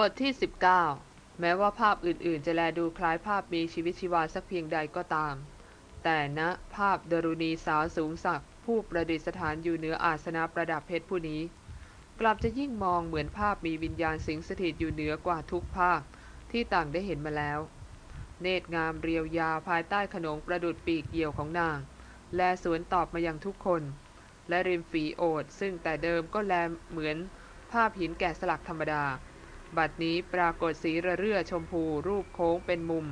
บทที่ 19 แม้ว่าภาพอื่นๆ จะแลดูคล้ายภาพมีชีวิตชีวาสักเพียงใดก็ตาม แต่ณภาพดรุณีสาวสูงสักดิ์ผู้ประดิษฐานอยู่เหนืออาสนะประดับเพชรผู้นี้ กลับจะยิ่งมองเหมือนภาพมีวิญญาณสิงสถิตอยู่เหนือกว่าทุกภาพที่ต่างได้เห็นมาแล้ว เนตรงามเรียวยาวภายใต้ขนงประดุดปีกเหี่ยวของนาง แลสวนตอบมายังทุกคน และริมฝีโอดซึ่งแต่เดิมก็แลเหมือนภาพหินแกะสลักธรรมดา บัดนี้ปรากฏสีระเรื่อชมพูรูปโค้งเป็นมุม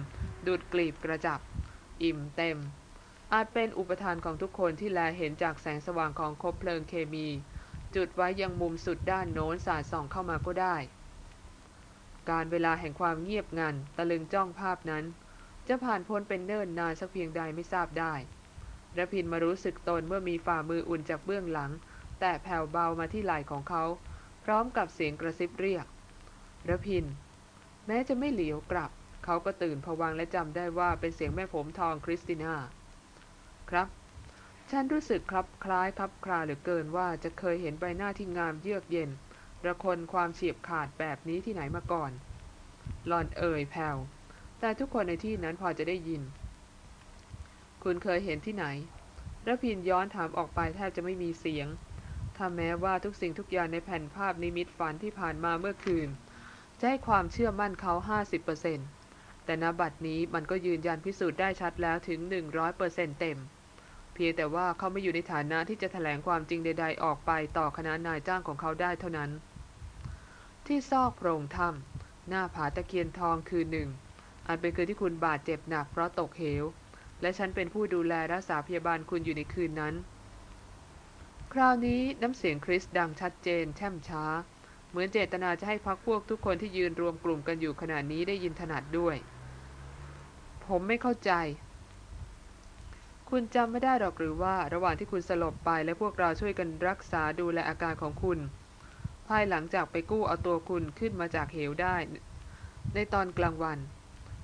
ดุดกลีบกระจับ อิ่มเต็ม อาจเป็นอุปทานของทุกคนที่แลเห็นจากแสงสว่างของคบเพลิงเคมี จุดไว้ยังมุมสุดด้านโน้นสาดส่องเข้ามาก็ได้ การเวลาแห่งความเงียบงันตะลึงจ้องภาพนั้น จะผ่านพ้นเป็นเนิ่นนานสักเพียงใดไม่ทราบได้ระพินมารู้สึกตนเมื่อมีฝ่ามืออุ่นจากเบื้องหลัง แต่แผ่วเบามาที่ไหล่ของเขา พร้อมกับเสียงกระซิบเรียก ระพิน แม้จะไม่เหลียวกลับ เขาก็ตื่นผวังและจำได้ว่าเป็นเสียงแม่ผมทองคริสติน่า ครับ ฉันรู้สึกครับคล้ายครับคลาเหลือเกินว่าจะเคยเห็นใบหน้าที่งามเยือกเย็น ระคนความเฉียบขาดแบบนี้ที่ไหนมาก่อน หลอนเอ่ยแผ่วแต่ทุกคนในที่นั้นพอจะได้ยิน คุณเคยเห็นที่ไหนระพินย้อนถามออกไปแทบจะไม่มีเสียงถ้าแม้ว่าทุกสิ่งทุกอย่างในแผ่นภาพนิมิตฝันที่ผ่านมาเมื่อคืน จะให้ความเชื่อมั่นเขา 50%แต่ณบัดนี้มันก็ยืนยันพิสูจน์ได้ชัดแล้วถึง 100%เต็ม เพียงแต่ว่าเขาไม่อยู่ในฐานะที่จะถแถลงความจริงใด ๆ ออกไปต่อคณะนายจ้างของเขาได้เท่านั้น ที่ซอกโพรงถ้ำหน้าผาตะเคียนทองคืนหนึ่ง อันเป็นคืนที่คุณบาดเจ็บหนักเพราะตกเหว และฉันเป็นผู้ดูแลรักษาพยาบาลคุณอยู่ในคืนนั้น คราวนี้น้ำเสียงคริสดังชัดเจนแช่มช้า เหมือนเจตนาจะให้พักพวกทุกคนที่ยืนรวมกลุ่มกันอยู่ขณะนี้ได้ยินถนัดด้วย ผมไม่เข้าใจ คุณจำไม่ได้หรอกหรือว่าระหว่างที่คุณสลบไปและพวกเราช่วยกันรักษาดูแลอาการของคุณ ภายหลังจากไปกู้เอาตัวคุณขึ้นมาจากเหวได้ ในตอนกลางวัน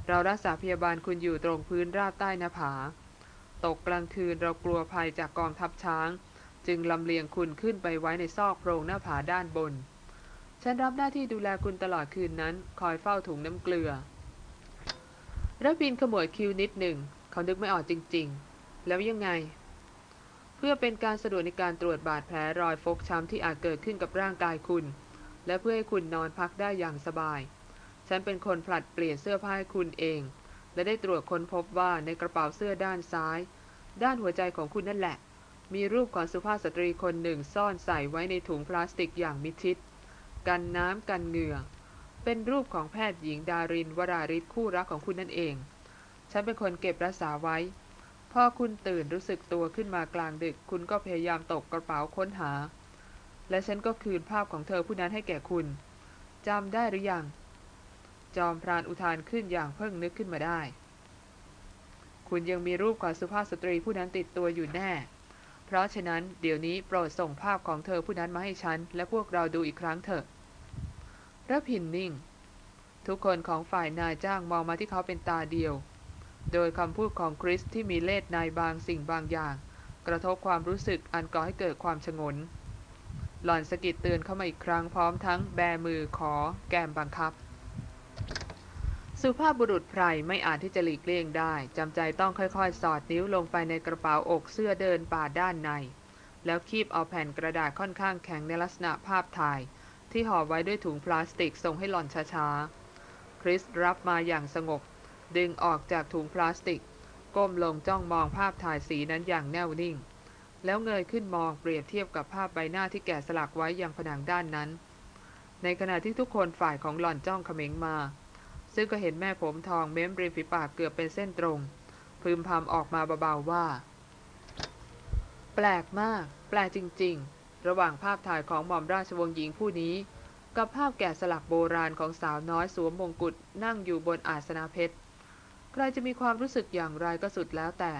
เรารักษาพยาบาลคุณอยู่ตรงพื้นราบใต้หน้าผา ตกกลางคืนเรากลัวภัยจากกองทัพช้าง จึงลำเลียงคุณขึ้นไปไว้ในซอกโพรงหน้าผาด้านบน ฉันรับหน้าที่ดูแลคุณตลอดคืนนั้น คอยเฝ้าถุงน้ำเกลือระพินขมวดคิ้วนิดหนึ่ง เขานึกไม่ออกจริง ๆ แล้วยังไง เพื่อเป็นการสะดวกในการตรวจบาดแผลรอยฟกช้ำที่อาจเกิดขึ้นกับร่างกายคุณ และเพื่อให้คุณนอนพักได้อย่างสบาย ฉันเป็นคนผลัดเปลี่ยนเสื้อผ้าให้คุณเอง และได้ตรวจค้นพบว่าในกระเป๋าเสื้อด้านซ้าย ด้านหัวใจของคุณนั่นแหละ มีรูปของสุภาพสตรีคนหนึ่งซ่อนใส่ไว้ในถุงพลาสติกอย่างมิดชิด กันน้ำกันเหงื่อ เป็นรูปของแพทย์หญิงดารินวราริศคู่รักของคุณนั่นเอง ฉันเป็นคนเก็บรักษาไว้ พอคุณตื่นรู้สึกตัวขึ้นมากลางดึก คุณก็พยายามตกกระเป๋าค้นหา และฉันก็คืนภาพของเธอผู้นั้นให้แก่คุณจำได้หรือยัง จอมพรานอุทานขึ้นอย่างเพิ่งนึกขึ้นมาได้ คุณยังมีรูปของสุภาพสตรีผู้นั้นติดตัวอยู่แน่ เพราะฉะนั้นเดี๋ยวนี้โปรดส่งภาพของเธอผู้นั้นมาให้ฉัน และพวกเราดูอีกครั้งเถอะระพินนิ่ง ทุกคนของฝ่ายนายจ้างมองมาที่เขาเป็นตาเดียว โดยคำพูดของคริสที่มีเลสในบางสิ่งบางอย่าง กระทบความรู้สึกอันก่อให้เกิดความชงน หล่อนสะกิดเตือนเข้ามาอีกครั้งพร้อมทั้งแบมือขอแกมบังคับ สุภาพบุรุษไพรไม่อาจที่จะหลีกเลี่ยงได้จำใจต้องค่อยๆ สอดนิ้วลงไปในกระเป๋าอกเสื้อเดินป่าด้านใน แล้วคีบเอาแผ่นกระดาษค่อนข้างแข็งในลักษณะภาพถ่าย ที่ห่อไว้ด้วยถุงพลาสติกส่งให้หล่อนช้าๆ คริสรับมาอย่างสงบ ดึงออกจากถุงพลาสติก ก้มลงจ้องมองภาพถ่ายสีนั้นอย่างแน่วนิ่ง แล้วเงยขึ้นมองเปรียบเทียบกับภาพใบหน้าที่แกะสลักไว้อย่างผนังด้านนั้น ในขณะที่ทุกคนฝ่ายของหล่อนจ้องเขม็งมา ซึ่งก็เห็นแม่ผมทองเม้มริมฝีปากเกือบเป็นเส้นตรง พึมพำออกมาเบาๆว่า แปลกมาก แปลกจริง ๆ ระหว่างภาพถ่ายของหม่อมราชวงศ์หญิงผู้นี้ กับภาพแกะสลักโบราณของสาวน้อยสวมมงกุฎนั่งอยู่บนอาสนะเพชรใครจะมีความรู้สึกอย่างไรก็สุดแล้วแต่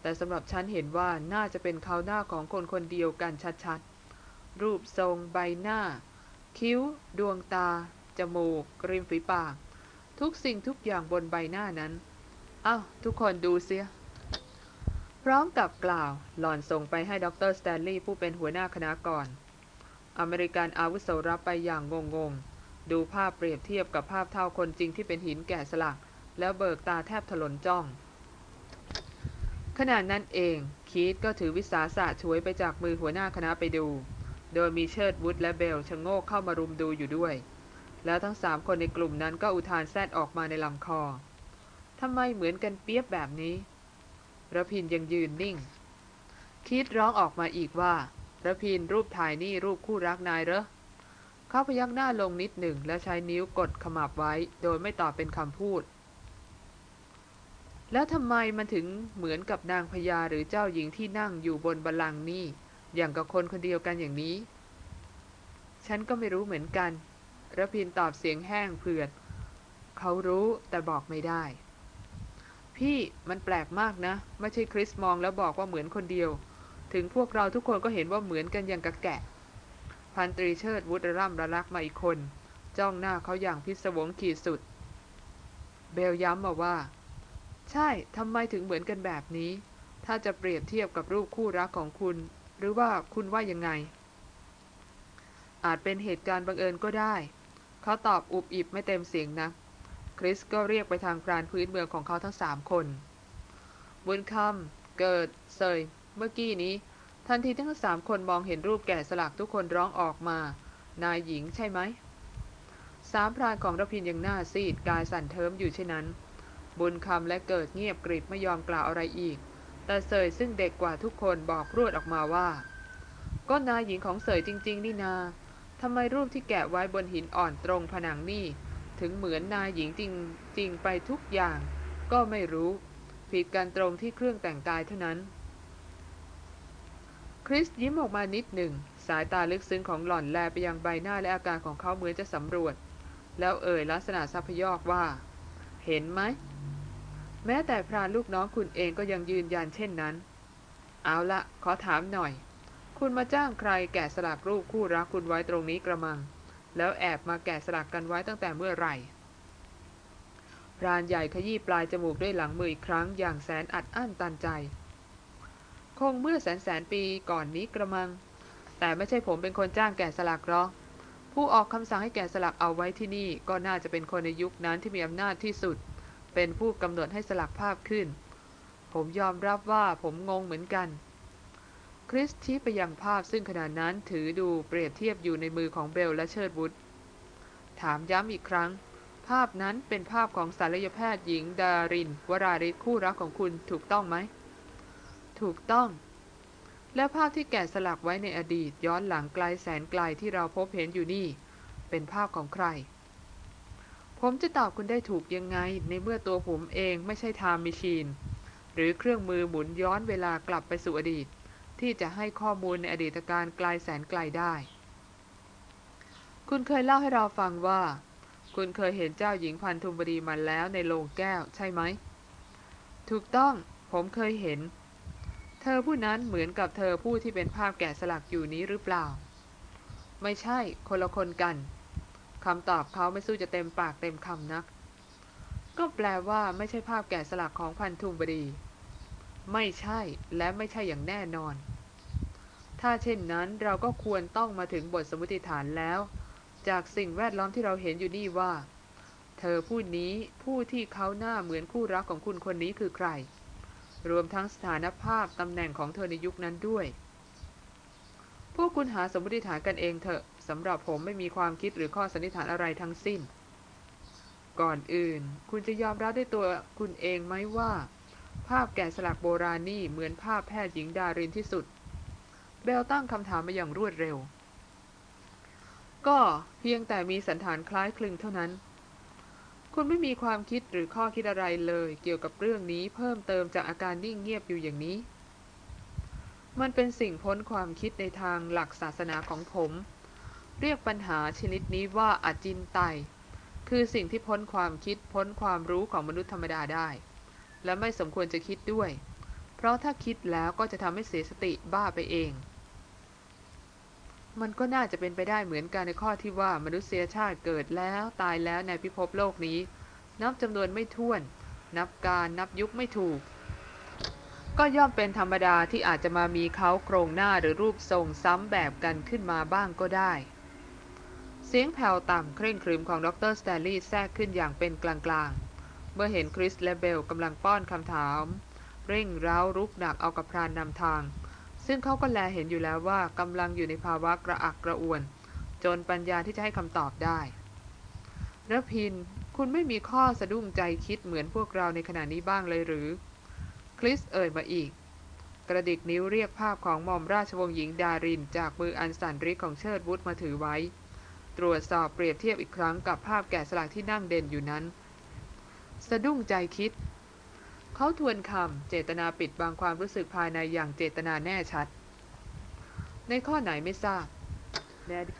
แต่สำหรับฉันเห็นว่าน่าจะเป็นเขาหน้าของคนคนเดียวกันชัดๆ รูปทรงใบหน้า คิ้ว ดวงตา จมูก ริมฝีปาก ทุกสิ่งทุกอย่างบนใบหน้านั้นอ้าวทุกคนดูเสีย พร้อมกับกล่าว หล่อนส่งไปให้ดรสแตนลีย์ผู้เป็นหัวหน้าคณะก่อน อเมริกันอาวุโสรับไปอย่างงงๆ ดูภาพเปรียบเทียบกับภาพเท่าคนจริงที่เป็นหินแกะสลัก แล้วเบิกตาแทบถลนจ้อง ขณะนั้นเอง คีธก็ถือวิสาสะฉวยไปจากมือหัวหน้าคณะไปดู โดยมีเชิดวุธและเบลชะโงกเข้ามารุมดูอยู่ด้วย แล้วทั้งสามคนในกลุ่มนั้นก็อุทานแซดออกมาในลำคอทำไมเหมือนกันเปียบแบบนี้ระพินยังยืนนิ่ง คิดร้องออกมาอีกว่าระพินรูปถ่ายนี่รูปคู่รักนายเหรอเขาพยักหน้าลงนิดหนึ่งและใช้นิ้วกดขมับไว้ โดยไม่ตอบเป็นคำพูด แล้วทำไมมันถึงเหมือนกับนางพญาหรือเจ้าหญิงที่นั่งอยู่บนบัลลังก์นี่ อย่างกับคนคนเดียวกันอย่างนี้ ฉันก็ไม่รู้เหมือนกัน ระพินตอบเสียงแห้งเผือด เขารู้แต่บอกไม่ได้ พี่มันแปลกมากนะ ไม่ใช่คริสมองแล้วบอกว่าเหมือนคนเดียว ถึงพวกเราทุกคนก็เห็นว่าเหมือนกันอย่างกะแกะ พันตรีเชิดวุฒร่ำระลักมาอีกคน จ้องหน้าเขาอย่างพิศวงขีดสุด เบลย้ำมาว่า ใช่ทำไมถึงเหมือนกันแบบนี้ ถ้าจะเปรียบเทียบกับรูปคู่รักของคุณ หรือว่าคุณว่ายังไงอาจเป็นเหตุการณ์บังเอิญก็ได้ เขาตอบอุบอิบไม่เต็มเสียงนะคริสก็เรียกไปทางพรานพื้นเมืองของเขาทั้งสามคน บุญคำเกิด เซย เมื่อกี้นี้ ทันทีที่ทั้งสามคนมองเห็นรูปแกะสลักทุกคนร้องออกมา นายหญิงใช่ไหม สามพรานของรพินยังหน้าซีดกายสั่นเทิมอยู่เช่นนั้น บุญคำและเกิดเงียบกริบไม่ยอมกล่าวอะไรอีก แต่เสยซึ่งเด็กกว่าทุกคนบอกรวดออกมาว่า ก็นายหญิงของเสยจริง ๆ นี่นา ทำไมรูปที่แกะไว้บนหินอ่อนตรงผนังนี่ ถึงเหมือนนายหญิงจริงๆไปทุกอย่าง ก็ไม่รู้ ผิดกันตรงที่เครื่องแต่งกายเท่านั้น คริสยิ้มออกมานิดหนึ่ง สายตาลึกซึ้งของหล่อนแลไปยังใบหน้าและอาการของเขาเหมือนจะสำรวจ แล้วเอ่ยลักษณะซัพยอกว่า เห็นไหม แม้แต่พรานลูกน้องคุณเองก็ยังยืนยันเช่นนั้น เอาละขอถามหน่อย คุณมาจ้างใครแกะสลักรูปคู่รักคุณไว้ตรงนี้กระมัง แล้วแอบมาแกะสลักกันไว้ตั้งแต่เมื่อไหร่พรานใหญ่ขยี้ปลายจมูกด้วยหลังมืออีกครั้งอย่างแสนอัดอั้นตันใจ คงเมื่อแสนแสนปีก่อนนี้กระมัง แต่ไม่ใช่ผมเป็นคนจ้างแกะสลักหรอกผู้ออกคำสั่งให้แกะสลักเอาไว้ที่นี่ก็น่าจะเป็นคนในยุคนั้นที่มีอำนาจที่สุด เป็นผู้กำหนดให้สลักภาพขึ้น ผมยอมรับว่าผมงงเหมือนกัน คริสชี้ไปยังภาพซึ่งขณะนั้นถือดูเปรียบเทียบอยู่ในมือของเบลและเชิดวุฒถามย้ำอีกครั้ง ภาพนั้นเป็นภาพของศัลยแพทย์หญิงดาริน วราริศคู่รักของคุณถูกต้องไหม ถูกต้อง และภาพที่แกะสลักไว้ในอดีตย้อนหลังไกลแสนไกลที่เราพบเห็นอยู่นี่ เป็นภาพของใคร ผมจะตอบคุณได้ถูกยังไง ในเมื่อตัวผมเองไม่ใช่ไทม์มิชีนหรือเครื่องมือหมุนย้อนเวลากลับไปสู่อดีต ที่จะให้ข้อมูลในอดีตการไกลแสนไกลได้ คุณเคยเล่าให้เราฟังว่า คุณเคยเห็นเจ้าหญิงพันธุมบดีมาแล้วในโรงแก้วใช่ไหม ถูกต้องผมเคยเห็น เธอผู้นั้นเหมือนกับเธอผู้ที่เป็นภาพแกะสลักอยู่นี้หรือเปล่า ไม่ใช่คนละคนกันคำตอบเขาไม่สู้จะเต็มปากเต็มคำนัก ก็แปลว่าไม่ใช่ภาพแกะสลักของพันธุมบดี ไม่ใช่และไม่ใช่อย่างแน่นอน ถ้าเช่นนั้นเราก็ควรต้องมาถึงบทสมมติฐานแล้ว จากสิ่งแวดล้อมที่เราเห็นอยู่นี่ว่า เธอผู้นี้ผู้ที่เขาหน้าเหมือนคู่รักของคุณคนนี้คือใคร รวมทั้งสถานภาพตำแหน่งของเธอในยุคนั้นด้วย พวกคุณหาสมมติฐานกันเองเถอะสำหรับผมไม่มีความคิดหรือข้อสันนิษฐานอะไรทั้งสิ้น ก่อนอื่น คุณจะยอมรับด้วยตัวคุณเองไหมว่า ภาพแกะสลักโบราณนี่เหมือนภาพแพทย์หญิงดารินที่สุด เบลตั้งคำถามมาอย่างรวดเร็ว ก็เพียงแต่มีสันฐานคล้ายคลึงเท่านั้น คุณไม่มีความคิดหรือข้อคิดอะไรเลย เกี่ยวกับเรื่องนี้เพิ่มเติมจากอาการนิ่งเงียบอยู่อย่างนี้ มันเป็นสิ่งพ้นความคิดในทางหลักศาสนาของผม เรียกปัญหาชนิดนี้ว่าอาจินไตยคือสิ่งที่พ้นความคิดพ้นความรู้ของมนุษย์ธรรมดาได้ และไม่สมควรจะคิดด้วย เพราะถ้าคิดแล้วก็จะทำให้เสียสติบ้าไปเอง มันก็น่าจะเป็นไปได้เหมือนกันในข้อที่ว่ามนุษยชาติเกิดแล้วตายแล้วในพิภพโลกนี้ นับจำนวนไม่ถ้วน นับการนับยุคไม่ถูก ก็ย่อมเป็นธรรมดาที่อาจจะมามีเขาโครงหน้าหรือรูปทรงซ้ำแบบกันขึ้นมาบ้างก็ได้ เสียงแผ่วต่ำเคร่งครึมของดรสแตนลีย์แทรกขึ้นอย่างเป็นกลางๆ เมื่อเห็นคริสและเบลกำลังป้อนคำถาม เร่งร้ารุกหนักเอากับพรานนำทาง ซึ่งเขาก็แลเห็นอยู่แล้วว่ากำลังอยู่ในภาวะกระอักกระอ่วน จนปัญญาที่จะให้คำตอบได้ระพิน คุณไม่มีข้อสะดุ้งใจคิดเหมือนพวกเราในขณะนี้บ้างเลยหรือ คริสเอ่ยมาอีก กระดิกนิ้วเรียกภาพของหม่อมราชวงศ์หญิงดาริน จากมืออันสันริกของเชิดวุฒมาถือไว้ ตรวจสอบเปรียบเทียบอีกครั้งกับภาพแกะสลักที่นั่งเด่นอยู่นั้น สะดุ้งใจคิด เขาทวนคำเจตนาปิดบังความรู้สึกภายในอย่างเจตนาแน่ชัด ในข้อไหนไม่ทราบ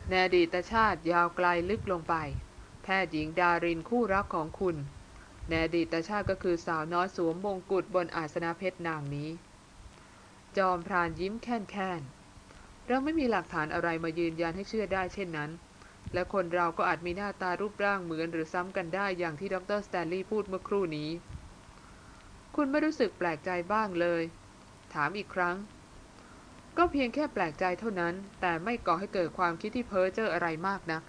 แนอดีตชาติยาวไกลลึกลงไป แพทย์หญิงดารินคู่รักของคุณในอดีตชาติก็คือสาวน้อยสวมมงกุฎบนอาสนะเพชรนางนี้ จอมพรานยิ้มแค่นแค้นเราไม่มีหลักฐานอะไรมายืนยันให้เชื่อได้เช่นนั้น และคนเราก็อาจมีหน้าตารูปร่างเหมือนหรือซ้ำกันได้อย่างที่ดรสแตนลีย์พูดเมื่อครู่นี้ คุณไม่รู้สึกแปลกใจบ้างเลย ถามอีกครั้ง ก็เพียงแค่แปลกใจเท่านั้น แต่ไม่ก่อให้เกิดความคิดที่เพ้อเจ้ออะไรมากนะัก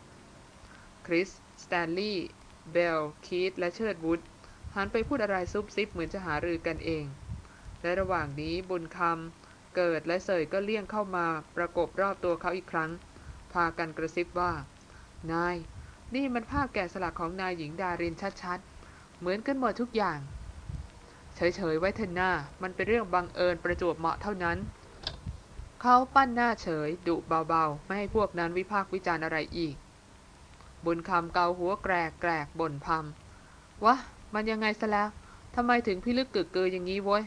คริส สแตนลีย์เบล คีต และเชิดวุฒหันไปพูดอะไรซุบซิบเหมือนจะหารือกันเอง และระหว่างนี้บุญคำ เกิดและเสยก็เลี่ยงเข้ามาประกบรอบตัวเขาอีกครั้ง พากันกระซิบว่า นาย นี่มันภาพแกะสลักของนายหญิงดารินชัดๆ เหมือนกันหมดทุกอย่าง เฉยๆไว้เถอะหน้า มันเป็นเรื่องบังเอิญประจวบเหมาะเท่านั้น เขาปั้นหน้าเฉยดุเบาๆ ไม่ให้พวกนั้นวิพากษ์วิจารณ์อะไรอีก บุญคำเกาหัวแกรกแกรกบ่นพำวะ มันยังไงซะแล้วทำไมถึงพิลึกกึกเกยอย่างนี้โว้ย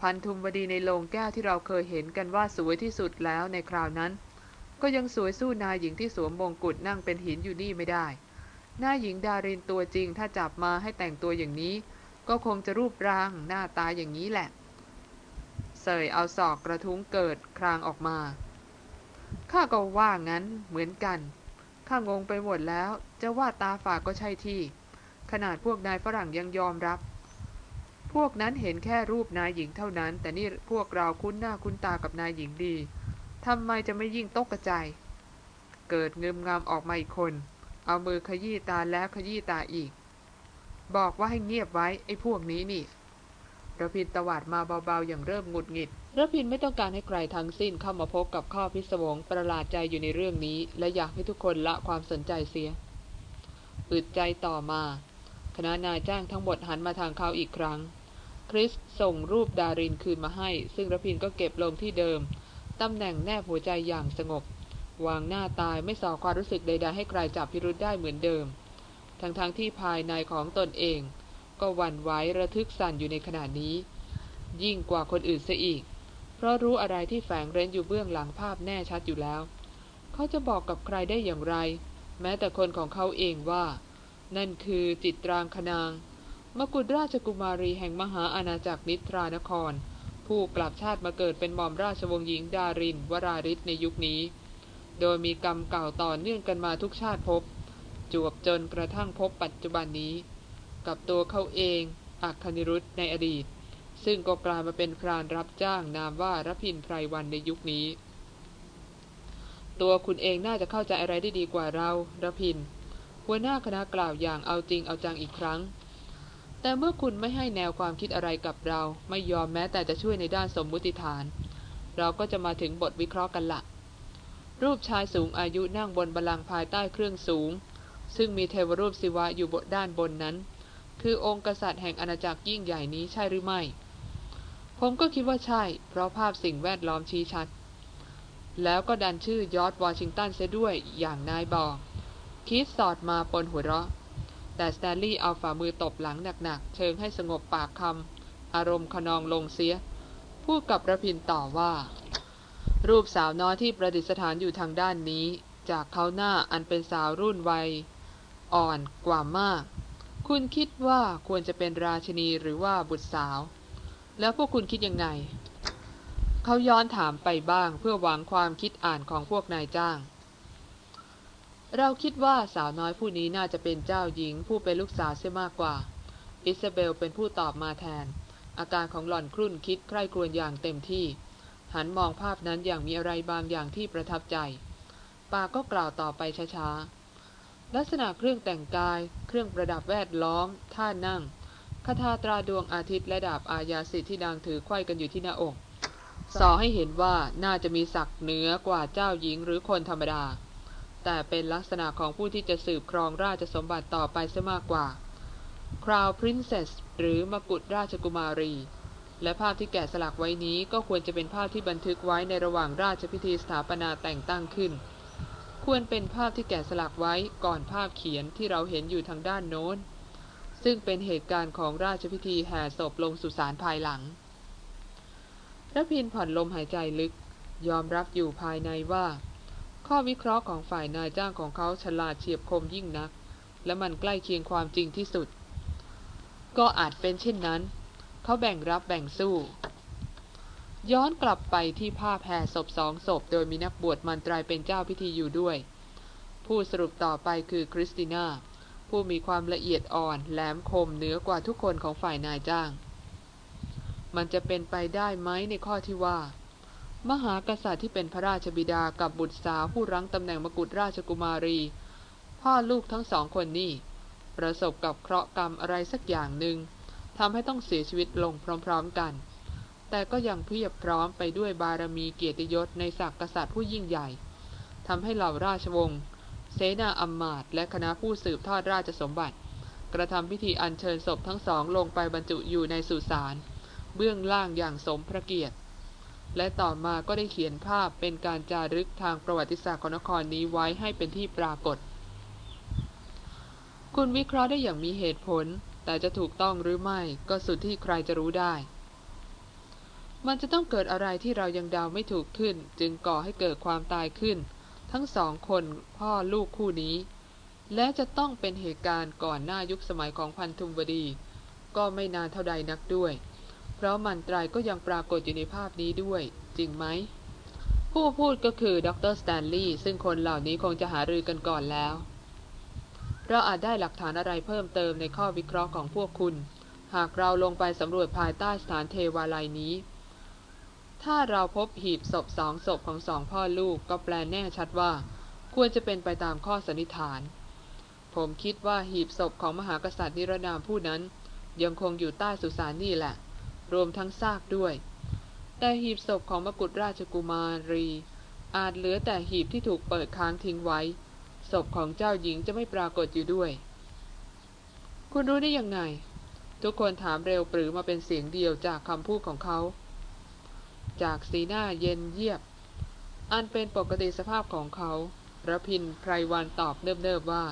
พันธุมบดีในโรงแก้วที่เราเคยเห็นกันว่าสวยที่สุดแล้วในคราวนั้น ก็ยังสวยสู้นายหญิงที่สวมมงกุฎนั่งเป็นหินอยู่นี่ไม่ได้นายหญิงดารินตัวจริงถ้าจับมาให้แต่งตัวอย่างนี้ ก็คงจะรูปร่างหน้าตาอย่างนี้แหละ เสยเอาศอกกระทุ้งเกิดครางออกมา ข้าก็ว่างั้นเหมือนกัน ข้างงไปหมดแล้ว จะว่าตาฝากก็ใช่ที่ ขนาดพวกนายฝรั่งยังยอมรับ พวกนั้นเห็นแค่รูปนายหญิงเท่านั้น แต่นี่พวกเราคุ้นหน้าคุ้นตากับนายหญิงดี ทำไมจะไม่ยิ่งตกกระจาย เกิดเงึมงามออกมาอีกคน เอามือขยี้ตาแล้วขยี้ตาอีก บอกว่าให้เงียบไว้ไอ้พวกนี้นี่ระพินตวาดมาเบาๆอย่างเริ่มหงุดหงิดระพินไม่ต้องการให้ใครทั้งสิ้นเข้ามาพบกับข้อพิศวงประหลาดใจอยู่ในเรื่องนี้ และอยากให้ทุกคนละความสนใจเสียอึดใจต่อมา คณะนายจ้างทั้งหมดหันมาทางเขาอีกครั้ง คริสส่งรูปดารินคืนมาให้ ซึ่งระพินก็เก็บลงที่เดิม ตำแหน่งแนบหัวใจอย่างสงบ วางหน้าตายไม่สอความรู้สึกใดๆให้ใครจับพิรุธได้เหมือนเดิม ทั้งๆทที่ภายในของตนเอง ก็หวั่นไหวระทึกสั่นอยู่ในขณะนี้ ยิ่งกว่าคนอื่นเสียอีก เพราะรู้อะไรที่แฝงเร้นอยู่เบื้องหลังภาพแน่ชัดอยู่แล้ว เขาจะบอกกับใครได้อย่างไร แม้แต่คนของเขาเองว่า นั่นคือจิตรางคนาง มกุฎราชกุมารีแห่งมหาอาณาจักรนิทรานคร ผู้กลับชาติมาเกิดเป็นหม่อมราชวงศ์หญิงดาริน วราริศในยุคนี้ โดยมีกรรมเก่าต่อเนื่องกันมาทุกชาติพบ จวบจนกระทั่งพบปัจจุบันนี้ กับตัวเขาเองอักคณิรุธในอดีต ซึ่งก็กลายมาเป็นพรานรับจ้างนามว่ารพินไพรวันในยุคนี้ ตัวคุณเองน่าจะเข้าใจอะไรได้ดีกว่าเรารพิน หัวหน้าคณะกล่าวอย่างเอาจริงเอาจังอีกครั้ง แต่เมื่อคุณไม่ให้แนวความคิดอะไรกับเรา ไม่ยอมแม้แต่จะช่วยในด้านสมมุติฐาน เราก็จะมาถึงบทวิเคราะห์กันละรูปชายสูงอายุนั่งบนบัลลังก์ภายใต้เครื่องสูง ซึ่งมีเทวรูปศิวะอยู่บนด้านบนนั้น คือองค์กษัตริย์แห่งอาณาจักรยิ่งใหญ่นี้ใช่หรือไม่ ผมก็คิดว่าใช่ เพราะภาพสิ่งแวดล้อมชี้ชัด แล้วก็ดันชื่อยอร์ชวอชิงตันเสียด้วยอย่างนั้นบอกคีธสอดมาปนหัวเราะ แต่สแตนลีย์เอาฝ่ามือตบหลังหนักๆ เชิงให้สงบปากคำอารมณ์คะนองลงเสีย พูดกับรพินทร์ต่อว่า รูปสาวน้อยที่ประดิษฐานอยู่ทางด้านนี้ จากเค้าหน้าอันเป็นสาวรุ่นวัย อ่อนกว่ามาก คุณคิดว่าควรจะเป็นราชินีหรือว่าบุตรสาว แล้วพวกคุณคิดยังไง เขาย้อนถามไปบ้างเพื่อหวังความคิดอ่านของพวกนายจ้าง เราคิดว่าสาวน้อยผู้นี้น่าจะเป็นเจ้าหญิงผู้เป็นลูกสาวเสียมากกว่า อิซาเบลเป็นผู้ตอบมาแทน อาการของหล่อนครุ่นคิดใคร่ครวญอย่างเต็มที่ หันมองภาพนั้นอย่างมีอะไรบางอย่างที่ประทับใจปาก็กล่าวต่อไปช้าๆ ลักษณะเครื่องแต่งกาย เครื่องประดับแวดล้อม ท่านั่งคาถาตราดวงอาทิตย์และดาบอาญาสิทธิ์ที่นางถือไขว้กันอยู่ที่หน้าอกสอให้เห็นว่าน่าจะมีศักดิ์เหนือกว่าเจ้าหญิงหรือคนธรรมดา แต่เป็นลักษณะของผู้ที่จะสืบครองราชสมบัติต่อไปซะมากกว่า Crown Princess หรือมกุฎราชกุมารี และภาพที่แกะสลักไว้นี้ก็ควรจะเป็นภาพที่บันทึกไว้ในระหว่างราชพิธีสถาปนาแต่งตั้งขึ้น ควรเป็นภาพที่แกะสลักไว้ก่อนภาพเขียนที่เราเห็นอยู่ทางด้านโน้น ซึ่งเป็นเหตุการณ์ของราชพิธีแห่ศพลงสุสานภายหลังระพินผ่อนลมหายใจลึก ยอมรับอยู่ภายในว่า ข้อวิเคราะห์ของฝ่ายนายจ้างของเขาฉลาดเฉียบคมยิ่งนัก และมันใกล้เคียงความจริงที่สุด ก็อาจเป็นเช่นนั้น เขาแบ่งรับแบ่งสู้ ย้อนกลับไปที่ภาพแห่ศพสองศพ โดยมีนักบวชมันตรายเป็นเจ้าพิธีอยู่ด้วย ผู้สรุปต่อไปคือคริสติน่า ผู้มีความละเอียดอ่อน แหลมคมเหนือกว่าทุกคนของฝ่ายนายจ้าง มันจะเป็นไปได้ไหมในข้อที่ว่า มหากษัตริย์ที่เป็นพระราชบิดากับบุตรสาวผู้รั้งตำแหน่งมกุฎราชกุมารี พ่อลูกทั้งสองคนนี้ประสบกับเคราะห์กรรมอะไรสักอย่างหนึ่งทำให้ต้องเสียชีวิตลงพร้อม ๆ กัน แต่ก็ยังเพียบพร้อมไปด้วยบารมีเกียรติยศในศักดิ์กษัตริย์ผู้ยิ่งใหญ่ทำให้เหล่าราชวงศ์เสนาอัมมาตและคณะผู้สืบทอดราชสมบัติ กระทำพิธีอัญเชิญศพทั้งสองลงไปบรรจุอยู่ในสุสานเบื้องล่างอย่างสมพระเกียรติ และต่อมาก็ได้เขียนภาพเป็นการจารึกทางประวัติศาสตร์ของนครนี้ไว้ให้เป็นที่ปรากฏ คุณวิเคราะห์ได้อย่างมีเหตุผล แต่จะถูกต้องหรือไม่ก็สุดที่ใครจะรู้ได้ มันจะต้องเกิดอะไรที่เรายังเดาไม่ถูกขึ้น จึงก่อให้เกิดความตายขึ้น ทั้งสองคนพ่อลูกคู่นี้ และจะต้องเป็นเหตุการณ์ก่อนหน้ายุคสมัยของพันธุมวดี ก็ไม่นานเท่าใดนักด้วย เพราะมันตรายก็ยังปรากฏอยู่ในภาพนี้ด้วย จริงไหม ผู้พูดก็คือดรสแตนลีย์ซึ่งคนเหล่านี้คงจะหารือกันก่อนแล้ว เราอาจได้หลักฐานอะไรเพิ่มเติมในข้อวิเคราะห์ของพวกคุณ หากเราลงไปสำรวจภายใต้สถานเทวาลัยนี้ ถ้าเราพบหีบศพสองศพของสองพ่อลูกก็แปลแน่ชัดว่า ควรจะเป็นไปตามข้อสันนิษฐาน ผมคิดว่าหีบศพของมหากษัตริย์นิรนามผู้นั้น ยังคงอยู่ใต้สุสานนี่แหละ รวมทั้งซากด้วย แต่หีบศพของมกุฎราชกุมารี อาจเหลือแต่หีบที่ถูกเปิดค้างทิ้งไว้ ศพของเจ้าหญิงจะไม่ปรากฏอยู่ด้วย คุณรู้ได้ยังไง ทุกคนถามเร็วปรือมาเป็นเสียงเดียวจากคำพูดของเขา จากสีหน้าเย็นเยียบ อันเป็นปกติสภาพของเขาระพินไพรวันตอบเนิบๆว่า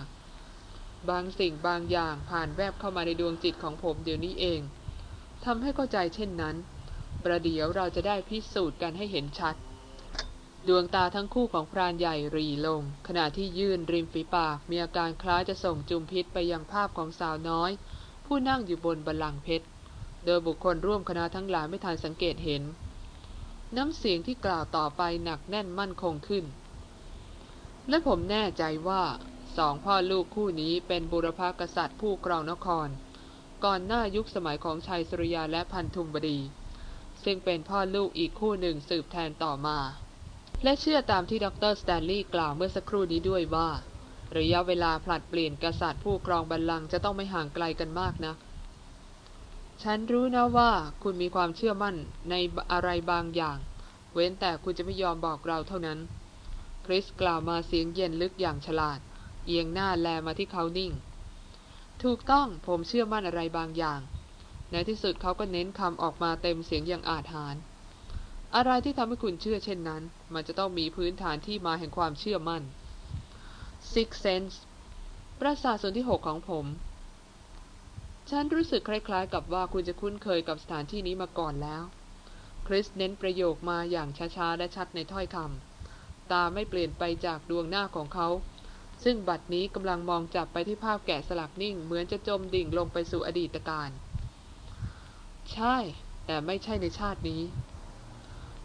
บางสิ่งบางอย่างผ่านแวบเข้ามาในดวงจิตของผมเดี๋ยวนี้เองทำให้เข้าใจเช่นนั้น ประเดี๋ยวเราจะได้พิสูจน์กันให้เห็นชัด ดวงตาทั้งคู่ของพรานใหญ่รีลง ขณะที่ยื่นริมฝีปาก มีอาการคล้ายจะส่งจุมพิษไปยังภาพของสาวน้อย ผู้นั่งอยู่บนบัลลังก์เพชร โดยบุคคลร่วมคณะทั้งหลายไม่ทันสังเกตเห็น น้ำเสียงที่กล่าวต่อไปหนักแน่นมั่นคงขึ้น และผมแน่ใจว่าสองพ่อลูกคู่นี้เป็นบุรพากษัตริย์ผู้ครองนคร ก่อนหน้ายุคสมัยของชัยสุริยาและพันธุมบดี ซึ่งเป็นพ่อลูกอีกคู่หนึ่งสืบแทนต่อมา และเชื่อตามที่ดรสแตนลีย์กล่าวเมื่อสักครู่นี้ด้วยว่า ระยะเวลาผลัดเปลี่ยนกษัตริย์ผู้ครองบัลลังก์จะต้องไม่ห่างไกลกันมากนัก ฉันรู้นะว่าคุณมีความเชื่อมั่นในอะไรบางอย่าง เว้นแต่คุณจะไม่ยอมบอกเราเท่านั้น คริสกล่าวมาเสียงเย็นลึกอย่างฉลาด เอียงหน้าแลมาที่เขานิ่ง ถูกต้องผมเชื่อมั่นอะไรบางอย่าง ในที่สุดเขาก็เน้นคำออกมาเต็มเสียงอย่างอาถรรพ์อะไรที่ทำให้คุณเชื่อเช่นนั้น มันจะต้องมีพื้นฐานที่มาแห่งความเชื่อมั่น Six Sense ประสาทส่วนที่6ของผม ฉันรู้สึกคล้ายๆ กับว่าคุณจะคุ้นเคยกับสถานที่นี้มาก่อนแล้ว คริสเน้นประโยคมาอย่างช้าๆและชัดในถ้อยคำตาไม่เปลี่ยนไปจากดวงหน้าของเขา ซึ่งบัดนี้กำลังมองจับไปที่ภาพแกะสลักนิ่ง เหมือนจะจมดิ่งลงไปสู่อดีตการ ใช่ แต่ไม่ใช่ในชาตินี้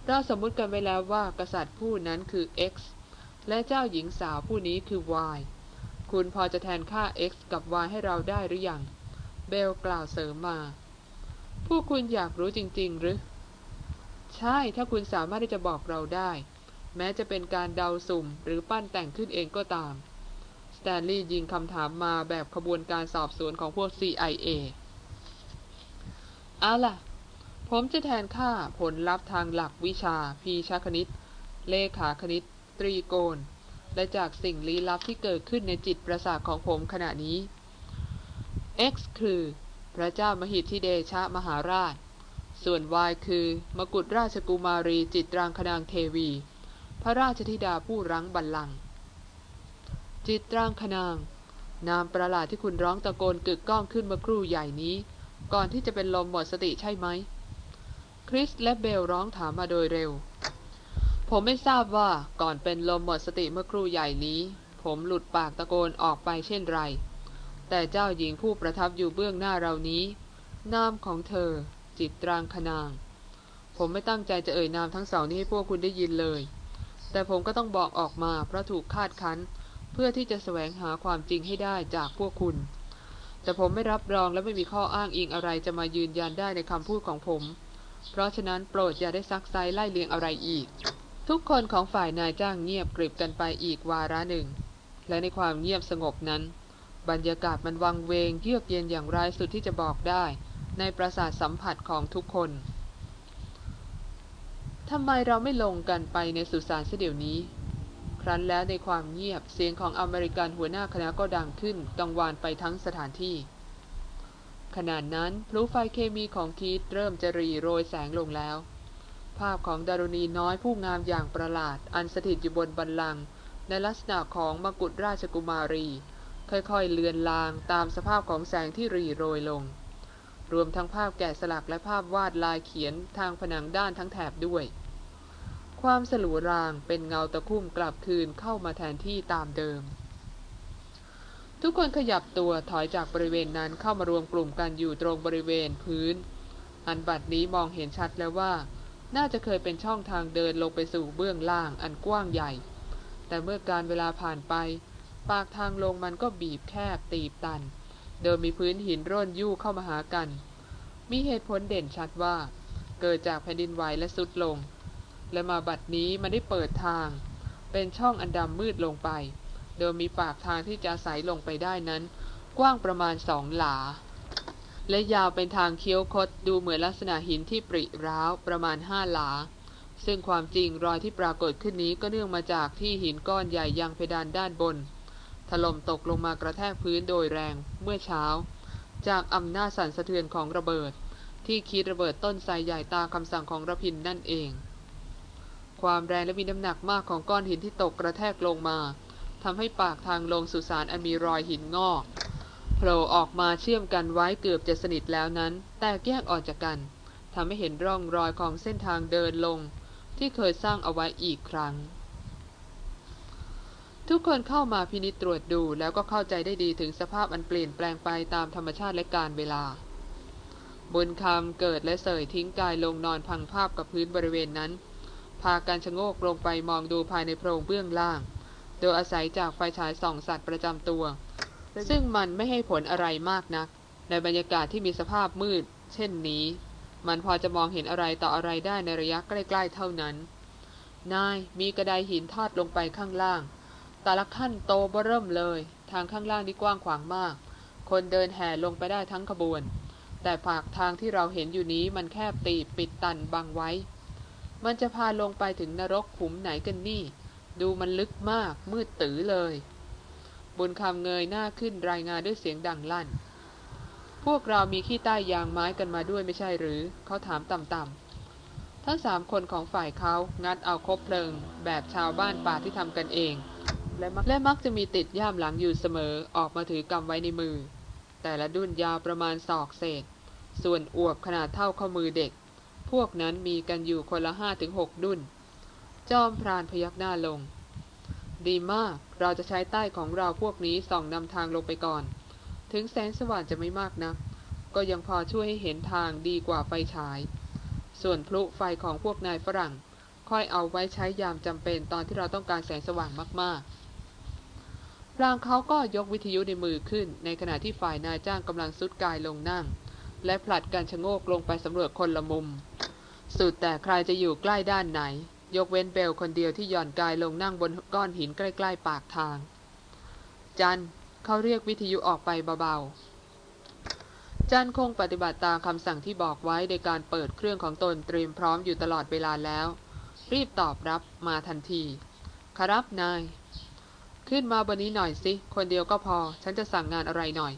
เราสมมุติกันไว้แล้วว่ากษัตริย์ผู้นั้นคือ X และเจ้าหญิงสาวผู้นี้คือ Y คุณพอจะแทนค่า X กับ Y ให้เราได้หรือยัง เบลกล่าวเสริมมา ผู้คุณอยากรู้จริง ๆ หรือ ใช่ถ้าคุณสามารถที่จะบอกเราได้ แม้จะเป็นการเดาสุ่มหรือปั้นแต่งขึ้นเองก็ตามสแตนลีย์ยิงคำถามมาแบบขบวนการสอบสวนของพวก CIA เอาล่ะ ผมจะแทนค่าผลลัพธ์ทางหลักวิชา พีชาคณิต เลขาคณิต ตรีโกณและจากสิ่งลี้ลับที่เกิดขึ้นในจิตประสาทของผมขณะนี้ X คือ พระเจ้ามหิทธิเดชะมหาราช ส่วน Y คือ มกุฎราชกุมารีจิตรางคนางเทวี พระราชธิดาผู้รั้งบัลลังก์จิตรางคนาง นามประหลาดที่คุณร้องตะโกนกึกก้องขึ้นเมื่อครู่ใหญ่นี้ ก่อนที่จะเป็นลมหมดสติใช่ไหม คริสและเบลร้องถามมาโดยเร็ว ผมไม่ทราบว่าก่อนเป็นลมหมดสติเมื่อครู่ใหญ่นี้ ผมหลุดปากตะโกนออกไปเช่นไร แต่เจ้าหญิงผู้ประทับอยู่เบื้องหน้าเรานี้ นามของเธอ จิตรางคนาง ผมไม่ตั้งใจจะเอ่ยนามทั้งสองนี้ให้พวกคุณได้ยินเลย แต่ผมก็ต้องบอกออกมาเพราะถูกคาดคั้น เพื่อที่จะแสวงหาความจริงให้ได้จากพวกคุณ แต่ผมไม่รับรองและไม่มีข้ออ้างอิงอะไรจะมายืนยันได้ในคำพูดของผม เพราะฉะนั้นโปรดอย่าได้ซักไซไล่เลียงอะไรอีก ทุกคนของฝ่ายนายจ้างเงียบกริบกันไปอีกวาระหนึ่ง และในความเงียบสงบนั้น บรรยากาศมันวังเวงเยือกเย็นอย่างไรสุดที่จะบอกได้ ในประสาทสัมผัสของทุกคนทำไมเราไม่ลงกันไปในสุสานเสียเดี๋ยวนี้ ครั้นแล้วในความเงียบเสียงของอเมริกันหัวหน้าคณะก็ดังขึ้นกังวานไปทั้งสถานที่ขณะนั้นพลุไฟเคมีของคีตเริ่มจะรีโรยแสงลงแล้ว ภาพของดารุณีน้อยผู้งามอย่างประหลาด อันสถิตอยู่บนบันลัง ในลักษณะของมกุฎราชกุมารี ค่อยๆเลือนลางตามสภาพของแสงที่รีโรยลง รวมทั้งภาพแกะสลักและภาพวาดลายเขียนทางผนังด้านทั้งแถบด้วย ความสลัวรางเป็นเงาตะคุ่มกลับคืนเข้ามาแทนที่ตามเดิม ทุกคนขยับตัวถอยจากบริเวณนั้นเข้ามารวมกลุ่มกันอยู่ตรงบริเวณพื้น อันบัดนี้มองเห็นชัดแล้วว่า น่าจะเคยเป็นช่องทางเดินลงไปสู่เบื้องล่างอันกว้างใหญ่ แต่เมื่อการเวลาผ่านไป ปากทางลงมันก็บีบแคบตีบตันโดยมีพื้นหินร่นยู่เข้ามาหากัน มีเหตุผลเด่นชัดว่า เกิดจากแผ่นดินไหวและสุดลง และมาบัดนี้มันได้เปิดทาง เป็นช่องอันดำมืดลงไปโดยมีปากทางที่จะใสลงไปได้นั้น กว้างประมาณสองหลา และยาวเป็นทางเคี้ยวคดดูเหมือนลักษณะหินที่ปริร้าวประมาณห้าหลาซึ่งความจริงรอยที่ปรากฏขึ้นนี้ก็เนื่องมาจากที่หินก้อนใหญ่ยังเพดานด้านบน ถล่มตกลงมากระแทกพื้นโดยแรงเมื่อเช้า จากอำนาจสั่นสะเทือนของระเบิด ที่คิดระเบิดต้นไทรใหญ่ตามคำสั่งของระพินนั่นเอง ความแรงและมีน้ำหนักมากของก้อนหินที่ตกกระแทกลงมาทำให้ปากทางลงสุสานอันมีรอยหินงอกโผล่ออกมาเชื่อมกันไว้เกือบจะสนิทแล้วนั้น แตกแยกออกจากกันทำให้เห็นร่องรอยของเส้นทางเดินลง ที่เคยสร้างเอาไว้อีกครั้ง ทุกคนเข้ามาพินิจตรวจดูแล้วก็เข้าใจได้ดีถึงสภาพอันเปลี่ยนแปลงไปตามธรรมชาติและการเวลา บุญคำเกิดและเสยทิ้งกายลงนอนพังภาพกับพื้นบริเวณนั้น พากันชะโงกลงไปมองดูภายในโพรงเบื้องล่าง โดยอาศัยจากไฟฉายส่องสัตว์ประจำตัว ซึ่งมันไม่ให้ผลอะไรมากนัก ในบรรยากาศที่มีสภาพมืด เช่นนี้ มันพอจะมองเห็นอะไรต่ออะไรได้ในระยะใกล้ ๆ เท่านั้น นายมีกระไดหินทอดลงไปข้างล่าง แต่ละขั้นโตเบ้อเริ่มเลย ทางข้างล่างนี่กว้างขวางมาก คนเดินแห่ลงไปได้ทั้งขบวน แต่ปากทางที่เราเห็นอยู่นี้มันแคบตีบปิดตันบังไว้ มันจะพาลงไปถึงนรกขุมไหนกันนี่ ดูมันลึกมากมืดตื้อเลย บุญคำเงยหน้าขึ้นรายงานด้วยเสียงดังลั่น พวกเรามีขี้ใต้ยางไม้กันมาด้วยไม่ใช่หรือ เขาถามต่ำๆทั้งสามคนของฝ่ายเขางัดเอาคบเพลิง แบบชาวบ้านป่าที่ทำกันเอง และมักและมักจะมีติดย่ามหลังอยู่เสมอออกมาถือกำไว้ในมือ แต่ละดุนยาวประมาณศอกเศษ ส่วนอวบขนาดเท่าข้อมือเด็ก พวกนั้นมีกันอยู่คนละห้าถึงหกดุนจอมพรานพยักหน้าลง ดีมากเราจะใช้ใต้ของเราพวกนี้ส่องนำทางลงไปก่อน ถึงแสงสว่างจะไม่มากนัก ก็ยังพอช่วยให้เห็นทางดีกว่าไฟฉาย ส่วนพลุไฟของพวกนายฝรั่ง ค่อยเอาไว้ใช้ยามจำเป็นตอนที่เราต้องการแสงสว่างมากๆ พลางเขาก็ยกวิทยุในมือขึ้น ในขณะที่ฝ่ายนายจ้างกำลังซุดกายลงนั่ง และผลัดกันชะโงกลงไปสำรวจคนละมุม สุดแต่ใครจะอยู่ใกล้ด้านไหน ยกเว้นเบลคนเดียวที่หย่อนกายลงนั่งบนก้อนหินใกล้ๆปากทาง จันเขาเรียกวิทยุออกไปเบาๆ จันคงปฏิบัติตามคำสั่งที่บอกไว้โดยการเปิดเครื่องของตนเตรียมพร้อมอยู่ตลอดเวลาแล้ว รีบตอบรับมาทันทีครับนาย ขึ้นมาบนนี้หน่อยสิ คนเดียวก็พอ ฉันจะสั่งงานอะไรหน่อย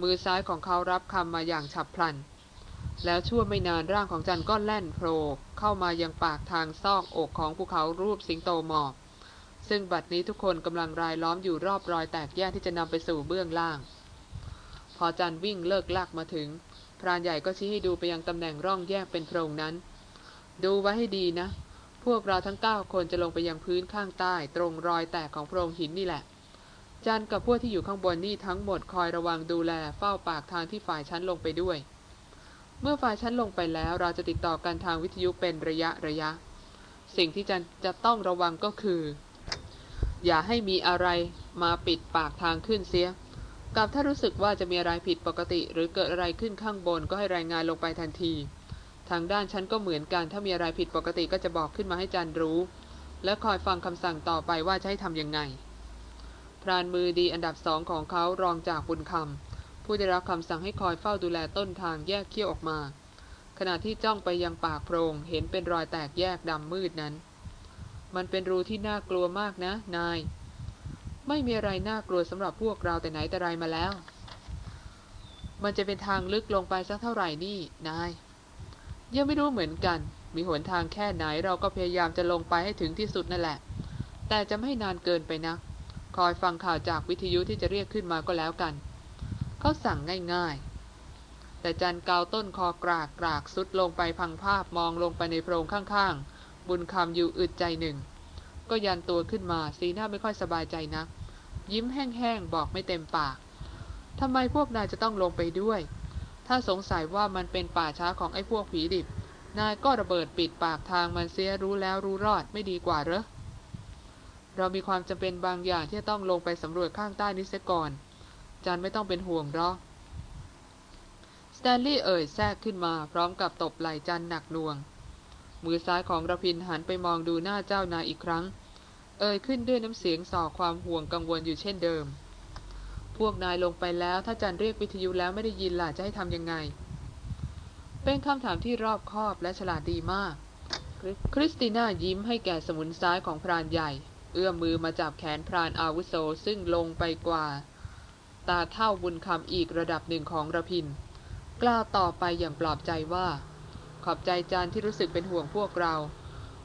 มือซ้ายของเขารับคำมาอย่างฉับพลัน แล้วชั่วไม่นานร่างของจันก็แล่นโผล่เข้ามายังปากทางซอกอกของภูเขารูปสิงโตหมอบ ซึ่งบัดนี้ทุกคนกำลังรายล้อมอยู่รอบรอยแตกแยกที่จะนำไปสู่เบื้องล่าง พอจันวิ่งเลิกลากมาถึง พรานใหญ่ก็ชี้ให้ดูไปยังตำแหน่งร่องแยกเป็นโพรงนั้น ดูไว้ให้ดีนะ พวกเราทั้งเก้าคนจะลงไปยังพื้นข้างใต้ ตรงรอยแตกของโพรงหินนี่แหละ จันกับพวกที่อยู่ข้างบนนี่ทั้งหมดคอยระวังดูแลเฝ้าปากทางที่ฝ่ายชั้นลงไปด้วย เมื่อฝ่ายชั้นลงไปแล้วเราจะติดต่อกันทางวิทยุเป็นระยะระยะ สิ่งที่จันจะต้องระวังก็คือ อย่าให้มีอะไรมาปิดปากทางขึ้นเสีย กับถ้ารู้สึกว่าจะมีอะไรผิดปกติ หรือเกิดอะไรขึ้นข้างบนก็ให้รายงานลงไปทันที ทางด้านฉันก็เหมือนกัน ถ้ามีอะไรผิดปกติก็จะบอกขึ้นมาให้จันรู้ และคอยฟังคำสั่งต่อไปว่าจะให้ทำยังไง พรานมือดีอันดับสองของเขารองจากบุญคำผู้ได้รับคำสั่งให้คอยเฝ้าดูแลต้นทางแยกเขี้ยวออกมา ขณะที่จ้องไปยังปากโพรงเห็นเป็นรอยแตกแยกดำมืดนั้น มันเป็นรูที่น่ากลัวมากนะ นาย ไม่มีอะไรน่ากลัวสำหรับพวกเราแต่ไหนแต่ไรมาแล้วมันจะเป็นทางลึกลงไปสักเท่าไหร่นี่ นาย ยังไม่รู้เหมือนกัน มีหนทางแค่ไหนเราก็พยายามจะลงไปให้ถึงที่สุดนั่นแหละ แต่จะไม่นานเกินไปนะ คอยฟังข่าวจากวิทยุที่จะเรียกขึ้นมาก็แล้วกัน เขาสั่งง่ายๆ แต่จันเกาต้นคอกรากกรากสุดลงไปพังภาพมองลงไปในโพรงข้างๆ บุญคำอยู่อึดใจหนึ่ง ก็ยันตัวขึ้นมาสีหน้าไม่ค่อยสบายใจนะ ยิ้มแห้งๆ บอกไม่เต็มปากทำไมพวกนายจะต้องลงไปด้วย ถ้าสงสัยว่ามันเป็นป่าช้าของไอ้พวกผีดิบ นายก็ระเบิดปิดปากทางมันเสียรู้แล้วรู้รอดไม่ดีกว่าเหรอ เรามีความจำเป็นบางอย่างที่ต้องลงไปสำรวจข้างใต้นี้เสียก่อน จันไม่ต้องเป็นห่วงหรอกสแตนลีย์เอ่ยแทรกขึ้นมาพร้อมกับตบไหล่จันหนักหน่วง มือซ้ายของระพินหันไปมองดูหน้าเจ้านายอีกครั้ง เอ่ยขึ้นด้วยน้ำเสียงส่อความห่วงกังวลอยู่เช่นเดิม พวกนายลงไปแล้ว ถ้าจันเรียกวิทยุแล้วไม่ได้ยินล่ะจะให้ทำยังไง เป็นคำถามที่รอบคอบและฉลาดดีมาก คริสติน่ายิ้มให้แก่สมุนซ้ายของพรานใหญ่ เอื้อมมือมาจับแขนพรานอาวุโสซึ่งลงไปกว่า ตาเท่าบุญคำอีกระดับหนึ่งของระพิน กล่าวต่อไปอย่างปลอบใจว่า ขอบใจจันที่รู้สึกเป็นห่วงพวกเรา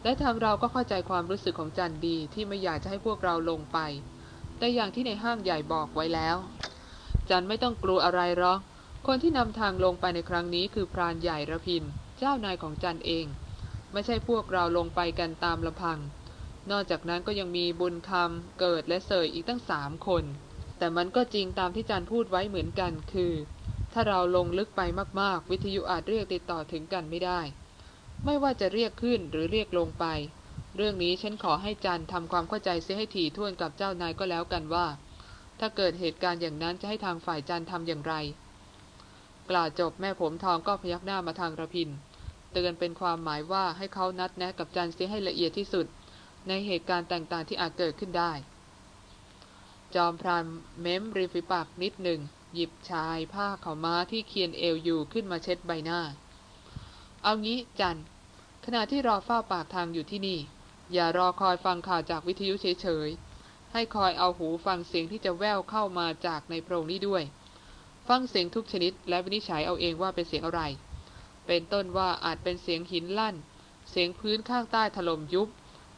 และทางเราก็เข้าใจความรู้สึกของจันดีที่ไม่อยากจะให้พวกเราลงไป แต่อย่างที่ในห้างใหญ่บอกไว้แล้ว จันไม่ต้องกลัวอะไรหรอก คนที่นำทางลงไปในครั้งนี้คือพรานใหญ่ระพิน เจ้านายของจันเอง ไม่ใช่พวกเราลงไปกันตามลำพัง นอกจากนั้นก็ยังมีบุญคำเกิดและเสยอีกตั้งสามคน แต่มันก็จริงตามที่จันพูดไว้เหมือนกันคือ ถ้าเราลงลึกไปมากๆ วิทยุอาจเรียกติดต่อถึงกันไม่ได้ ไม่ว่าจะเรียกขึ้นหรือเรียกลงไป เรื่องนี้ฉันขอให้จันทำความเข้าใจเสียให้ถี่ถ้วนกับเจ้านายก็แล้วกันว่า ถ้าเกิดเหตุการณ์อย่างนั้นจะให้ทางฝ่ายจันทำอย่างไร กล่าวจบแม่ผมทองก็พยักหน้ามาทางระพิน เตือนเป็นความหมายว่าให้เขานัดแนะกับจันเสียให้ละเอียดที่สุด ในเหตุการณ์ต่างๆที่อาจเกิดขึ้นได้ จอมพรานเม้มริมฝีปากนิดหนึ่งหยิบชายผ้าขาม้าที่เคียนเอวอยู่ขึ้นมาเช็ดใบหน้า เอางี้จันขณะที่รอเฝ้าปากทางอยู่ที่นี่ อย่ารอคอยฟังข่าวจากวิทยุเฉยๆ ให้คอยเอาหูฟังเสียงที่จะแววเข้ามาจากในโพรงนี้ด้วย ฟังเสียงทุกชนิดและวินิจฉัยเอาเองว่าเป็นเสียงอะไร เป็นต้นว่าอาจเป็นเสียงหินลั่น เสียงพื้นข้างใต้ถล่มยุบ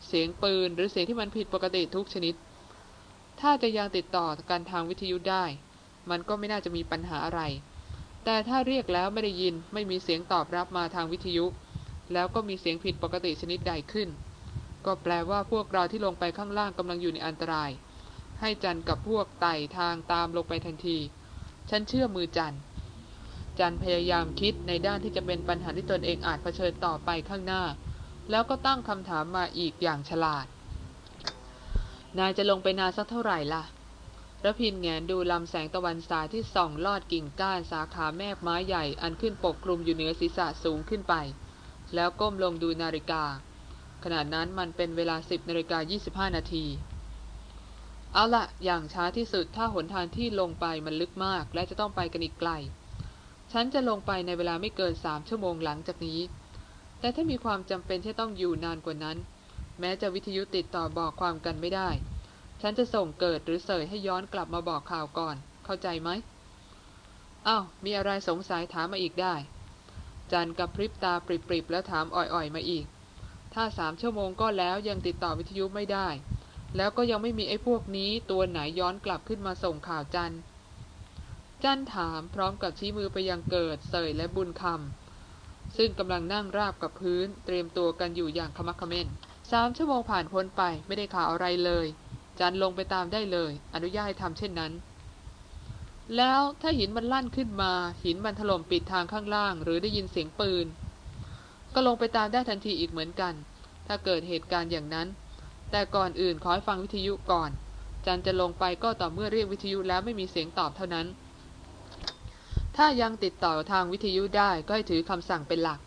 เสียงปืนหรือเสียงที่มันผิดปกติทุกชนิด ถ้าจะยังติดต่อกันทางวิทยุได้ มันก็ไม่น่าจะมีปัญหาอะไร แต่ถ้าเรียกแล้วไม่ได้ยินไม่มีเสียงตอบรับมาทางวิทยุ แล้วก็มีเสียงผิดปกติชนิดใดขึ้น ก็แปลว่าพวกเราที่ลงไปข้างล่างกำลังอยู่ในอันตราย ให้จันกับพวกไต่ทางตามลงไปทันที ฉันเชื่อมือจัน จันพยายามคิดในด้านที่จะเป็นปัญหาที่ตนเองอาจเผชิญต่อไปข้างหน้า แล้วก็ตั้งคำถามมาอีกอย่างฉลาด นายจะลงไปนานสักเท่าไหร่ล่ะระพินแงนดูลำแสงตะวันสายที่ส่องลอดกิ่งก้านสาขาแมกไม้ใหญ่อันขึ้นปกคลุมอยู่เหนือศีรษะสูงขึ้นไป แล้วก้มลงดูนาฬิกา ขณะนั้นมันเป็นเวลา 10นาฬิกา25 นาที เอาละอย่างช้าที่สุดถ้าหนทางที่ลงไปมันลึกมาก และจะต้องไปกันอีกไกล ฉันจะลงไปในเวลาไม่เกินสามชั่วโมงหลังจากนี้ แต่ถ้ามีความจำเป็นที่ต้องอยู่นานกว่านั้น แม้จะวิทยุติดต่อบอกความกันไม่ได้ ฉันจะส่งเกิดหรือเสยให้ย้อนกลับมาบอกข่าวก่อน เข้าใจไหมอ้าวมีอะไรสงสัยถามมาอีกได้ จันกับพริบตาปริบๆแล้วถามอ่อยๆมาอีก ถ้าสามชั่วโมงก็แล้วยังติดต่อวิทยุไม่ได้ แล้วก็ยังไม่มีไอ้พวกนี้ตัวไหนย้อนกลับขึ้นมาส่งข่าวจันจันถามพร้อมกับชี้มือไปยังเกิดเสยและบุญคำซึ่งกำลังนั่งราบกับพื้นเตรียมตัวกันอยู่อย่างขมักขม้นสามชั่วโมงผ่านพ้นไปไม่ได้ข่าวอะไรเลย จันลงไปตามได้เลย อนุญาตให้ทำเช่นนั้น แล้วถ้าหินมันลั่นขึ้นมา หินมันถล่มปิดทางข้างล่าง หรือได้ยินเสียงปืน ก็ลงไปตามได้ทันทีอีกเหมือนกัน ถ้าเกิดเหตุการณ์อย่างนั้น แต่ก่อนอื่นขอให้ฟังวิทยุก่อน จันจะลงไปก็ต่อเมื่อเรียกวิทยุแล้วไม่มีเสียงตอบเท่านั้น ถ้ายังติดต่อทางวิทยุได้ก็ให้ถือคำสั่งเป็นหลัก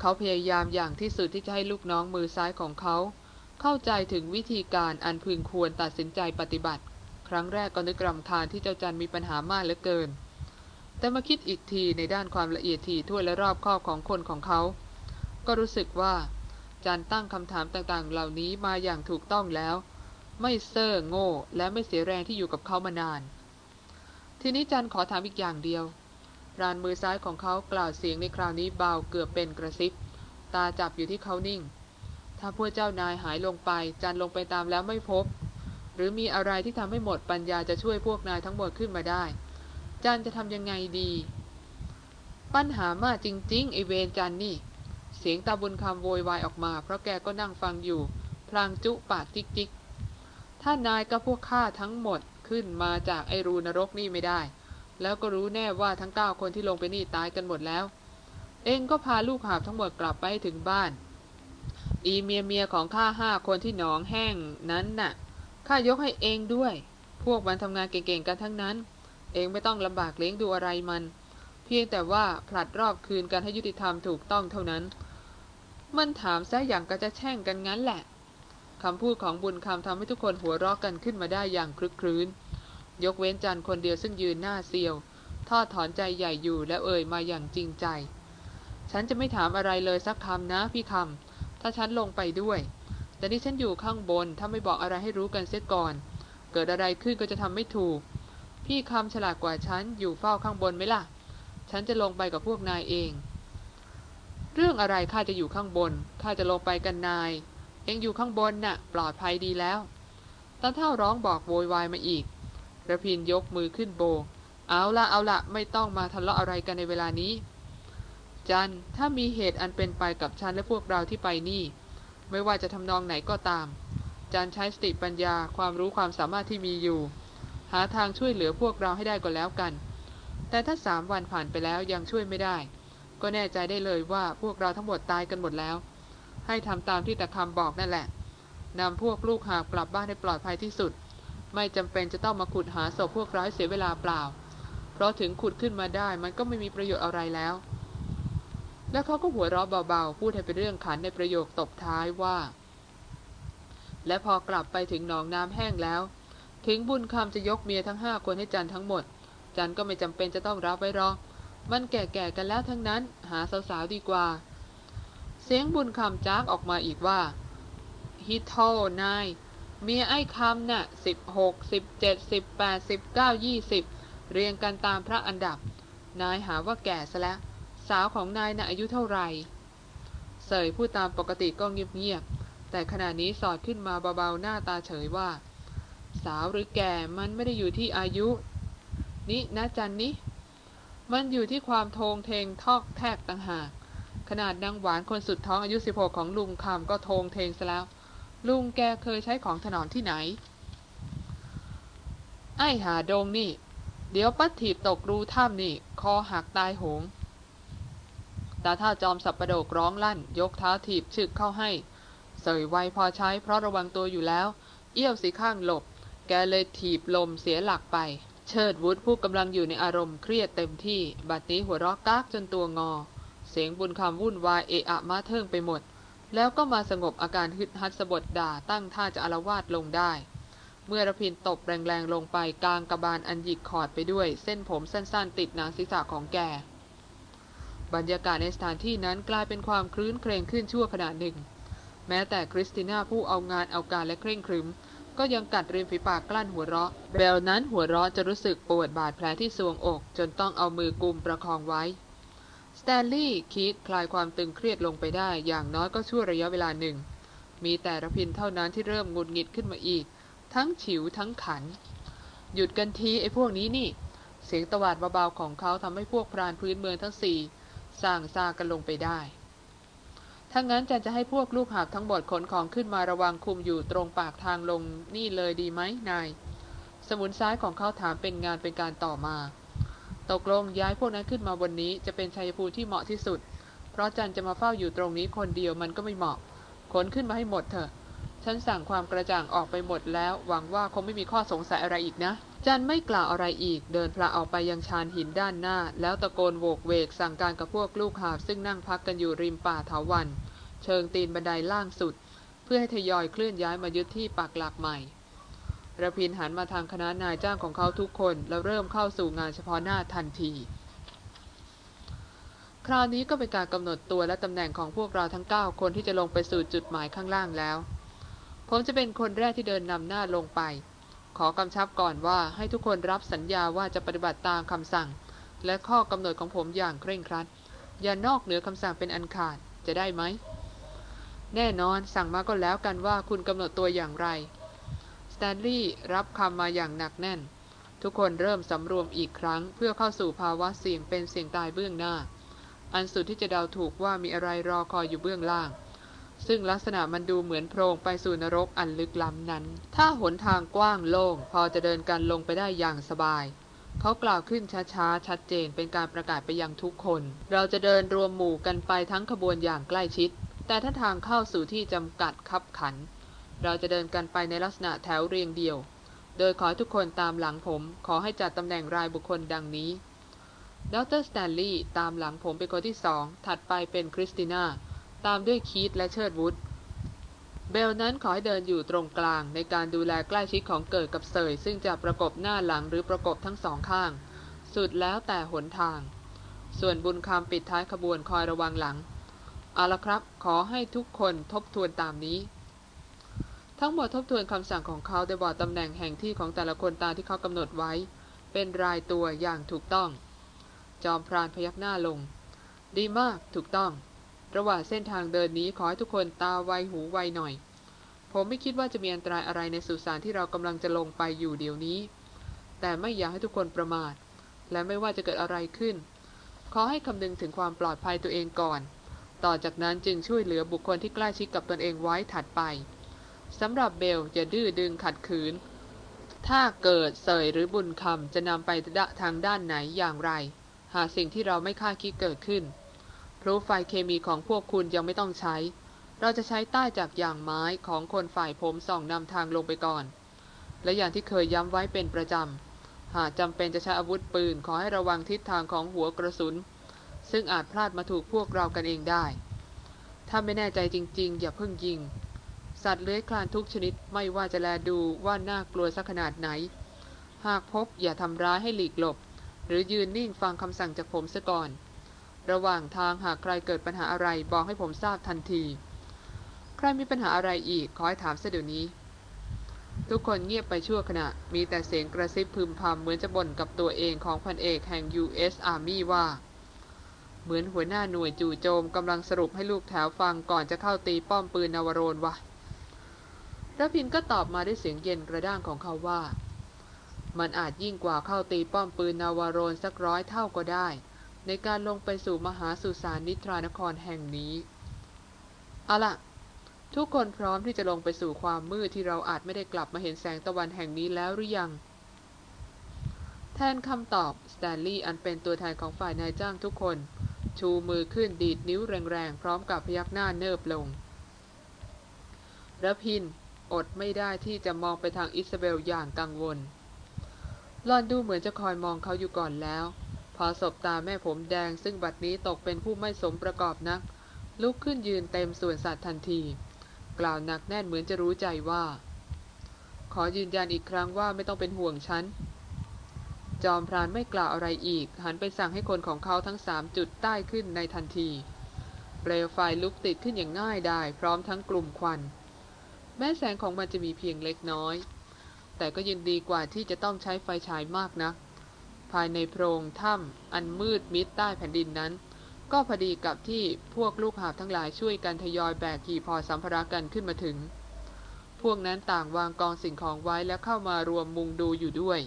เขาพยายามอย่างที่สุดที่จะให้ลูกน้องมือซ้ายของเขา เข้าใจถึงวิธีการอันพึงควรตัดสินใจปฏิบัติ ครั้งแรกก็นึกรำคาญที่เจ้าจันมีปัญหามากเหลือเกินแต่มาคิดอีกทีในด้านความละเอียดถี่ถ้วนและรอบคอบของคนของเขา ก็รู้สึกว่า จันตั้งคำถามต่างๆ เหล่านี้มาอย่างถูกต้องแล้ว ไม่เซ่อโง่ และไม่เสียแรงที่อยู่กับเขามานาน ทีนี้จันขอถามอีกอย่างเดียวรานมือซ้ายของเขากล่าวเสียงในคราวนี้เบาเกือบเป็นกระซิบ ตาจับอยู่ที่เขานิ่ง ถ้าพวกเจ้านายหายลงไป จันลงไปตามแล้วไม่พบ หรือมีอะไรที่ทำให้หมดปัญญาจะช่วยพวกนายทั้งหมดขึ้นมาได้ จันจะทำยังไงดี ปัญหามากจริง ๆ ไอเวนจันนี่ สียงตาบุญคำโวยวายออกมา เพราะแกก็นั่งฟังอยู่ พลางจุปากจิกจิกถ้านายกับพวกข้าทั้งหมดขึ้นมาจากไอรูนรกนี่ไม่ได้ แล้วก็รู้แน่ว่าทั้งเก้าคนที่ลงไปนี่ตายกันหมดแล้ว เองก็พาลูกหาบทั้งหมดกลับไปถึงบ้าน อีเมียเมียของข้าห้าคนที่หนองแห้งนั้นน่ะข้ายกให้เองด้วย พวกมันทำงานเก่งๆกันทั้งนั้น เองไม่ต้องลำบากเลี้ยงดูอะไรมัน เพียงแต่ว่าผลัดรอบคืนกันให้ยุติธรรมถูกต้องเท่านั้น มันถามซะอย่างก็จะแช่งกันงั้นแหละคำพูดของบุญคำทำให้ทุกคนหัวเราะกันขึ้นมาได้อย่างคลึกครื้น ยกเว้นจันคนเดียวซึ่งยืนหน้าเซียว ทอดถอนใจใหญ่อยู่และเอ่ยมาอย่างจริงใจ ฉันจะไม่ถามอะไรเลยสักคำนะพี่คำ ถ้าฉันลงไปด้วย แต่นี่ฉันอยู่ข้างบน ถ้าไม่บอกอะไรให้รู้กันเสียก่อน เกิดอะไรขึ้นก็จะทำไม่ถูก พี่คำฉลาดกว่าฉันอยู่เฝ้าข้างบนไหมล่ะ ฉันจะลงไปกับพวกนายเอง เรื่องอะไรข้าจะอยู่ข้างบนข้าจะลงไปกันนาย เองอยู่ข้างบนน่ะ ปลอดภัยดีแล้วตาเท่าร้องบอกโวยวายมาอีกระพินยกมือขึ้นโบกเอาละเอาละไม่ต้องมาทะเลาะอะไรกันในเวลานี้ จันถ้ามีเหตุอันเป็นไปกับฉันและพวกเราที่ไปนี่ ไม่ว่าจะทำนองไหนก็ตาม จันใช้สติปัญญาความรู้ความสามารถที่มีอยู่ หาทางช่วยเหลือพวกเราให้ได้ก็แล้วกัน แต่ถ้าสามวันผ่านไปแล้วยังช่วยไม่ได้ ก็แน่ใจได้เลยว่าพวกเราทั้งหมดตายกันหมดแล้ว ให้ทำตามที่ตะคำบอกนั่นแหละนำพวกลูกหาบกลับบ้านให้ปลอดภัยที่สุด ไม่จำเป็นจะต้องมาขุดหาศพพวกเราให้เสียเวลาเปล่า เพราะถึงขุดขึ้นมาได้มันก็ไม่มีประโยชน์อะไรแล้ว แล้วเขาก็หัวเราะเบาๆ พูดให้เป็นเรื่องขันในประโยคตบท้ายว่า และพอกลับไปถึงหนองน้ำแห้งแล้ว ถึงบุญคำจะยกเมียทั้งห้าคนให้จันทั้งหมด จันก็ไม่จำเป็นจะต้องรับไว้รอง มันแก่ๆกันแล้วทั้งนั้น หาสาวๆดีกว่า เสียงบุญคำจากออกมาอีกว่าฮิโทนายเมียไอ้คำน่ะสิบหกสิบเจ็ดสิบแปดสิบเก้ายี่สิบเรียงกันตามพระอันดับ นายหาว่าแก่ซะแล้ว สาวของนายน่ะอายุเท่าไหร่เสยพูดตามปกติก็เงียบๆแต่ขณะนี้สอดขึ้นมาเบาๆหน้าตาเฉยว่า สาวหรือแก่มันไม่ได้อยู่ที่อายุ นี่นะจันนี่ มันอยู่ที่ความโทงเทงทอกแทกต่างหาก ขนาดนางหวานคนสุดท้องอายุ16ของลุงคำก็โทงเทงซะแล้ว ลุงแกเคยใช้ของถนอมที่ไหน ไอ้หาดงนี่ เดี๋ยวปัดถีบตกรูถ้ำนี่ คอหักตายโหงตาท่าจอมสับประโดกร้องลั่น ยกเท้าถีบฉึกเข้าให้ เสยไวพอใช้เพราะระวังตัวอยู่แล้ว เอี้ยวสีข้างหลบ แกเลยถีบลมเสียหลักไป เชิดวุฒผู้กำลังอยู่ในอารมณ์เครียดเต็มที่ บัดนี้หัวเราะกากจนตัวงอ เสียงบุญคำวุ่นวายเอะอะมาเทิงไปหมด แล้วก็มาสงบอาการฮึดฮัดสะบดด่าตั้งท่าจะอารวาสลงได้ เมื่อระพินตบแรงๆลงไปกลางกระบาลอันหยิกขอดไปด้วย เส้นผมสั้นๆ ติดหนังศีรษะของแก บรรยากาศในสถานที่นั้นกลายเป็นความครื้นเครงขึ้นชั่วขณะหนึ่ง แม้แต่คริสติน่าผู้เอางานเอาการและเคร่งขรึม ก็ยังกัดริมฝีปากกลั้นหัวเราะ เบลนั้นหัวเราะจนรู้สึกปวดบาดแผลที่ทรวงอก จนต้องเอามือกุมประคองไว้ สแตนลีย์คีธคลายความตึงเครียดลงไปได้ อย่างน้อยก็ชั่วระยะเวลาหนึ่ง มีแต่รพินทร์เท่านั้นที่เริ่มงุดหงิดขึ้นมาอีก ทั้งฉิวทั้งขัน หยุดกันทีไอ้พวกนี้นี่ เสียงตวาดเบาๆของเขาทำให้พวกพรานพื้นเมืองทั้งสี่สั่งซากันลงไปได้ ถ้างั้นจันจะให้พวกลูกหาบทั้งหมดขนของขึ้นมาระวังคุมอยู่ตรงปากทางลงนี่เลยดีไหมนาย สมุนซ้ายของเขาถามเป็นงานเป็นการต่อมา ตกลงย้ายพวกนั้นขึ้นมาบนนี้จะเป็นชัยภูมิที่เหมาะที่สุด เพราะจันจะมาเฝ้าอยู่ตรงนี้คนเดียวมันก็ไม่เหมาะ ขนขึ้นมาให้หมดเถอะ ฉันสั่งความกระจ่างออกไปหมดแล้ว หวังว่าคงไม่มีข้อสงสัยอะไรอีกนะ จันไม่กล่าวอะไรอีก เดินพละออกไปยังชานหินด้านหน้า แล้วตะโกนโวกเวกสั่งการกับพวกลูกหาบซึ่งนั่งพักกันอยู่ริมป่าเถาวัน เชิงตีนบันไดล่างสุด เพื่อให้ทยอยเคลื่อนย้ายมายึดที่ปักหลักใหม่ระพินหันมาทางคณะนายจ้างของเขาทุกคน แล้วเริ่มเข้าสู่งานเฉพาะหน้าทันที คราวนี้ก็เป็นการกำหนดตัวและตำแหน่งของพวกเราทั้ง 9 คนที่จะลงไปสู่จุดหมายข้างล่างแล้ว ผมจะเป็นคนแรกที่เดินนำหน้าลงไป ขอกำชับก่อนว่าให้ทุกคนรับสัญญาว่าจะปฏิบัติตามคำสั่ง และข้อกำหนดของผมอย่างเคร่งครัด อย่านอกเหนือคำสั่งเป็นอันขาดจะได้ไหม แน่นอนสั่งมาก็แล้วกันว่าคุณกำหนดตัวอย่างไรสแตนลีย์รับคำมาอย่างหนักแน่น ทุกคนเริ่มสำรวมอีกครั้ง เพื่อเข้าสู่ภาวะเสี่ยงเป็นเสี่ยงตายเบื้องหน้า อันสุดที่จะเดาถูกว่ามีอะไรรอคอยอยู่เบื้องล่าง ซึ่งลักษณะมันดูเหมือนโพรงไปสู่นรกอันลึกล้ำนั้น ถ้าหนทางกว้างโล่งพอจะเดินกันลงไปได้อย่างสบาย เขากล่าวขึ้นช้าๆ ชัดเจนเป็นการประกาศไปยังทุกคน เราจะเดินรวมหมู่กันไปทั้งขบวนอย่างใกล้ชิด แต่ถ้าทางเข้าสู่ที่จำกัดคับขัน เราจะเดินกันไปในลักษณะแถวเรียงเดียว โดยขอทุกคนตามหลังผม ขอให้จัดตำแหน่งรายบุคคลดังนี้ดรสแตนลีย์ตามหลังผมเป็นคนที่สองถัดไปเป็นคริสติน่า ตามด้วยคีธและเชิดวุธเบลนั้นขอให้เดินอยู่ตรงกลางในการดูแลใกล้ชิดของเกิดกับเสยซึ่งจะประกบหน้าหลังหรือประกบทั้งสองข้าง สุดแล้วแต่หนทาง ส่วนบุญคำปิดท้ายขบวนคอยระวังหลัง เอาละครับ ขอให้ทุกคนทบทวนตามนี้ ทั้งหมดทบทวนคำสั่งของเขาโดยบอกตำแหน่งแห่งที่ของแต่ละคนตามที่เขากำหนดไว้ เป็นรายตัวอย่างถูกต้อง จอมพรานพยักหน้าลง ดีมากถูกต้อง ระหว่างเส้นทางเดินนี้ขอให้ทุกคนตาไวหูไวหน่อย ผมไม่คิดว่าจะมีอันตรายอะไรในสุสานที่เรากำลังจะลงไปอยู่เดี๋ยวนี้ แต่ไม่อยากให้ทุกคนประมาท และไม่ว่าจะเกิดอะไรขึ้น ขอให้คำนึงถึงความปลอดภัยตัวเองก่อน ต่อจากนั้นจึงช่วยเหลือบุคคลที่ใกล้ชิดกับตนเองไว้ถัดไปสำหรับเบลอย่าดื้อดึงขัดขืน ถ้าเกิดเสยหรือบุญคำจะนำไปทางด้านไหนอย่างไร หากสิ่งที่เราไม่คาดคิดเกิดขึ้น พลุไฟเคมีของพวกคุณยังไม่ต้องใช้ เราจะใช้ใต้จากอย่างไม้ของคนฝ่ายผมส่องนำทางลงไปก่อน และอย่างที่เคยย้ำไว้เป็นประจำ หากจำเป็นจะใช้อาวุธปืนขอให้ระวังทิศทางของหัวกระสุน ซึ่งอาจพลาดมาถูกพวกเรากันเองได้ ถ้าไม่แน่ใจจริง ๆ อย่าเพิ่งยิง สัตว์เลื้อยคลานทุกชนิดไม่ว่าจะแลดูว่าน่ากลัวสักขนาดไหน หากพบอย่าทำร้ายให้หลีกหลบ หรือยืนนิ่งฟังคำสั่งจากผมซะก่อน ระหว่างทางหากใครเกิดปัญหาอะไรบอกให้ผมทราบทันที ใครมีปัญหาอะไรอีกขอให้ถามเสียเดี๋ยวนี้ ทุกคนเงียบไปชั่วขณะ มีแต่เสียงกระซิบพึมพำเหมือนจะบ่นกับตัวเองของพันเอกแห่ง U.S. Army ว่า เหมือนหัวหน้าหน่วยจู่โจมกำลังสรุปให้ลูกแถวฟังก่อนจะเข้าตีป้อมปืนนาวโรนวะระพินก็ตอบมาด้วยเสียงเย็นกระด้างของเขาว่า มันอาจยิ่งกว่าเข้าตีป้อมปืนนาวโรนสักร้อยเท่าก็ได้ ในการลงไปสู่มหาสุสานนิทรานครแห่งนี้เอาล่ะทุกคนพร้อมที่จะลงไปสู่ความมืดที่เราอาจไม่ได้กลับมาเห็นแสงตะวันแห่งนี้แล้วหรือยัง แทนคำตอบสแตนลีย์อันเป็นตัวแทนของฝ่ายนายจ้างทุกคน ชูมือขึ้นดีดนิ้วแรงๆ พร้อมกับพยักหน้าเนิบลงรพินทร์ อดไม่ได้ที่จะมองไปทางอิซาเบลอย่างกังวล หล่อนดูเหมือนจะคอยมองเขาอยู่ก่อนแล้ว พอสบตาแม่ผมแดงซึ่งบัดนี้ตกเป็นผู้ไม่สมประกอบนัก ลุกขึ้นยืนเต็มส่วนสัตว์ทันที กล่าวหนักแน่นเหมือนจะรู้ใจว่า ขอยืนยันอีกครั้งว่าไม่ต้องเป็นห่วงฉัน จอมพรานไม่กล่าวอะไรอีก หันไปสั่งให้คนของเขาทั้งสามจุดใต้ขึ้นในทันที เปลวไฟลุกติดขึ้นอย่างง่ายดายพร้อมทั้งกลุ่มควัน แม้แสงของมันจะมีเพียงเล็กน้อย แต่ก็ยังดีกว่าที่จะต้องใช้ไฟฉายมากนะัก ภายในโพรงถ้ำอันมืดมิดใต้แผ่นดินนั้น ก็พอดีกับที่พวกลูกหาบทั้งหลายช่วยกันทยอยแบกหีบห่อสัมภาระกันขึ้นมาถึง พวกนั้นต่างวางกองสิ่งของไว้แล้วเข้ามารวมมุงดูอยู่ด้วย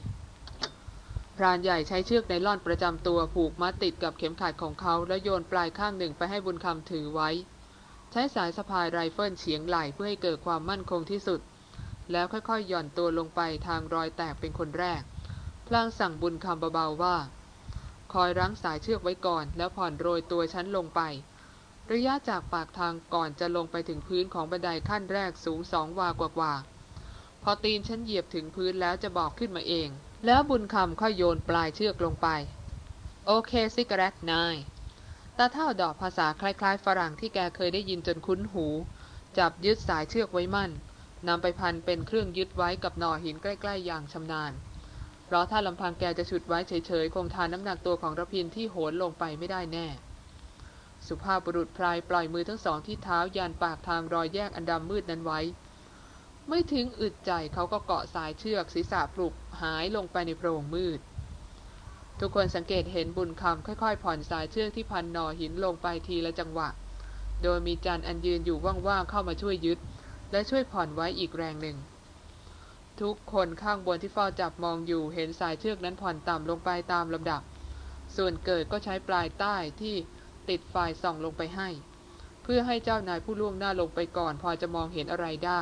พรานใหญ่ใช้เชือกไนล่อนประจำตัวผูกมัดติดกับเข็มขัดของเขาแล้วโยนปลายข้างหนึ่งไปให้บุญคำถือไว้ ใช้สายสะพายไรเฟิลเฉียงไหล่เพื่อให้เกิดความมั่นคงที่สุด แล้วค่อยๆหย่อนตัวลงไปทางรอยแตกเป็นคนแรก พลางสั่งบุญคำเบาๆว่า คอยรั้งสายเชือกไว้ก่อน แล้วผ่อนโรยตัวฉันลงไประยะจากปากทางก่อนจะลงไปถึงพื้นของบันไดขั้นแรกสูงสองวากว่าๆพอตีนฉันเหยียบถึงพื้นแล้วจะบอกขึ้นมาเอง แล้วบุญคำค่อยโยนปลายเชือกลงไป โอเคซิกเรตนายตาเท่าดอกภาษาคล้ายๆ ฝรั่งที่แกเคยได้ยินจนคุ้นหู จับยึดสายเชือกไว้มั่นนำไปพันเป็นเครื่องยึดไว้กับหน่อหินใกล้ ๆ อย่างชำนาญ เพราะถ้าลำพังแกจะฉุดไว้เฉยๆ คงทานน้ำหนักตัวของระพินที่โหนลงไปไม่ได้แน่ สุภาพบุรุษพลายปล่อยมือทั้งสองที่เท้ายันปากทางรอยแยกอันดำมืดนั้นไว้ ไม่ถึงอึดใจเขาก็เกาะสายเชือกศีรษะปลุกหายลงไปในโพรงมืด ทุกคนสังเกตเห็นบุญคำค่อยๆ ผ่อนสายเชือกที่พันหนอหินลงไปทีละจังหวะ โดยมีจันอันยืนอยู่ว่างๆเข้ามาช่วยยึด และช่วยผ่อนไว้อีกแรงหนึ่ง ทุกคนข้างบนที่เฝ้าจับมองอยู่เห็นสายเชือกนั้นผ่อนต่ำลงไปตามลำดับ ส่วนเกิดก็ใช้ปลายใต้ที่ติดไฟส่องลงไปให้ เพื่อให้เจ้านายผู้ล่วงหน้าลงไปก่อนพอจะมองเห็นอะไรได้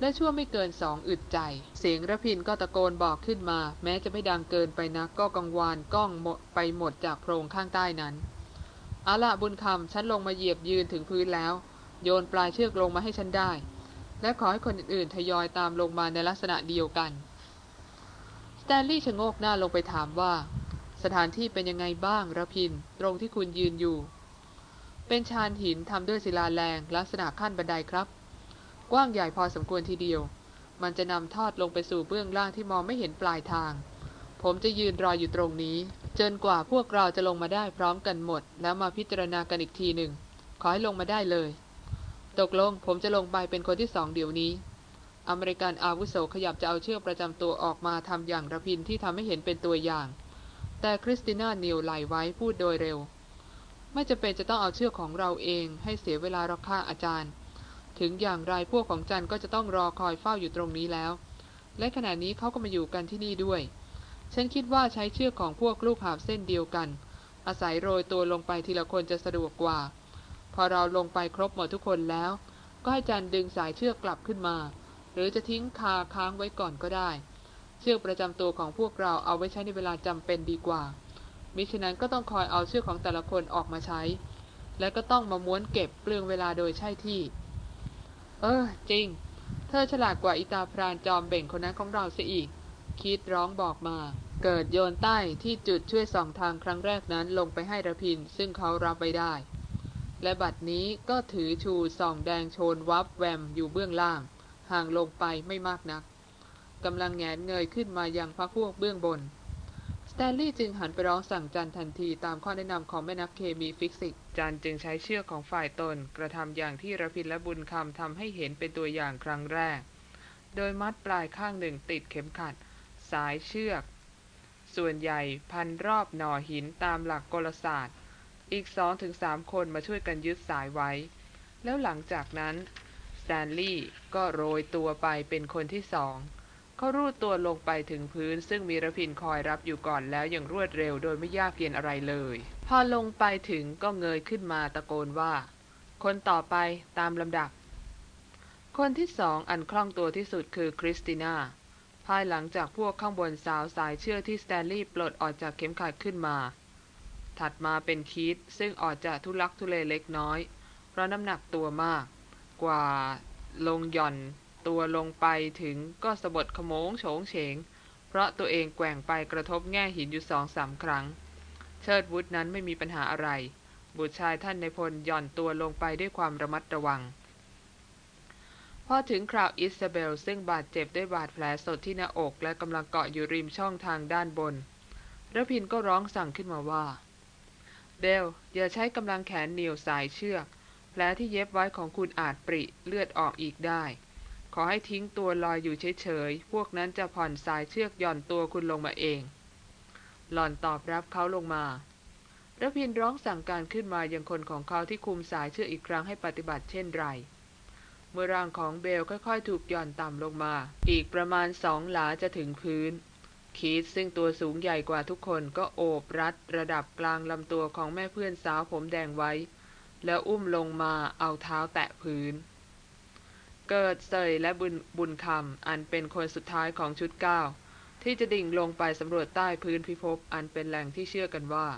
และชั่วไม่เกินสองอึดใจ เสียงระพินก็ตะโกนบอกขึ้นมา แม้จะไม่ดังเกินไปนักก็กังวานก้องหมดไปหมดจากโพรงข้างใต้นั้นอาละบุญคำฉันลงมาเหยียบยืนถึงพื้นแล้ว โยนปลายเชือกลงมาให้ฉันได้ และขอให้คนอื่นๆทยอยตามลงมาในลักษณะเดียวกัน สแตนลีย์ชะโงกหน้าลงไปถามว่า สถานที่เป็นยังไงบ้างระพิน ตรงที่คุณยืนอยู่ เป็นชานหินทำด้วยศิลาแรงลักษณะขั้นบันไดครับ กว้างใหญ่พอสมควรทีเดียว มันจะนำทอดลงไปสู่เบื้องล่างที่มองไม่เห็นปลายทาง ผมจะยืนรออยู่ตรงนี้ จนกว่าพวกเราจะลงมาได้พร้อมกันหมด แล้วมาพิจารณากันอีกทีหนึ่ง ขอให้ลงมาได้เลย ตกลงผมจะลงไปเป็นคนที่สองเดี๋ยวนี้ อเมริกันอาวุโสขยับจะเอาเชือกประจำตัวออกมาทำอย่างระพินที่ทำให้เห็นเป็นตัวอย่าง แต่คริสติน่านิวไหลไว้พูดโดยเร็ว ไม่จะเป็นจะต้องเอาเชือกของเราเองให้เสียเวลาราค่าอาจารย์ ถึงอย่างไรพวกของจันก็จะต้องรอคอยเฝ้าอยู่ตรงนี้แล้ว และขณะนี้เขาก็มาอยู่กันที่นี่ด้วย ฉันคิดว่าใช้เชือกของพวกลูกหาบเส้นเดียวกัน อาศัยโรยตัวลงไปทีละคนจะสะดวกกว่า พอเราลงไปครบหมดทุกคนแล้ว ก็ให้จันดึงสายเชือกกลับขึ้นมา หรือจะทิ้งคาค้างไว้ก่อนก็ได้ เชือกประจำตัวของพวกเราเอาไว้ใช้ในเวลาจำเป็นดีกว่า มิฉะนั้นก็ต้องคอยเอาเชือกของแต่ละคนออกมาใช้ และก็ต้องมาม้วนเก็บเปลืองเวลาโดยใช่ที่ เออ จริง เธอฉลาดกว่าอีตาพรานจอมเบ่งคนนั้นของเราเสียอีก คีธร้องบอกมาเกิดโยนไต้ที่จุดช่วยส่องทางครั้งแรกนั้นลงไปให้รพินทร์ ซึ่งเขารับไปได้ และบัดนี้ก็ถือชูส่องแดงโชนวับแวมอยู่เบื้องล่าง ห่างลงไปไม่มากนักกำลังแหงนเงยขึ้นมายังพรรคพวกเบื้องบน สแตนลีย์จึงหันไปร้องสั่งจันทันทีตามข้อแนะนำของแม่นักเคมีฟิสิกส์จันจึงใช้เชือกของฝ่ายตน กระทำอย่างที่รพินทร์และบุญคำทำให้เห็นเป็นตัวอย่างครั้งแรก โดยมัดปลายข้างหนึ่งติดเข็มขัด สายเชือก ส่วนใหญ่พันรอบหน่อหินตามหลักกลศาสตร์ อีกสองถึงสามคนมาช่วยกันยึดสายไว้ แล้วหลังจากนั้นสแตนลีย์ก็โรยตัวไปเป็นคนที่สองเขารูดตัวลงไปถึงพื้น ซึ่งมีระพินคอยรับอยู่ก่อนแล้วอย่างรวดเร็วโดยไม่ยากเย็นอะไรเลย พอลงไปถึงก็เงยขึ้นมาตะโกนว่า คนต่อไปตามลำดับ คนที่สองอันคล่องตัวที่สุดคือคริสติน่าภายหลังจากพวกข้างบนสาวสายเชือกที่สแตนลีย์ปลดออกจากเข็มขัดขึ้นมา ถัดมาเป็นคีธซึ่งออกจะทุลักทุเลเล็กน้อย เพราะน้ำหนักตัวมาก กว่าลงหย่อนตัวลงไปถึงก็สบถขโมงโฉงเฉง เพราะตัวเองแกว่งไปกระทบแง่หินอยู่สองสามครั้ง เชิดวุฒนั้นไม่มีปัญหาอะไร บุตรชายท่านในพลหย่อนตัวลงไปด้วยความระมัดระวัง พอถึงคราวอิซาเบล ซึ่งบาดเจ็บด้วยบาดแผลสดที่หน้าอกและกำลังเกาะอยู่ริมช่องทางด้านบนระพินก็ร้องสั่งขึ้นมาว่า เบลอย่าใช้กำลังแขนเหนียวสายเชือก แผลที่เย็บไว้ของคุณอาจปริเลือดออกอีกได้ ขอให้ทิ้งตัวลอยอยู่เฉยๆ พวกนั้นจะผ่อนสายเชือกหย่อนตัวคุณลงมาเอง หล่อนตอบรับเขาลงมาระพินร้องสั่งการขึ้นมายังคนของเขาที่คุมสายเชือกอีกครั้งให้ปฏิบัติเช่นไร เมื่อร่างของเบลค่อยๆ ถูกหย่อนต่ำลงมา อีกประมาณสองหลาจะถึงพื้น คีตซึ่งตัวสูงใหญ่กว่าทุกคนก็โอบรัดระดับกลางลำตัวของแม่เพื่อนสาวผมแดงไว้ แล้วอุ้มลงมาเอาเท้าแตะพื้น เกิดเซยและบุญบุญคำอันเป็นคนสุดท้ายของชุดเก้าที่จะดิ่งลงไปสำรวจใต้พื้นพิภพอันเป็นแหล่งที่เชื่อกันว่า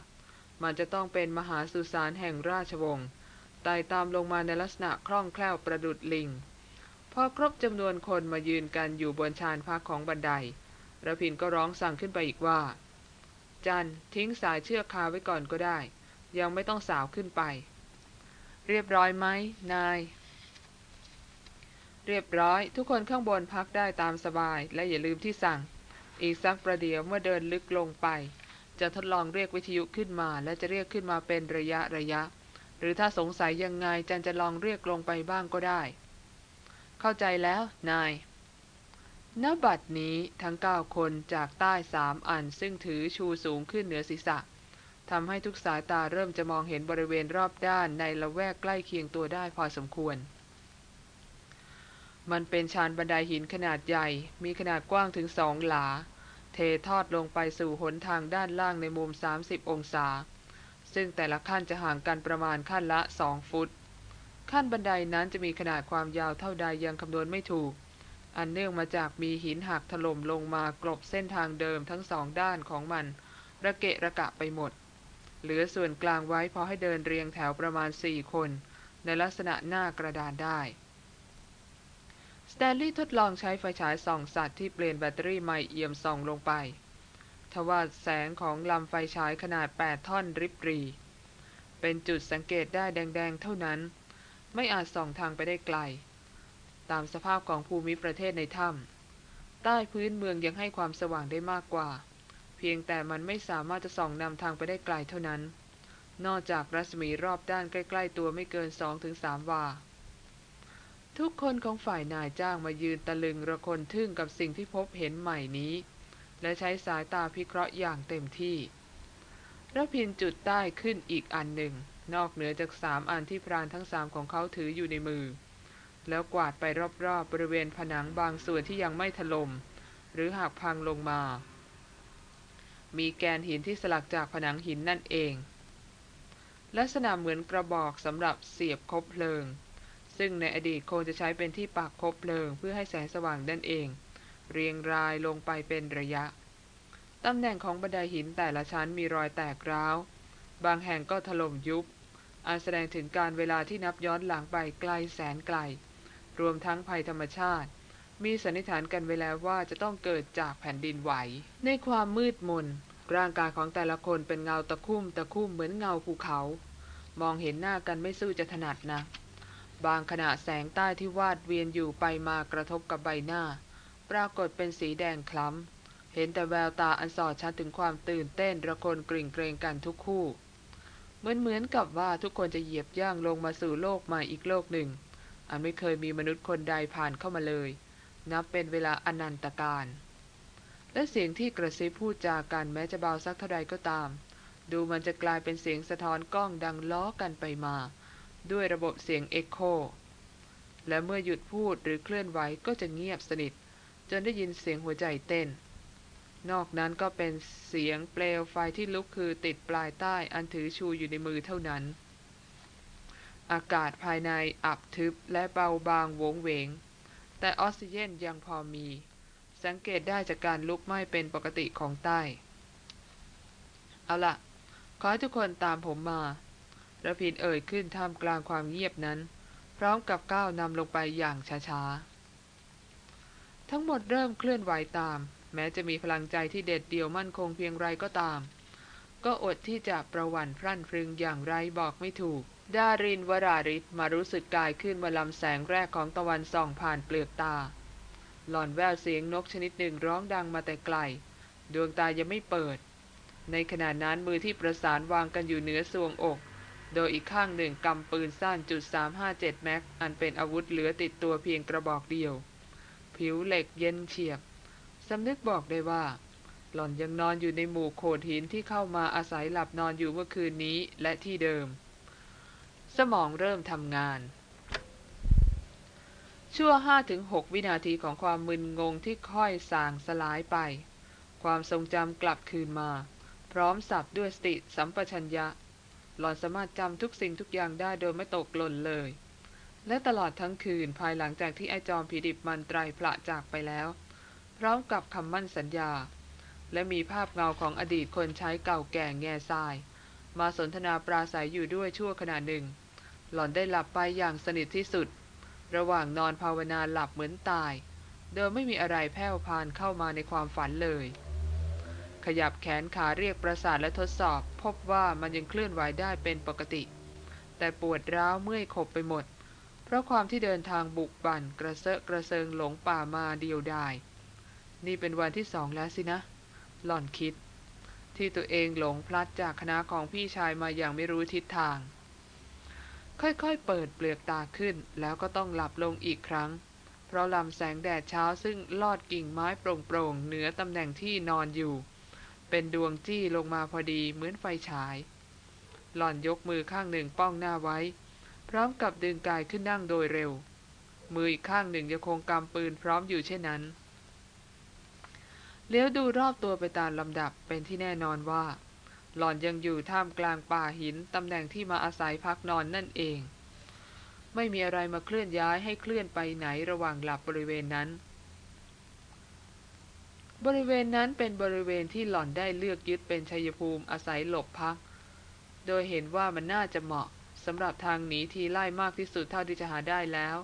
มันจะต้องเป็นมหาสุสานแห่งราชวงศ์ไต่ตามลงมาในลักษณะคล่องแคล่วประดุดลิงพอครบจำนวนคนมายืนกันอยู่บนชานพักของบันได ระพินก็ร้องสั่งขึ้นไปอีกว่า จันทิ้งสายเชือกคาไว้ก่อนก็ได้ ยังไม่ต้องสาวขึ้นไป เรียบร้อยไหมนาย เรียบร้อยทุกคนข้างบนพักได้ตามสบาย และอย่าลืมที่สั่ง อีกสักประเดี๋ยวเมื่อเดินลึกลงไป จะทดลองเรียกวิทยุขึ้นมา และจะเรียกขึ้นมาเป็นระยะระยะ หรือถ้าสงสัยยังไงจันจะลองเรียกลงไปบ้างก็ได้ เข้าใจแล้วนาย ณบัดนี้ทั้งเก้าคนจากใต้สามอันซึ่งถือชูสูงขึ้นเหนือศีรษะทำให้ทุกสายตาเริ่มจะมองเห็นบริเวณรอบด้านในละแวกใกล้เคียงตัวได้พอสมควร มันเป็นชานบันไดหินขนาดใหญ่ มีขนาดกว้างถึงสองหลา เททอดลงไปสู่หนทางด้านล่างในมุม 30 องศา ซึ่งแต่ละขั้นจะห่างกันประมาณขั้นละ 2 ฟุต ขั้นบันไดนั้นจะมีขนาดความยาวเท่าใดยังคำนวณไม่ถูก อันเนื่องมาจากมีหินหักถล่มลงมากรบเส้นทางเดิมทั้งสองด้านของมัน ระเกะระกะไปหมด เหลือส่วนกลางไว้พอให้เดินเรียงแถวประมาณ4คน ในลักษณะหน้ากระดานได้สแตนลีย์ทดลองใช้ไฟฉายส่องสัตว์ที่เปลี่ยนแบตเตอรี่ใหม่เอี่ยมส่องลงไป ทว่าแสงของลำไฟฉายขนาด 8 ท่อนริบรี เป็นจุดสังเกตได้แดงๆ เท่านั้น ไม่อาจส่องทางไปได้ไกล ตามสภาพของภูมิประเทศในถ้ำใต้พื้นเมืองยังให้ความสว่างได้มากกว่า เพียงแต่มันไม่สามารถจะส่องนำทางไปได้ไกลเท่านั้น นอกจากรัศมีรอบด้านใกล้ ๆ ตัวไม่เกิน2-3วา ทุกคนของฝ่ายนายจ้างมายืนตะลึงระคนทึ่งกับสิ่งที่พบเห็นใหม่นี้ และใช้สายตาพิเคราะห์อย่างเต็มที่ระพินจุดใต้ขึ้นอีกอันหนึ่ง นอกเหนือจากสามอันที่พรานทั้งสามของเขาถืออยู่ในมือ แล้วกวาดไปรอบๆบริเวณผนังบางส่วนที่ยังไม่ถลม่มหรือหักพังลงมา มีแกนหินที่สลักจากผนังหินนั่นเอง ลักษณะเหมือนกระบอกสำหรับเสียบคบเพลิง ซึ่งในอดีตคงจะใช้เป็นที่ปักคบเพลิงเพื่อให้แสงสว่างนั่นเอง เรียงรายลงไปเป็นระยะตำแหน่งของบันไดหินแต่ละชั้นมีรอยแตกร้าว บางแห่งก็ถล่มยุบอันแสดงถึงการเวลาที่นับย้อนหลังไปไกลแสนไกล รวมทั้งภัยธรรมชาติ มีสันนิษฐานกันไว้แล้วว่าจะต้องเกิดจากแผ่นดินไหว ในความมืดมน ร่างกายของแต่ละคนเป็นเงาตะคุ่มตะคุ่มเหมือนเงาภูเขา มองเห็นหน้ากันไม่สู้จะถนัดนะ บางขณะแสงใต้ที่วาดเวียนอยู่ไปมากระทบกับใบหน้า ปรากฏเป็นสีแดงคล้ำ เห็นแต่แววตาอันสอดชัดถึงความตื่นเต้นระคนกริ่งเกรงกันทุกคู่เหมือนเหมือนกับว่าทุกคนจะเหยียบย่างลงมาสู่โลกใหม่อีกโลกหนึ่ง อันไม่เคยมีมนุษย์คนใดผ่านเข้ามาเลย นับเป็นเวลาอนันตการ และเสียงที่กระซิบพูดจากันแม้จะเบาสักเท่าใดก็ตาม ดูมันจะกลายเป็นเสียงสะท้อนกล้องดังล้อกันไปมา ด้วยระบบเสียงเอ็กโคและเมื่อหยุดพูดหรือเคลื่อนไหวก็จะเงียบสนิท จนได้ยินเสียงหัวใจเต้น นอกนั้นก็เป็นเสียงเปลวไฟที่ลุกคือติดปลายใต้อันถือชูอยู่ในมือเท่านั้น อากาศภายในอับทึบและเบาบางวงเวง แต่ออกซิเจนยังพอมี สังเกตได้จากการลุกไหม้เป็นปกติของใต้ เอาละขอให้ทุกคนตามผมมาระพินเอ่ยขึ้นท่ามกลางความเงียบนั้น พร้อมกับก้าวนำลงไปอย่างช้าๆ ทั้งหมดเริ่มเคลื่อนไหวตาม แม้จะมีพลังใจที่เด็ดเดี่ยวมั่นคงเพียงไรก็ตาม ก็อดที่จะประวันพรั่นพรึงอย่างไรบอกไม่ถูก ดารินวราริศมารู้สึกกายขึ้นเมื่อลำแสงแรกของตะวันส่องผ่านเปลือกตา หล่อนแววเสียงนกชนิดหนึ่งร้องดังมาแต่ไกล ดวงตายังไม่เปิด ในขณะนั้นมือที่ประสานวางกันอยู่เหนือสวงอก โดยอีกข้างหนึ่งกำปืนสั้นจุด357แม็กอันเป็นอาวุธเหลือติดตัวเพียงกระบอกเดียว ผิวเหล็กเย็นเฉียบสำนึกบอกได้ว่า หล่อนยังนอนอยู่ในหมู่โขดหินที่เข้ามาอาศัยหลับนอนอยู่เมื่อคืนนี้และที่เดิม สมองเริ่มทำงาน ชั่ว5-6วินาทีของความมึนงงที่ค่อยสางสลายไป ความทรงจำกลับคืนมา พร้อมสับด้วยสติสัมปชัญญะ หลอนสามารถจำทุกสิ่งทุกอย่างได้โดยไม่ตกหล่นเลย และตลอดทั้งคืนภายหลังจากที่ไอจอมผีดิบมันไตรพระจากไปแล้ว พร้อมกับคำมั่นสัญญา และมีภาพเงาของอดีตคนใช้เก่าแก่แง่ทรายมาสนทนาปราศัยอยู่ด้วยชั่วขณะหนึ่ง หล่อนได้หลับไปอย่างสนิทที่สุด ระหว่างนอนภาวนาหลับเหมือนตาย โดยไม่มีอะไรแผ่วพานเข้ามาในความฝันเลย ขยับแขนขาเรียกประสาทและทดสอบ พบว่ามันยังเคลื่อนไหวได้เป็นปกติ แต่ปวดร้าวเมื่อยขบไปหมด เพราะความที่เดินทางบุกบั่นกระเซาะกระเซิงหลงป่ามาเดียวดาย นี่เป็นวันที่สองแล้วสินะ หล่อนคิด ที่ตัวเองหลงพลัดจากคณะของพี่ชายมาอย่างไม่รู้ทิศทาง ค่อยๆ เปิดเปลือกตาขึ้น แล้วก็ต้องหลับลงอีกครั้ง เพราะลำแสงแดดเช้าซึ่งลอดกิ่งไม้โปร่งๆ เหนือตำแหน่งที่นอนอยู่ เป็นดวงจี้ลงมาพอดีเหมือนไฟฉาย หล่อนยกมือข้างหนึ่งป้องหน้าไว้ พร้อมกับดึงกายขึ้นนั่งโดยเร็ว มืออีกข้างหนึ่งยังคงกำปืนพร้อมอยู่เช่นนั้นเลี้ยวดูรอบตัวไปตามลำดับเป็นที่แน่นอนว่า หล่อนยังอยู่ท่ามกลางป่าหินตำแหน่งที่มาอาศัยพักนอนนั่นเอง ไม่มีอะไรมาเคลื่อนย้ายให้เคลื่อนไปไหนระหว่างหลับบริเวณนั้น บริเวณนั้นเป็นบริเวณที่หล่อนได้เลือกยึดเป็นชัยภูมิอาศัยหลบพัก โดยเห็นว่ามันน่าจะเหมาะสำหรับทางหนีทีไล่มากที่สุดเท่าที่จะหาได้แล้ว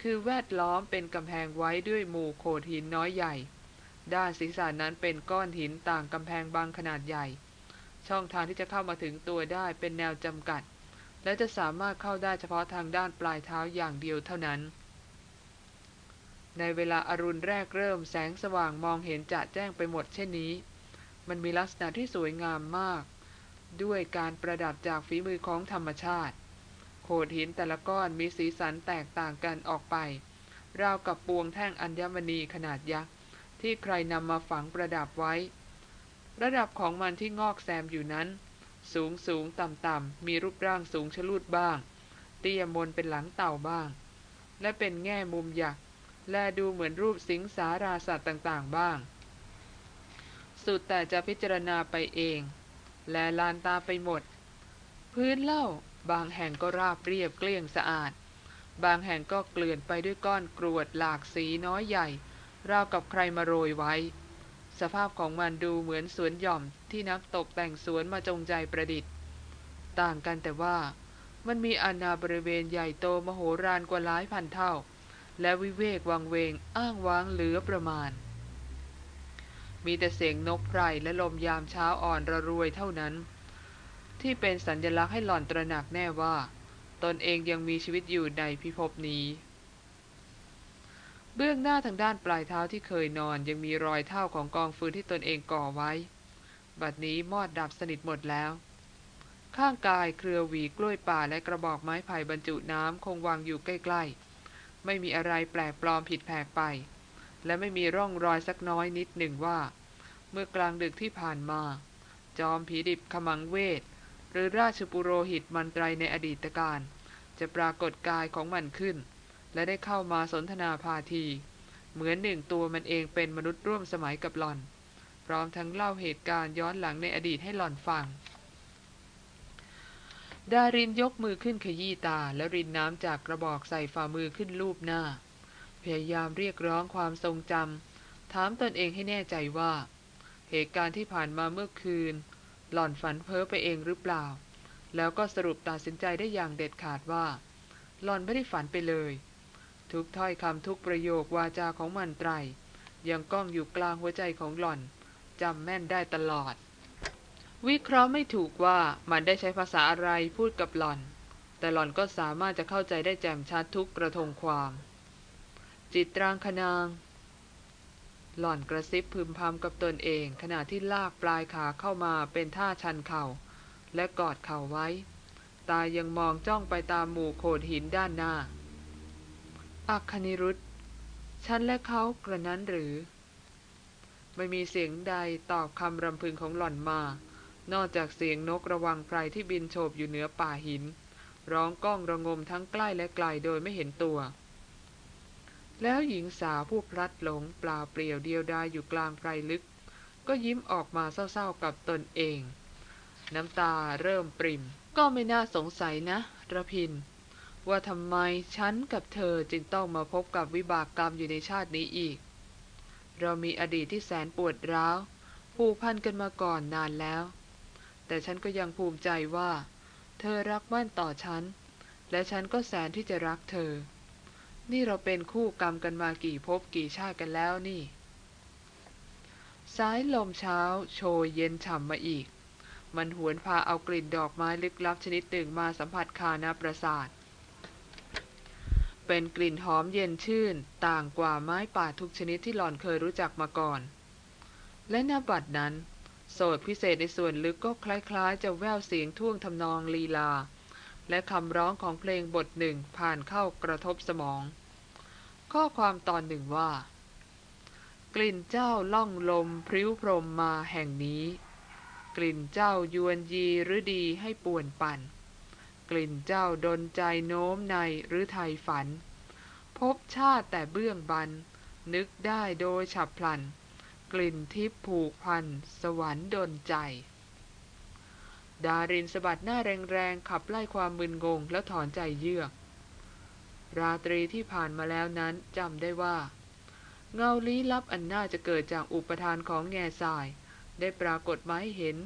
คือแวดล้อมเป็นกำแพงไว้ด้วยหมู่โขดหินน้อยใหญ่ ด้านศีรษะนั้นเป็นก้อนหินต่างกำแพงบางขนาดใหญ่ ช่องทางที่จะเข้ามาถึงตัวได้เป็นแนวจำกัด และจะสามารถเข้าได้เฉพาะทางด้านปลายเท้าอย่างเดียวเท่านั้น ในเวลาอารุณแรกเริ่มแสงสว่างมองเห็นจะแจ้งไปหมดเช่นนี้ มันมีลักษณะที่สวยงามมาก ด้วยการประดับจากฝีมือของธรรมชาติ โขดหินแต่ละก้อนมีสีสันแตกต่างกันออกไป ราวกับปวงแท่งอัญมณีขนาดยักษ์ที่ใครนำมาฝังประดับไว้ ระดับของมันที่งอกแซมอยู่นั้น สูงสูงต่ำต่ำมีรูปร่างสูงชะลูดบ้าง เตี้ยมนเป็นหลังเต่าบ้าง และเป็นแง่มุมหยัก และดูเหมือนรูปสิงสาราสัตว์ต่างๆบ้าง สุดแต่จะพิจารณาไปเอง และลานตาไปหมด พื้นเล่าบางแห่งก็ราบเรียบเกลี้ยงสะอาด บางแห่งก็เกลื่อนไปด้วยก้อนกรวดหลากสีน้อยใหญ่ ราวกับใครมาโรยไว้ สภาพของมันดูเหมือนสวนหย่อมที่นักตกแต่งสวนมาจงใจประดิษฐ์ ต่างกันแต่ว่ามันมีอาณาบริเวณใหญ่โตมโหฬารกว่าหลายพันเท่า และวิเวกวังเวงอ้างว้างเหลือประมาณ มีแต่เสียงนกไพรและลมยามเช้าอ่อนระรวยเท่านั้น ที่เป็นสัญญลักษณ์ให้หล่อนตระหนักแน่ว่า ตนเองยังมีชีวิตอยู่ในพิภพนี้ เบื้องหน้าทางด้านปลายเท้าที่เคยนอนยังมีรอยเท่าของกองฟืนที่ตนเองก่อไว้ บัดนี้มอดดับสนิทหมดแล้ว ข้างกายเครือหวีกล้วยป่าและกระบอกไม้ไผ่บรรจุน้ำคงวางอยู่ใกล้ๆ ไม่มีอะไรแปลกปลอมผิดแผกไป และไม่มีร่องรอยสักน้อยนิดหนึ่งว่า เมื่อกลางดึกที่ผ่านมา จอมผีดิบขมังเวท หรือราชปุโรหิตมันไตรในอดีตการ จะปรากฏกายของมันขึ้น และได้เข้ามาสนทนาพาที เหมือนหนึ่งตัวมันเองเป็นมนุษย์ร่วมสมัยกับหล่อน พร้อมทั้งเล่าเหตุการณ์ย้อนหลังในอดีตให้หล่อนฟัง ดารินยกมือขึ้นขยี้ตา แล้วรินน้ำจากกระบอกใส่ฝ่ามือขึ้นลูบหน้า พยายามเรียกร้องความทรงจำถามตนเองให้แน่ใจว่า เหตุการณ์ที่ผ่านมาเมื่อคืน หล่อนฝันเพ้อไปเองหรือเปล่า แล้วก็สรุปตัดสินใจได้อย่างเด็ดขาดว่า หล่อนไม่ได้ฝันไปเลย ทุกถ้อยคำทุกประโยควาจาของมันไตร ยังก้องอยู่กลางหัวใจของหล่อนจำแม่นได้ตลอด วิเคราะห์ไม่ถูกว่ามันได้ใช้ภาษาอะไรพูดกับหล่อน แต่หล่อนก็สามารถจะเข้าใจได้แจ่มชัดทุกกระทงความ จิตรางคนาง หล่อนกระซิบพึมพำกับตนเองขณะที่ลากปลายขาเข้ามาเป็นท่าชันเข่า และกอดเข่าไว้ ตายังมองจ้องไปตามหมู่โขดหินด้านหน้า อัคคณิรุธฉันและเขากระนั้นหรือ ไม่มีเสียงใดตอบคำรำพึงของหล่อนมา นอกจากเสียงนกระวังไพรที่บินโฉบอยู่เหนือป่าหิน ร้องก้องระงมทั้งใกล้และไกลโดยไม่เห็นตัว แล้วหญิงสาวผู้พลัดหลงเปล่าเปลี่ยวเดียวดายอยู่กลางไพรลึก ก็ยิ้มออกมาเศร้าๆกับตนเอง น้ำตาเริ่มปริม ก็ไม่น่าสงสัยนะระพิน ว่าทำไมฉันกับเธอจึงต้องมาพบกับวิบากกรรมอยู่ในชาตินี้อีก เรามีอดีตที่แสนปวดร้าวผูกพันกันมาก่อนนานแล้ว แต่ฉันก็ยังภูมิใจว่า เธอรักมั่นต่อฉัน และฉันก็แสนที่จะรักเธอ นี่เราเป็นคู่กรรมกันมากี่ภพกี่ชาติกันแล้วนี่ สายลมเช้า โชยเย็นฉ่ำมาอีก มันหวนพาเอากลิ่นดอกไม้ลึกลับชนิดหนึ่งมาสัมผัสคานาประสาท เป็นกลิ่นหอมเย็นชื่น ต่างกว่าไม้ป่าทุกชนิดที่หล่อนเคยรู้จักมาก่อน และณบัดนั้น โสดพิเศษในส่วนลึกก็คล้ายๆ จะแววเสียงท่วงทำนองลีลา และคำร้องของเพลงบทหนึ่งผ่านเข้ากระทบสมอง ข้อความตอนหนึ่งว่า กลิ่นเจ้าล่องลมพริ้วพรมมาแห่งนี้ กลิ่นเจ้ายวนยีหรือดีให้ป่วนปั่น กลิ่นเจ้าดนใจโน้มในหรือไทยฝัน พบชาติแต่เบื้องบัน นึกได้โดยฉับพลัน กลิ่นทิพย์ผูกพัน สวรรค์ดนใจ ดารินสะบัดหน้าแรงๆ ขับไล่ความมึนงงแล้วถอนใจเยือก ราตรีที่ผ่านมาแล้วนั้นจำได้ว่า เงาลี้ลับอันน่าจะเกิดจากอุปทานของแง่ทราย ได้ปรากฏมาให้เห็น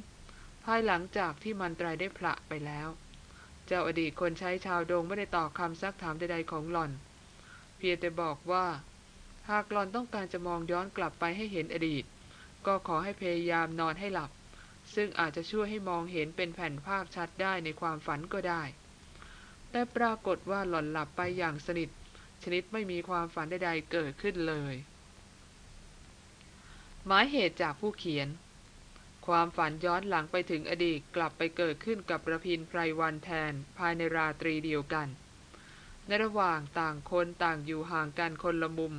ภายหลังจากที่มันตรายได้พละไปแล้ว เจ้าอดีตคนใช้ชาวดงไม่ได้ตอบคำซักถามใดๆของหล่อน เพียงแต่บอกว่า หากหล่อนต้องการจะมองย้อนกลับไปให้เห็นอดีต ก็ขอให้พยายามนอนให้หลับ ซึ่งอาจจะช่วยให้มองเห็นเป็นแผ่นภาพชัดได้ในความฝันก็ได้ แต่ปรากฏว่าหล่อนหลับไปอย่างสนิท ชนิดไม่มีความฝันใดๆเกิดขึ้นเลย หมายเหตุจากผู้เขียน ความฝันย้อนหลังไปถึงอดีตกลับไปเกิดขึ้นกับประพินไพรวันแทนภายในราตรีเดียวกัน ในระหว่างต่างคนต่างอยู่ห่างกันคนละมุม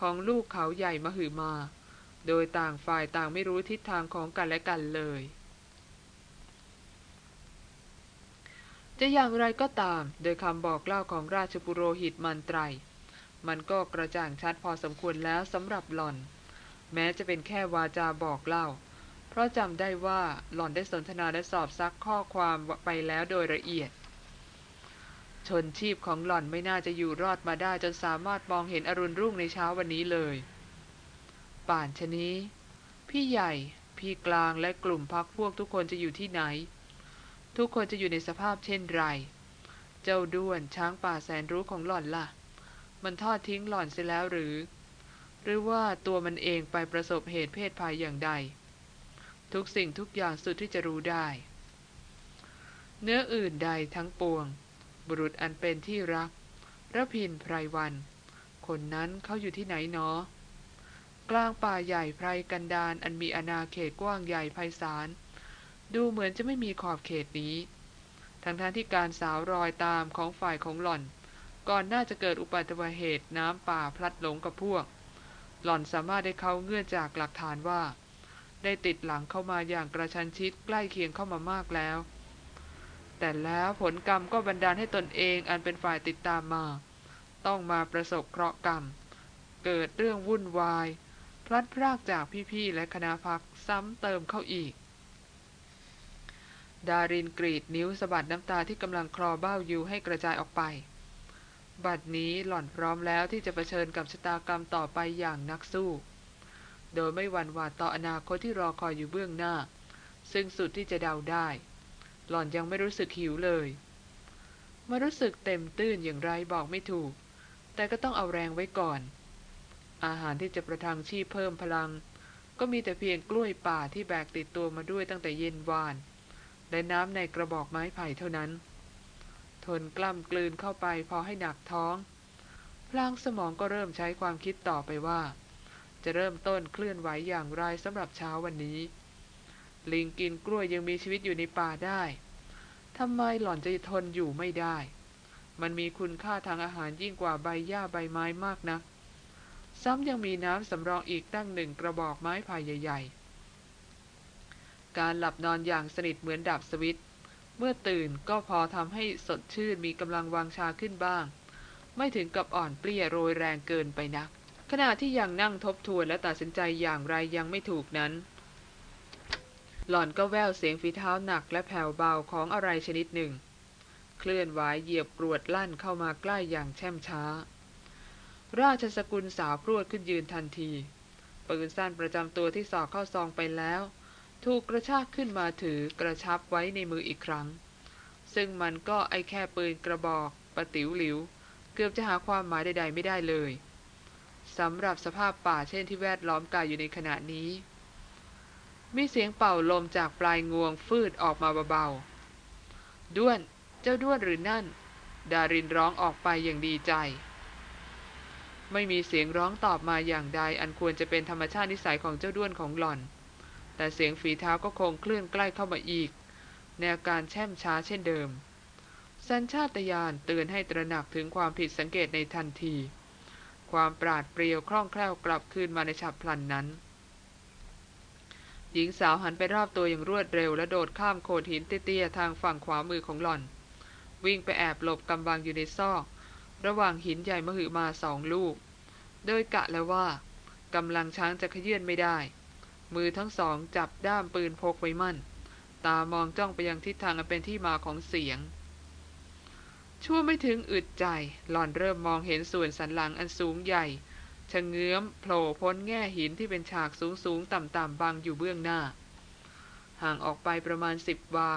ของลูกเขาใหญ่มหึมา โดยต่างฝ่ายต่างไม่รู้ทิศทางของกันและกันเลย จะอย่างไรก็ตาม โดยคำบอกเล่าของราชบุโรหิตมันไตร มันก็กระจ่างชัดพอสมควรแล้วสำหรับหล่อน แม้จะเป็นแค่วาจาบอกเล่า ราะจำได้ว่าหล่อนได้สนทนาและสอบซักข้อความไปแล้วโดยละเอียด ชนชีพของหล่อนไม่น่าจะอยู่รอดมาได้จนสามารถมองเห็นอรุณรุ่งในเช้าวันนี้เลย ป่านชะนี้ พี่ใหญ่ พี่กลางและกลุ่มพักพวกทุกคนจะอยู่ที่ไหน ทุกคนจะอยู่ในสภาพเช่นไร เจ้าด้วนช้างป่าแสนรู้ของหล่อนล่ะ มันทอดทิ้งหล่อนเสียแล้วหรือ หรือว่าตัวมันเองไปประสบเหตุเพศภัยอย่างใด ทุกสิ่งทุกอย่างสุดที่จะรู้ได้ เนื้ออื่นใดทั้งปวง บุรุษอันเป็นที่รักระพินไพรวัน คนนั้นเขาอยู่ที่ไหนเนาะกลางป่าใหญ่ไพรกันดารอันมีอาณาเขตกว้างใหญ่ไพศาล ดูเหมือนจะไม่มีขอบเขตนี้ ทั้งๆทที่การสาวรอยตามของฝ่ายของหล่อน ก่อนน่าจะเกิดอุบัติเหตุน้ำป่าพลัดหลงกับพวก หล่อนสามารถได้เขาเงื่อนจากหลักฐานว่า ได้ติดหลังเข้ามาอย่างกระชันชิดใกล้เคียงเข้ามามากแล้ว แต่แล้วผลกรรมก็บันดาลให้ตนเองอันเป็นฝ่ายติดตามมา ต้องมาประสบเคราะห์กรรม เกิดเรื่องวุ่นวาย พลัดพรากจากพี่ๆและคณะพักซ้ำเติมเข้าอีก ดารินกรีดนิ้วสะบัดน้ำตาที่กำลังคลอเบ้าอยู่ให้กระจายออกไป บัดนี้หล่อนพร้อมแล้วที่จะเผชิญกับชะตากรรมต่อไปอย่างนักสู้ โดยไม่หวั่นหวาดต่ออนาคตที่รอคอยอยู่เบื้องหน้า ซึ่งสุดที่จะเดาได้ หล่อนยังไม่รู้สึกหิวเลยมารู้สึกเต็มตื้นอย่างไรบอกไม่ถูก แต่ก็ต้องเอาแรงไว้ก่อน อาหารที่จะประทังชีพเพิ่มพลัง ก็มีแต่เพียงกล้วยป่าที่แบกติดตัวมาด้วยตั้งแต่เย็นวาน และน้ำในกระบอกไม้ไผ่เท่านั้น ทนกล้ำกลืนเข้าไปพอให้หนักท้อง พลางสมองก็เริ่มใช้ความคิดต่อไปว่า จะเริ่มต้นเคลื่อนไหวอย่างไรสำหรับเช้าวันนี้ ลิงกินกล้วยยังมีชีวิตอยู่ในป่าได้ทำไมหล่อนจะทนอยู่ไม่ได้ มันมีคุณค่าทางอาหารยิ่งกว่าใบหญ้าใบไม้มากนะักซ้ำยังมีน้ำสำรองอีกตั้งหนึ่งกระบอกไม้ไผ่ใหญ่ๆ การหลับนอนอย่างสนิทเหมือนดับสวิต เมื่อตื่นก็พอทำให้สดชื่นมีกำลังวางชาขึ้นบ้าง ไม่ถึงกับอ่อนเปลี้ยโรยแรงเกินไปนัก ขณะที่ยังนั่งทบทวนและตัดสินใจอย่างไรยังไม่ถูกนั้น หล่อนก็แววเสียงฝีเท้าหนักและแผ่วเบาของอะไรชนิดหนึ่ง เคลื่อนไหวเหยียบกรวดลั่นเข้ามาใกล้อย่างแช่มช้า ราชสกุลสาวพรวดขึ้นยืนทันทีปืนสั้นประจำตัวที่สอกเข้าซองไปแล้ว ถูกกระชากขึ้นมาถือกระชับไว้ในมืออีกครั้ง ซึ่งมันก็ไอแค่ปืนกระบอกปะติ๋วหลิว เกือบจะหาความหมายใดๆไม่ได้เลย สำหรับสภาพป่าเช่นที่แวดล้อมกายอยู่ในขณะนี้ มีเสียงเป่าลมจากปลายงวงฟืดออกมาเบาๆ ด้วน เจ้าด้วนหรือนั่น ดารินร้องออกไปอย่างดีใจ ไม่มีเสียงร้องตอบมาอย่างใด อันควรจะเป็นธรรมชาตินิสัยของเจ้าด้วนของหล่อน แต่เสียงฝีเท้าก็คงเคลื่อนใกล้เข้ามาอีก ในอาการแช่มช้าเช่นเดิม สัญชาตญาณเตือนให้ตระหนักถึงความผิดสังเกตในทันที ความปราดเปรียวคล่องแคล่วกลับคืนมาในฉับพลันนั้น หญิงสาวหันไปรอบตัวอย่างรวดเร็ว และโดดข้ามโขดหินเตี้ยๆทางฝั่งขวามือของหล่อน วิ่งไปแอบหลบกำบังอยู่ในซอก ระหว่างหินใหญ่มหึมาสองลูก โดยกะแล้วว่ากำลังช้างจะขยื่นไม่ได้ มือทั้งสองจับด้ามปืนพกไว้มั่น ตามองจ้องไปยังทิศทางอันเป็นที่มาของเสียง ชั่วไม่ถึงอึดใจ หล่อนเริ่มมองเห็นส่วนสันหลังอันสูงใหญ่ชะเงื้อมโผล่พ้นแง่หินที่เป็นฉากสูงสูงต่ำต่ำบางอยู่เบื้องหน้า ห่างออกไปประมาณสิบวา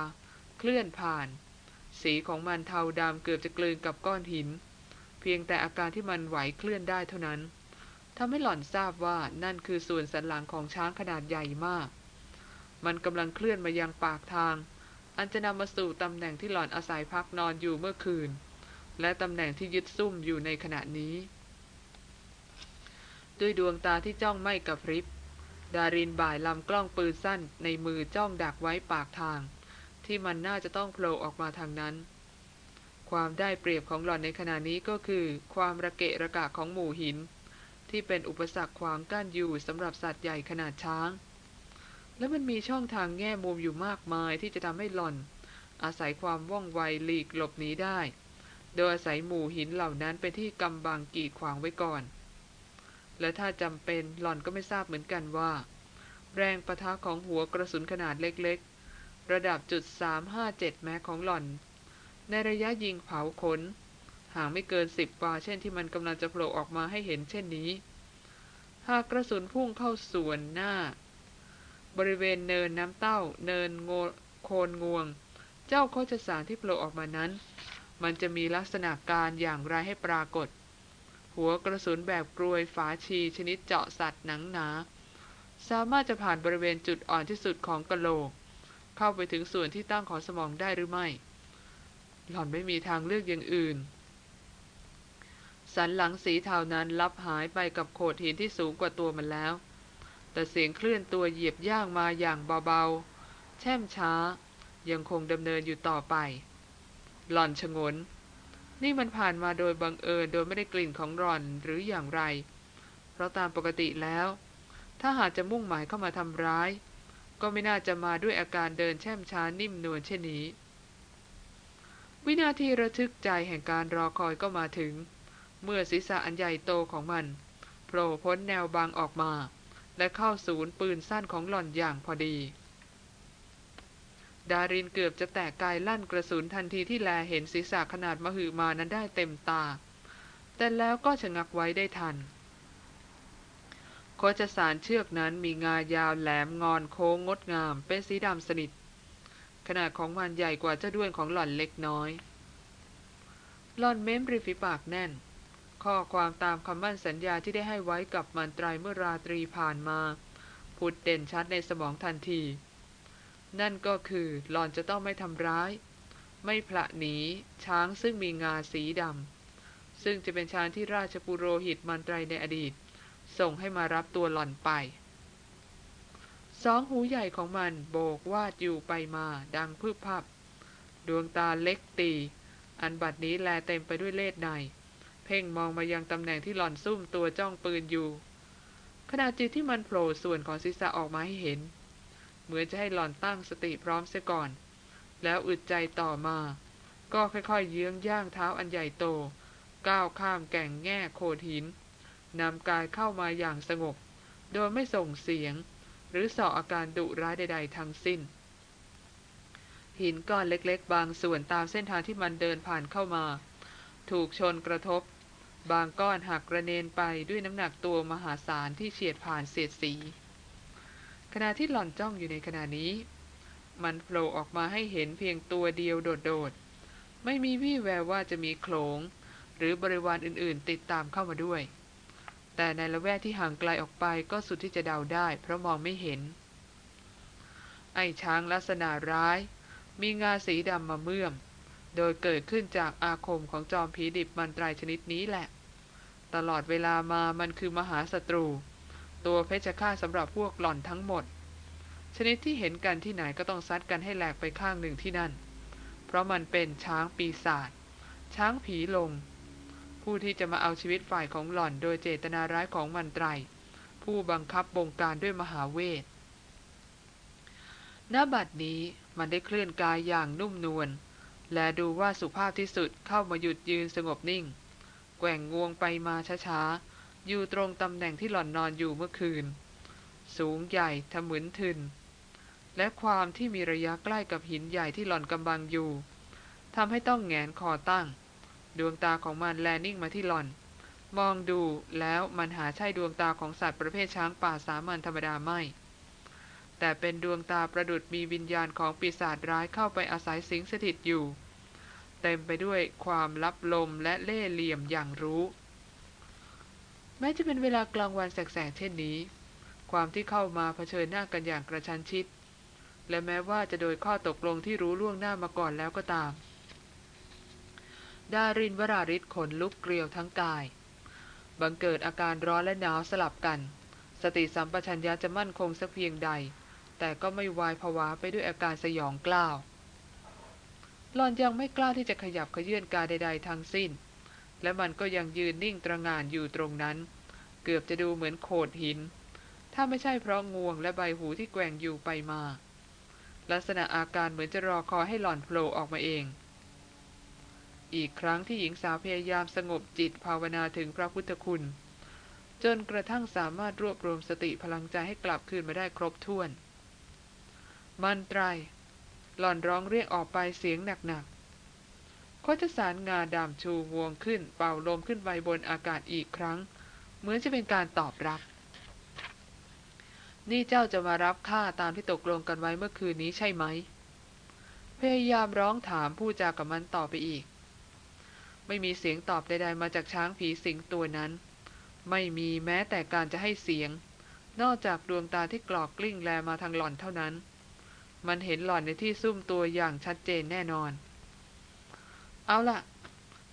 เคลื่อนผ่าน สีของมันเทาดำเกือบจะกลืนกับก้อนหิน เพียงแต่อาการที่มันไหวเคลื่อนได้เท่านั้นทำให้หล่อนทราบว่านั่นคือส่วนสันหลังของช้างขนาดใหญ่มาก มันกำลังเคลื่อนมายังปากทาง อันจะนำมาสู่ตำแหน่งที่หล่อนอาศัยพักนอนอยู่เมื่อคืน และตำแหน่งที่ยึดซุ่มอยู่ในขณะนี้ ด้วยดวงตาที่จ้องไม่กระพริบ ดารินบ่ายลำกล้องปืนสั้นในมือจ้องดักไว้ปากทาง ที่มันน่าจะต้องโผล่ออกมาทางนั้น ความได้เปรียบของหล่อนในขณะนี้ก็คือ ความระเกะระกะของหมู่หิน ที่เป็นอุปสรรคขวางกั้นอยู่สำหรับสัตว์ใหญ่ขนาดช้าง และมันมีช่องทางแง่มุมอยู่มากมายที่จะทำให้หล่อน อาศัยความว่องไวหลีกหลบหนีได้ โดยอาศัยหมู่หินเหล่านั้นเป็นที่กำบังกีดขวางไว้ก่อน และถ้าจำเป็นหล่อนก็ไม่ทราบเหมือนกันว่า แรงประทะของหัวกระสุนขนาดเล็กๆ ระดับจุด357 แม้ของหล่อน ในระยะยิงเผาขนห่างไม่เกินสิบวาเช่นที่มันกำลังจะโผล่ออกมาให้เห็นเช่นนี้ หากกระสุนพุ่งเข้าส่วนหน้า บริเวณเนินน้ำเต้า เนินโงโคนงวง เจ้าโคชสารที่โผล่ออกมานั้น มันจะมีลักษณะการอย่างไรให้ปรากฏ หัวกระสุนแบบกรวยฝาชีชนิดเจาะสัตว์หนังหนา สามารถจะผ่านบริเวณจุดอ่อนที่สุดของกะโหลก เข้าไปถึงส่วนที่ตั้งของสมองได้หรือไม่ หล่อนไม่มีทางเลือกอย่างอื่นสันหลังสีเทานั้นลับหายไปกับโขดหินที่สูงกว่าตัวมันแล้ว แต่เสียงเคลื่อนตัวเหยียบย่างมาอย่างเบาๆ แช่มช้า ยังคงดำเนินอยู่ต่อไป หล่อนชงน นี่มันผ่านมาโดยบังเอิญโดยไม่ได้กลิ่นของรอนหรืออย่างไร เพราะตามปกติแล้ว ถ้าหากจะมุ่งหมายเข้ามาทำร้าย ก็ไม่น่าจะมาด้วยอาการเดินแช่มช้านิ่มนวลเช่นนี้ วินาทีระทึกใจแห่งการรอคอยก็มาถึง เมื่อศีรษะอันใหญ่โตของมันโผล่พ้นแนวบางออกมา และเข้าศูนย์ปืนสั้นของหล่อนอย่างพอดี ดารินเกือบจะแตกกายลั่นกระสุนทันทีที่แลเห็นศีรษะขนาดมหึมานั้นได้เต็มตา แต่แล้วก็ชะงักไว้ได้ทันโคจสารเชือกนั้นมีงายาวแหลมงอนโค้งงดงาม เป็นสีดำสนิท ขนาดของมันใหญ่กว่าเจ้าด้วนของหล่อนเล็กน้อย หล่อนเม้มริฟิปากแน่น ข้อความตามคำมั่นสัญญาที่ได้ให้ไว้กับมันตรายเมื่อราตรีผ่านมาพผุดเด่นชัดในสมองทันที นั่นก็คือหล่อนจะต้องไม่ทำร้าย ไม่ผละหนีช้างซึ่งมีงาสีดำซึ่งจะเป็นช้างที่ราชปุโรหิตมันตรในอดีต ส่งให้มารับตัวหล่อนไปสองหูใหญ่ของมันโบกวาดอยู่ไปมาดังพืบพับ ดวงตาเล็กตี อันบัดนี้แลเต็มไปด้วยเลดใน พ่งมองมายังตำแหน่งที่หล่อนซุ่มตัวจ้องปืนอยู่ ขณะจิตที่มันโผล่ส่วนของศีรษะออกมาให้เห็น เหมือนจะให้หล่อนตั้งสติพร้อมเสียก่อน แล้วอึดใจต่อมา ก็ค่อยๆเยื้องย่างเท้าอันใหญ่โต ก้าวข้ามแก่งแง่โขดหินนำกายเข้ามาอย่างสงบ โดยไม่ส่งเสียง หรือส่ออาการดุร้ายใด ๆ ทั้งสิ้น หินก้อนเล็กๆ บางส่วนตามเส้นทางที่มันเดินผ่านเข้ามา ถูกชนกระทบ บางก้อนหักกระเนนไปด้วยน้ำหนักตัวมหาศาลที่เฉียดผ่านเศษสี ขณะที่หล่อนจ้องอยู่ในขณะนี้ มันโผล่ออกมาให้เห็นเพียงตัวเดียวโดดๆ ไม่มีวี่แววว่าจะมีโขลง หรือบริวารอื่นๆ ติดตามเข้ามาด้วย แต่ในละแวกที่ห่างไกลออกไปก็สุดที่จะเดาได้ เพราะมองไม่เห็น ไอ้ช้างลักษณะร้าย มีงาสีดำมาเมื่อม โดยเกิดขึ้นจากอาคมของจอมผีดิบมันตรายชนิดนี้แหละ ตลอดเวลามามันคือมหาศัตรู ตัวเพชฌฆาตสำหรับพวกหล่อนทั้งหมด ชนิดที่เห็นกันที่ไหนก็ต้องซัดกันให้แหลกไปข้างหนึ่งที่นั่น เพราะมันเป็นช้างปีศาจช้างผีลง ผู้ที่จะมาเอาชีวิตฝ่ายของหล่อนโดยเจตนาร้ายของมันไตร ผู้บังคับบงการด้วยมหาเวทณบัดนี้มันได้เคลื่อนกายอย่างนุ่มนวล และดูว่าสุภาพที่สุดเข้ามาหยุดยืนสงบนิ่ง แกว่งงวงไปมาช้าๆ อยู่ตรงตำแหน่งที่หล่อนนอนอยู่เมื่อคืน สูงใหญ่ทะมึนทึน และความที่มีระยะใกล้กับหินใหญ่ที่หล่อนกำบังอยู่ทำให้ต้องแงนคอตั้ง ดวงตาของมันแลนิ่งมาที่หล่อน มองดูแล้วมันหาใช่ดวงตาของสัตว์ประเภทช้างป่าสามัญธรรมดาไม่ แต่เป็นดวงตาประดุดมีวิญญาณของปีศาจร้ายเข้าไปอาศัยสิงสถิตอยู่ เต็มไปด้วยความลับลมและเล่ห์เหลี่ยมอย่างรู้ แม้จะเป็นเวลากลางวันแสกๆเช่นนี้ ความที่เข้ามาเผชิญหน้ากันอย่างกระชั้นชิด และแม้ว่าจะโดยข้อตกลงที่รู้ล่วงหน้ามาก่อนแล้วก็ตาม ดารินวราริศขนลุกเกลียวทั้งกาย บังเกิดอาการร้อนและหนาวสลับกันสติสัมปชัญญะจะมั่นคงสักเพียงใด แต่ก็ไม่วายผวาไปด้วยอาการสยองกล้าวหลอนยังไม่กล้าที่จะขยับขยื่นกายใด ๆ ทั้งสิ้น และมันก็ยังยืนนิ่งตระงานอยู่ตรงนั้น เกือบจะดูเหมือนโขดหิน ถ้าไม่ใช่เพราะงวงและใบหูที่แกว่งอยู่ไปมา ลักษณะอาการเหมือนจะรอคอยให้หล่อนโผล่ออกมาเอง อีกครั้งที่หญิงสาวพยายามสงบจิตภาวนาถึงพระพุทธคุณ จนกระทั่งสามารถรวบรวมสติพลังใจให้กลับคืนมาได้ครบถ้วน มันไตร หล่อนร้องเรียกออกไปเสียงหนักๆโคจสารงาดำชูงวงขึ้นเป่าลมขึ้นไปบนอากาศอีกครั้ง เหมือนจะเป็นการตอบรับ นี่เจ้าจะมารับข้าตามที่ตกลงกันไว้เมื่อคืนนี้ใช่ไหม พยายามร้องถามผู้จากับมันต่อไปอีก ไม่มีเสียงตอบใดๆมาจากช้างผีสิงตัวนั้น ไม่มีแม้แต่การจะให้เสียงนอกจากดวงตาที่กรอกกลิ้งแลมาทางหล่อนเท่านั้น มันเห็นหล่อนในที่ซุ่มตัวอย่างชัดเจนแน่นอน เอาล่ะ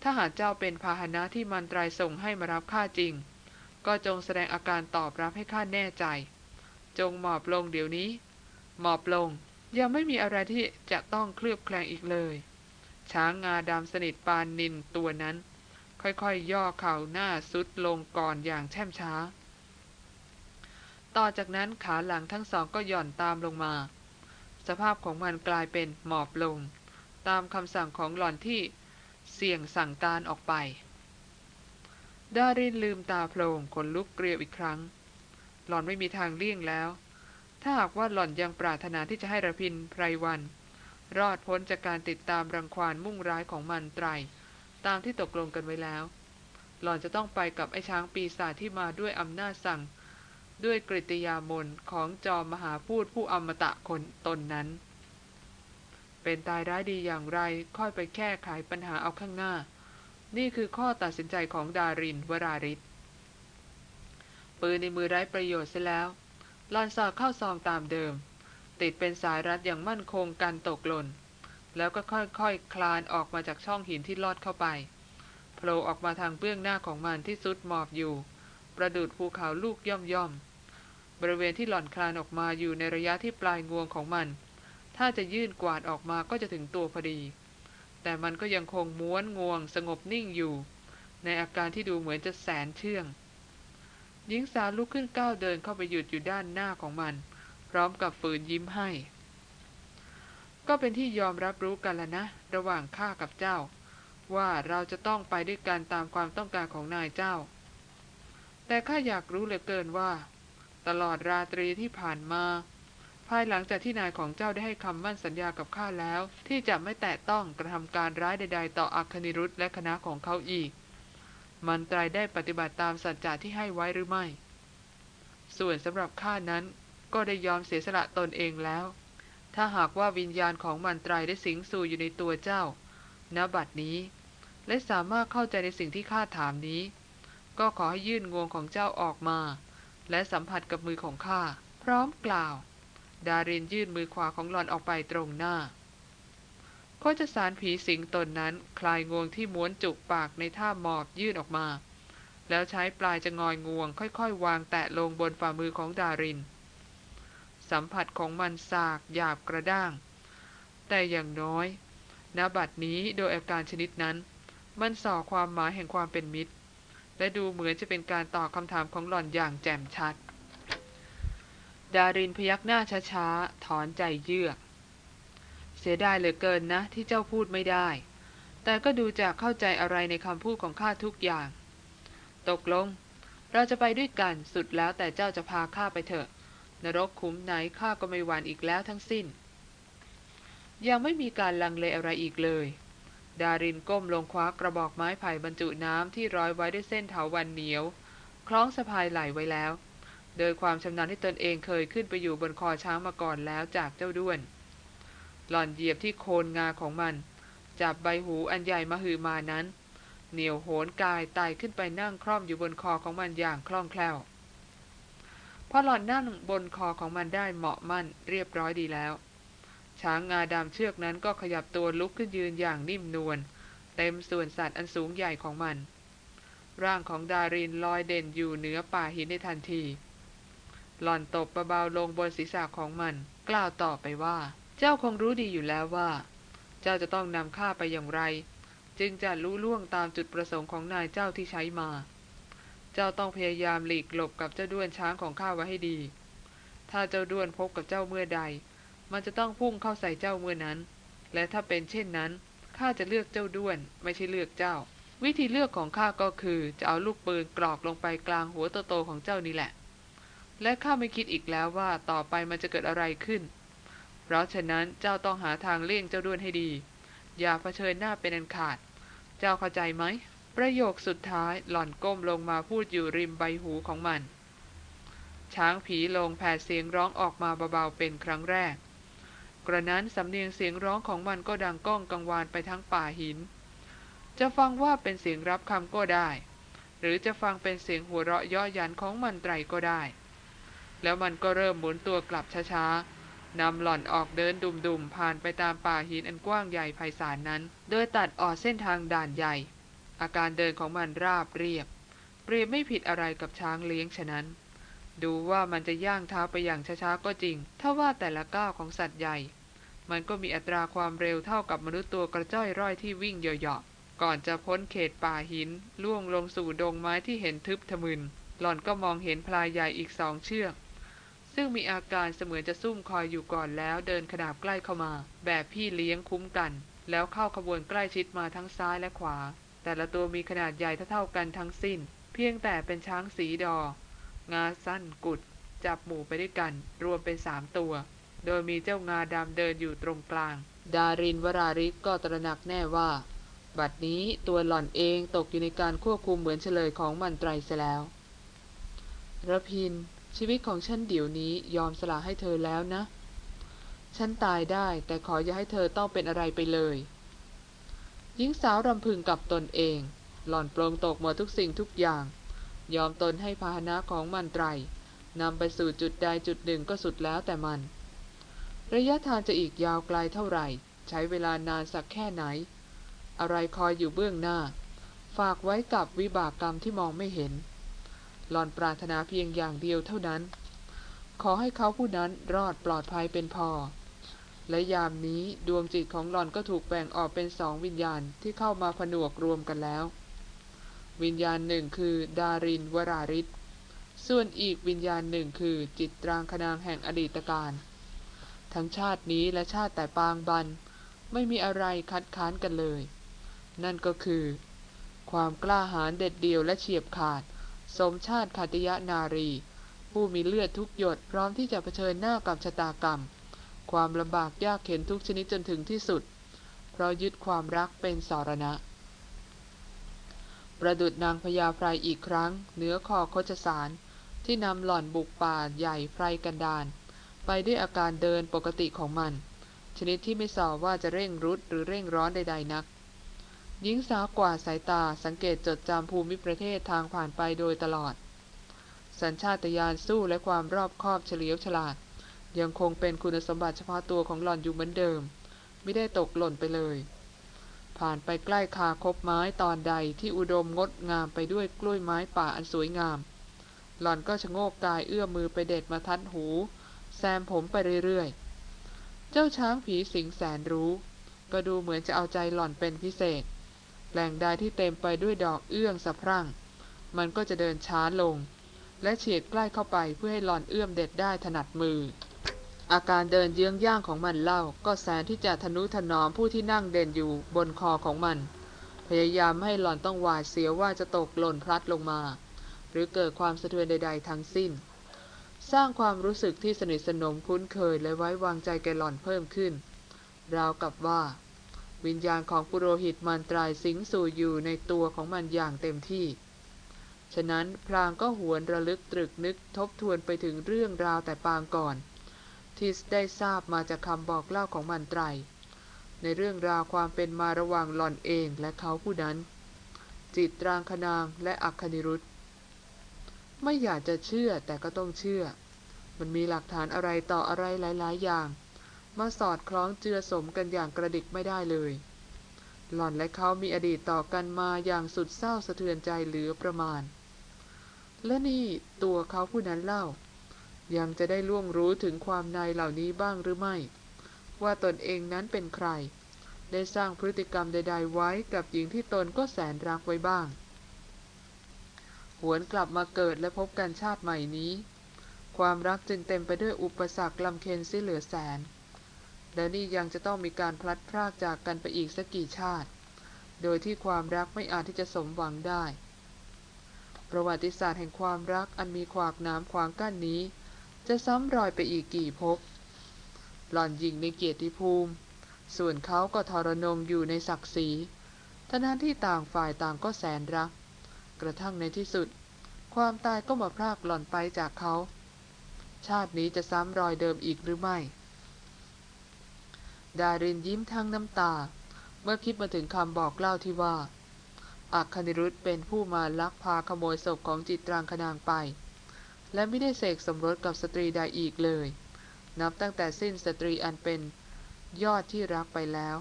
ถ้าหากเจ้าเป็นพาหนะที่มันตรายส่งให้มารับข้าจริง ก็จงแสดงอาการตอบรับให้ข้าแน่ใจ จงหมอบลงเดี๋ยวนี้ หมอบลง ยังไม่มีอะไรที่จะต้องเคลือบแคลงอีกเลย ช้างงาดำสนิทปานนินตัวนั้น ค่อยๆยย่อเข่าหน้าสุดลงก่อนอย่างแช่มช้า ต่อจากนั้นขาหลังทั้งสองก็หย่อนตามลงมา สภาพของมันกลายเป็นหมอบลง ตามคำสั่งของหล่อนที่เสี่ยงสั่งการออกไป ดารินลืมตาโพลงขนลุกเกลียวอีกครั้ง หล่อนไม่มีทางเลี่ยงแล้ว ถ้าหากว่าหล่อนยังปรารถนาที่จะให้ระพินไพรวัน รอดพ้นจากการติดตามรังควานมุ่งร้ายของมันไตร ตามที่ตกลงกันไว้แล้ว หล่อนจะต้องไปกับไอ้ช้างปีศาจที่มาด้วยอำนาจสั่ง ด้วยกริยามนของจอมมหาพูดผู้อมตะคนตนนั้น เป็นตายร้ายดีอย่างไรค่อยไปแก้ไขปัญหาเอาข้างหน้า นี่คือข้อตัดสินใจของดารินวราริศปืนในมือไร้ประโยชน์เสียแล้วลอนสอดเข้าซองตามเดิม ติดเป็นสายรัดอย่างมั่นคงกันตกหล่น แล้วก็ค่อยๆคคลานออกมาจากช่องหินที่ลอดเข้าไปโผล่ออกมาทางเบื้องหน้าของมันที่ซุดหมอบอยู่ ประดุดภูเขาลูกย่อมย่อม บริเวณที่หล่อนคลานออกมาอยู่ในระยะที่ปลายงวงของมัน ถ้าจะยื่นกวาดออกมาก็จะถึงตัวพอดี แต่มันก็ยังคงม้วนงวงสงบนิ่งอยู่ ในอาการที่ดูเหมือนจะแสนเชื่อง หญิงสาวลุกขึ้นก้าวเดินเข้าไปหยุดอยู่ด้านหน้าของมัน พร้อมกับฝืนยิ้มให้ ก็เป็นที่ยอมรับรู้กันแล้วนะ ระหว่างข้ากับเจ้าว่าเราจะต้องไปด้วยกันตามความต้องการของนายเจ้า แต่ข้าอยากรู้เหลือเกินว่า ตลอดราตรีที่ผ่านมา ภายหลังจากที่นายของเจ้าได้ให้คำมั่นสัญญากับข้าแล้ว ที่จะไม่แตะต้องกระทำการร้ายใด ๆ ต่ออัคนิรุธและคณะของเขาอีก มันตรายได้ปฏิบัติตามสัจจะที่ให้ไว้หรือไม่ ส่วนสำหรับข้านั้นก็ได้ยอมเสียสละตนเองแล้ว ถ้าหากว่าวิญญาณของมันตรายได้สิงสู่อยู่ในตัวเจ้าณบัดนี้ และสามารถเข้าใจในสิ่งที่ข้าถามนี้ ก็ขอให้ยื่นงวงของเจ้าออกมา และสัมผัสกับมือของข้าพร้อมกล่าว ดารินยื่นมือขวาของหลอนออกไปตรงหน้าโคจสารผีสิงตนนั้น คลายงวงที่ม้วนจุกปากในท่าหมอบยื่นออกมา แล้วใช้ปลายจะงอยงวง ค่อยๆ วางแตะลงบนฝ่ามือของดาริน สัมผัสของมันสากหยาบกระด้าง แต่อย่างน้อยณบัดนี้โดยอาการชนิดนั้น มันส่อความหมายแห่งความเป็นมิตร และดูเหมือนจะเป็นการตอบคำถามของหล่อนอย่างแจ่มชัด ดารินพยักหน้าช้าๆ ถอนใจเยือก เสียดายเหลือเกินนะที่เจ้าพูดไม่ได้ แต่ก็ดูจากเข้าใจอะไรในคำพูดของข้าทุกอย่าง ตกลง เราจะไปด้วยกันสุดแล้วแต่เจ้าจะพาข้าไปเถอะ นรกขุมไหนข้าก็ไม่หวั่นอีกแล้วทั้งสิ้น ยังไม่มีการลังเลอะไรอีกเลย ดารินก้มลงคว้ากระบอกไม้ไผ่บรรจุน้ำที่ร้อยไว้ด้วยเส้นเถาวันเหนียว คล้องสะพายไหลไว้แล้ว โดยความชำนาญที่ตนเองเคยขึ้นไปอยู่บนคอช้างมาก่อนแล้วจากเจ้าด้วน หล่อนเหยียบที่โคนงาของมัน จับใบหูอันใหญ่มาหือมานั้น เหนียวโหนกายไต่ขึ้นไปนั่งคล่อมอยู่บนคอของมันอย่างคล่องแคล่วพอหล่อนนั่งบนคอของมันได้เหมาะมั่นเรียบร้อยดีแล้ว ช้างงาดำเชือกนั้นก็ขยับตัวลุกขึ้นยืนอย่างนิ่มนวลเต็มส่วนสัตว์อันสูงใหญ่ของมัน ร่างของดารินลอยเด่นอยู่เหนือป่าหินในทันที หล่อนตบเบาๆลงบนศีรษะของมัน กล่าวต่อไปว่า เจ้าคงรู้ดีอยู่แล้วว่า เจ้าจะต้องนำข้าไปอย่างไร จึงจะรู้ล่วงตามจุดประสงค์ของนายเจ้าที่ใช้มา เจ้าต้องพยายามหลีกหลบกับเจ้าด้วนช้างของข้าไว้ให้ดี ถ้าเจ้าด้วนพบกับเจ้าเมื่อใด มันจะต้องพุ่งเข้าใส่เจ้าเมื่อนั้น และถ้าเป็นเช่นนั้นข้าจะเลือกเจ้าด้วน ไม่ใช่เลือกเจ้า วิธีเลือกของข้าก็คือจะเอาลูกปืนกรอกลงไปกลางหัวโตๆของเจ้านี่แหละ และข้าไม่คิดอีกแล้วว่าต่อไปมันจะเกิดอะไรขึ้น เพราะฉะนั้นเจ้าต้องหาทางเลี่ยงเจ้าด้วนให้ดี อย่าเผชิญหน้าเป็นอันขาด เจ้าเข้าใจไหมประโยคสุดท้ายหล่อนก้มลงมาพูดอยู่ริมใบหูของมัน ช้างผีลงแผดเสียงร้องออกมาเบาๆเป็นครั้งแรก กระนั้นสำเนียงเสียงร้องของมันก็ดังก้องกังวานไปทั้งป่าหิน จะฟังว่าเป็นเสียงรับคำก็ได้ หรือจะฟังเป็นเสียงหัวเราะย่อยันของมันไตรก็ได้ แล้วมันก็เริ่มหมุนตัวกลับช้าๆนำหล่อนออกเดินดุ่มๆผ่านไปตามป่าหินอันกว้างใหญ่ไพศาลนั้น โดยตัดออกเส้นทางด่านใหญ่ อาการเดินของมันราบเรียบ เปรียบไม่ผิดอะไรกับช้างเลี้ยงฉะนั้น ดูว่ามันจะย่างเท้าไปอย่างช้าๆก็จริง ถ้าว่าแต่ละก้าวของสัตว์ใหญ่ มันก็มีอัตราความเร็วเท่ากับมนุษย์ตัวกระจ้อยร่อยที่วิ่งเหยาะๆก่อนจะพ้นเขตป่าหิน ล่วงลงสู่ดงไม้ที่เห็นทึบทะมึน หล่อนก็มองเห็นพลายใหญ่อีกสองเชือก ซึ่งมีอาการเสมือนจะซุ่มคอยอยู่ก่อนแล้วเดินขนาบใกล้เข้ามา แบบพี่เลี้ยงคุ้มกัน แล้วเข้าขบวนใกล้ชิดมาทั้งซ้ายและขวา แต่ละตัวมีขนาดใหญ่เท่ากันทั้งสิ้น เพียงแต่เป็นช้างสีดอ งาสั้นกุด จับหมู่ไปด้วยกัน รวมเป็นสามตัว โดยมีเจ้างาดำเดินอยู่ตรงกลาง ดารินวราริศก็ตระหนักแน่ว่า บัดนี้ตัวหล่อนเองตกอยู่ในการควบคุมเหมือนเฉลยของมันไตรเสียแล้วระพิน ชีวิตของฉันเดี๋ยวนี้ยอมสละให้เธอแล้วนะ ฉันตายได้แต่ขออย่าให้เธอต้องเป็นอะไรไปเลยหญิงสาวรำพึงกับตนเอง หล่อนโปรงตกหมดทุกสิ่งทุกอย่าง ยอมตนให้พาหนะของมันไตรนำไปสู่จุดใดจุดหนึ่งก็สุดแล้วแต่มัน ระยะทางจะอีกยาวไกลเท่าไหร่ ใช้เวลานานสักแค่ไหน อะไรคอยอยู่เบื้องหน้า ฝากไว้กับวิบากกรรมที่มองไม่เห็น หลอนปรารถนาเพียงอย่างเดียวเท่านั้น ขอให้เขาผู้นั้นรอดปลอดภัยเป็นพอ และยามนี้ดวงจิตของหลอนก็ถูกแบ่งออกเป็นสองวิญญาณที่เข้ามาผนวกรวมกันแล้ว วิญญาณหนึ่งคือ ดารินวราริศส่วนอีกวิญญาณหนึ่งคือจิตตรางคนางแห่งอดีตการ ทั้งชาตินี้และชาติแต่ปางบัน ไม่มีอะไรคัดค้านกันเลย นั่นก็คือ ความกล้าหาญเด็ดเดี่ยวและเฉียบขาด สมชาติขัตยนารี ผู้มีเลือดทุกหยดพร้อมที่จะเผชิญหน้ากับชะตากรรม ความลำบากยากเข็นทุกชนิดจนถึงที่สุด เพราะยึดความรักเป็นสารณะ ประดุดนางพญาไพรอีกครั้ง เหนือคอโคจสาร ที่นำหล่อนบุกป่าใหญ่ไพรกันดานไปด้วยอาการเดินปกติของมัน ชนิดที่ไม่สอว่าจะเร่งรุดหรือเร่งร้อนใดๆนัก หญิงสาวกว่าสายตาสังเกตจดจำภูมิประเทศทางผ่านไปโดยตลอด สัญชาตญาณสู้และความรอบคอบเฉลียวฉลาด ยังคงเป็นคุณสมบัติเฉพาะตัวของหล่อนอยู่เหมือนเดิม ไม่ได้ตกหล่นไปเลย ผ่านไปใกล้คาคบไม้ตอนใดที่อุดมงดงามไปด้วยกล้วยไม้ป่าอันสวยงาม หล่อนก็ชะโงกกายเอื้อมมือไปเด็ดมาทัดหู แซมผมไปเรื่อยๆ เจ้าช้างผีสิงแสนรู้ ก็ดูเหมือนจะเอาใจหล่อนเป็นพิเศษ แหล่งใดที่เต็มไปด้วยดอกเอื้องสะพรั่ง มันก็จะเดินช้าลง และเฉียดใกล้เข้าไปเพื่อให้หล่อนเอื้อมเด็ดได้ถนัดมือ อาการเดินเยื้องย่างของมันเล่า ก็แสนที่จะทนุถนอมผู้ที่นั่งเด่นอยู่บนคอของมัน พยายามให้หล่อนต้องหวาดเสียวว่าจะตกหล่นพลัดลงมา หรือเกิดความสะเทือนใด ๆ ทั้งสิ้น สร้างความรู้สึกที่สนิทสนมคุ้นเคยและไว้วางใจแกหล่อนเพิ่มขึ้น ราวกับว่า วิญญาณของปุโรหิตมันตรายสิงสู่อยู่ในตัวของมันอย่างเต็มที่ฉะนั้นพลางก็หวนระลึกตรึกนึกทบทวนไปถึงเรื่องราวแต่ปางก่อน ที่ได้ทราบมาจากคำบอกเล่าของมันไตร ในเรื่องราวความเป็นมาระหว่างหล่อนเองและเขาผู้นั้น จิตรางคนางและอัคคณิรุธไม่อยากจะเชื่อแต่ก็ต้องเชื่อ มันมีหลักฐานอะไรต่ออะไรหลาย ๆ อย่าง มาสอดคล้องเจือสมกันอย่างกระดิกไม่ได้เลย หล่อนและเขามีอดีตต่อกันมาอย่างสุดเศร้าสะเทือนใจเหลือประมาณ และนี่ตัวเขาผู้นั้นเล่า ยังจะได้ล่วงรู้ถึงความในเหล่านี้บ้างหรือไม่ ว่าตนเองนั้นเป็นใคร ได้สร้างพฤติกรรมใด ๆ ไว้กับหญิงที่ตนก็แสนรักไว้บ้าง หวนกลับมาเกิดและพบกันชาติใหม่นี้ ความรักจึงเต็มไปด้วยอุปสรรคลำเค็ญซิเหลือแสน และนี่ยังจะต้องมีการพลัดพรากจากกันไปอีกสักกี่ชาติ โดยที่ความรักไม่อาจที่จะสมหวังได้ ประวัติศาสตร์แห่งความรักอันมีขวากน้ำขวางกั้นนี้ จะซ้ำรอยไปอีกกี่ภพหล่อนยิงในเกียรติภูมิ ส่วนเขาก็ทรนงอยู่ในศักดิ์ศรีทั้งนั้นที่ต่างฝ่ายต่างก็แสนรัก กระทั่งในที่สุด ความตายก็มาพรากหล่อนไปจากเขา ชาตินี้จะซ้ำรอยเดิมอีกหรือไม่ ดารินยิ้มทั้งน้ำตา เมื่อคิดมาถึงคำบอกเล่าที่ว่าอักคณิรุธเป็นผู้มาลักพาขโมยศพของจิตรางคนางไป และไม่ได้เสกสมรสกับสตรีใดอีกเลย นับตั้งแต่สิ้นสตรีอันเป็นยอดที่รักไปแล้ว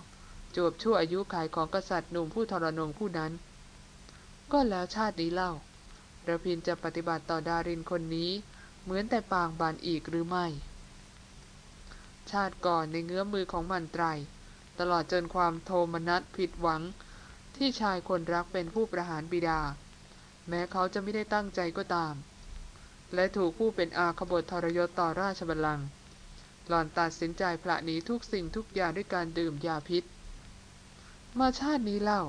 จวบชั่วอายุขายของกษัตริย์หนุ่มผู้ทรนงผู้นั้น ก็แล้วชาตินี้เล่าระพินจะปฏิบัติต่อดารินคนนี้ เหมือนแต่ปางบานอีกหรือไม่ ชาติก่อนในเงื้อมือของมันไตร ตลอดจนความโทมนัสผิดหวัง ที่ชายคนรักเป็นผู้ประหารบิดา แม้เขาจะไม่ได้ตั้งใจก็ตาม และถูกผู้เป็นอาขบฏทรยศต่อราชบัลลังก์หล่อนตัดสินใจพละหนีทุกสิ่งทุกอย่างด้วยการดื่มยาพิษ มาชาตินี้เล่า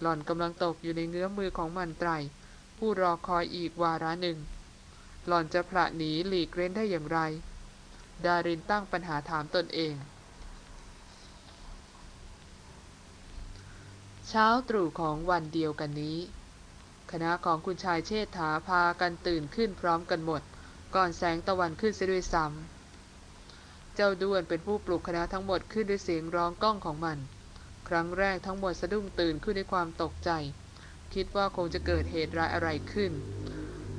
หล่อนกำลังตกอยู่ในเงื้อมือของมันไตร ผู้รอคอยอีกวาระหนึ่ง หล่อนจะพละหนีหลีกเล่นได้อย่างไร ดารินตั้งปัญหาถามตนเอง เช้าตรู่ของวันเดียวกันนี้ คณะของคุณชายเชษฐาพากันตื่นขึ้นพร้อมกันหมด ก่อนแสงตะวันขึ้นเสียด้วยซ้ำเจ้าด้วนเป็นผู้ปลุกคณะทั้งหมดขึ้นด้วยเสียงร้องก้องของมัน ครั้งแรกทั้งหมดสะดุ้งตื่นขึ้นด้วยความตกใจ คิดว่าคงจะเกิดเหตุร้ายอะไรขึ้น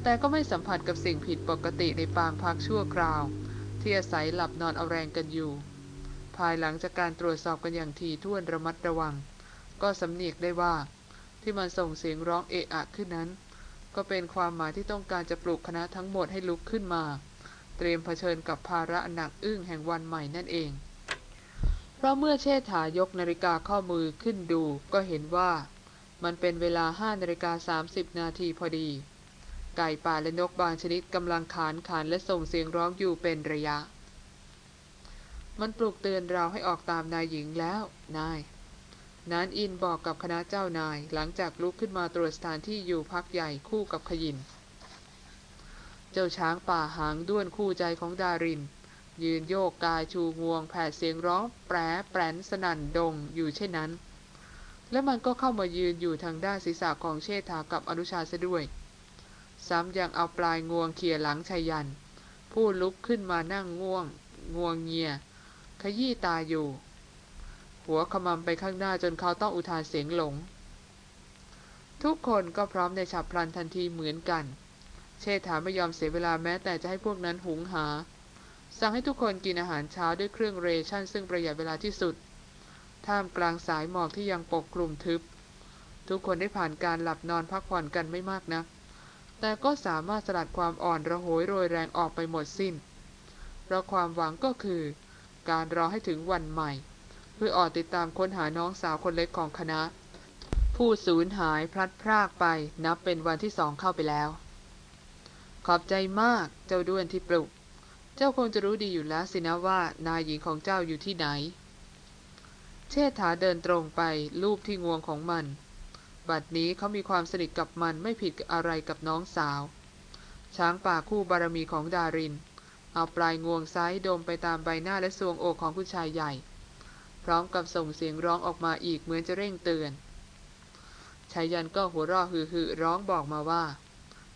แต่ก็ไม่สัมผัสกับสิ่งผิดปกติในปางพักชั่วคราว ที่อาศัยหลับนอนเอาแรงกันอยู่ ภายหลังจากการตรวจสอบกันอย่างถี่ถ้วนระมัดระวัง ก็สำเนียกได้ว่า ที่มันส่งเสียงร้องเอะอะขึ้นนั้น ก็เป็นความหมายที่ต้องการจะปลุกคณะทั้งหมดให้ลุกขึ้นมา เตรียมเผชิญกับภาระหนักอึ้งแห่งวันใหม่นั่นเอง เพราะเมื่อเชษฐายกนาฬิกาข้อมือขึ้นดูก็เห็นว่า มันเป็นเวลาห้านาฬิกา30นาทีพอดี ไก่ป่าและนกบางชนิดกำลังขานขานและส่งเสียงร้องอยู่เป็นระยะ มันปลุกเตือนเราให้ออกตามนายหญิงแล้ว นาย นานอินบอกกับคณะเจ้านาย หลังจากลุกขึ้นมาตรวจสถานที่อยู่พักใหญ่คู่กับขยิน เจ้าช้างป่าหางด้วนคู่ใจของดาริน ยืนโยกกายชูงวงแผดเสียงร้องแปรแปรนสนั่นดงอยู่เช่นนั้น และมันก็เข้ามายืนอยู่ทางด้านศีรษะของเชษฐากับอนุชาซะด้วย ซ้ำยังเอาปลายงวงเขี่ยหลังชายัน ผู้ลุกขึ้นมานั่งง่วง งวงเงีย ขยี้ตาอยู่ หัวขมำไปข้างหน้าจนเขาต้องอุทานเสียงหลง ทุกคนก็พร้อมในฉับพลันทันทีเหมือนกัน เชษฐาไม่ยอมเสียเวลาแม้แต่จะให้พวกนั้นหุงหา สั่งให้ทุกคนกินอาหารเช้าด้วยเครื่องเรชั่นซึ่งประหยัดเวลาที่สุด ท่ามกลางสายหมอกที่ยังปกคลุมทึบ ทุกคนได้ผ่านการหลับนอนพักผ่อนกันไม่มากนะักแต่ก็สามารถสลัดความอ่อนระโหยโรยแรงออกไปหมดสิ้น เพราะความหวังก็คือ การรอให้ถึงวันใหม่ เพื่อออกติดตามค้นหาน้องสาวคนเล็กของคณะ ผู้สูญหายพลัดพรากไปนับเป็นวันที่สองเข้าไปแล้ว ขอบใจมากเจ้าด้วนที่ปลุก เจ้าคงจะรู้ดีอยู่แล้วสินะว่านายหญิงของเจ้าอยู่ที่ไหน เชษฐาเดินตรงไปลูบที่งวงของมัน บัดนี้เขามีความสนิทกับมันไม่ผิดอะไรกับน้องสาว ช้างป่าคู่บารมีของดาริน เอาปลายงวงซ้ายดมไปตามใบหน้าและทรวงอกของผู้ชายใหญ่ พร้อมกับส่งเสียงร้องออกมาอีกเหมือนจะเร่งเตือนชายยันก็หัวเราะฮือๆร้องบอกมาว่า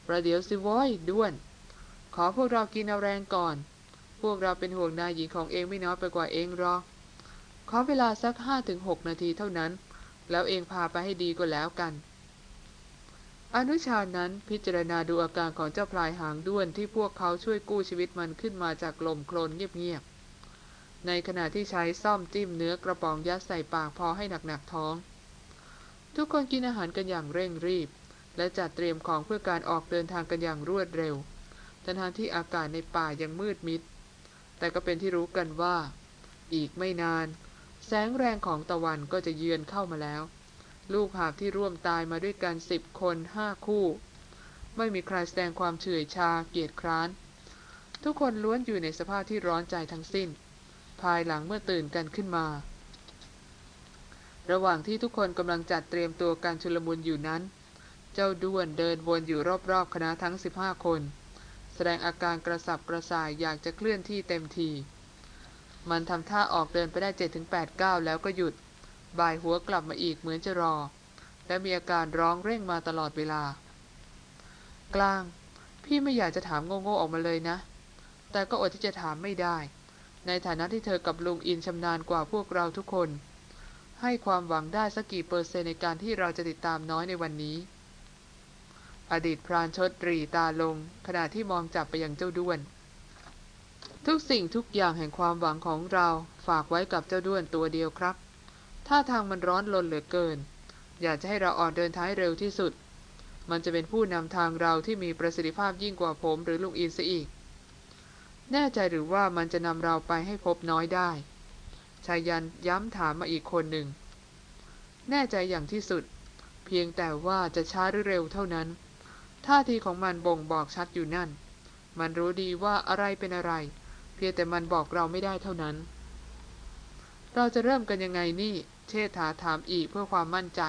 ประเดี๋ยวสิว้อยด้วน ขอพวกเรากินเอาแรงก่อน พวกเราเป็นห่วงนายหญิงของเองไม่น้อยไปกว่าเองหรอกขอเวลาสักห้าถึงหกนาทีเท่านั้น แล้วเองพาไปให้ดีก็แล้วกัน อนุชานั้นพิจารณาดูอาการของเจ้าพลายหางด้วนที่พวกเขาช่วยกู้ชีวิตมันขึ้นมาจากลมโคลนเงียบๆ ในขณะที่ใช้ซ่อมจิ้มเนื้อกระป๋องยัดใส่ปากพอให้หนักๆท้อง ทุกคนกินอาหารกันอย่างเร่งรีบ และจัดเตรียมของเพื่อการออกเดินทางกันอย่างรวดเร็วทั้งที่อากาศในป่ายังมืดมิด แต่ก็เป็นที่รู้กันว่า อีกไม่นาน แสงแรงของตะวันก็จะเยือนเข้ามาแล้ว ลูกหาบที่ร่วมตายมาด้วยกันสิบคนห้าคู่ ไม่มีใครแสดงความเฉื่อยชาเกียจคร้าน ทุกคนล้วนอยู่ในสภาพที่ร้อนใจทั้งสิ้น ภายหลังเมื่อตื่นกันขึ้นมา ระหว่างที่ทุกคนกำลังจัดเตรียมตัวการชุลมุนอยู่นั้น เจ้าด้วนเดินวนอยู่รอบๆ คณะทั้ง 15 คน แสดงอาการกระสับกระส่ายอยากจะเคลื่อนที่เต็มที มันทำท่าออกเดินไปได้ 7-8ก้าวแล้วก็หยุด บ่ายหัวกลับมาอีกเหมือนจะรอ และมีอาการร้องเร่งมาตลอดเวลา กลาง พี่ไม่อยากจะถามโง่ๆออกมาเลยนะ แต่ก็อดที่จะถามไม่ได้ ในฐานะที่เธอกับลุงอินชำนาญกว่าพวกเราทุกคน ให้ความหวังได้สักกี่เปอร์เซ็นต์ในการที่เราจะติดตามน้อยในวันนี้ อดีตพรานชดรีตาลง ขณะที่มองจับไปยังเจ้าด้วน ทุกสิ่งทุกอย่างแห่งความหวังของเราฝากไว้กับเจ้าด้วนตัวเดียวครับ ถ้าทางมันร้อนลนเหลือเกิน อยากจะให้เราออกเดินท้ายเร็วที่สุด มันจะเป็นผู้นำทางเราที่มีประสิทธิภาพยิ่งกว่าผมหรือลุงอินซะอีก แน่ใจหรือว่ามันจะนำเราไปให้พบน้อยได้ชายันย้ำถามมาอีกคนหนึ่ง แน่ใจอย่างที่สุด เพียงแต่ว่าจะช้าหรือเร็วเท่านั้นท่าทีของมันบ่งบอกชัดอยู่นั่น มันรู้ดีว่าอะไรเป็นอะไร เพียงแต่มันบอกเราไม่ได้เท่านั้น เราจะเริ่มกันยังไงนี่ เชษฐาถามอีกเพื่อความมั่นใจ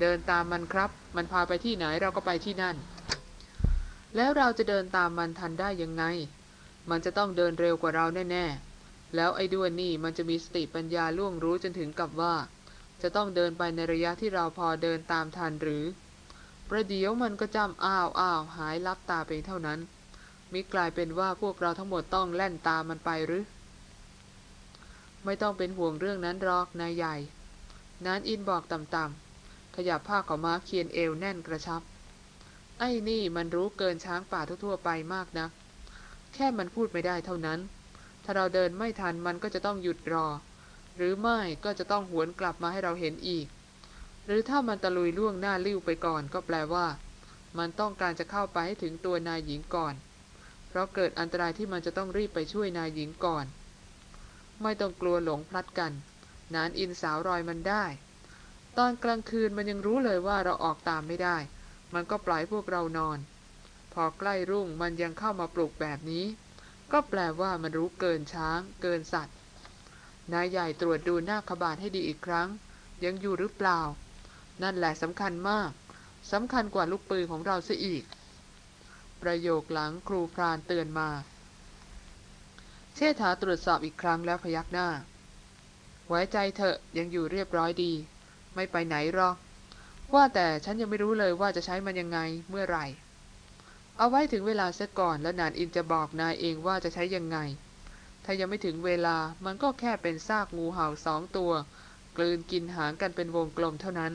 เดินตามมันครับ มันพาไปที่ไหนเราก็ไปที่นั่น แล้วเราจะเดินตามมันทันได้ยังไง มันจะต้องเดินเร็วกว่าเราแน่ๆ แล้วไอ้ด้วนนี่มันจะมีสติปัญญาล่วงรู้จนถึงกับว่า จะต้องเดินไปในระยะที่เราพอเดินตามทันหรือ ประเดี๋ยวมันก็จำอ้าวอ้าวหายลับตาไปเท่านั้น มิกลายเป็นว่าพวกเราทั้งหมดต้องแล่นตามมันไปหรือ ไม่ต้องเป็นห่วงเรื่องนั้นหรอกนายใหญ่ นานอินบอกต่ำๆขยับผ้าขาวม้าเคียนเอวแน่นกระชับ ไอ้นี่มันรู้เกินช้างป่าทั่วๆไปมากนะ แค่มันพูดไม่ได้เท่านั้น ถ้าเราเดินไม่ทันมันก็จะต้องหยุดรอ หรือไม่ก็จะต้องหวนกลับมาให้เราเห็นอีก หรือถ้ามันตะลุยล่วงหน้าลิ้วไปก่อนก็แปลว่า มันต้องการจะเข้าไปให้ถึงตัวนายหญิงก่อน เพราะเกิดอันตรายที่มันจะต้องรีบไปช่วยนายหญิงก่อน ไม่ต้องกลัวหลงพลัดกัน นานอินสาวรอยมันได้ ตอนกลางคืนมันยังรู้เลยว่าเราออกตามไม่ได้ มันก็ปล่อยพวกเรานอน พอใกล้รุ่งมันยังเข้ามาปลุกแบบนี้ ก็แปลว่ามันรู้เกินช้าง เกินสัตว์ นายใหญ่ตรวจดูหน้าขบาทให้ดีอีกครั้ง ยังอยู่หรือเปล่า นั่นแหละสำคัญมากสำคัญกว่าลูกปืนของเราซะอีก ประโยคหลังครูพรานเตือนมา เชษฐาตรวจสอบอีกครั้งแล้วพยักหน้า ไว้ใจเถอะยังอยู่เรียบร้อยดี ไม่ไปไหนหรอก ว่าแต่ฉันยังไม่รู้เลยว่าจะใช้มันยังไงเมื่อไหร่ เอาไว้ถึงเวลาเสียก่อนแล้วนานอินจะบอกนายเองว่าจะใช้ยังไง ถ้ายังไม่ถึงเวลามันก็แค่เป็นซากงูเห่าสองตัว กลืนกินหางกันเป็นวงกลมเท่านั้น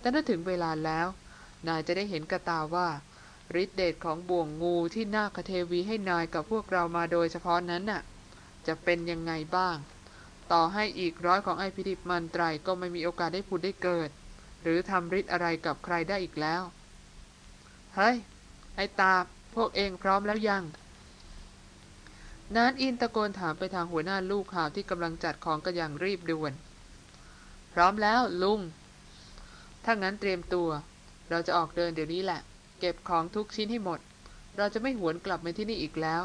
แต่ถ้าถึงเวลาแล้ว นายจะได้เห็นกระตาว่าฤทธิเดชของบ่วงงูที่นาคเทวีให้นายกับพวกเรามาโดยเฉพาะนั้นน่ะ จะเป็นยังไงบ้าง ต่อให้อีกร้อยของไอพิดิมันไตรก็ไม่มีโอกาสได้ผุดได้เกิด หรือทำฤทธิ์อะไรกับใครได้อีกแล้ว เฮ้ย ไอตาพวกเองพร้อมแล้วยังนานอินตะโกนถามไปทางหัวหน้าลูกหาบที่กำลังจัดของกันอย่างรีบด่วน พร้อมแล้วลุง ถ้างั้นเตรียมตัว เราจะออกเดินเดี๋ยวนี้แหละ เก็บของทุกชิ้นให้หมด เราจะไม่หวนกลับมาที่นี่อีกแล้ว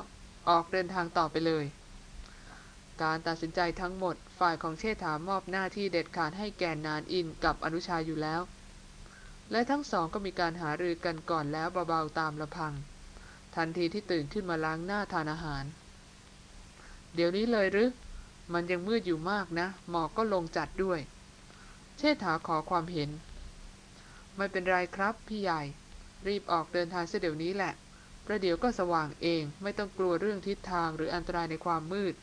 ออกเดินทางต่อไปเลย การตัดสินใจทั้งหมด ฝ่ายของเชษฐามอบหน้าที่เด็ดขาดให้แก่นานอินกับอนุชาอยู่แล้ว และทั้งสองก็มีการหารือกันก่อนแล้วเบาๆตามลำพัง ทันทีที่ตื่นขึ้นมาล้างหน้าทานอาหาร เดี๋ยวนี้เลยหรือ มันยังมืดอยู่มากนะ หมอกก็ลงจัดด้วย เชษฐาขอความเห็น ไม่เป็นไรครับพี่ใหญ่ รีบออกเดินทางเสียเดี๋ยวนี้แหละ ประเดี๋ยวก็สว่างเองไม่ต้องกลัวเรื่องทิศทางหรืออันตรายในความมืด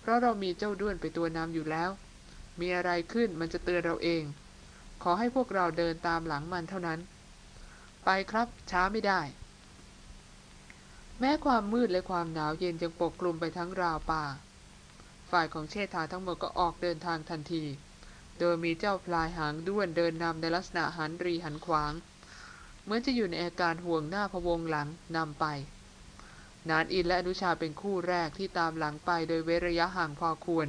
เพราะเรามีเจ้าด้วนไปตัวนำอยู่แล้ว มีอะไรขึ้นมันจะเตือนเราเอง ขอให้พวกเราเดินตามหลังมันเท่านั้น ไปครับช้าไม่ได้ แม้ความมืดและความหนาวเย็นยังปกคลุมไปทั้งราวป่า ฝ่ายของเชษฐาทั้งหมดก็ออกเดินทางทันที โดยมีเจ้าพลายหางด้วนเดินนำในลักษณะหันรีหันขวาง เหมือนจะอยู่ในอาการห่วงหน้าพะวงหลังนำไปนานอินและอนุชาเป็นคู่แรกที่ตามหลังไปโดยเว้นระยะห่างพอควร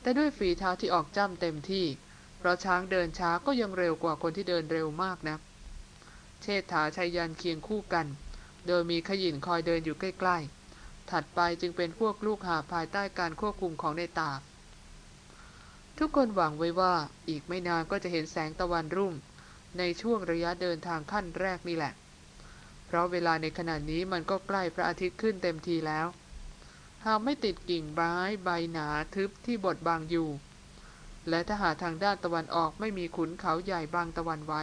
แต่ด้วยฝีเท้าที่ออกจ้ำเต็มที่ เพราะช้างเดินช้าก็ยังเร็วกว่าคนที่เดินเร็วมากนะเชษฐาชัยยันเคียงคู่กัน โดยมีขยินคอยเดินอยู่ใกล้ๆ ถัดไปจึงเป็นพวกลูกหาภายใต้การควบคุมของในตา ทุกคนหวังไว้ว่าอีกไม่นานก็จะเห็นแสงตะวันรุ่ง ในช่วงระยะเดินทางขั้นแรกนี่แหละ เพราะเวลาในขณะนี้มันก็ใกล้พระอาทิตย์ขึ้นเต็มทีแล้วหากไม่ติดกิ่งไม้ใบหนาทึบที่บดบังอยู่ และถ้าหาทางด้านตะวันออกไม่มีขุนเขาใหญ่บางตะวันไว้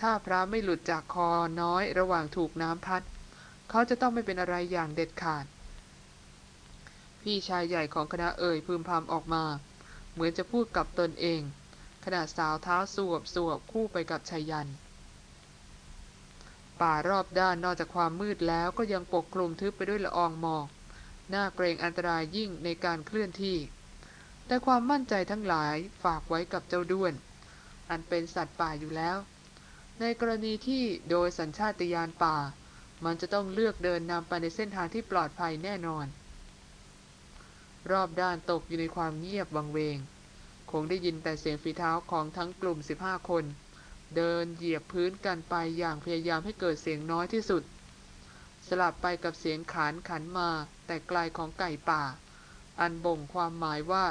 ถ้าพระไม่หลุดจากคอน้อยระหว่างถูกน้ำพัด เขาจะต้องไม่เป็นอะไรอย่างเด็ดขาด พี่ชายใหญ่ของคณะเอ่ยพึมพำออกมา เหมือนจะพูดกับตนเอง ขณะสาวเท้าสวบสวบคู่ไปกับชายัน ป่ารอบด้านนอกจากความมืดแล้วก็ยังปกคลุมทึบไปด้วยละอองหมอก น่าเกรงอันตรายยิ่งในการเคลื่อนที่ แต่ความมั่นใจทั้งหลายฝากไว้กับเจ้าด้วน อันเป็นสัตว์ป่าอยู่แล้ว ในกรณีที่โดยสัญชาตญาณป่า มันจะต้องเลือกเดินนำไปในเส้นทางที่ปลอดภัยแน่นอน รอบด้านตกอยู่ในความเงียบวังเวง คงได้ยินแต่เสียงฝีเท้าของทั้งกลุ่ม 15 คน เดินเหยียบพื้นกันไปอย่างพยายามให้เกิดเสียงน้อยที่สุด สลับไปกับเสียงขานขันมาแต่ไกลของไก่ป่าอันบ่งความหมายว่า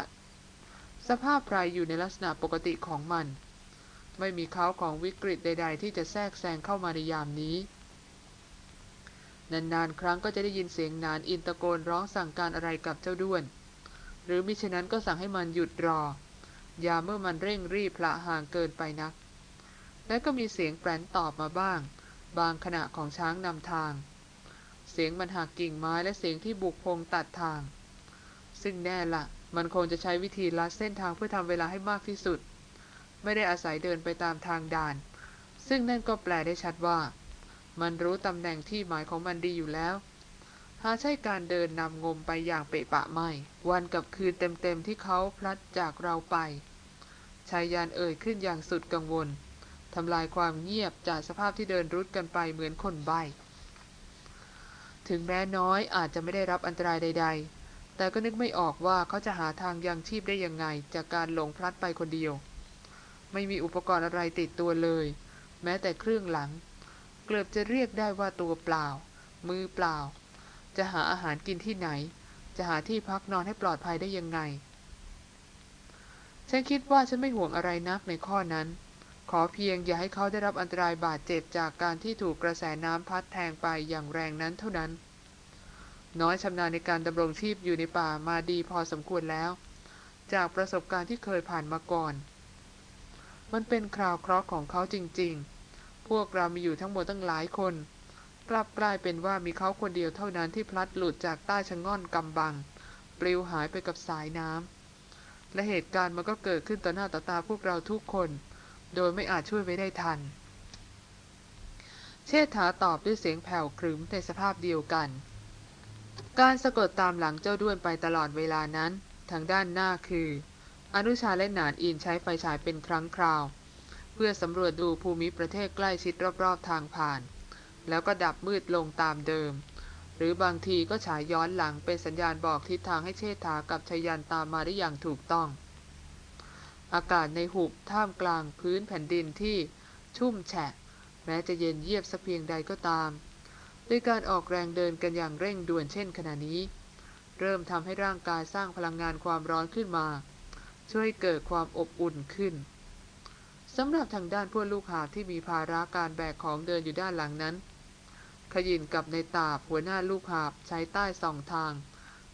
สภาพไพรอยู่ในลักษณะปกติของมัน ไม่มีเขาของวิกฤตใด ๆ ที่จะแทรกแซงเข้ามาในยามนี้ นานๆ ครั้งก็จะได้ยินเสียงนานอินตะโกนร้องสั่งการอะไรกับเจ้าด้วน หรือมิฉะนั้นก็สั่งให้มันหยุดรออย่าเมื่อมันเร่งรีบพละห่างเกินไปนัก และก็มีเสียงแปรนตอบมาบ้าง บางขณะของช้างนำทาง เสียงมันหักกิ่งไม้และเสียงที่บุกพงตัดทาง ซึ่งแน่ละ มันคงจะใช้วิธีลัดเส้นทางเพื่อทำเวลาให้มากที่สุด ไม่ได้อาศัยเดินไปตามทางด่านซซึ่งนั่นก็แปลได้ชัดว่า มันรู้ตำแหน่งที่หมายของมันดีอยู่แล้ว หาใช่การเดินนำงมไปอย่างเปะปะไม่ วันกับคืนเต็มๆที่เขาพลัดจากเราไปชายยานเอ่ยขึ้นอย่างสุดกังวลทำลายความเงียบจากสภาพที่เดินรุดกันไปเหมือนคนใบ้ถึงแม้น้อยอาจจะไม่ได้รับอันตรายใดๆ แต่ก็นึกไม่ออกว่าเขาจะหาทางยังชีพได้ยังไง จากการหลงพลัดไปคนเดียว ไม่มีอุปกรณ์อะไรติดตัวเลย แม้แต่เครื่องหลัง เกือบจะเรียกได้ว่าตัวเปล่า มือเปล่า จะหาอาหารกินที่ไหน จะหาที่พักนอนให้ปลอดภัยได้ยังไง ฉันคิดว่าฉันไม่ห่วงอะไรนักในข้อนั้น ขอเพียงอย่าให้เขาได้รับอันตรายบาดเจ็บจากการที่ถูกกระแสน้ำพัดแทงไปอย่างแรงนั้นเท่านั้น น้อยชำนาญในการดำรงชีพอยู่ในป่ามาดีพอสมควรแล้ว จากประสบการณ์ที่เคยผ่านมาก่อน มันเป็นคราวเคราะห์ของเขาจริงๆ พวกเรามีอยู่ทั้งหมดตั้งหลายคน กลับกลายเป็นว่ามีเขาคนเดียวเท่านั้นที่พลัดหลุดจากใต้ชะง่อนกำบัง ปลิวหายไปกับสายน้ำและเหตุการณ์มันก็เกิดขึ้นต่อหน้าต่อตาพวกเราทุกคน โดยไม่อาจช่วยไว้ได้ทัน เชษฐาตอบด้วยเสียงแผ่วครึ้มในสภาพเดียวกัน การสะกดตามหลังเจ้าด้วนไปตลอดเวลานั้น ทางด้านหน้าคือ อนุชาและหนานอินใช้ไฟฉายเป็นครั้งคราว เพื่อสำรวจดูภูมิประเทศใกล้ชิดรอบๆทางผ่าน แล้วก็ดับมืดลงตามเดิม หรือบางทีก็ฉายย้อนหลังเป็นสัญญาณบอกทิศทางให้เชษฐากับชยันตามมาได้อย่างถูกต้อง อากาศในหุบท่ามกลางพื้นแผ่นดินที่ชุ่มแฉะ แม้จะเย็นเยียบสักเพียงใดก็ตาม ด้วยการออกแรงเดินกันอย่างเร่งด่วนเช่นขณะนี้ เริ่มทำให้ร่างกายสร้างพลังงานความร้อนขึ้นมา ช่วยเกิดความอบอุ่นขึ้นสำหรับทางด้านพวกลูกหาบที่มีภาระการแบกของเดินอยู่ด้านหลังนั้น ขยินกับในตาบหัวหน้าลูกหาบใช้ใต้สองทาง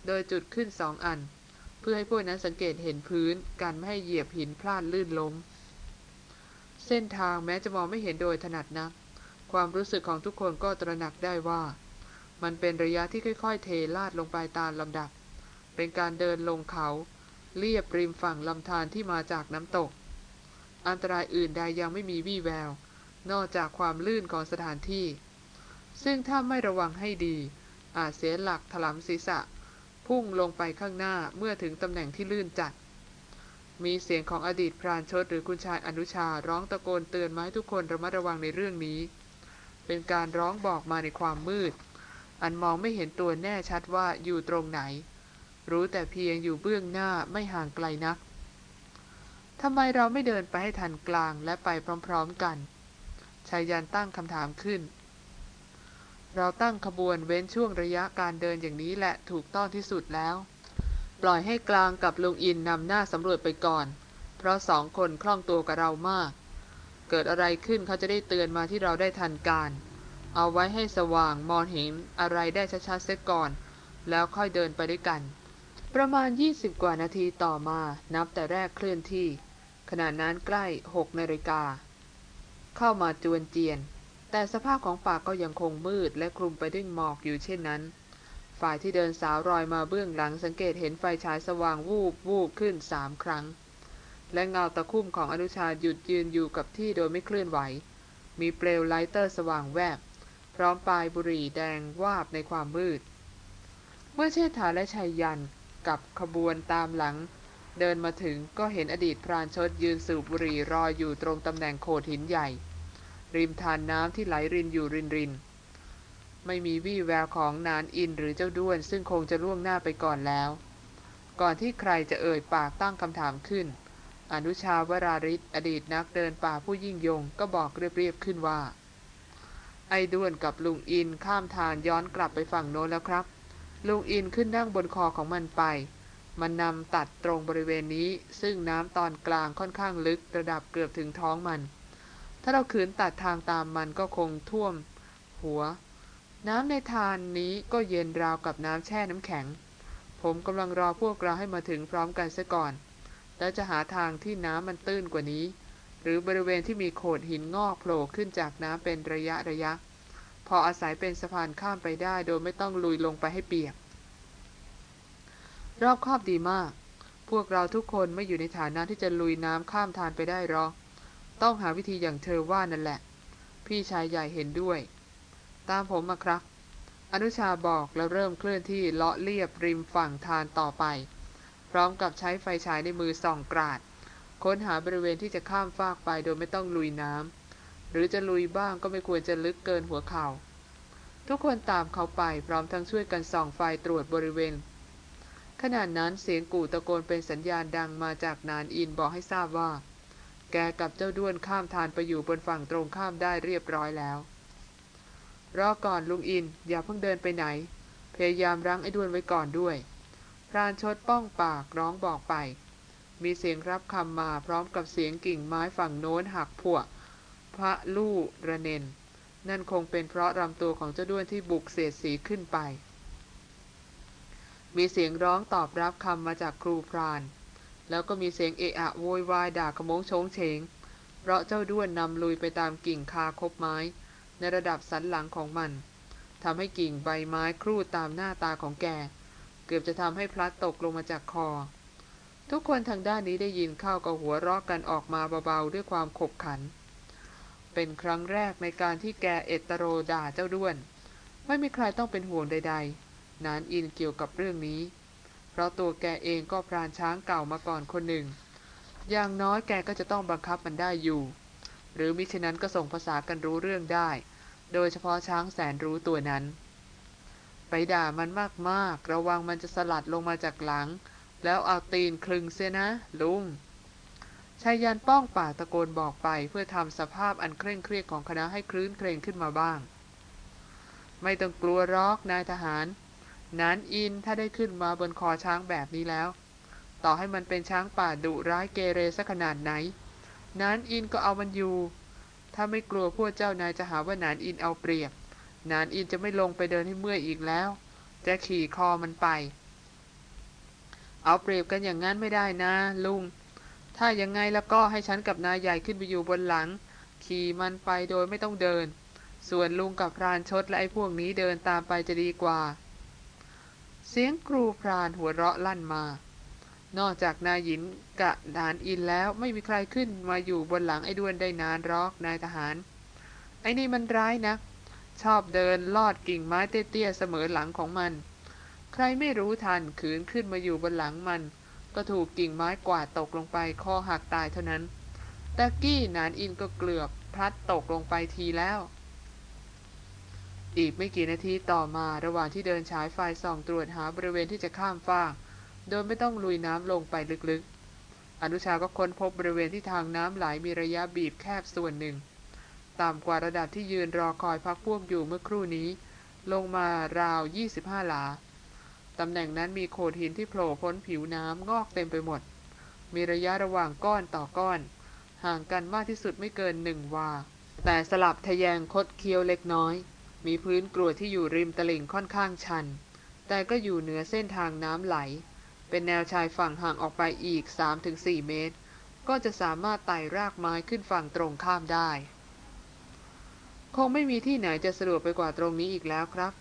โดยจุดขึ้นสองอัน เพื่อให้พวกนั้นสังเกตเห็นพื้นกันไม่ให้เหยียบหินพลาดลื่นล้ม เส้นทางแม้จะมองไม่เห็นโดยถนัดนัก ความรู้สึกของทุกคนก็ตระหนักได้ว่า มันเป็นระยะที่ค่อยๆ เทลาดลงไปตามลำดับ เป็นการเดินลงเขา เลียบริมฝั่งลำธารที่มาจากน้ำตก อันตรายอื่นใดยังไม่มีวี่แวว นอกจากความลื่นของสถานที่ ซึ่งถ้าไม่ระวังให้ดี อาจเสียหลักถลำศีรษะ พุ่งลงไปข้างหน้าเมื่อถึงตำแหน่งที่ลื่นจัดมีเสียงของอดีตพรานชดหรือคุณชายอนุชาร้องตะโกนเตือนมาให้ทุกคนระมัดระวังในเรื่องนี้ เป็นการร้องบอกมาในความมืด อันมองไม่เห็นตัวแน่ชัดว่าอยู่ตรงไหน รู้แต่เพียงอยู่เบื้องหน้าไม่ห่างไกลนักทำไมเราไม่เดินไปให้ทันกลางและไปพร้อมๆกันชายยันตั้งคำถามขึ้น เราตั้งขบวนเว้นช่วงระยะการเดินอย่างนี้แหละถูกต้องที่สุดแล้ว ปล่อยให้กลางกับลุงอินนำหน้าสำรวจไปก่อน เพราะสองคนคล่องตัวกับเรามาก เกิดอะไรขึ้นเขาจะได้เตือนมาที่เราได้ทันการ เอาไว้ให้สว่างมองเห็นอะไรได้ชัดๆเสียก่อน แล้วค่อยเดินไปด้วยกัน ประมาณ 20 กว่านาทีต่อมานับแต่แรกเคลื่อนที่ ขณะนั้นใกล้ 6นาฬิกา เข้ามาจวนเจียน แต่สภาพของป่าก็ยังคงมืดและคลุมไปด้วยหมอกอยู่เช่นนั้น ฝ่ายที่เดินสาวรอยมาเบื้องหลังสังเกตเห็นไฟฉายสว่างวูบวูบขึ้นสามครั้ง และเงาตะคุ่มของอนุชาหยุดยืนอยู่กับที่โดยไม่เคลื่อนไหว มีเปลวไลเตอร์สว่างแวบ พร้อมปลายบุหรี่แดงวาบในความมืด เมื่อเชษฐาและชัยยันกับขบวนตามหลัง เดินมาถึงก็เห็นอดีตพรานชดยืนสูบบุหรี่รออยู่ตรงตำแหน่งโขดหินใหญ่ ริมทานน้ำที่ไหลรินอยู่รินรินไม่มีวี่แววของนานอินหรือเจ้าด้วน ซึ่งคงจะล่วงหน้าไปก่อนแล้ว ก่อนที่ใครจะเอ่ยปากตั้งคำถามขึ้น อนุชาวราริศอดีตนักเดินป่าผู้ยิ่งยง ก็บอกเรียบๆขึ้นว่า ไอ้ด้วนกับลุงอินข้ามทางย้อนกลับไปฝั่งโน้นแล้วครับ ลุงอินขึ้นนั่งบนคอของมันไป มันนำตัดตรงบริเวณนี้ ซึ่งน้ำตอนกลางค่อนข้างลึกระดับเกือบถึงท้องมัน ถ้าเราขืนตัดทางตามมันก็คงท่วม หัว น้ำในทานนี้ก็เย็นราวกับน้ำแช่น้ำแข็ง ผมกำลังรอพวกเราให้มาถึงพร้อมกันซะก่อน แล้วจะหาทางที่น้ำมันตื้นกว่านี้ หรือบริเวณที่มีโขดหินงอกโผล่ขึ้นจากน้ำเป็นระยะระยะ พออาศัยเป็นสะพานข้ามไปได้โดยไม่ต้องลุยลงไปให้เปียก รอบครอบดีมาก พวกเราทุกคนไม่อยู่ในฐานะที่จะลุยน้ำข้ามทานไปได้หรอกต้องหาวิธีอย่างเธอว่านั่นแหละ พี่ชายใหญ่เห็นด้วย ตามผมมาครับ อนุชาบอกแล้วเริ่มเคลื่อนที่เลาะเลียบริมฝั่งทานต่อไป ร้อมกับใช้ไฟฉายในมือส่องกราด ค้นหาบริเวณที่จะข้ามฟากไปโดยไม่ต้องลุยน้ำหรือจะลุยบ้างก็ไม่ควรจะลึกเกินหัวเขา่า ทุกคนตามเขาไปพร้อมทั้งช่วยกันส่องไฟตรวจบริเวณ ขณะนั้นเสียงกู่ตะโกนเป็นสัญญาณดังมาจากนานอินบอกให้ทราบว่า แกกับเจ้าด้วนข้ามทานไปอยู่บนฝั่งตรงข้ามได้เรียบร้อยแล้วรอก่อนลุงอิน อย่าเพิ่งเดินไปไหน พยายามรั้งไอ้ด้วนไว้ก่อนด้วย พรานชดป้องปากร้องบอกไป มีเสียงรับคำมาพร้อมกับเสียงกิ่งไม้ฝั่งโน้นหักผัวพระลู่ระเนน นั่นคงเป็นเพราะลำตัวของเจ้าด้วนที่บุกเสียดสีขึ้นไป มีเสียงร้องตอบรับคำมาจากครูพราน แล้วก็มีเสียงเอะอะโวยวายด่ากระมงโฉงเฉงเพราะเจ้าด้วนนำลุยไปตามกิ่งคาคบไม้ ในระดับสันหลังของมันทำให้กิ่งใบไม้ครูดตามหน้าตาของแก เกือบจะทำให้พลัดตกลงมาจากคอ ทุกคนทางด้านนี้ได้ยินเข้ากับหัวเราะกันออกมาเบาๆด้วยความขบขัน เป็นครั้งแรกในการที่แกเอตโรด่าเจ้าด้วน ไม่มีใครต้องเป็นห่วงใดๆ นานอินเกี่ยวกับเรื่องนี้ เพราะตัวแกเองก็พรานช้างเก่ามาก่อนคนหนึ่ง อย่างน้อยแกก็จะต้องบังคับมันได้อยู่ หรือมิฉะนั้นก็ส่งภาษากันรู้เรื่องได้ โดยเฉพาะช้างแสนรู้ตัวนั้น ไปด่ามันมากๆ ระวังมันจะสลัดลงมาจากหลัง แล้วเอาตีนคลึงเสียนะ ลุงชายยันป้องป่าตะโกนบอกไปเพื่อทำสภาพอันเคร่งเครียดของคณะให้คลื้นเครงขึ้นมาบ้าง ไม่ต้องกลัวรอกนายทหารนานอินถ้าได้ขึ้นมาบนคอช้างแบบนี้แล้ว ต่อให้มันเป็นช้างป่าดุร้ายเกเรสักขนาดไหนนานอินก็เอามันอยู่ ถ้าไม่กลัวพวกเจ้านายจะหาว่านานอินเอาเปรียบ นานอินจะไม่ลงไปเดินให้เมื่อยอีกแล้ว จะขี่คอมันไป เอาเปรียบกันอย่างนั้นไม่ได้นะ ลุง ถ้ายังไงแล้วก็ให้ฉันกับนายใหญ่ขึ้นไปอยู่บนหลัง ขี่มันไปโดยไม่ต้องเดิน ส่วนลุงกับพรานชดและไอ้พวกนี้เดินตามไปจะดีกว่า เสียงครูพรานหัวเราะลั่นมา นอกจากนายหญินกะดานอินแล้วไม่มีใครขึ้นมาอยู่บนหลังไอ้ด้วนได้นานรอกนายทหาร ไอ้นี่มันร้ายนะ ชอบเดินลอดกิ่งไม้เตี้ยๆเสมอหลังของมัน ใครไม่รู้ทันขืนขึ้นมาอยู่บนหลังมัน ก็ถูกกิ่งไม้กวาดตกลงไปคอหักตายเท่านั้นต่กี้นานอินก็เกือบพลัดตกลงไปทีแล้ว อีกไม่กี่นาทีต่อมาระหว่างที่เดินฉายไฟส่องตรวจหาบริเวณที่จะข้ามฟากโดยไม่ต้องลุยน้ำลงไปลึกๆ อนุชาก็ค้นพบบริเวณที่ทางน้ำไหลมีระยะบีบแคบส่วนหนึ่ง ต่ำกว่าระดับที่ยืนรอคอยพักพวกอยู่เมื่อครู่นี้ ลงมาราว 25 หลา ตำแหน่งนั้นมีโขดหินที่โผล่พ้นผิวน้ำงอกเต็มไปหมด มีระยะระหว่างก้อนต่อก้อน ห่างกันมากที่สุดไม่เกินหนึ่งวา แต่สลับทะแยงคดเคี้ยวเล็กน้อย มีพื้นกรวดที่อยู่ริมตลิ่งค่อนข้างชัน แต่ก็อยู่เหนือเส้นทางน้ำไหล เป็นแนวชายฝั่งห่างออกไปอีก 3-4 เมตร ก็จะสามารถไต่รากไม้ขึ้นฝั่งตรงข้ามได้ คงไม่มีที่ไหนจะสะดวกไปกว่าตรงนี้อีกแล้วครับ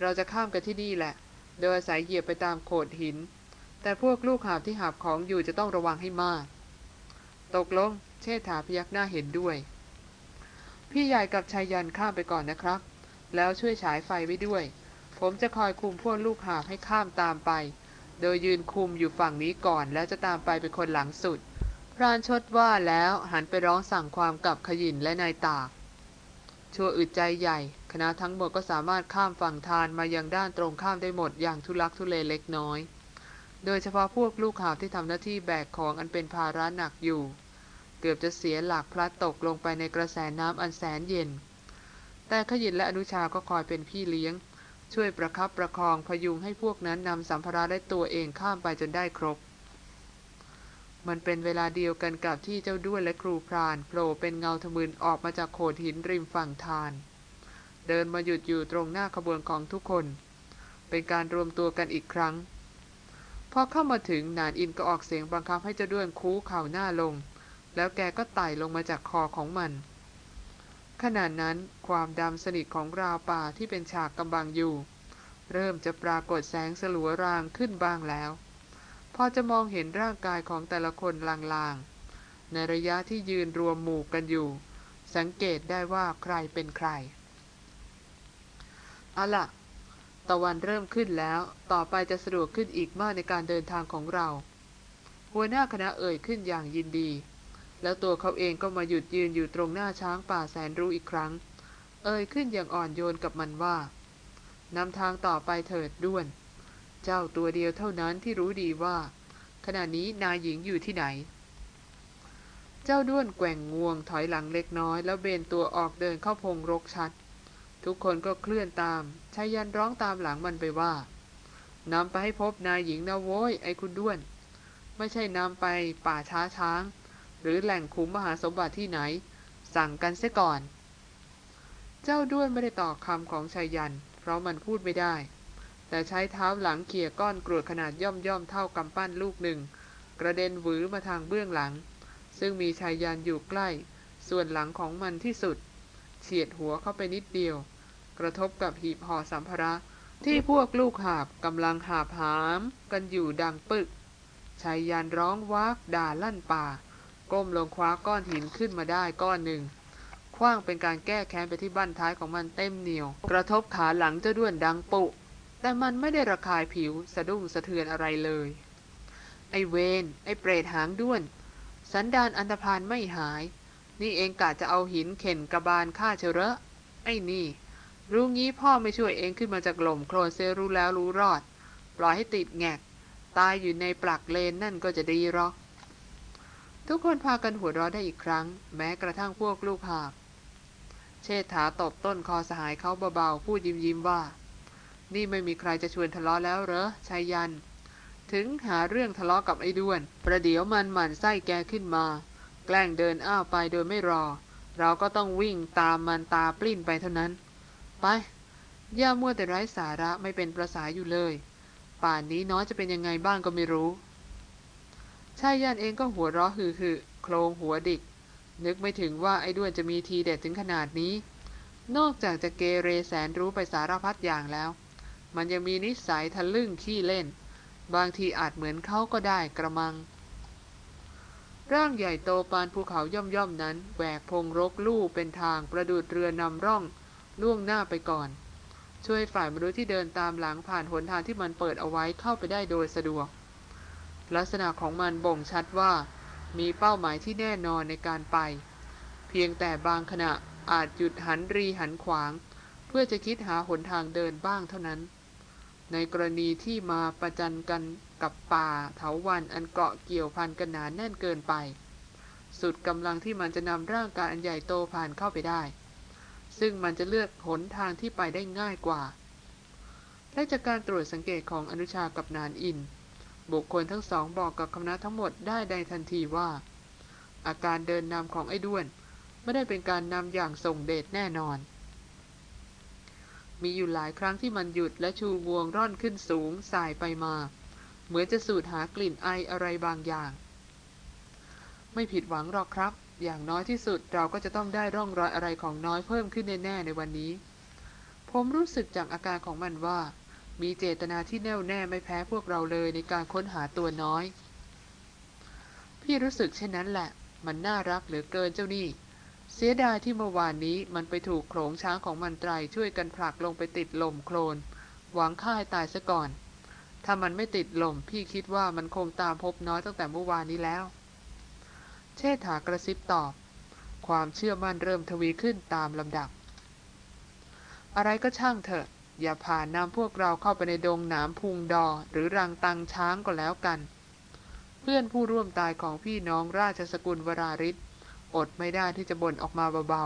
เราจะข้ามกันที่นี่แหละ โดยอาศัยเหยียบไปตามโขดหิน แต่พวกลูกหาบที่หาบของอยู่จะต้องระวังให้มาก ตกลง เชษฐาพยักหน้าเห็นด้วย พี่ใหญ่กับชายยันข้ามไปก่อนนะครับ แล้วช่วยฉายไฟไว้ด้วย ผมจะคอยคุมพวกลูกหาบให้ข้ามตามไป โดยยืนคุมอยู่ฝั่งนี้ก่อน แล้วจะตามไปเป็นคนหลังสุดพรานชดว่าแล้วหันไปร้องสั่งความกับขยินและนายตาก ชั่วอึดใจใหญ่ คณะทั้งหมดก็สามารถข้ามฝั่งทานมายังด้านตรงข้ามได้หมดอย่างทุลักทุเลเล็กน้อย โดยเฉพาะพวกลูกหาบที่ทำหน้าที่แบกของอันเป็นภาระหนักอยู่ เกือบจะเสียหลักพลัดตกลงไปในกระแสน้ำอันแสนเย็น แต่ขยินและอนุชาก็คอยเป็นพี่เลี้ยง ช่วยประครับประคองพยุงให้พวกนั้นนำสัมภาระและตัวเองข้ามไปจนได้ครบ มันเป็นเวลาเดียวกันกับที่เจ้าด้วนและครูพรานโผล่เป็นเงาทะมึนออกมาจากโขดหินริมฝั่งทาน เดินมาหยุดอยู่ตรงหน้าขบวนของทุกคน เป็นการรวมตัวกันอีกครั้ง พอเข้ามาถึงนานอินก็ออกเสียงบังคับให้เจ้าด้วนคู้เข่าหน้าลง แล้วแกก็ไต่ลงมาจากคอของมัน ขณะนั้นความดำสนิทของราวป่าที่เป็นฉากกำบังอยู่ เริ่มจะปรากฏแสงสลัวรางขึ้นบ้างแล้ว พอจะมองเห็นร่างกายของแต่ละคนลางๆ ในระยะที่ยืนรวมหมู่กันอยู่ สังเกตได้ว่าใครเป็นใครเอาล่ะตะวันเริ่มขึ้นแล้วต่อไปจะสะดวกขึ้นอีกมากในการเดินทางของเรา หัวหน้าคณะเอ่ยขึ้นอย่างยินดี แล้วตัวเขาเองก็มาหยุดยืนอยู่ตรงหน้าช้างป่าแสนรู้อีกครั้ง เอ่ยขึ้นอย่างอ่อนโยนกับมันว่านำทางต่อไปเถิดด้วน เจ้าตัวเดียวเท่านั้นที่รู้ดีว่า ขณะนี้นายหญิงอยู่ที่ไหน เจ้าด้วนแกว่งงวงถอยหลังเล็กน้อย แล้วเบนตัวออกเดินเข้าพงรกชัด ทุกคนก็เคลื่อนตามชายันร้องตามหลังมันไปว่านำไปให้พบนายหญิงนะโว้ยไอ้คุณด้วน ไม่ใช่นำไปป่าช้าช้าง หรือแหล่งขุมมหาสมบัติที่ไหน สั่งกันเสียก่อน เจ้าด้วนไม่ได้ตอบคำของชายัน เพราะมันพูดไม่ได้ แต่ใช้เท้าหลังเขี่ยก้อนกรวดขนาดย่อมย่อมเท่ากำปั้นลูกหนึ่ง กระเด็นหวือมาทางเบื้องหลัง ซึ่งมีชายยันอยู่ใกล้ ส่วนหลังของมันที่สุด เฉียดหัวเข้าไปนิดเดียว กระทบกับหีบห่อสัมภาระที่พวกลูกหาบกำลังหาบหามกันอยู่ดังปึกชายยันร้องวากด่าลั่นป่า ก้มลงคว้าก้อนหินขึ้นมาได้ก้อนหนึ่งคว้างเป็นการแก้แค้นไปที่บั้นท้ายของมันเต็มเหนียว กระทบขาหลังเจ้าด้วนดังปุ แต่มันไม่ได้ระคายผิวสะดุ้งสะเทือนอะไรเลย ไอเวนไอเปรตหางด้วน สันดานอันธพาลไม่หาย นี่เองกะจะเอาหินเข็นกระบาลฆ่าเชระไอ้นี่ รู้งี้พ่อไม่ช่วยเองขึ้นมาจากหล่มโคลนเซรู้แล้วรู้รอด ปล่อยให้ติดแงก ตายอยู่ในปลักเลนนั่นก็จะดีหรอก ทุกคนพากันหัวเราะได้อีกครั้ง แม้กระทั่งพวกลูกหาบ เชษฐาตบต้นคอสหายเขาเบาๆ พูดยิ้มยิ้มๆว่า นี่ไม่มีใครจะชวนทะเลาะแล้วเหรอชายยัน ถึงหาเรื่องทะเลาะกับไอ้ด้วน ประเดี๋ยวมันหมั่นไส้แกขึ้นมา แกล้งเดินอ้าวไปโดยไม่รอ เราก็ต้องวิ่งตามมันตาปลิ้นไปเท่านั้น ไป ย่ามัวแต่ไร้สาระไม่เป็นประสาอยู่เลย ป่านนี้น้อยจะเป็นยังไงบ้างก็ไม่รู้ชายยันเองก็หัวเราะฮือฮือโครงหัวดิก นึกไม่ถึงว่าไอ้ด้วนจะมีทีเด็ดถึงขนาดนี้ นอกจากจะเกเรแสนรู้ไปสารพัดอย่างแล้ว มันยังมีนิสัยทะลึ่งขี้เล่น บางทีอาจเหมือนเขาก็ได้กระมัง ร่างใหญ่โตปานภูเขาย่อมย่อมๆนั้นแหวกพงรกลู่เป็นทางประดุดเรือนำร่อง ล่วงหน้าไปก่อน ช่วยฝ่ายมนุษย์ที่เดินตามหลังผ่านหนทางที่มันเปิดเอาไว้เข้าไปได้โดยสะดวก ลักษณะของมันบ่งชัดว่า มีเป้าหมายที่แน่นอนในการไป เพียงแต่บางขณะอาจหยุดหันรีหันขวาง เพื่อจะคิดหาหนทางเดินบ้างเท่านั้น ในกรณีที่มาประจันกันกับป่าเถาวันอันเกาะเกี่ยวพันกันหนานแน่นเกินไป สุดกำลังที่มันจะนำร่างกายอันใหญ่โตผ่านเข้าไปได้ ซึ่งมันจะเลือกหนทางที่ไปได้ง่ายกว่า และจากการตรวจสังเกตของอนุชากับนานอิน บุคคลทั้งสองบอกกับคณะทั้งหมดได้ในทันทีว่า อาการเดินนำของไอ้ด้วน ไม่ได้เป็นการนำอย่างส่งเดชแน่นอน มีอยู่หลายครั้งที่มันหยุดและชูงวงร่อนขึ้นสูงสายไปมา เหมือนจะสูดหากลิ่นไออะไรบางอย่าง ไม่ผิดหวังหรอกครับ อย่างน้อยที่สุดเราก็จะต้องได้ร่องรอยอะไรของน้อยเพิ่มขึ้นแน่ๆในวันนี้ ผมรู้สึกจากอาการของมันว่า มีเจตนาที่แน่วแน่ไม่แพ้พวกเราเลยในการค้นหาตัวน้อย พี่รู้สึกเช่นนั้นแหละ มันน่ารักเหลือเกินเจ้านี่ เสียดายที่เมื่อวานนี้มันไปถูกโขลงช้างของมันไตรช่วยกันผลักลงไปติดลมโคลน หวังฆ่าให้ตายซะก่อน ถ้ามันไม่ติดลมพี่คิดว่ามันคงตามพบน้อยตั้งแต่เมื่อวานนี้แล้ว เชษฐากระซิบตอบ ความเชื่อมั่นเริ่มทวีขึ้นตามลำดับ อะไรก็ช่างเถอะ อย่าผ่านนำพวกเราเข้าไปในดงหนามพุงดอหรือรังตังช้างก็แล้วกัน เพื่อนผู้ร่วมตายของพี่น้องราชสกุลวราริศ อดไม่ได้ที่จะบ่นออกมาเบา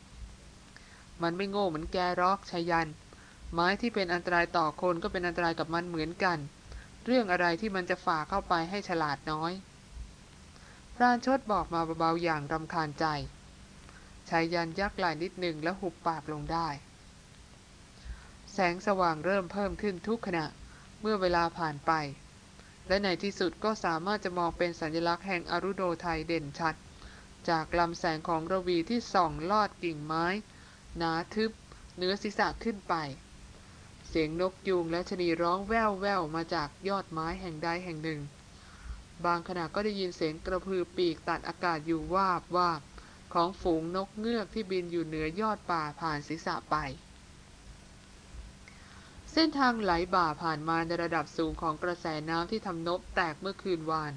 ๆ มันไม่โง่เหมือนแกรอกชายัน ไม้ที่เป็นอันตรายต่อคนก็เป็นอันตรายกับมันเหมือนกัน เรื่องอะไรที่มันจะฝ่าเข้าไปให้ฉลาดน้อยพรานชดบอกมาเบาๆอย่างรำคาญใจชายยันยักไหล่นิดหนึ่งแล้วหุบปากลงได้ แสงสว่างเริ่มเพิ่มขึ้นทุกขณะเมื่อเวลาผ่านไป และในที่สุดก็สามารถจะมองเป็นสัญลักษณ์แห่งอรุโดไทยเด่นชัด จากลำแสงของระวีที่ส่องลอดกิ่งไม้หนาทึบเนื้อศีรษะขึ้นไป เสียงนกยูงและชนีร้องแว่วแววมาจากยอดไม้แห่งใดแห่งหนึ่ง บางขณะก็ได้ยินเสียงกระพือปีกตัดอากาศอยู่วาบวาบขของฝูงนกเงือกที่บินอยู่เหนือยอดป่าผ่านศีรษะไป เส้นทางไหลบ่าผ่านมาในระดับสูงของกระแสน้ำที่ทำนบแตกเมื่อคืนวาน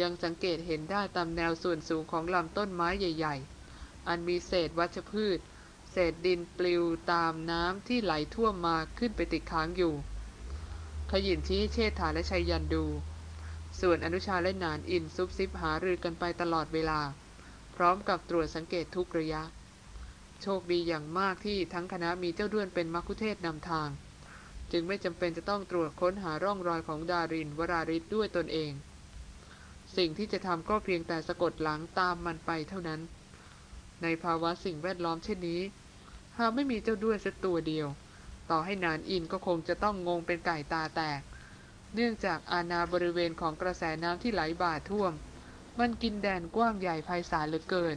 ยังสังเกตเห็นได้ตามแนวส่วนสูงของลำต้นไม้ใหญ่ ๆ อันมีเศษวัชพืช เศษดินปลิวตามน้ำที่ไหลท่วมมาขึ้นไปติดค้างอยู่ ขยินชี้เชษฐาและชัยยันดู ส่วนอนุชาและนานอินซุบซิบหารือกันไปตลอดเวลา พร้อมกับตรวจสังเกตทุกระยะ โชคดีอย่างมากที่ทั้งคณะมีเจ้าด้วนเป็นมัคคุเทศนำทาง จึงไม่จำเป็นจะต้องตรวจค้นหาร่องรอยของดารินวราริศด้วยตนเอง สิ่งที่จะทำก็เพียงแต่สะกดหลังตามมันไปเท่านั้น ในภาวะสิ่งแวดล้อมเช่นนี้หากไม่มีเจ้าด้วนสักตัวเดียว ต่อให้นานอินก็คงจะต้องงงเป็นไก่ตาแตก เนื่องจากอาณาบริเวณของกระแสน้ำที่ไหลบ่าท่วม มันกินแดนกว้างใหญ่ไพศาลเหลือเกิน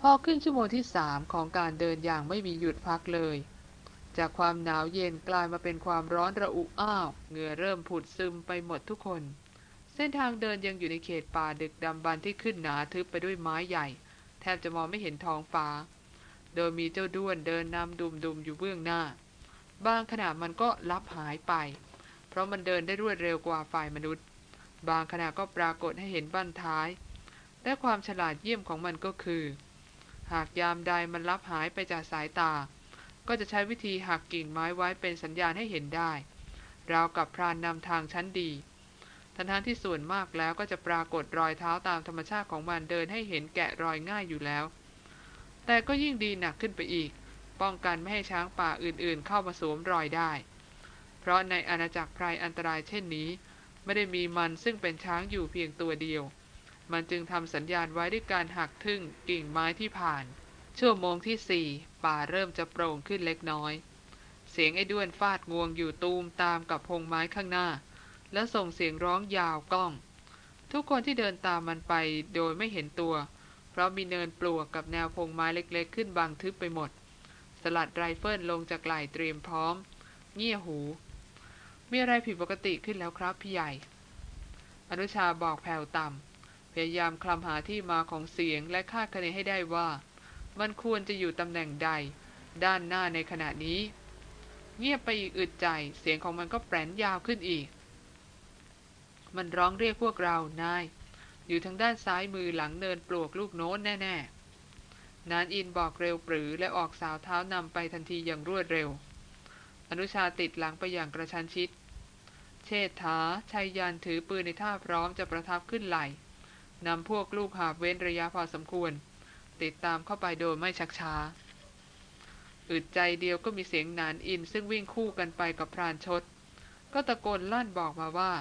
พอขึ้นชั่วโมงที่สามของการเดินอย่างไม่มีหยุดพักเลย จากความหนาวเย็นกลายมาเป็นความร้อนระอุอ้าว เหงื่อเริ่มผุดซึมไปหมดทุกคน เส้นทางเดินยังอยู่ในเขตป่าดึกดำบรรที่ขึ้นหนาทึบไปด้วยไม้ใหญ่ แทบจะมองไม่เห็นท้องฟ้า โดยมีเจ้าด้วนเดินนำดุมๆอยู่เบื้องหน้า บางขณะมันก็ลับหายไป เพราะมันเดินได้รวดเร็วกว่าฝ่ายมนุษย์ บางขณะก็ปรากฏให้เห็นบั้นท้าย และความฉลาดเยี่ยมของมันก็คือ หากยามใดมันลับหายไปจากสายตา ก็จะใช้วิธีหักกิ่งไม้ไว้เป็นสัญญาณให้เห็นได้ ราวกับพรานนำทางชั้นดี ทั้งทที่ส่วนมากแล้วก็จะปรากฏรอยเท้าตามธรรมชาติของมันเดินให้เห็นแกะรอยง่ายอยู่แล้ว แต่ก็ยิ่งดีหนักขึ้นไปอีก ป้องกันไม่ให้ช้างป่าอื่นๆ เข้ามาสวมรอยได้ เพราะในอาณาจักรไพรอันตรายเช่นนี้ ไม่ได้มีมันซึ่งเป็นช้างอยู่เพียงตัวเดียว มันจึงทำสัญญาณไว้ด้วยการหักทึ่งกิ่งไม้ที่ผ่าน ชั่วโมงที่สี่ ป่าเริ่มจะโปร่งขึ้นเล็กน้อย เสียงไอ้ด้วนฟาดงวงอยู่ตูมตามกับพงไม้ข้างหน้า แล้วส่งเสียงร้องยาวก้อง ทุกคนที่เดินตามมันไปโดยไม่เห็นตัว เพราะมีเนินปลวกกับแนวพงไม้เล็กๆ ขึ้นบังทึบไปหมด สลัดไรเฟิลลงจากไหล่เตรียมพร้อม เงี่ยหู มีอะไรผิดปกติขึ้นแล้วครับพี่ใหญ่ อนุชาบอกแผ่วต่ำพยายามคลำหาที่มาของเสียงและคาดคะเนให้ได้ว่า มันควรจะอยู่ตำแหน่งใด ด้านหน้าในขณะนี้ เงียบไปอีกอึดใจ เสียงของมันก็แปรนยาวขึ้นอีก มันร้องเรียกพวกเรา นาย อยู่ทางด้านซ้ายมือหลังเนินปลวกลูกโน้นแน่ ๆ นานอินบอกเร็วปรือและออกสาวเท้านำไปทันทีอย่างรวดเร็ว อนุชาติดหลังไปอย่างกระชันชิด เชษฐาชัยยันถือปืนในท่าพร้อมจะประทับขึ้นไหลนำพวกลูกหาบเว้นระยะพอสมควร ติดตามเข้าไปโดยไม่ชักช้าอึดใจเดียวก็มีเสียงนานอินซึ่งวิ่งคู่กันไปกับพรานชด ก็ตะโกนลั่นบอกมาว่า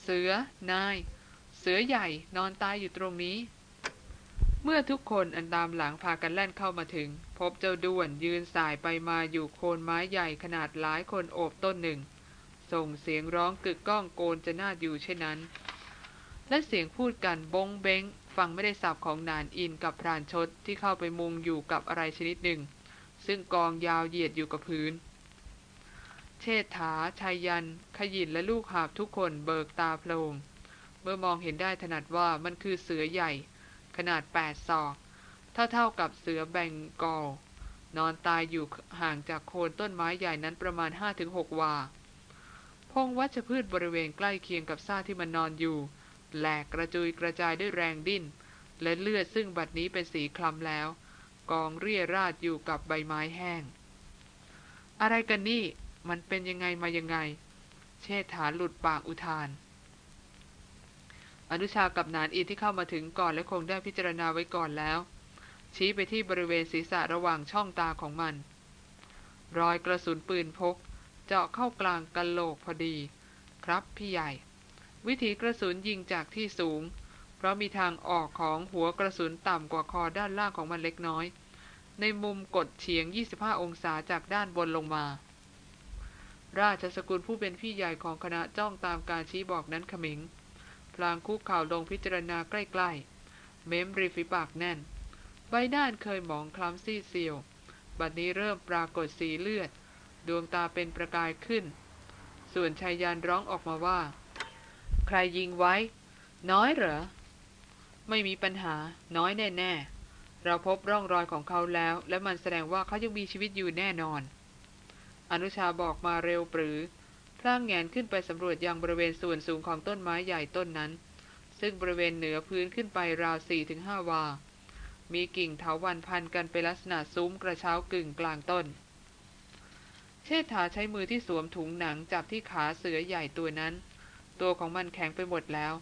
เสือนาย เสือใหญ่นอนตายอยู่ตรงนี้ เมื่อทุกคนอันตามหลังพากันแล่นเข้ามาถึง พบเจ้าด้วนยืนสายไปมาอยู่โคนไม้ใหญ่ขนาดหลายคนโอบต้นหนึ่ง ส่งเสียงร้องกึกก้องโกนจะน่าอยู่เช่นนั้น และเสียงพูดกันบงเบง ฟังไม่ได้สับของนานอินกับพรานชดที่เข้าไปมุงอยู่กับอะไรชนิดหนึ่ง ซึ่งกองยาวเหยียดอยู่กับพื้น เชษฐาชายยัน ขยินและลูกหาบทุกคนเบิกตาโพลงเมื่อมองเห็นได้ถนัดว่ามันคือเสือใหญ่ ขนาดแปดศอกเท่าๆกับเสือแบงกอลนอนตายอยู่ห่างจากโคนต้นไม้ใหญ่นั้นประมาณ 5-6 วา พงวัชพืชบริเวณใกล้เคียงกับซาที่มันนอนอยู่ แหลกกระจุยกระจายด้วยแรงดิ้น และเลือดซึ่งบัดนี้เป็นสีคล้ำแล้ว กองเรี่ยราดอยู่กับใบไม้แห้ง อะไรกันนี่มันเป็นยังไงมายังไง เชษฐาหลุดปากอุทาน อนุชากับนานอินที่เข้ามาถึงก่อนและคงได้พิจารณาไว้ก่อนแล้ว ชี้ไปที่บริเวณศีรษะระหว่างช่องตาของมัน รอยกระสุนปืนพก เจาะเข้ากลางกะโหลกพอดี ครับพี่ใหญ่ วิถีกระสุนยิงจากที่สูง เพราะมีทางออกของหัวกระสุนต่ำกว่าคอด้านล่างของมันเล็กน้อย ในมุมกดเฉียง 25 องศาจากด้านบนลงมา ราชสกุลผู้เป็นพี่ใหญ่ของคณะจ้องตามการชี้บอกนั้นขมิง พลางคุกเข่าลงพิจารณาใกล้ๆ เม้มริฟิปากแน่น ใบหน้าเคยหมองคล้ำซีดเซียว บัดนี้เริ่มปรากฏสีเลือด ดวงตาเป็นประกายขึ้น ส่วนชายยานร้องออกมาว่า ใครยิงไว้ น้อยเหรอ ไม่มีปัญหา น้อยแน่ๆ เราพบร่องรอยของเขาแล้ว และมันแสดงว่าเขายังมีชีวิตอยู่แน่นอน อนุชาบอกมาเร็วปรือพลางแงนขึ้นไปสำรวจยังบริเวณส่วนสูงของต้นไม้ใหญ่ต้นนั้น ซึ่งบริเวณเหนือพื้นขึ้นไปราวสี่ถึงห้าวา มีกิ่งเถาวันพันกันเป็นลักษณะซุ้มกระเช้ากึ่งกลางต้น เชษฐาใช้มือที่สวมถุงหนังจับที่ขาเสือใหญ่ตัวนั้น ตัวของมันแข็งไปหมดแล้ว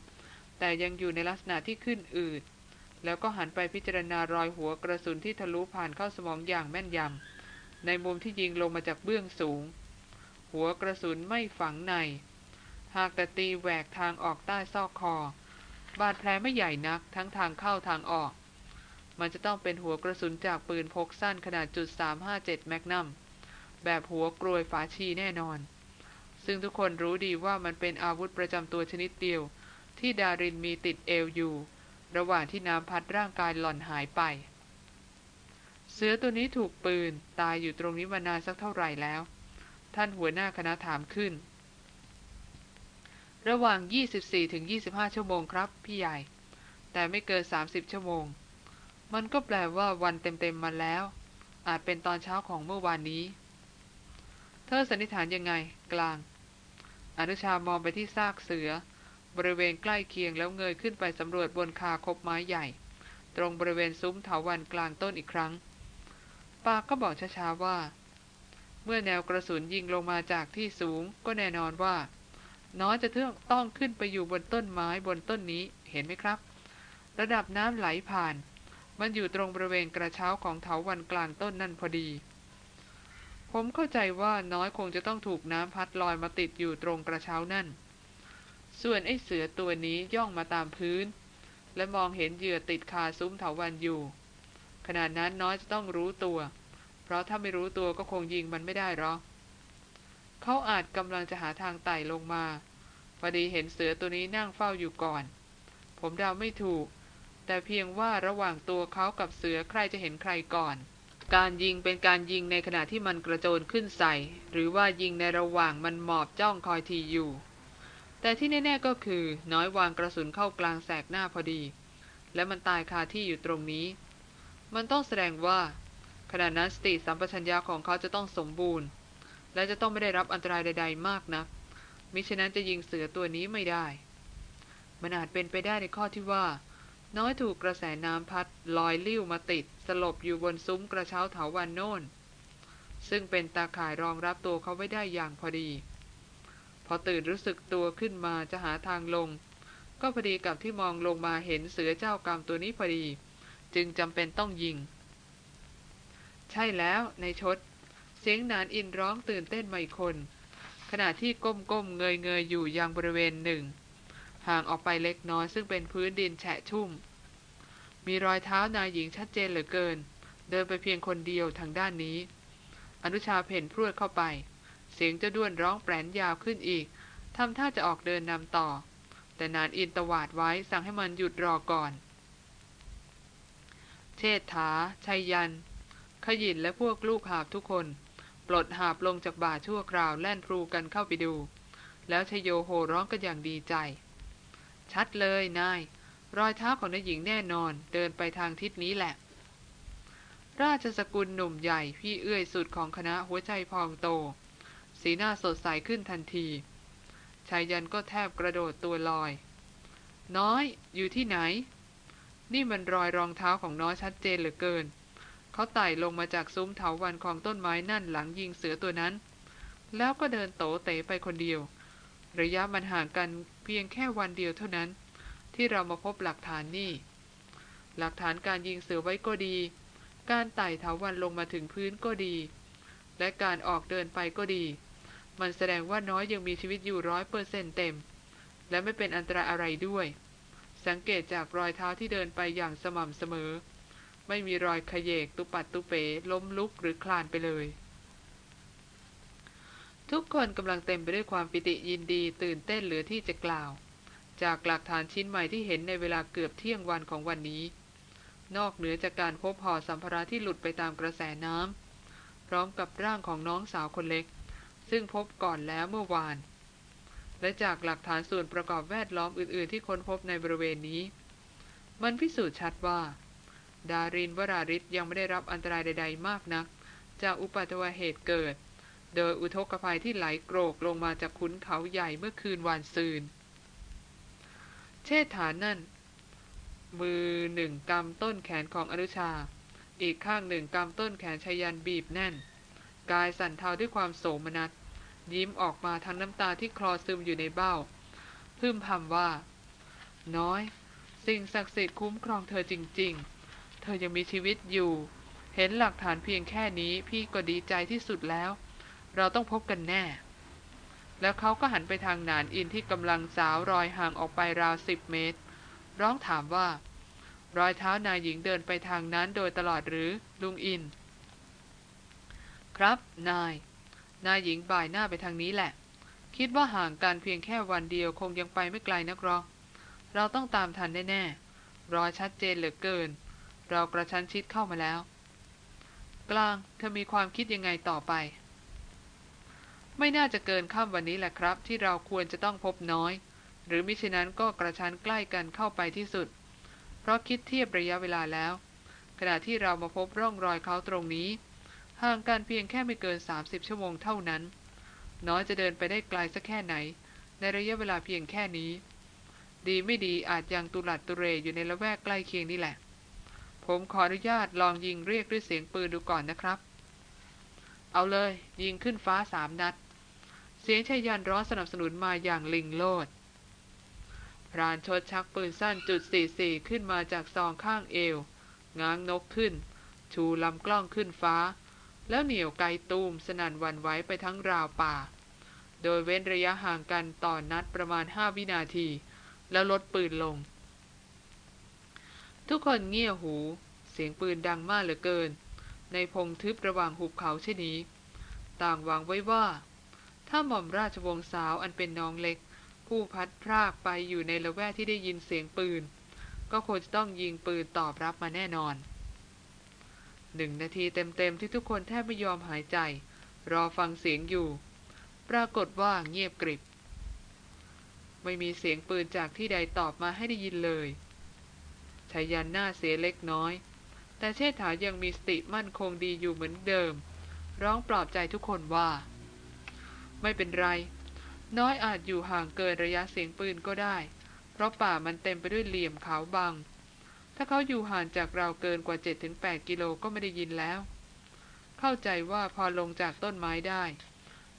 แต่ยังอยู่ในลักษณะที่ขึ้นอืดแล้วก็หันไปพิจารณารอยหัวกระสุนที่ทะลุผ่านเข้าสมองอย่างแม่นยำในมุมที่ยิงลงมาจากเบื้องสูง หัวกระสุนไม่ฝังใน หากแต่ตีแหวกทางออกใต้ซอกคอ บาดแผลไม่ใหญ่นักทั้งทางเข้าทางออก มันจะต้องเป็นหัวกระสุนจากปืนพกสั้นขนาดจุด357แมกนัมแบบหัวกรวยฝาชีแน่นอน ซึ่งทุกคนรู้ดีว่ามันเป็นอาวุธประจำตัวชนิดเดียว ที่ดารินมีติดเอวอยู่ ระหว่างที่น้ำพัดร่างกายหล่อนหายไป เสือตัวนี้ถูกปืนตายอยู่ตรงนี้มานานสักเท่าไหร่แล้ว ท่านหัวหน้าคณะถามขึ้น ระหว่าง 24ถึง25 ชั่วโมงครับ พี่ใหญ่ แต่ไม่เกิน 30 ชั่วโมง มันก็แปลว่าวันเต็มๆมาแล้ว อาจเป็นตอนเช้าของเมื่อวานนี้เธอสันนิษฐานยังไงกลาง อนุชามองไปที่ซากเสือ บริเวณใกล้เคียงแล้วเงยขึ้นไปสำรวจบนคาคบไม้ใหญ่ ตรงบริเวณซุ้มเถาวันกลางต้นอีกครั้ง ปากก็บอกช้าๆว่า เมื่อแนวกระสุนยิงลงมาจากที่สูงก็แน่นอนว่า น้อยจะเที่ยงต้องขึ้นไปอยู่บนต้นไม้บนต้นนี้เห็นไหมครับ ระดับน้ำไหลผ่าน มันอยู่ตรงบริเวณกระเช้าของเถาวันกลางต้นนั่นพอดี ผมเข้าใจว่าน้อยคงจะต้องถูกน้ำพัดลอยมาติดอยู่ตรงกระเช้านั่น ส่วนไอ้เสือตัวนี้ย่องมาตามพื้น และมองเห็นเหยื่อติดคาซุ้มเถาวันอยู่ ขณะนั้นน้อยจะต้องรู้ตัว เพราะถ้าไม่รู้ตัวก็คงยิงมันไม่ได้หรอกเขาอาจกำลังจะหาทางไต่ลงมา พอดีเห็นเสือตัวนี้นั่งเฝ้าอยู่ก่อน ผมเดาไม่ถูก แต่เพียงว่าระหว่างตัวเขากับเสือใครจะเห็นใครก่อน การยิงเป็นการยิงในขณะที่มันกระโจนขึ้นใส่ หรือว่ายิงในระหว่างมันหมอบจ้องคอยทีอยู่ แต่ที่แน่ ๆก็คือน้อยวางกระสุนเข้ากลางแสกหน้าพอดี และมันตายคาที่อยู่ตรงนี้ มันต้องแสดงว่า ขณะนั้นสติสัมปชัญญะของเขาจะต้องสมบูรณ์ และจะต้องไม่ได้รับอันตรายใด ๆ มากนักมิฉะนั้นจะยิงเสือตัวนี้ไม่ได้ มันอาจเป็นไปได้ในข้อที่ว่า น้อยถูกกระแสน้ำพัดลอยลิ้วมาติด สลบอยู่บนซุ้มกระเช้าเถาวันโน่น ซึ่งเป็นตาข่ายรองรับตัวเขาไว้ได้อย่างพอดี พอตื่นรู้สึกตัวขึ้นมาจะหาทางลง ก็พอดีกับที่มองลงมาเห็นเสือเจ้ากรรมตัวนี้พอดี จึงจำเป็นต้องยิง ใช่แล้วในชด เสียงนานอินร้องตื่นเต้นมาอีกคน ขณะที่ก้มๆเงยๆอยู่ยังบริเวณหนึ่งห่างออกไปเล็กน้อยซึ่งเป็นพื้นดินแฉะชุ่ม มีรอยเท้านายหญิงชัดเจนเหลือเกิน เดินไปเพียงคนเดียวทางด้านนี้ อนุชาเพ่นพรวดเข้าไป เสียงเจ้าด้วนร้องแปรนยาวขึ้นอีกทำท่าจะออกเดินนำต่อ แต่นานอินตวาดไว้สั่งให้มันหยุดรอก่อน เชษฐาชัยยัน ขยินและพวกลูกหาบทุกคน ปลดหาบลงจากบ่าชั่วคราวแล่นพลูกันเข้าไปดู แล้วชโยโหร้องกันอย่างดีใจ ชัดเลยนาย รอยเท้าของนายหญิงแน่นอนเดินไปทางทิศนี้แหละ ราชสกุลหนุ่มใหญ่พี่เอื้อยสุดของคณะหัวใจพองโต สีหน้าสดใสขึ้นทันทีชายยันก็แทบกระโดดตัวลอย น้อยอยู่ที่ไหน นี่มันรอยรองเท้าของน้อยชัดเจนเหลือเกิน เขาไต่ลงมาจากซุ้มเถาวันของต้นไม้นั่นหลังยิงเสือตัวนั้น แล้วก็เดินโตเตะไปคนเดียว ระยะมันห่างกันเพียงแค่วันเดียวเท่านั้น ที่เรามาพบหลักฐานนี่ หลักฐานการยิงเสือไว้ก็ดี การไต่เถาวันลงมาถึงพื้นก็ดี และการออกเดินไปก็ดี มันแสดงว่าน้อยยังมีชีวิตอยู่ร้อยเปอร์เซ็นเต็ม และไม่เป็นอันตรายอะไรด้วย สังเกตจากรอยเท้าที่เดินไปอย่างสม่ำเสมอ ไม่มีรอยขยเยกตุปัดตุเป๋ล้มลุกหรือคลานไปเลยทุกคนกำลังเต็มไปด้วยความปิติยินดีตื่นเต้นเหลือที่จะกล่าว จากหลักฐานชิ้นใหม่ที่เห็นในเวลาเกือบเที่ยงวันของวันนี้ นอกเหนือจากการพบห่อสัมภาระที่หลุดไปตามกระแสน้ำพร้อมกับร่างของน้องสาวคนเล็ก ซึ่งพบก่อนแล้วเมื่อวาน และจากหลักฐานส่วนประกอบแวดล้อมอื่น ๆ ที่ค้นพบในบริเวณนี้ มันพิสูจน์ชัดว่า ดารินวราริศยังไม่ได้รับอันตรายใด ๆ มากนัก จากอุปัตวเหตุเกิด โดยอุทกภัยที่ไหลโกรกลงมาจากขุนเขาใหญ่เมื่อคืนวานซืน เชษฐานั่น มือหนึ่งกำต้นแขนของอนุชา อีกข้างหนึ่งกำต้นแขนชายันบีบแน่น กายสั่นเทาด้วยความโสมนัส ยิ้มออกมาทั้งน้ำตาที่คลอซึมอยู่ในเบ้า พึมพำว่า น้อย สิ่งศักดิ์สิทธิ์คุ้มครองเธอจริง ๆ เธอยังมีชีวิตอยู่ เห็นหลักฐานเพียงแค่นี้พี่ก็ดีใจที่สุดแล้ว เราต้องพบกันแน่ แล้วเขาก็หันไปทางนานอินที่กำลังสาวรอยห่างออกไปราวสิบเมตร ร้องถามว่า รอยเท้านายหญิงเดินไปทางนั้นโดยตลอดหรือลุงอิน ครับนาย นายหญิงบ่ายหน้าไปทางนี้แหละ คิดว่าห่างกันเพียงแค่วันเดียวคงยังไปไม่ไกลนักหรอกเราต้องตามทันแน่ๆรอยชัดเจนเหลือเกิน เรากระชั้นชิดเข้ามาแล้ว กลางเธอมีความคิดยังไงต่อไป ไม่น่าจะเกินค่ำวันนี้แหละครับ ที่เราควรจะต้องพบน้อย หรือมิฉะนั้นก็กระชั้นใกล้กันเข้าไปที่สุด เพราะคิดเทียบระยะเวลาแล้ว ขณะที่เรามาพบร่องรอยเขาตรงนี้ ห่างกันเพียงแค่ไม่เกิน 30 ชั่วโมงเท่านั้น น้อยจะเดินไปได้ไกลสักแค่ไหน ในระยะเวลาเพียงแค่นี้ ดีไม่ดีอาจยังตุลัดตุเรอยู่ในละแวกใกล้เคียงนี่แหละ ผมขออนุญาตลองยิงเรียกด้วยเสียงปืนดูก่อนนะครับ เอาเลย ยิงขึ้นฟ้าสามนัด เสียงชายันร้อนสนับสนุนมาอย่างลิงโลด พรานชดชักปืนสั้นจุด44ขึ้นมาจากซองข้างเอว ง้างนกขึ้น ชูลำกล้องขึ้นฟ้า แล้วเหนี่ยวไกตูมสนั่นวันไหวไปทั้งราวป่า โดยเว้นระยะห่างกันต่อนนัดประมาณ 5 วินาที แล้วลดปืนลง ทุกคนเงี่ยหู เสียงปืนดังมากเหลือเกิน ในพงทึบระหว่างหุบเขาเช่นนี้ ต่างหวังไว้ว่า ถ้าหม่อมราชวงศ์สาวอันเป็นน้องเล็ก ผู้พัดพรากไปอยู่ในละแวกที่ได้ยินเสียงปืน ก็คงจะต้องยิงปืนตอบรับมาแน่นอนหนึ่งนาทีเต็มๆที่ทุกคนแทบไม่ยอมหายใจ รอฟังเสียงอยู่ ปรากฏว่าเงียบกริบ ไม่มีเสียงปืนจากที่ใดตอบมาให้ได้ยินเลยชายันหน้าเสียเล็กน้อย แต่เชษฐายังมีสติมั่นคงดีอยู่เหมือนเดิม ร้องปลอบใจทุกคนว่า ไม่เป็นไร น้อยอาจอยู่ห่างเกินระยะเสียงปืนก็ได้ เพราะป่ามันเต็มไปด้วยเหลี่ยมเขาบังถ้าเขาอยู่ห่างจากเราเกินกว่า 7-8 กิโลก็ไม่ได้ยินแล้ว เข้าใจว่าพอลงจากต้นไม้ได้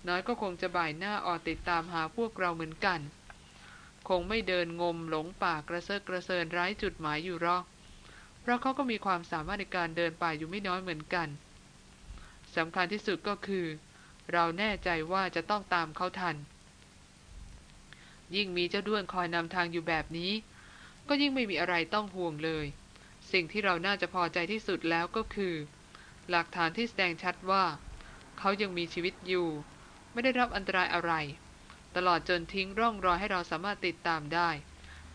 น้อยก็คงจะบ่ายหน้าออกติดตามหาพวกเราเหมือนกัน คงไม่เดินงมหลงป่ากระเซาะกระเซินไร้จุดหมายอยู่หรอกเพราะเขาก็มีความสามารถในการเดินป่าอยู่ไม่น้อยเหมือนกันสำคัญที่สุดก็คือ เราแน่ใจว่าจะต้องตามเขาทัน ยิ่งมีเจ้าด้วนคอยนำทางอยู่แบบนี้ ก็ยิ่งไม่มีอะไรต้องห่วงเลย สิ่งที่เราน่าจะพอใจที่สุดแล้วก็คือ หลักฐานที่แสดงชัดว่า เขายังมีชีวิตอยู่ ไม่ได้รับอันตรายอะไร ตลอดจนทิ้งร่องรอยให้เราสามารถติดตามได้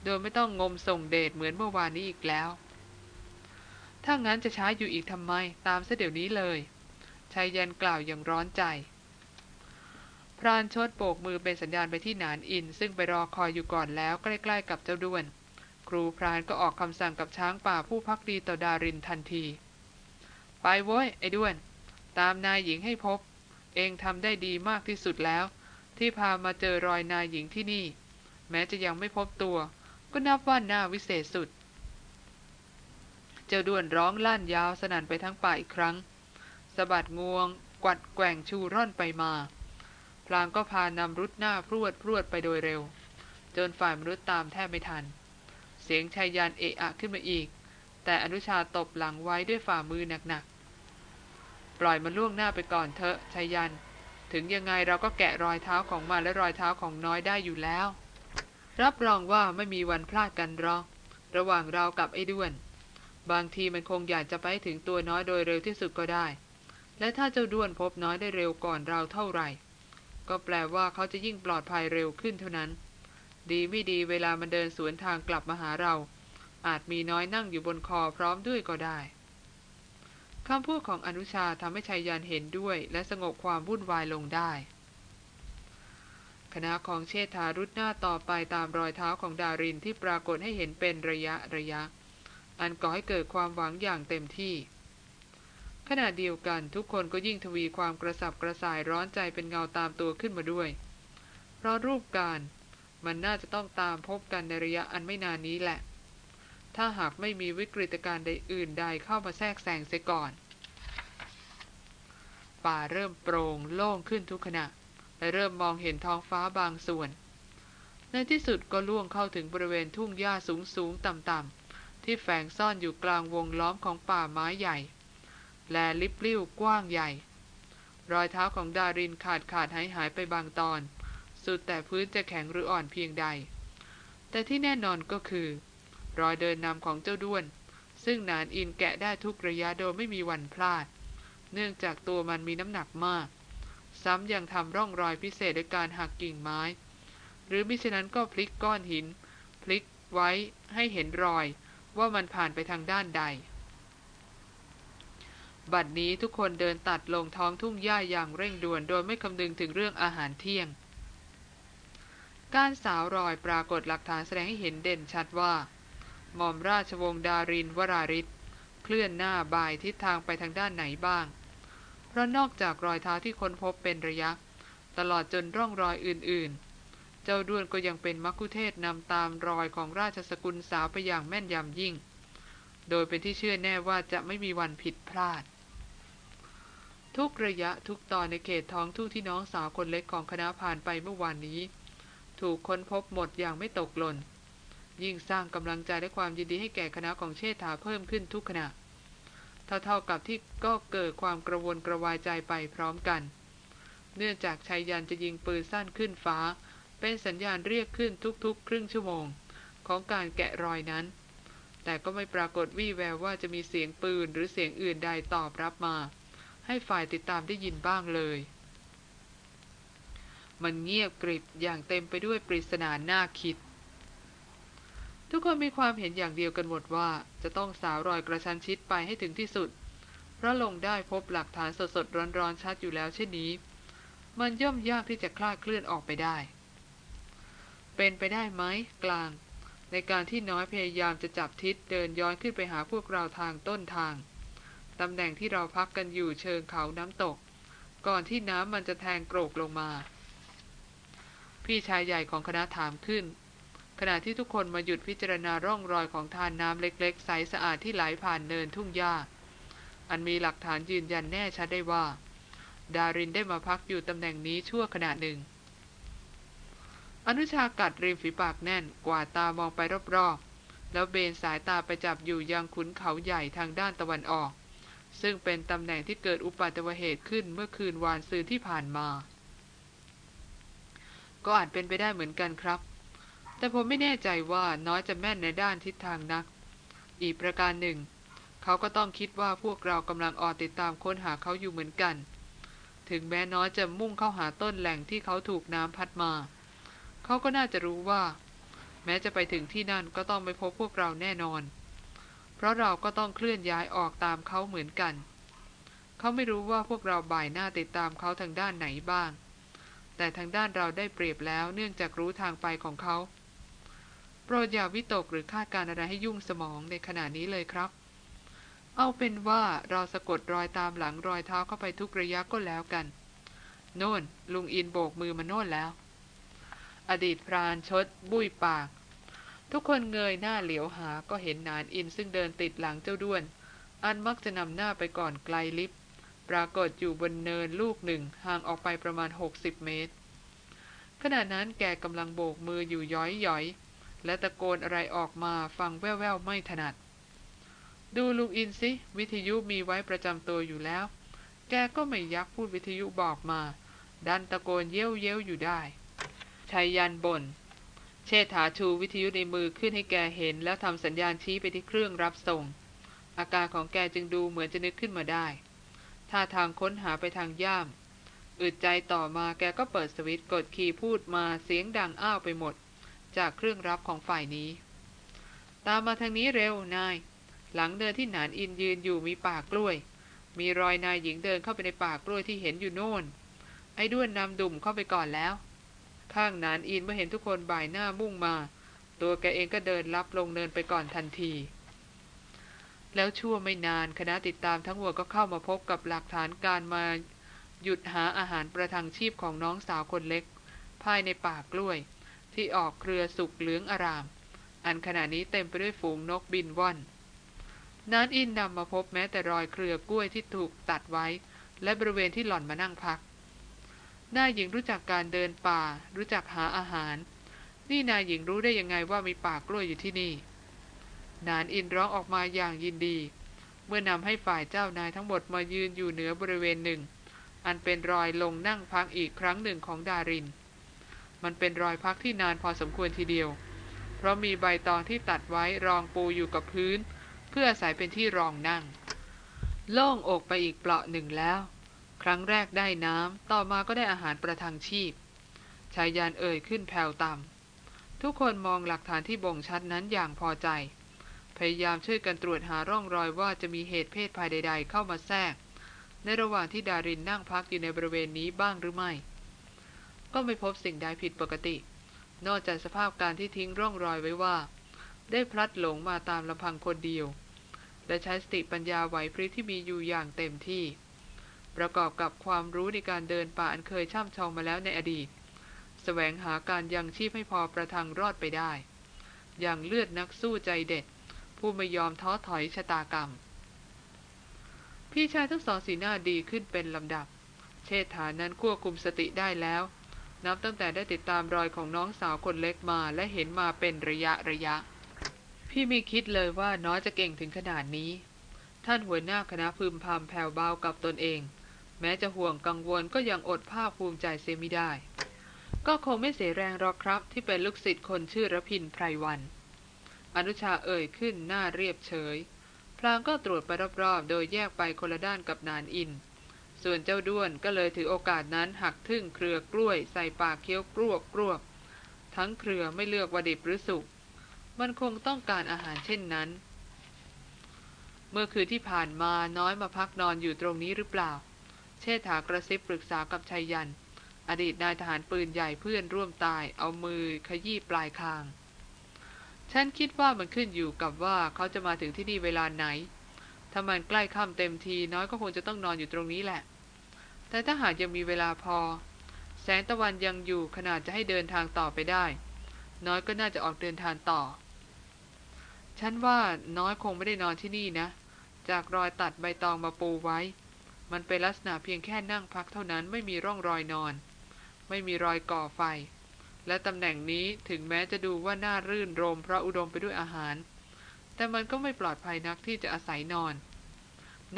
โดยไม่ต้องงมส่งเดชเหมือนเมื่อวานนี้อีกแล้วถ้างั้นจะช้าอยู่อีกทำไม ตามซะเดี๋ยวนี้เลยชายยันกล่าวอย่างร้อนใจ พรานชดโบกมือเป็นสัญญาณไปที่หนานอิน ซึ่งไปรอคอยอยู่ก่อนแล้วใกล้ๆกับเจ้าด้วน ครูพรานก็ออกคำสั่งกับช้างป่าผู้พักดีต่อดารินทันที ไปโว้ยไอ้ด้วน ตามนายหญิงให้พบ เองทำได้ดีมากที่สุดแล้ว ที่พามาเจอรอยนายหญิงที่นี่ แม้จะยังไม่พบตัว ก็นับว่าน่าวิเศษสุด เจ้าด้วนร้องลั่นยาวสนั่นไปทั้งป่าอีกครั้งสะบัดงวง กวัดแกว่งชูร่อนไปมา พลางก็พานำรุดหน้าพรวดพรวดไปโดยเร็ว จนฝ่ายมนุษย์ตามแทบไม่ทัน เสียงชายยานเอะอะขึ้นมาอีก แต่อนุชาตบหลังไว้ด้วยฝ่ามือหนักๆ ปล่อยมันล่วงหน้าไปก่อนเถอะชายยัน ถึงยังไงเราก็แกะรอยเท้าของมันและรอยเท้าของน้อยได้อยู่แล้ว รับรองว่าไม่มีวันพลาดกันหรอกระหว่างเรากับไอ้ด้วน บางทีมันคงอยากจะไปถึงตัวน้อยโดยเร็วที่สุดก็ได้ และถ้าเจ้าด้วนพบน้อยได้เร็วก่อนเราเท่าไหร่ ก็แปลว่าเขาจะยิ่งปลอดภัยเร็วขึ้นเท่านั้น ดีไม่ดีเวลามันเดินสวนทางกลับมาหาเรา อาจมีน้อยนั่งอยู่บนคอพร้อมด้วยก็ได้คำพูดของอนุชาทำให้ชายยานเห็นด้วย และสงบความวุ่นวายลงได้ คณะของเชษฐารุดหน้าต่อไปตามรอยเท้าของดารินที่ปรากฏให้เห็นเป็นระยะระยะ อันก่อให้เกิดความหวังอย่างเต็มที่ ขณะเดียวกันทุกคนก็ยิ่งทวีความกระสับกระส่ายร้อนใจเป็นเงาตามตัวขึ้นมาด้วย เพราะรูปการมันน่าจะต้องตามพบกันในระยะอันไม่นานนี้แหละ ถ้าหากไม่มีวิกฤตการณ์ใดอื่นใดเข้ามาแทรกแซงเสียก่อน ป่าเริ่มโปร่งโล่งขึ้นทุกขณะ และเริ่มมองเห็นท้องฟ้าบางส่วน ในที่สุดก็ล่วงเข้าถึงบริเวณทุ่งหญ้าสูงสูงต่ำต่ำที่แฝงซ่อนอยู่กลางวงล้อมของป่าไม้ใหญ่ และลิบลิ่วกว้างใหญ่ รอยเท้าของดารินขาดขาดหายหายไปบางตอน สุดแต่พื้นจะแข็งหรืออ่อนเพียงใด แต่ที่แน่นอนก็คือ รอยเดินนำของเจ้าด้วน ซึ่งนานอินแกะได้ทุกระยะโดยไม่มีวันพลาด เนื่องจากตัวมันมีน้ำหนักมาก ซ้ำยังทำร่องรอยพิเศษด้วยการหักกิ่งไม้ หรือมิฉะนั้นก็พลิกก้อนหิน พลิกไว้ให้เห็นรอยว่ามันผ่านไปทางด้านใด บัดนี้ทุกคนเดินตัดลงท้องทุ่งหญ้าอย่างเร่งด่วน โดยไม่คำนึงถึงเรื่องอาหารเที่ยง การสาวรอยปรากฏหลักฐานแสดงให้เห็นเด่นชัดว่าหม่อมราชวงศ์ดารินวราริศเคลื่อนหน้าบ่ายทิศทางไปทางด้านไหนบ้าง เพราะนอกจากรอยเท้าที่ค้นพบเป็นระยะ ตลอดจนร่องรอยอื่นๆ เจ้าด้วนก็ยังเป็นมักคุเทศนำตามรอยของราชสกุลสาวไปอย่างแม่นยำยิ่ง โดยเป็นที่เชื่อแน่ว่าจะไม่มีวันผิดพลาด ทุกระยะทุกตอนในเขตท้องทุ่งที่น้องสาวคนเล็กของคณะผ่านไปเมื่อวานนี้ ถูกค้นพบหมดอย่างไม่ตกหล่น ยิ่งสร้างกำลังใจและความยินดีให้แก่คณะของเชษฐาเพิ่มขึ้นทุกขณะเท่าๆกับที่ก็เกิดความกระวนกระวายใจไปพร้อมกัน เนื่องจากชายยันจะยิงปืนสั้นขึ้นฟ้า เป็นสัญญาณเรียกขึ้นทุกๆ ครึ่งชั่วโมง ของการแกะรอยนั้น แต่ก็ไม่ปรากฏวี่แววว่าจะมีเสียงปืนหรือเสียงอื่นใดตอบรับมา ให้ฝ่ายติดตามได้ยินบ้างเลย มันเงียบกริบอย่างเต็มไปด้วยปริศนาหน่าคิด ทุกคนมีความเห็นอย่างเดียวกันหมดว่า จะต้องสาวรอยกระชันชิดไปให้ถึงที่สุด เพราะลงได้พบหลักฐานสดๆร้อนๆชัดอยู่แล้วเช่นนี้ มันย่อมยากที่จะคลาดเคลื่อนออกไปได้ เป็นไปได้ไหมกลางในการที่น้อยพยายามจะจับทิศเดินย้อนขึ้นไปหาพวกเราทางต้นทาง ตำแหน่งที่เราพักกันอยู่เชิงเขาน้ำตก ก่อนที่น้ำมันจะแทงโกรกลงมา พี่ชายใหญ่ของคณะถามขึ้น ขณะที่ทุกคนมาหยุดพิจารณาร่องรอยของทานน้ำเล็กๆ ใสสะอาดที่ไหลผ่านเนินทุ่งหญ้า อันมีหลักฐานยืนยันแน่ชัดได้ว่า ดารินได้มาพักอยู่ตำแหน่งนี้ชั่วขณะหนึ่ง อนุชากัดริมฝีปากแน่นกวาดตามองไปรอบๆแล้วเบนสายตาไปจับอยู่ยังขุนเขาใหญ่ทางด้านตะวันออก ซึ่งเป็นตำแหน่งที่เกิดอุบัติเหตุขึ้นเมื่อคืนวานซืนที่ผ่านมา ก็อาจเป็นไปได้เหมือนกันครับ แต่ผมไม่แน่ใจว่าน้อยจะแม่นในด้านทิศทางนัก อีกประการหนึ่ง เขาก็ต้องคิดว่าพวกเรากำลังออติดตามค้นหาเขาอยู่เหมือนกัน ถึงแม้น้อยจะมุ่งเข้าหาต้นแหล่งที่เขาถูกน้ำพัดมา เขาก็น่าจะรู้ว่า แม้จะไปถึงที่นั่นก็ต้องไม่พบพวกเราแน่นอน เพราะเราก็ต้องเคลื่อนย้ายออกตามเขาเหมือนกัน เขาไม่รู้ว่าพวกเราบ่ายหน้าติดตามเขาทางด้านไหนบ้าง แต่ทางด้านเราได้เปรียบแล้วเนื่องจากรู้ทางไปของเขา โปรดอย่าวิตกหรือคาดการอะไรให้ยุ่งสมองในขณะนี้เลยครับ เอาเป็นว่าเราสะกดรอยตามหลังรอยเท้าเข้าไปทุกระยะก็แล้วกัน โน่นลุงอินโบกมือมาโน่นแล้ว อดีตพรานชด บุ้ยปาก ทุกคนเงยหน้าเหลียวหาก็เห็นนานอินซึ่งเดินติดหลังเจ้าด้วน อันมักจะนำหน้าไปก่อนไกลลิฟปรากฏอยู่บนเนินลูกหนึ่งห่างออกไปประมาณ 60 เมตร ขณะนั้นแกกำลังโบกมืออยู่ย้อยย้อยและตะโกนอะไรออกมาฟังแว่วๆไม่ถนัด ดูลุงอินสิวิทยุมีไว้ประจำตัวอยู่แล้ว แกก็ไม่ยักพูดวิทยุบอกมา ดันตะโกนเย้ยวเย้ยวอยู่ได้ชายยันบน่น เชษฐาชูวิทยุในมือขึ้นให้แกเห็น แล้วทำสัญญาณชี้ไปที่เครื่องรับส่ง อาการของแกจึงดูเหมือนจะนึกขึ้นมาได้ท่าทางค้นหาไปทางย่ามอึดใจต่อมาแกก็เปิดสวิตช์กดคีย์พูดมาเสียงดังอ้าวไปหมด จากเครื่องรับของฝ่ายนี้ ตามมาทางนี้เร็วนาย หลังเดินที่หนานอินยืนอยู่มีป่ากล้วย มีรอยนายหญิงเดินเข้าไปในป่ากล้วยที่เห็นอยู่โน่น ไอ้ด้วนนำดุ่มเข้าไปก่อนแล้ว ข้างนานอินเมื่อเห็นทุกคนบ่ายหน้ามุ่งมา ตัวแกเองก็เดินลับลงเนินไปก่อนทันที แล้วชั่วไม่นานคณะติดตามทั้งหมดก็เข้ามาพบกับหลักฐานการมาหยุดหาอาหารประทังชีพของน้องสาวคนเล็ก ภายในป่ากล้วย ที่ออกเครือสุกเหลืองอาราม อันขณะนี้เต็มไปด้วยฝูงนกบินว่อนนานอินนำมาพบแม้แต่รอยเครือกล้วยที่ถูกตัดไว้ และบริเวณที่หล่อนมานั่งพัก นายหญิงรู้จักการเดินป่า รู้จักหาอาหาร นี่นายหญิงรู้ได้ยังไงว่ามีป่ากล้วยอยู่ที่นี่ นานอินร้องออกมาอย่างยินดี เมื่อนำให้ฝ่ายเจ้านายทั้งหมดมายืนอยู่เหนือบริเวณหนึ่ง อันเป็นรอยลงนั่งพักอีกครั้งหนึ่งของดาริน มันเป็นรอยพักที่นานพอสมควรทีเดียว เพราะมีใบตองที่ตัดไว้รองปูอยู่กับพื้น เพื่ออาศัยเป็นที่รองนั่ง โล่งอกไปอีกเปลาะหนึ่งแล้ว ครั้งแรกได้น้ำต่อมาก็ได้อาหารประทังชีพชายยานเอ่ยขึ้นแผ่วต่ำทุกคนมองหลักฐานที่บ่งชัดนั้นอย่างพอใจ พยายามช่วยกันตรวจหาร่องรอยว่าจะมีเหตุเพศภัยใด ๆ เข้ามาแทรก ในระหว่างที่ดารินนั่งพักอยู่ในบริเวณนี้บ้างหรือไม่ ก็ไม่พบสิ่งใดผิดปกติ นอกจากสภาพการที่ทิ้งร่องรอยไว้ว่า ได้พลัดหลงมาตามลำพังคนเดียว และใช้สติปัญญาไหวพริบที่มีอยู่อย่างเต็มที่ ประกอบกับความรู้ในการเดินป่าอันเคยช่ำชองมาแล้วในอดีตแสวงหาการยังชีพให้พอประทังรอดไปได้ อย่างเลือดนักสู้ใจเด็ด ผู้ไม่ยอมท้อถอยชะตากรรม พี่ชายทั้งสองสีหน้าดีขึ้นเป็นลำดับ เชษฐานั้นควบคุมสติได้แล้ว นับตั้งแต่ได้ติดตามรอยของน้องสาวคนเล็กมาและเห็นมาเป็นระยะระยะ พี่ไม่คิดเลยว่าน้อยจะเก่งถึงขนาดนี้ ท่านหัวหน้าคณะพึมพำแผ่วเบากับตนเอง แม้จะห่วงกังวลก็ยังอดภาคภูมิใจเสียไม่ได้ ก็คงไม่เสียแรงหรอกครับที่เป็นลูกศิษย์คนชื่อระพินไพรวัน อนุชาเอ่ยขึ้นหน้าเรียบเฉย พลางก็ตรวจไปรอบๆ โดยแยกไปคนละด้านกับนานอิน ส่วนเจ้าด้วนก็เลยถือโอกาสนั้นหักทึ่งเครือกล้วยใส่ปากเคี้ยวกรวบกรวบทั้งเครือไม่เลือกว่าดิบหรือสุก มันคงต้องการอาหารเช่นนั้น เมื่อคืนที่ผ่านมาน้อยมาพักนอนอยู่ตรงนี้หรือเปล่า เชษฐากระซิบปรึกษากับชายยัน อดีตนายทหารปืนใหญ่เพื่อนร่วมตายเอามือขยี้ปลายคาง ฉันคิดว่ามันขึ้นอยู่กับว่าเขาจะมาถึงที่นี่เวลาไหน ถ้ามันใกล้ค่ำเต็มทีน้อยก็คงจะต้องนอนอยู่ตรงนี้แหละ แต่ถ้าหากยังมีเวลาพอ แสงตะวันยังอยู่ขนาดจะให้เดินทางต่อไปได้ น้อยก็น่าจะออกเดินทางต่อ ฉันว่าน้อยคงไม่ได้นอนที่นี่นะ จากรอยตัดใบตองมาปูไว้ มันเป็นลักษณะเพียงแค่นั่งพักเท่านั้นไม่มีร่องรอยนอน ไม่มีรอยก่อไฟ และตำแหน่งนี้ถึงแม้จะดูว่าน่ารื่นรมเพราะอุดมไปด้วยอาหาร แต่มันก็ไม่ปลอดภัยนักที่จะอาศัยนอน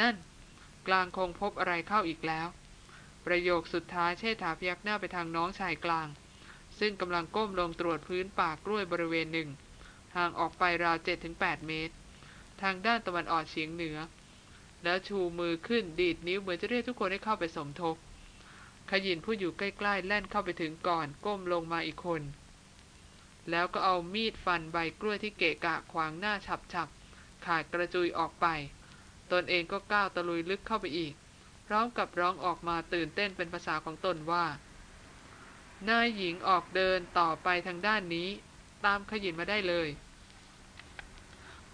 นั่น กลางคงพบอะไรเข้าอีกแล้ว ประโยคสุดท้ายเชษฐาพยักหน้าไปทางน้องชายกลาง ซึ่งกำลังก้มลงตรวจพื้นป่ากล้วยบริเวณหนึ่งห่างออกไปราว 7-8 เมตร ทางด้านตะวันออกเฉียงเหนือ แล้วชูมือขึ้นดีดนิ้วเหมือนจะเรียกทุกคนให้เข้าไปสมทบ ขยินผู้อยู่ใกล้ๆ แล่นเข้าไปถึงก่อนก้มลงมาอีกคน แล้วก็เอามีดฟันใบกล้วยที่เกะกะขวางหน้าฉับๆ ขาดกระจุยออกไป ตนเองก็ก้าวตะลุยลึกเข้าไปอีก พร้อมกับร้องออกมาตื่นเต้นเป็นภาษาของตนว่านายหญิงออกเดินต่อไปทางด้านนี้ ตามขยินมาได้เลย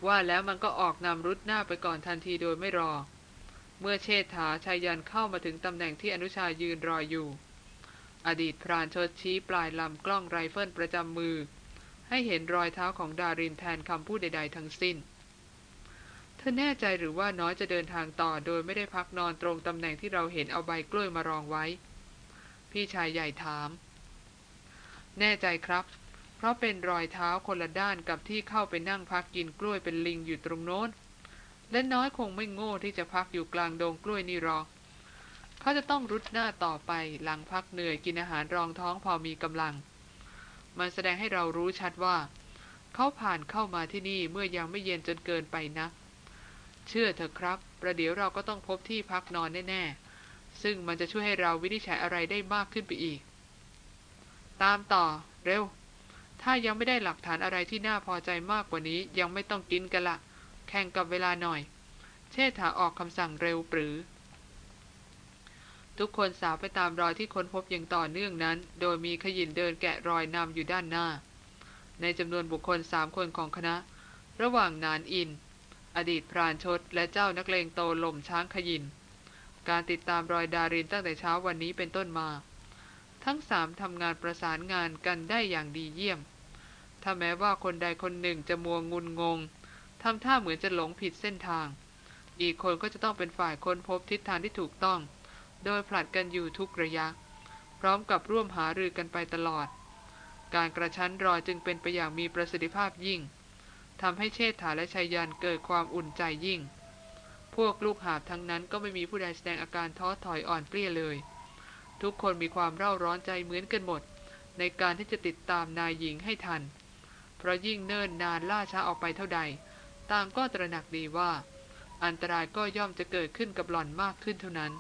ว่าแล้วมันก็ออกนำรุดหน้าไปก่อนทันทีโดยไม่รอ เมื่อเชษฐาชายันเข้ามาถึงตำแหน่งที่อนุชายืนรออยู่ อดีตพรานชดชี้ปลายลำกล้องไรเฟิลประจำมือ ให้เห็นรอยเท้าของดารินแทนคำพูดใด ๆ ทั้งสิ้น เธอแน่ใจหรือว่าน้อยจะเดินทางต่อโดยไม่ได้พักนอนตรงตำแหน่งที่เราเห็นเอาใบกล้วยมารองไว้ พี่ชายใหญ่ถาม แน่ใจครับ เพราะเป็นรอยเท้าคนละด้านกับที่เข้าไปนั่งพักกินกล้วยเป็นลิงอยู่ตรงโน้น และน้อยคงไม่โง่ที่จะพักอยู่กลางดงกล้วยนี่หรอกเขาจะต้องรุดหน้าต่อไปหลังพักเหนื่อยกินอาหารรองท้องพอมีกำลัง มันแสดงให้เรารู้ชัดว่า เขาผ่านเข้ามาที่นี่เมื่อยังไม่เย็นจนเกินไปนะ เชื่อเถอะครับ ประเดี๋ยวเราก็ต้องพบที่พักนอนแน่ๆ ซึ่งมันจะช่วยให้เราวินิจฉัยอะไรได้มากขึ้นไปอีก ตามต่อเร็ว ถ้ายังไม่ได้หลักฐานอะไรที่น่าพอใจมากกว่านี้ยังไม่ต้องกินกันละ แข่งกับเวลาหน่อย เชษฐาออกคำสั่งเร็วปรือ ทุกคนสาวไปตามรอยที่ค้นพบอย่างต่อเนื่องนั้น โดยมีขยินเดินแกะรอยนำอยู่ด้านหน้า ในจำนวนบุคคลสามคนของคณะ ระหว่างนานอิน อดีตพรานชดและเจ้านักเลงโตหล่มช้างขยิน การติดตามรอยดารินตั้งแต่เช้าวันนี้เป็นต้นมาทั้งสามทำงานประสานงานกันได้อย่างดีเยี่ยม ถ้าแม้ว่าคนใดคนหนึ่งจะมัวงุนงงทำท่าเหมือนจะหลงผิดเส้นทาง อีกคนก็จะต้องเป็นฝ่ายค้นพบทิศทางที่ถูกต้อง โดยผลัดกันอยู่ทุกระยะ พร้อมกับร่วมหารือกันไปตลอด การกระชั้นรอยจึงเป็นไปอย่างมีประสิทธิภาพยิ่งทำให้เชษฐาและชัยยันเกิดความอุ่นใจยิ่ง พวกลูกหาบทั้งนั้นก็ไม่มีผู้ใดแสดงอาการท้อถอยอ่อนเปลี้ยเลย ทุกคนมีความเร่าร้อนใจเหมือนกันหมด ในการที่จะติดตามนายหญิงให้ทัน เพราะยิ่งเนิ่นนานล่าช้าออกไปเท่าใด ต่างก็ตระหนักดีว่า อันตรายก็ย่อมจะเกิดขึ้นกับหล่อนมากขึ้นเท่านั้น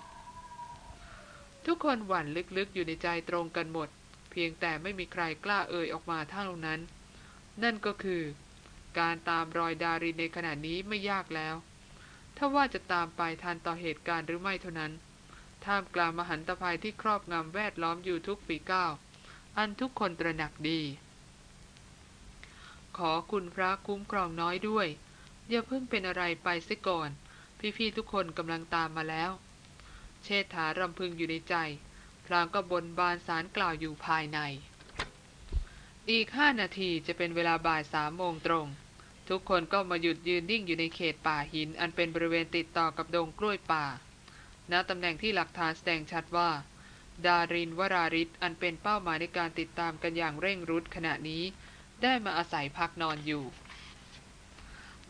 ทุกคนหวั่นลึกๆอยู่ในใจตรงกันหมด เพียงแต่ไม่มีใครกล้าเอ่ยออกมาเท่านั้น นั่นก็คือ การตามรอยดารินในขณะนี้ไม่ยากแล้วถ้าว่าจะตามไปทันต่อเหตุการณ์หรือไม่เท่านั้นท่ามกลางมหันตภัยที่ครอบงำแวดล้อมอยู่ทุกฝีก้าว อันทุกคนตระหนักดี ขอคุณพระคุ้มครองน้อยด้วย อย่าเพิ่งเป็นอะไรไปเสียก่อน พี่ๆทุกคนกำลังตามมาแล้ว เชษฐารำพึงอยู่ในใจ พลางก็บนบานสารกล่าวอยู่ภายใน อีกห้านาทีจะเป็นเวลาบ่ายสามโมงตรง ทุกคนก็มาหยุดยืนนิ่งอยู่ในเขตป่าหิน อันเป็นบริเวณติดต่อกับดงกล้วยป่า ณตำแหน่งที่หลักฐานแสดงชัดว่าดารินวราริศอันเป็นเป้าหมายในการติดตามกันอย่างเร่งรุดขณะนี้ ได้มาอาศัยพักนอนอยู่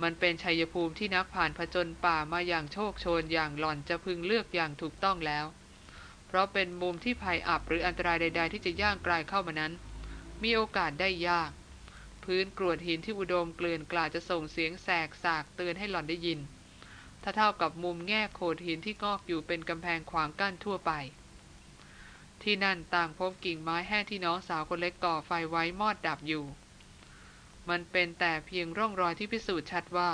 มันเป็นชัยภูมิที่นักผ่านผจญป่ามาอย่างโชคโชนอย่างหล่อนจะพึงเลือกอย่างถูกต้องแล้ว เพราะเป็นมุมที่ภัยอับหรืออันตรายใด ๆ ที่จะย่างกลายเข้ามานั้น มีโอกาสได้ยาก พื้นกรวดหินที่อุดมเกลื่อนกลาจะส่งเสียงแสกสากเตือนให้หล่อนได้ยิน ถ้าเท่ากับมุมแง่โขดหินที่งอกอยู่เป็นกำแพงขวางกั้นทั่วไปที่นั่นต่างพบกิ่งไม้แห้งที่น้องสาวคนเล็กก่อไฟไว้มอดดับอยู่ มันเป็นแต่เพียงร่องรอยที่พิสูจน์ชัดว่า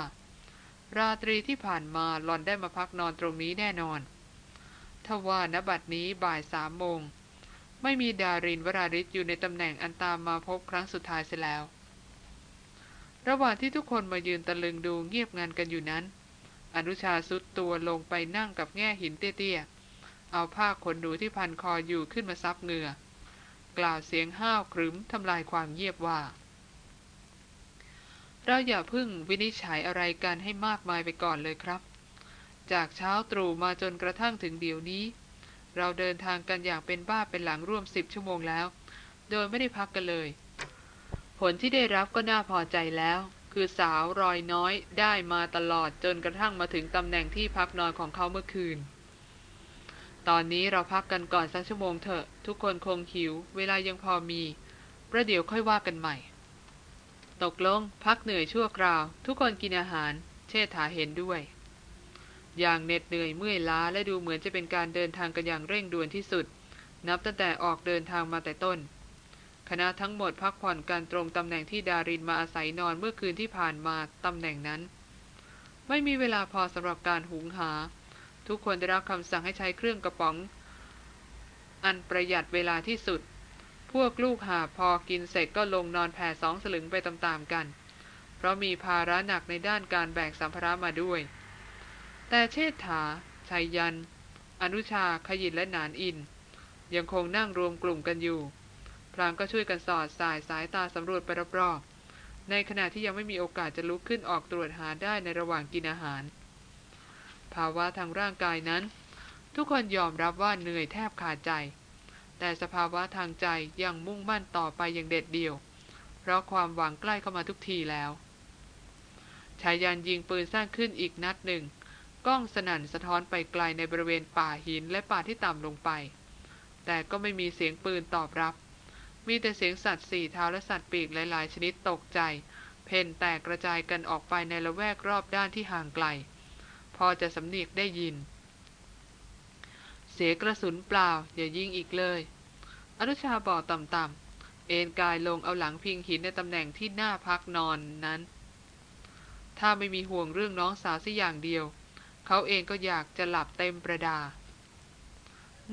ราตรีที่ผ่านมาหลอนได้มาพักนอนตรงนี้แน่นอนถ้าว่านบัดนี้บ่ายสามโมง ไม่มีดารินวราริศอยู่ในตำแหน่งอันตามมาพบครั้งสุดท้ายเสียแล้ว ระหว่างที่ทุกคนมายืนตะลึงดูเงียบงันกันอยู่นั้น อนุชาสุดตัวลงไปนั่งกับแง่หินเตี้ยๆ เอาผ้าขนหนูที่พันคออยู่ขึ้นมาซับเหงื่อ กล่าวเสียงห้าวครึ้มทำลายความเงียบว่า เราอย่าพึ่งวินิจฉัยอะไรกันให้มากมายไปก่อนเลยครับ จากเช้าตรู่มาจนกระทั่งถึงเดี๋ยวนี้ เราเดินทางกันอย่างเป็นบ้าเป็นหลังร่วมสิบชั่วโมงแล้ว โดยไม่ได้พักกันเลย ผลที่ได้รับก็น่าพอใจแล้ว คือสาวรอยน้อยได้มาตลอดจนกระทั่งมาถึงตำแหน่งที่พักนอนของเขาเมื่อคืน ตอนนี้เราพักกันก่อนสักชั่วโมงเถอะ ทุกคนคงหิว เวลายังพอมี ประเดี๋ยวค่อยว่ากันใหม่ ตกลง พักเหนื่อยชั่วคราว ทุกคนกินอาหาร เชษฐาเห็นด้วย อย่างเหน็ดเหนื่อยเมื่อยล้าและดูเหมือนจะเป็นการเดินทางกันอย่างเร่งด่วนที่สุด นับตั้งแต่ออกเดินทางมาแต่ต้น คณะทั้งหมดพักผ่อนกันตรงตำแหน่งที่ดารินมาอาศัยนอนเมื่อคืนที่ผ่านมาตำแหน่งนั้น ไม่มีเวลาพอสำหรับการหุงหา ทุกคนได้รับคำสั่งให้ใช้เครื่องกระป๋อง อันประหยัดเวลาที่สุด วกลูกหาพอกินเสร็จก็ลงนอนแผ่สองสลึงไปตามๆกัน เพราะมีภาระหนักในด้านการแบกสัมภาระมาด้วย แต่เชษฐาชัยยัน อนุชาขยินและนานอิน ยังคงนั่งรวมกลุ่มกันอยู่ พลางก็ช่วยกันสอดสายสายตาสำรวจไปรอบๆ ในขณะที่ยังไม่มีโอกาสจะลุกขึ้นออกตรวจหาได้ในระหว่างกินอาหาร ภาวะทางร่างกายนั้น ทุกคนยอมรับว่าเหนื่อยแทบขาดใจ แต่สภาวะทางใจยังมุ่งมั่นต่อไปอย่างเด็ดเดี่ยว เพราะความหวังใกล้เข้ามาทุกทีแล้วชายยันยิงปืนสร้างขึ้นอีกนัดหนึ่ง กล้องสนั่นสะท้อนไปไกลในบริเวณป่าหินและป่าที่ต่ำลงไป แต่ก็ไม่มีเสียงปืนตอบรับ มีแต่เสียงสัตว์สี่เท้าและสัตว์ปีกหลายๆ ชนิดตกใจ เพ่นแตกกระจายกันออกไปในละแวกรอบด้านที่ห่างไกล พอจะสำเนียกได้ยิน เสียกระสุนเปล่าอย่ายิงอีกเลย อนุชาบอกต่ำๆ เอนกายลงเอาหลังพิงหินในตำแหน่งที่หน้าพักนอนนั้น ถ้าไม่มีห่วงเรื่องน้องสาวสัอย่างเดียว เขาเองก็อยากจะหลับเต็มประดา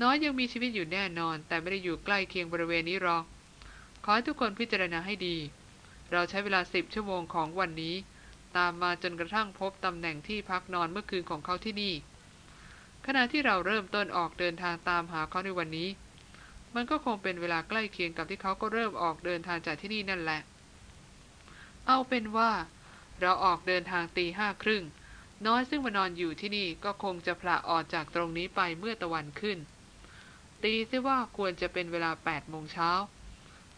น้อยยังมีชีวิตอยู่แน่นอน แต่ไม่ได้อยู่ใกล้เคียงบริเวณนี้หรอก ขอให้ทุกคนพิจารณาให้ดี เราใช้เวลาสิบชั่วโมงของวันนี้ ตามมาจนกระทั่งพบตำแหน่งที่พักนอนเมื่อคืนของเขาที่นี่ ขณะที่เราเริ่มต้นออกเดินทางตามหาเขาในวันนี้ มันก็คงเป็นเวลาใกล้เคียงกับที่เขาก็เริ่มออกเดินทางจากที่นี่นั่นแหละ เอาเป็นว่า เราออกเดินทางตีห้าครึ่ง น้อยซึ่งมานอนอยู่ที่นี่ก็คงจะพละออกจากตรงนี้ไปเมื่อตะวันขึ้น ตีซิว่าควรจะเป็นเวลาแปดโมงเช้า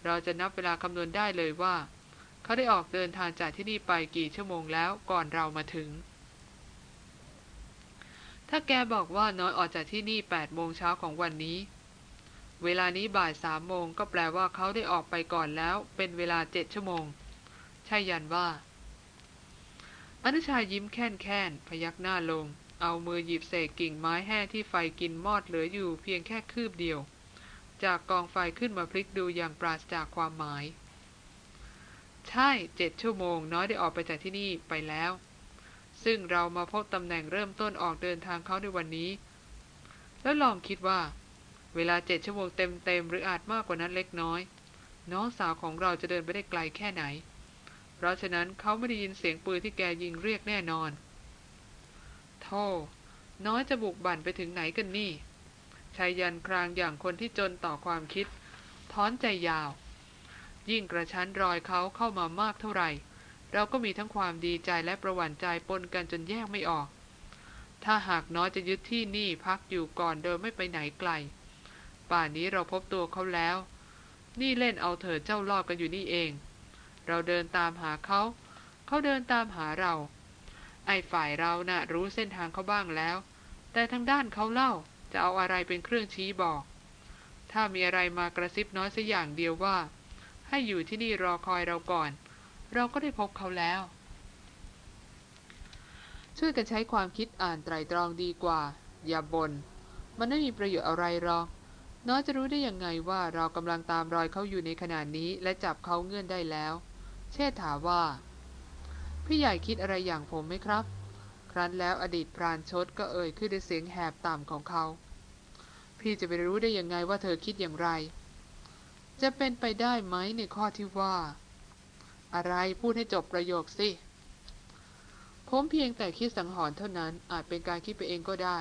เราจะนับเวลาคำนวณได้เลยว่า เขาได้ออกเดินทางจากที่นี่ไปกี่ชั่วโมงแล้วก่อนเรามาถึง ถ้าแกบอกว่าน้อยออกจากที่นี่แปดโมงเช้าของวันนี้ เวลานี้บ่ายสามโมงก็แปลว่าเขาได้ออกไปก่อนแล้ว เป็นเวลาเจ็ดชั่วโมงใช่ยันว่า อนุชายิ้มแค่นแค้นพยักหน้าลง เอามือหยิบเศษกิ่งไม้แห้งที่ไฟกินมอดเหลืออยู่เพียงแค่คืบเดียว จากกองไฟขึ้นมาพลิกดูอย่างปราศจากความหมาย ใช่เจ็ดชั่วโมงน้อยได้ออกไปจากที่นี่ไปแล้ว ซึ่งเรามาพบตำแหน่งเริ่มต้นออกเดินทางเขาในวันนี้ แล้วลองคิดว่า เวลาเจ็ดชั่วโมงเต็มๆหรืออาจมากกว่านั้นเล็กน้อย น้องสาวของเราจะเดินไปได้ไกลแค่ไหน เพราะฉะนั้นเขาไม่ได้ยินเสียงปืนที่แกยิงเรียกแน่นอนโธ่น้อยจะบุกบั่นไปถึงไหนกันนี่ชายยันครางอย่างคนที่จนต่อความคิด ท้อนใจยาว ยิ่งกระชั้นรอยเขาเข้ามามากเท่าไหร่ เราก็มีทั้งความดีใจและประหวั่นใจปนกันจนแยกไม่ออก ถ้าหากน้อยจะยึดที่นี่พักอยู่ก่อนเดิมไม่ไปไหนไกล ป่านนี้เราพบตัวเขาแล้ว นี่เล่นเอาเถิดเจ้ารอดกันอยู่นี่เอง เราเดินตามหาเขา เขาเดินตามหาเรา ไอ้ฝ่ายเรานะ่ะรู้เส้นทางเขาบ้างแล้ว แต่ทางด้านเขาเล่าจะเอาอะไรเป็นเครื่องชี้บอก ถ้ามีอะไรมากระซิบน้อยสักอย่างเดียวว่า ให้อยู่ที่นี่รอคอยเราก่อน เราก็ได้พบเขาแล้ว ช่วยกันใช้ความคิดอ่านไตรตรองดีกว่า อย่าบน่นมันไม่มีประโยชน์อะไรหรอกน้อยจะรู้ได้ยังไงว่าเรากำลังตามรอยเขาอยู่ในขณะนี้และจับเขาเงื่อนได้แล้ว เชษฐาว่า พี่ใหญ่คิดอะไรอย่างผมไหมครับ ครั้นแล้วอดีตพรานชดก็เอ่ยขึ้นด้วยเสียงแหบต่ำของเขา พี่จะไปรู้ได้ยังไงว่าเธอคิดอย่างไร จะเป็นไปได้ไหมในข้อที่ว่า อะไรพูดให้จบประโยคสิ ผมเพียงแต่คิดสังหรณ์เท่านั้นอาจเป็นการคิดไปเองก็ได้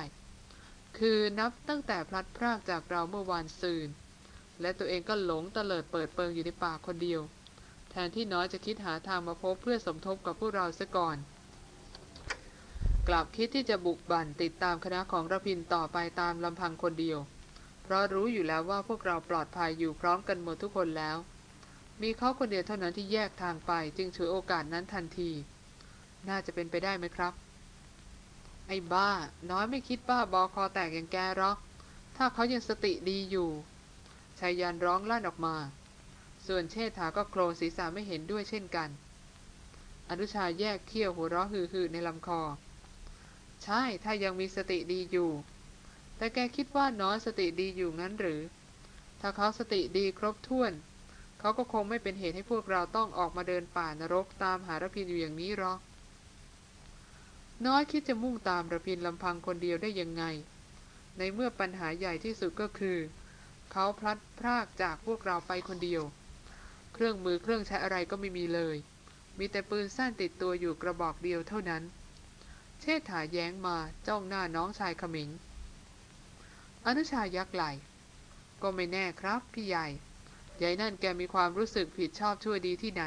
คือนับตั้งแต่พลัดพรากจากเราเมื่อวานซืน และตัวเองก็หลงเตลิดเปิดเปิงอยู่ในป่าคนเดียว แทนที่น้อยจะคิดหาทางมาพบเพื่อสมทบกับพวกเราซะก่อน กลับคิดที่จะบุกบั่นติดตามคณะของระพินต่อไปตามลำพังคนเดียว เพราะรู้อยู่แล้วว่าพวกเราปลอดภัยอยู่พร้อมกันหมดทุกคนแล้ว มีเขาคนเดียวเท่านั้นที่แยกทางไป จึงฉวยโอกาสนั้นทันที น่าจะเป็นไปได้ไหมครับ ไอ้บ้า น้อยไม่คิดบ้าบอคอแตกอย่างแกหรอก ถ้าเขายังสติดีอยู่ชายยันร้องลั่นออกมา ส่วนเชษฐาก็โครงศีรษะไม่เห็นด้วยเช่นกัน อนุชาแยกเขี้ยวหัวเราะฮือๆในลำคอ ใช่ ถ้ายังมีสติดีอยู่ แต่แกคิดว่าน้อยสติดีอยู่งั้นหรือ ถ้าเขาสติดีครบถ้วน เขาก็คงไม่เป็นเหตุให้พวกเราต้องออกมาเดินป่านรกตามหาระพินอยู่อย่างนี้หรอก น้อยคิดจะมุ่งตามระพินลำพังคนเดียวได้ยังไง ในเมื่อปัญหาใหญ่ที่สุดก็คือ เขาพลัดพรากจากพวกเราไปคนเดียว เครื่องมือเครื่องใช้อะไรก็ไม่มีเลย มีแต่ปืนสั้นติดตัวอยู่กระบอกเดียวเท่านั้น เชษฐาแย้งมาจ้องหน้าน้องชายขมิง อนุชายักไหลก็ไม่แน่ครับพี่ใหญ่ ใหญ่นั่นแกมีความรู้สึกผิดชอบชั่วดีที่ไหน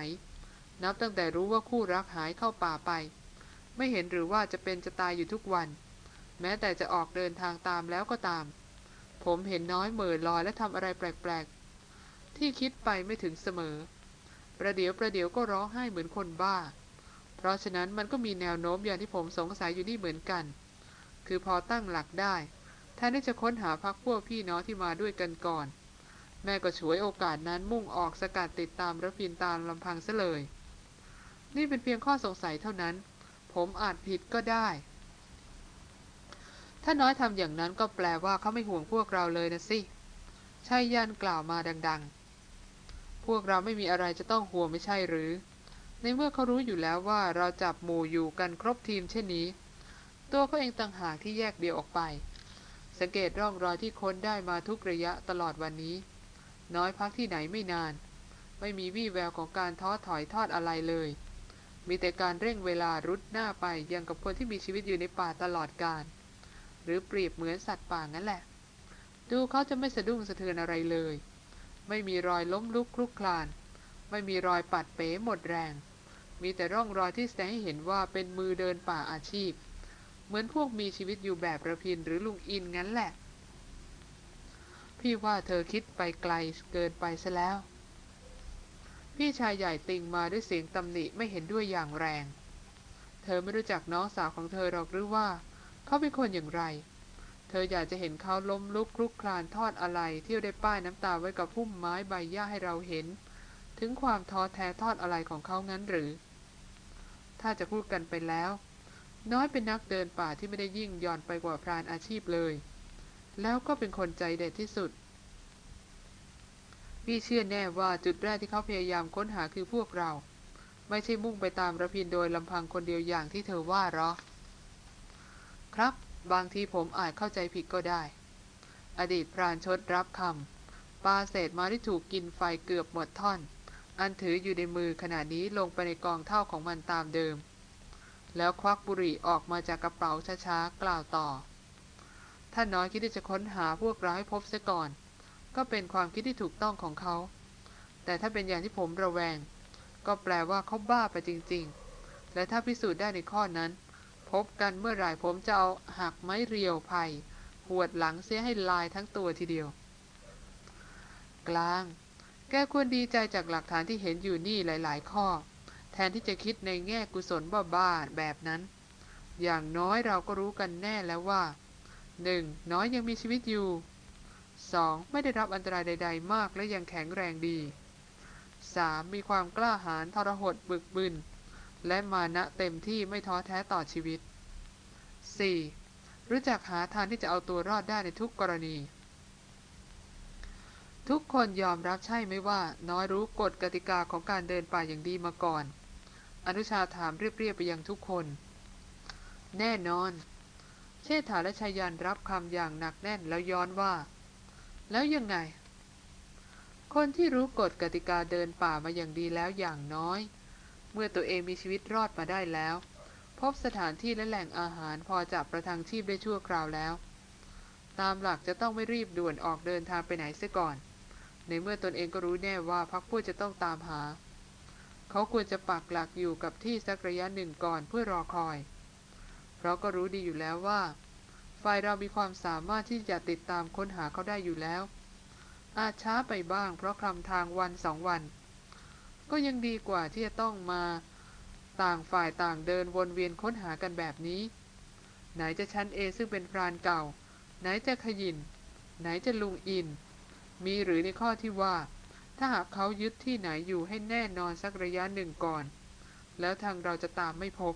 นับตั้งแต่รู้ว่าคู่รักหายเข้าป่าไป ไม่เห็นหรือว่าจะเป็นจะตายอยู่ทุกวัน แม้แต่จะออกเดินทางตามแล้วก็ตาม ผมเห็นน้อยเหม่อลอยและทำอะไรแปลกๆ ที่คิดไปไม่ถึงเสมอ ประเดี๋ยวประเดี๋ยวก็ร้องไห้เหมือนคนบ้า เพราะฉะนั้นมันก็มีแนวโน้มอย่างที่ผมสงสัยอยู่นี่เหมือนกัน คือพอตั้งหลักได้แทนที่จะค้นหาพักพวกพี่น้องที่มาด้วยกันก่อน แม่ก็ฉวยโอกาสนั้นมุ่งออกสกัดติดตามระพินตามลำพังซะเลย นี่เป็นเพียงข้อสงสัยเท่านั้น ผมอาจผิดก็ได้ ถ้าน้อยทำอย่างนั้นก็แปลว่าเขาไม่ห่วงพวกเราเลยนะสิชายยันกล่าวมาดัง ๆ พวกเราไม่มีอะไรจะต้องห่วงไม่ใช่หรือ ในเมื่อเขารู้อยู่แล้วว่าเราจับหมู่อยู่กันครบทีมเช่นนี้ ตัวเขาเองต่างหากที่แยกเดียวออกไป สังเกตร่องรอยที่ค้นได้มาทุกระยะตลอดวันนี้ น้อยพักที่ไหนไม่นาน ไม่มีวี่แววของการท้อถอยทอดอะไรเลย มีแต่การเร่งเวลารุดหน้าไปยังกับคนที่มีชีวิตอยู่ในป่าตลอดกาลหรือเปรียบเหมือนสัตว์ป่างั้นแหละ ดูเขาจะไม่สะดุ้งสะเทือนอะไรเลย ไม่มีรอยล้มลุกคลุกคลาน ไม่มีรอยปัดเป๋หมดแรง มีแต่ร่องรอยที่แสดงให้เห็นว่าเป็นมือเดินป่าอาชีพ เหมือนพวกมีชีวิตอยู่แบบระพินหรือลุงอินงั้นแหละ พี่ว่าเธอคิดไปไกลเกินไปซะแล้ว พี่ชายใหญ่ติงมาด้วยเสียงตำหนิไม่เห็นด้วยอย่างแรง เธอไม่รู้จักน้องสาวของเธอหรอกหรือว่า เขาเป็นคนอย่างไร เธออยากจะเห็นเขาล้มลุกคลุกคลานทอดอะไรที่ได้ป้ายน้ำตาไว้กับพุ่มไม้ใบหญ้าให้เราเห็น ถึงความท้อแท้ทอดอะไรของเขางั้นหรือ ถ้าจะพูดกันไปแล้ว น้อยเป็นนักเดินป่าที่ไม่ได้ยิ่งย่อนไปกว่าพรานอาชีพเลย แล้วก็เป็นคนใจเด็ดที่สุด พี่เชื่อแน่ว่าจุดแรกที่เขาพยายามค้นหาคือพวกเรา ไม่ใช่มุ่งไปตามระพินโดยลำพังคนเดียวอย่างที่เธอว่าหรอ ครับ บางทีผมอาจเข้าใจผิดก็ได้ อดีตพรานชดรับคำปาเศษมาที่ถูกกินไฟเกือบหมดท่อน อันถืออยู่ในมือขณะนี้ลงไปในกองเท่าของมันตามเดิม แล้วควักบุหรี่ออกมาจากกระเป๋าช้าๆกล่าวต่อ ท่านน้อยคิดที่จะค้นหาพวกเราให้พบเสียก่อน ก็เป็นความคิดที่ถูกต้องของเขา แต่ถ้าเป็นอย่างที่ผมระแวง ก็แปลว่าเขาบ้าไปจริง ๆ และถ้าพิสูจน์ได้ในข้อนั้น พบกันเมื่อไหร่ผมจะเอาหักไม้เรียวไผ่หวดหลังเสียให้ลายทั้งตัวทีเดียว กลาง แกควรดีใจจากหลักฐานที่เห็นอยู่นี่หลาย ๆ ข้อ แทนที่จะคิดในแง่กุศลบ้าๆแบบนั้น อย่างน้อยเราก็รู้กันแน่แล้วว่า 1. น้อยยังมีชีวิตอยู่ 2. ไม่ได้รับอันตรายใด ๆ มากและยังแข็งแรงดี 3. มีความกล้าหาญทรหดบึกบึน และมานะเต็มที่ไม่ท้อแท้ต่อชีวิต 4. รู้จักหาทางที่จะเอาตัวรอดได้ในทุกกรณี ทุกคนยอมรับใช่ไหมว่าน้อยรู้กฎกติกาของการเดินป่าอย่างดีมาก่อน อนุชาถามเรียบๆไปยังทุกคน แน่นอน ชษฐาและชายันรับคำอย่างหนักแน่นแล้วย้อนว่า แล้วยังไง คนที่รู้กฎกติกาเดินป่ามาอย่างดีแล้วอย่างน้อย เมื่อตัวเองมีชีวิตรอดมาได้แล้ว พบสถานที่และแหล่งอาหารพอจะประทังชีพได้ชั่วคราวแล้ว ตามหลักจะต้องไม่รีบด่วนออกเดินทางไปไหนเสียก่อน ในเมื่อตนเองก็รู้แน่ว่าพักพวกจะต้องตามหา เขาควรจะปักหลักอยู่กับที่สักระยะหนึ่งก่อนเพื่อรอคอย เพราะก็รู้ดีอยู่แล้วว่า ฝ่ายเรามีความสามารถที่จะติดตามค้นหาเขาได้อยู่แล้ว อาจช้าไปบ้างเพราะคลำทางวันสองวัน ก็ยังดีกว่าที่จะต้องมาต่างฝ่ายต่างเดินวนเวียนค้นหากันแบบนี้ ไหนจะชั้นเอซึ่งเป็นพรานเก่า ไหนจะขยิน ไหนจะลุงอิน มีหรือในข้อที่ว่า ถ้าหากเขายึดที่ไหนอยู่ให้แน่นอนสักระยะหนึ่งก่อน แล้วทางเราจะตามไม่พบ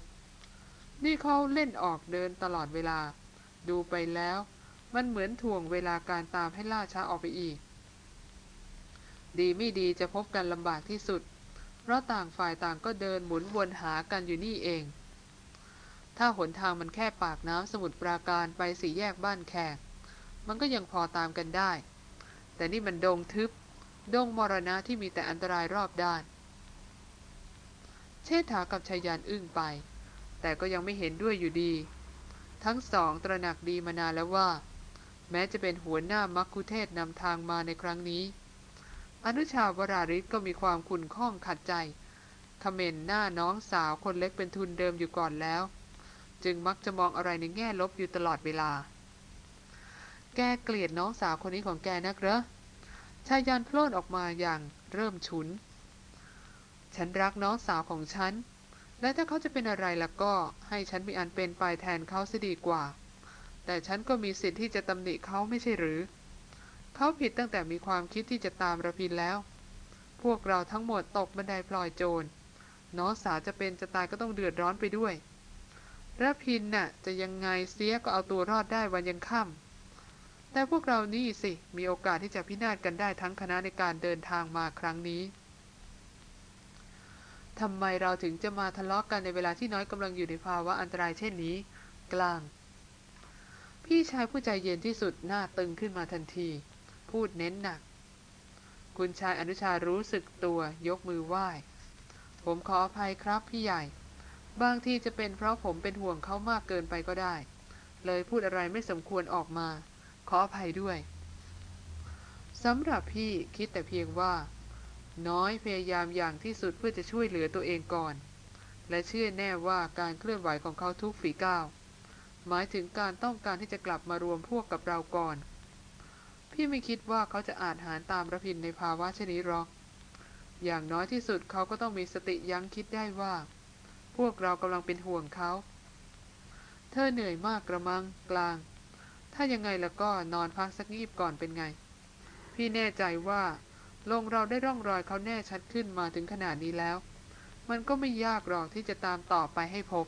นี่เขาเล่นออกเดินตลอดเวลา ดูไปแล้ว มันเหมือนถ่วงเวลาการตามให้ล่าช้าออกไปอีก ดีไม่ดีจะพบกันลำบากที่สุด เพราะต่างฝ่ายต่างก็เดินหมุนวนหากันอยู่นี่เอง ถ้าหนทางมันแค่ปากน้ำสมุทรปราการไปสี่แยกบ้านแขก มันก็ยังพอตามกันได้ แต่นี่มันดงทึบ ดงมรณะที่มีแต่อันตรายรอบด้าน เชษฐากับชายยานอึ้งไป แต่ก็ยังไม่เห็นด้วยอยู่ดี ทั้งสองตระหนักดีมานานแล้วว่า แม้จะเป็นหัวหน้ามักคุเทศนำทางมาในครั้งนี้ อนุชาวราริศก็มีความขุ่นข้องขัดใจเขม่นหน้าน้องสาวคนเล็กเป็นทุนเดิมอยู่ก่อนแล้ว จึงมักจะมองอะไรในแง่ลบอยู่ตลอดเวลา แกเกลียดน้องสาวคนนี้ของแกนักเหรอชายยันโพล่นออกมาอย่างเริ่มฉุน ฉันรักน้องสาวของฉัน และถ้าเขาจะเป็นอะไรล่ะก็ให้ฉันมีอันเป็นไปแทนเขาเสียดีกว่า แต่ฉันก็มีสิทธิ์ที่จะตำหนิเขาไม่ใช่หรือ เขาผิดตั้งแต่มีความคิดที่จะตามระพินแล้ว พวกเราทั้งหมดตกบันไดพลอยโจรน้องสาวจะเป็นจะตายก็ต้องเดือดร้อนไปด้วยระพินน่ะ จะยังไงเสียก็เอาตัวรอดได้วันยังค่ำแต่พวกเรานี่สิมีโอกาสที่จะพินาศกันได้ทั้งคณะในการเดินทางมาครั้งนี้ ทำไมเราถึงจะมาทะเลาะกกันในเวลาที่น้อยกำลังอยู่ในภาวะอันตรายเช่นนี้ กลาง พี่ชายผู้ใจเย็นที่สุดหน้าตึงขึ้นมาทันที พูดเน้นหนัก คุณชายอนุชารู้สึกตัวยกมือไหว้ ผมขออภัยครับพี่ใหญ่ บางทีจะเป็นเพราะผมเป็นห่วงเขามากเกินไปก็ได้ เลยพูดอะไรไม่สมควรออกมา ขออภัยด้วยสำหรับพี่คิดแต่เพียงว่า น้อยพยายามอย่างที่สุดเพื่อจะช่วยเหลือตัวเองก่อน และเชื่อแน่ว่าการเคลื่อนไหวของเขาทุกฝีก้าว หมายถึงการต้องการที่จะกลับมารวมพวกกับเราก่อน พี่ไม่คิดว่าเขาจะอาจหารตามระพินในภาวะเช่นนี้หรอก อย่างน้อยที่สุดเขาก็ต้องมีสติยั้งคิดได้ว่า พวกเรากำลังเป็นห่วงเขา เธอเหนื่อยมากกระมังกลาง ถ้ายังไงแล้วก็นอนพักสักงีบก่อนเป็นไง พี่แน่ใจว่า ลงเราได้ร่องรอยเขาแน่ชัดขึ้นมาถึงขนาดนี้แล้ว มันก็ไม่ยากหรอกที่จะตามต่อไปให้พบ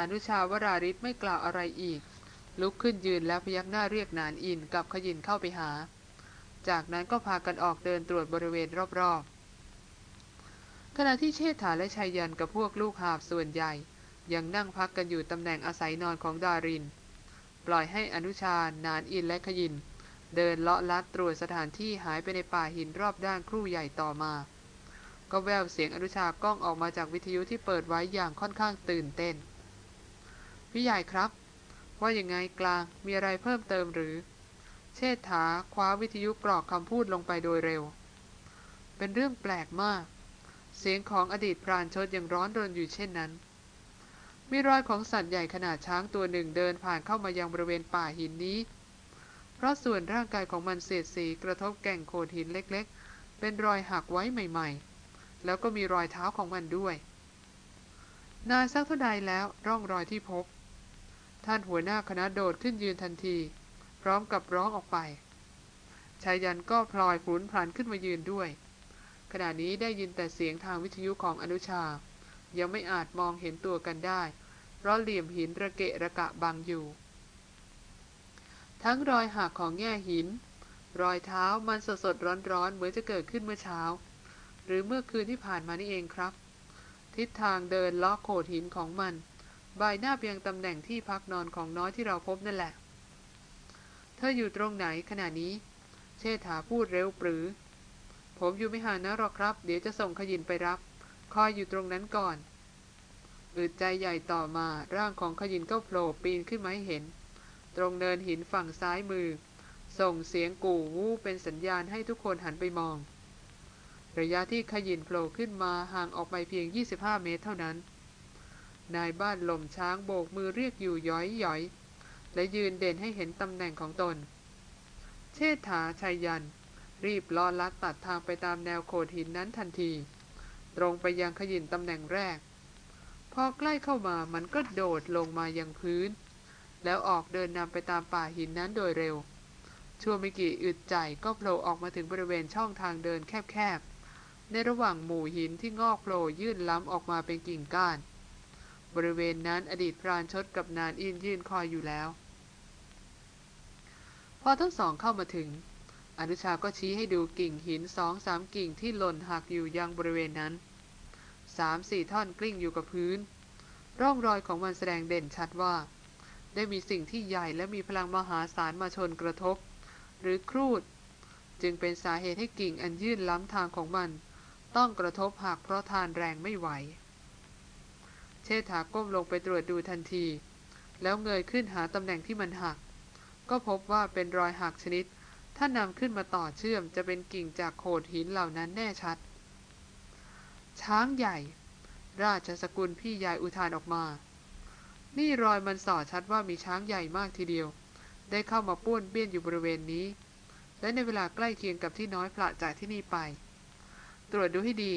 อนุชาวราริศไม่กล่าวอะไรอีก ลุกขึ้นยืนแล้วพยักหน้าเรียกนานอินกับขยินเข้าไปหา จากนั้นก็พากันออกเดินตรวจบริเวณรอบๆ ขณะที่เชษฐาและชายยันกับพวกลูกหาบส่วนใหญ่ ยังนั่งพักกันอยู่ตำแหน่งอาศัยนอนของดาริน ปล่อยให้อนุชานานอินและขยิน เดินเลาะลัดตรวจสถานที่หายไปในป่าหินรอบด้านครู่ใหญ่ต่อมา ก็แววเสียงอนุชาก้องออกมาจากวิทยุที่เปิดไว้อย่างค่อนข้างตื่นเต้น พี่ใหญ่ครับ ว่ายังไงกลางมีอะไรเพิ่มเติมหรือ เชษฐาคว้าวิทยุกรอกคำพูดลงไปโดยเร็ว เป็นเรื่องแปลกมาก เสียงของอดีตพรานชดยังร้อนรนอยู่เช่นนั้นมีรอยของสัตว์ใหญ่ขนาดช้างตัวหนึ่งเดินผ่านเข้ามายังบริเวณป่าหินนี้ เพราะส่วนร่างกายของมันเสียดสีกระทบแก่งโขดหินเล็กๆ เป็นรอยหักไว้ใหม่ๆ แล้วก็มีรอยเท้าของมันด้วย นานสักเท่าใดแล้วร่องรอยที่พบ ท่านหัวหน้าคณะโดดขึ้นยืนทันที พร้อมกับร้องออกไปชายยันก็พลอยผุนพลันขึ้นมายืนด้วย ขณะนี้ได้ยินแต่เสียงทางวิทยุของอนุชา ยังไม่อาจมองเห็นตัวกันได้ เพราะเหลี่ยมหินระเกะระกะบังอยู่ ทั้งรอยหักของแง่หิน รอยเท้ามันสดสดร้อนร้อนเหมือนจะเกิดขึ้นเมื่อเช้า หรือเมื่อคืนที่ผ่านมานี่เองครับ ทิศทางเดินล้อโขดหินของมัน ใบหน้าเพียงตำแหน่งที่พักนอนของน้อยที่เราพบนั่นแหละ เธออยู่ตรงไหนขณะนี้ เชษฐาพูดเร็วปรือ ผมอยู่ไม่ห่างนะหรอกครับ เดี๋ยวจะส่งขยินไปรับ คอยอยู่ตรงนั้นก่อนอึดใจใหญ่ต่อมาร่างของขยินก็โผล่ปีนขึ้นมาให้เห็น ตรงเนินหินฝั่งซ้ายมือ ส่งเสียงกู่วู้เป็นสัญญาณให้ทุกคนหันไปมอง ระยะที่ขยินโผล่ขึ้นมาห่างออกไปเพียง 25 เมตรเท่านั้น นายบ้านลมช้างโบกมือเรียกอยู่ย้อยย้อยและยืนเด่นให้เห็นตำแหน่งของตน เชษฐาชัยยัน รีบล้อลัดตัดทางไปตามแนวโขดหินนั้นทันที ตรงไปยังขยินตำแหน่งแรก พอใกล้เข้ามามันก็โดดลงมายังพื้น แล้วออกเดินนำไปตามป่าหินนั้นโดยเร็ว ชั่วไม่กี่อึดใจก็โผล่ออกมาถึงบริเวณช่องทางเดินแคบๆ ในระหว่างหมู่หินที่งอกโผล่ยื่นล้ำออกมาเป็นกิ่งก้าน บริเวณนั้นอดีตพรานชดกับนานอินยืนคอยอยู่แล้ว พอทั้งสองเข้ามาถึง อนุชาก็ชี้ให้ดูกิ่งหินสองสามกิ่งที่หล่นหักอยู่ยังบริเวณนั้นสามสี่ท่อนกลิ้งอยู่กับพื้น ร่องรอยของมันแสดงเด่นชัดว่า ได้มีสิ่งที่ใหญ่และมีพลังมหาศาลมาชนกระทบ หรือครูด จึงเป็นสาเหตุให้กิ่งอันยื่นล้ำทางของมัน ต้องกระทบหักเพราะทานแรงไม่ไหว เชษฐาก้มลงไปตรวจดูทันที แล้วเงยขึ้นหาตำแหน่งที่มันหัก ก็พบว่าเป็นรอยหักชนิด ถ้านำขึ้นมาต่อเชื่อมจะเป็นกิ่งจากโขดหินเหล่านั้นแน่ชัด ช้างใหญ่ ราชสกุลพี่ยายอุทานออกมา นี่รอยมันส่อชัดว่ามีช้างใหญ่มากทีเดียว ได้เข้ามาป้วนเปี้ยนอยู่บริเวณนี้ และในเวลาใกล้เคียงกับที่น้อยพละจากที่นี่ไป ตรวจดูให้ดี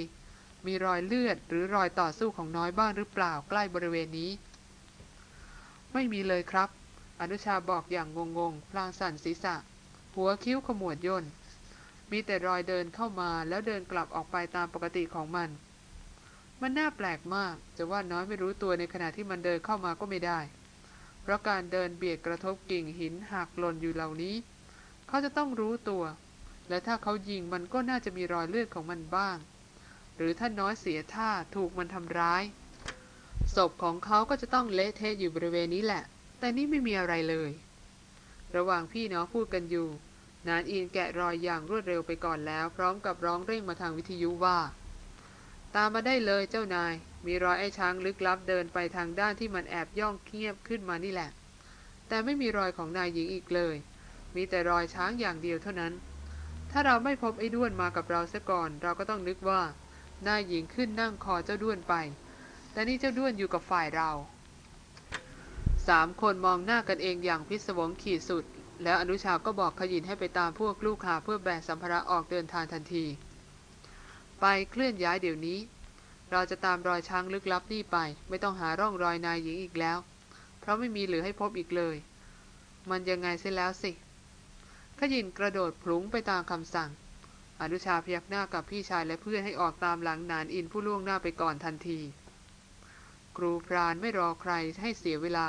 มีรอยเลือดหรือรอยต่อสู้ของน้อยบ้างหรือเปล่าใกล้บริเวณนี้ ไม่มีเลยครับ อนุชาบอกอย่างงงๆ พลางสั่นศีรษะ หัวคิ้วขมวดย่นมีแต่รอยเดินเข้ามาแล้วเดินกลับออกไปตามปกติของมัน มันน่าแปลกมาก จะว่าน้อยไม่รู้ตัวในขณะที่มันเดินเข้ามาก็ไม่ได้ เพราะการเดินเบียดกระทบกิ่งหินหักหล่นอยู่เหล่านี้ เขาจะต้องรู้ตัว และถ้าเขายิงมันก็น่าจะมีรอยเลือดของมันบ้าง หรือถ้าน้อยเสียท่าถูกมันทำร้าย ศพของเขาก็จะต้องเละเทะอยู่บริเวณนี้แหละ แต่นี่ไม่มีอะไรเลย ระหว่างพี่น้องพูดกันอยู่ นานอินแกะรอยอย่างรวดเร็วไปก่อนแล้ว พร้อมกับร้องเร่งมาทางวิทยุว่า ตามมาได้เลยเจ้านาย มีรอยไอ้ช้างลึกลับเดินไปทางด้านที่มันแอบย่องเงียบขึ้นมานี่แหละ แต่ไม่มีรอยของนายหญิงอีกเลย มีแต่รอยช้างอย่างเดียวเท่านั้น ถ้าเราไม่พบไอ้ด้วนมากับเราซะก่อน เราก็ต้องนึกว่านายหญิงขึ้นนั่งคอเจ้าด้วนไป แต่นี่เจ้าด้วนอยู่กับฝ่ายเราสามคนมองหน้ากันเองอย่างพิศวงขีดสุด แล้วอนุชาก็บอกขยินให้ไปตามพวกลูกหาเพื่อแบกสัมภาระออกเดินทางทันที ไปเคลื่อนย้ายเดี๋ยวนี้ เราจะตามรอยช้างลึกลับนี่ไป ไม่ต้องหาร่องรอยนายหญิงอีกแล้ว เพราะไม่มีเหลือให้พบอีกเลย มันยังไงเสียแล้วสิขยินกระโดดพลุงไปตามคำสั่ง อนุชาพยักหน้ากับพี่ชายและเพื่อนให้ออกตามหลังนานอินผู้ล่วงหน้าไปก่อนทันที ครูพรานไม่รอใครให้เสียเวลา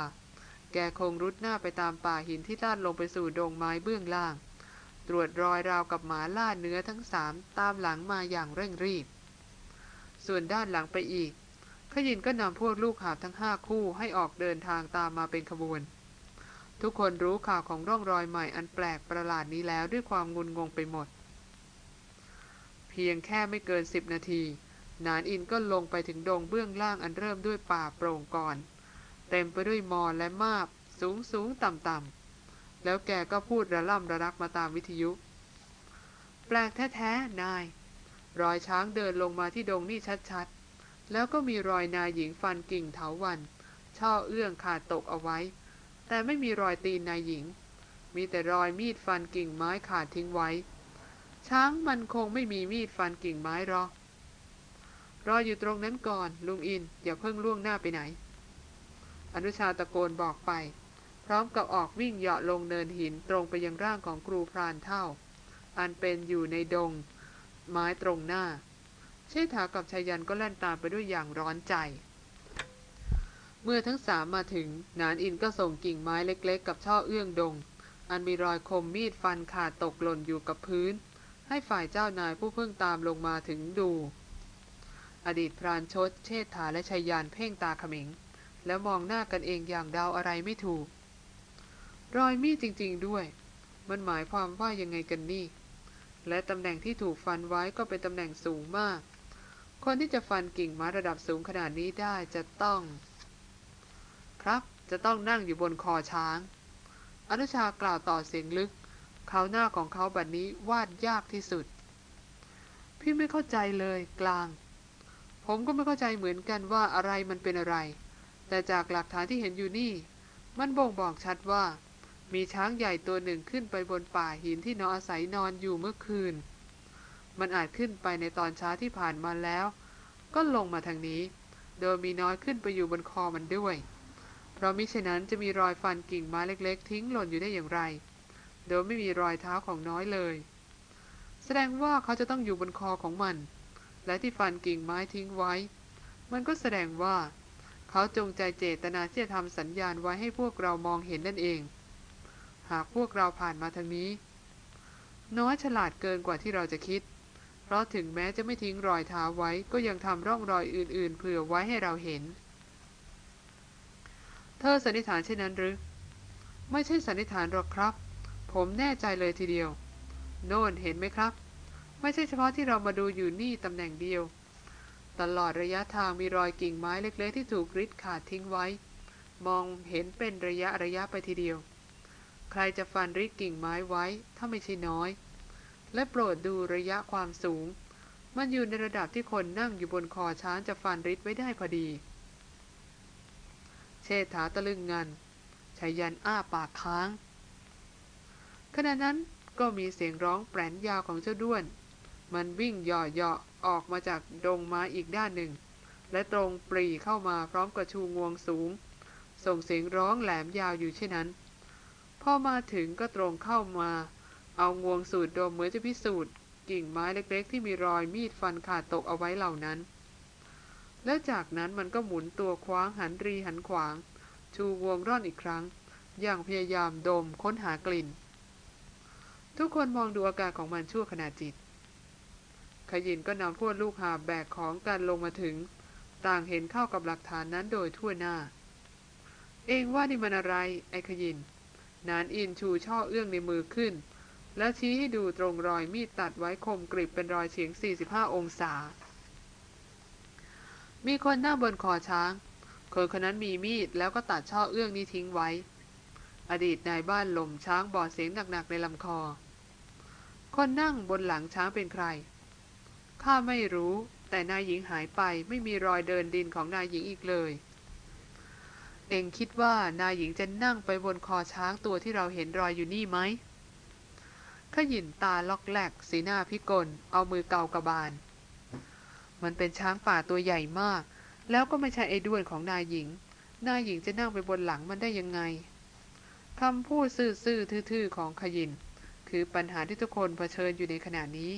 แกคงรุดหน้าไปตามป่าหินที่ลาดลงไปสู่ดงไม้เบื้องล่าง รวจรอยราวกับหมาล่าเนื้อทั้งสามตามหลังมาอย่างเร่งรีบ ส่วนด้านหลังไปอีกขยินก็นำพวกลูกหาบทั้งห้าคู่ให้ออกเดินทางตามมาเป็นขบวน ทุกคนรู้ข่าวของร่องรอยใหม่อันแปลกประหลาดนี้แล้วด้วยความงุนงงไปหมด เพียงแค่ไม่เกินสิบนาทีนานอินก็ลงไปถึงดงเบื้องล่างอันเริ่มด้วยป่าโปร่งก่อน เต็มไปด้วยมอและมาบ สูงสูงต่ำต่ำ แล้วแกก็พูดระล่ำระรักมาตามวิทยุ แปลกแท้ๆ นาย รอยช้างเดินลงมาที่ดงนี่ชัดๆ แล้วก็มีรอยนายหญิงฟันกิ่งเถาวัน ช่อเอื้องขาดตกเอาไว้ แต่ไม่มีรอยตีนนายหญิง มีแต่รอยมีดฟันกิ่งไม้ขาดทิ้งไว้ ช้างมันคงไม่มีมีดฟันกิ่งไม้หรอกรออยู่ตรงนั้นก่อน ลุงอิน อย่าเพิ่งล่วงหน้าไปไหน อนุชาตะโกนบอกไป ร้อมกับออกวิ่งเหาะลงเนินหินตรงไปยังร่างของครูพรานเท่า อันเป็นอยู่ในดง ไม้ตรงหน้า เชษฐากับชายันก็แล่นตามไปด้วยอย่างร้อนใจ เมื่อทั้งสามมาถึงนานอินก็ส่งกิ่งไม้เล็กๆ กับช่อเอื้องดง อันมีรอยคมมีดฟันขาดตกหล่นอยู่กับพื้น ให้ฝ่ายเจ้านายผู้เพิ่งตามลงมาถึงดู อดีตพรานชด เชษฐาและชายันเพ่งตาขมิงแล้วมองหน้ากันเองอย่างเดาอะไรไม่ถูก รอยมีดจริง ๆด้วย มันหมายความว่ายังไงกันนี่ และตำแหน่งที่ถูกฟันไว้ก็เป็นตำแหน่งสูงมาก คนที่จะฟันกิ่งไม้ระดับสูงขนาดนี้ได้จะต้อง ครับจะต้องนั่งอยู่บนคอช้าง อนุชากล่าวต่อเสียงลึก เขาหน้าของเขาบัดนนี้วาดยากที่สุด พี่ไม่เข้าใจเลยกลาง ผมก็ไม่เข้าใจเหมือนกันว่าอะไรมันเป็นอะไร แต่จากหลักฐานที่เห็นอยู่นี่ มันบ่งบอกชัดว่า มีช้างใหญ่ตัวหนึ่งขึ้นไปบนป่าหินที่นออาศัยนอนอยู่เมื่อคืน มันอาจขึ้นไปในตอนเช้าที่ผ่านมาแล้ว ก็ลงมาทางนี้ โดยมีน้อยขึ้นไปอยู่บนคอมันด้วย เพราะมิฉะนั้นจะมีรอยฟันกิ่งไม้เล็ก ๆ ทิ้งหล่นอยู่ได้อย่างไร โดยไม่มีรอยเท้าของน้อยเลย แสดงว่าเขาจะต้องอยู่บนคอของมัน และที่ฟันกิ่งไม้ทิ้งไว้ มันก็แสดงว่า เขาจงใจเจตนาที่จะทำสัญญาณไว้ให้พวกเรามองเห็นนั่นเอง หากพวกเราผ่านมาทางนี้ น้อยฉลาดเกินกว่าที่เราจะคิด เพราะถึงแม้จะไม่ทิ้งรอยเท้าไว้ก็ยังทำร่องรอยอื่น ๆ เผื่อไว้ให้เราเห็น เธอสันนิษฐานเช่นนั้นหรือ ไม่ใช่สันนิษฐานหรอกครับ ผมแน่ใจเลยทีเดียว โน่นเห็นไหมครับ ไม่ใช่เฉพาะที่เรามาดูอยู่นี่ตำแหน่งเดียวตลอดระยะทางมีรอยกิ่งไม้เล็ก ๆ ที่ถูกริดขาดทิ้งไว้ มองเห็นเป็นระยะระยะไปทีเดียว ใครจะฟันริดกิ่งไม้ไว้ถ้าไม่ใช่น้อย และโปรดดูระยะความสูง มันอยู่ในระดับที่คนนั่งอยู่บนคอช้างจะฟันริดไว้ได้พอดี เชษฐาตะลึงงันชายันอ้าปากค้าง ขณะนั้นก็มีเสียงร้องแปรนยาวของเจ้าด้วน มันวิ่งย่อๆอออกมาจากดงไม้อีกด้านหนึ่ง และตรงปรีเข้ามาพร้อมกับชูงวงสูง ส่งเสียงร้องแหลมยาวอยู่เช่นนั้น พอมาถึงก็ตรงเข้ามา เอางวงสูดดมเหมือนจะพิสูจน์กิ่งไม้เล็กๆ ที่มีรอยมีดฟันขาดตกเอาไว้เหล่านั้น แล้วจากนั้นมันก็หมุนตัวคว้างหันรีหันขวาง ชูงวงร่อนอีกครั้ง อย่างพยายามดมค้นหากลิ่น ทุกคนมองดูอาการของมันชั่วขณะจิต ขยินก็นำพวกลูกหาแบกของกันลงมาถึง ต่างเห็นเข้ากับหลักฐานนั้นโดยทั่วหน้า เองว่านี่มันอะไรไอ้ขยิน นานอินชูช่อเอื้องในมือขึ้น แล้วชี้ให้ดูตรงรอยมีดตัดไว้คมกริบเป็นรอยเฉียง 45 องศา มีคนนั่งบนคอช้าง คนคนนั้นมีมีดแล้วก็ตัดช่อเอื้องนี้ทิ้งไว้ อดีตนายบ้านลมช้างบอกเสียงหนักๆในลำคอ คนนั่งบนหลังช้างเป็นใคร ข้าไม่รู้ แต่นายหญิงหายไปไม่มีรอยเดินดินของนายหญิงอีกเลย เองคิดว่านายหญิงจะนั่งไปบนคอช้างตัวที่เราเห็นรอยอยู่นี่ไหมขยินตาล็อกแหลก สีหน้าพิกล เอามือเกากระบาล มันเป็นช้างป่าตัวใหญ่มาก แล้วก็ไม่ใช่ไอ้ด้วนของนายหญิง นายหญิงจะนั่งไปบนหลังมันได้ยังไงคำพูดซื่อๆทื่อๆของขยิน คือปัญหาที่ทุกคนเผชิญอยู่ในขณะนี้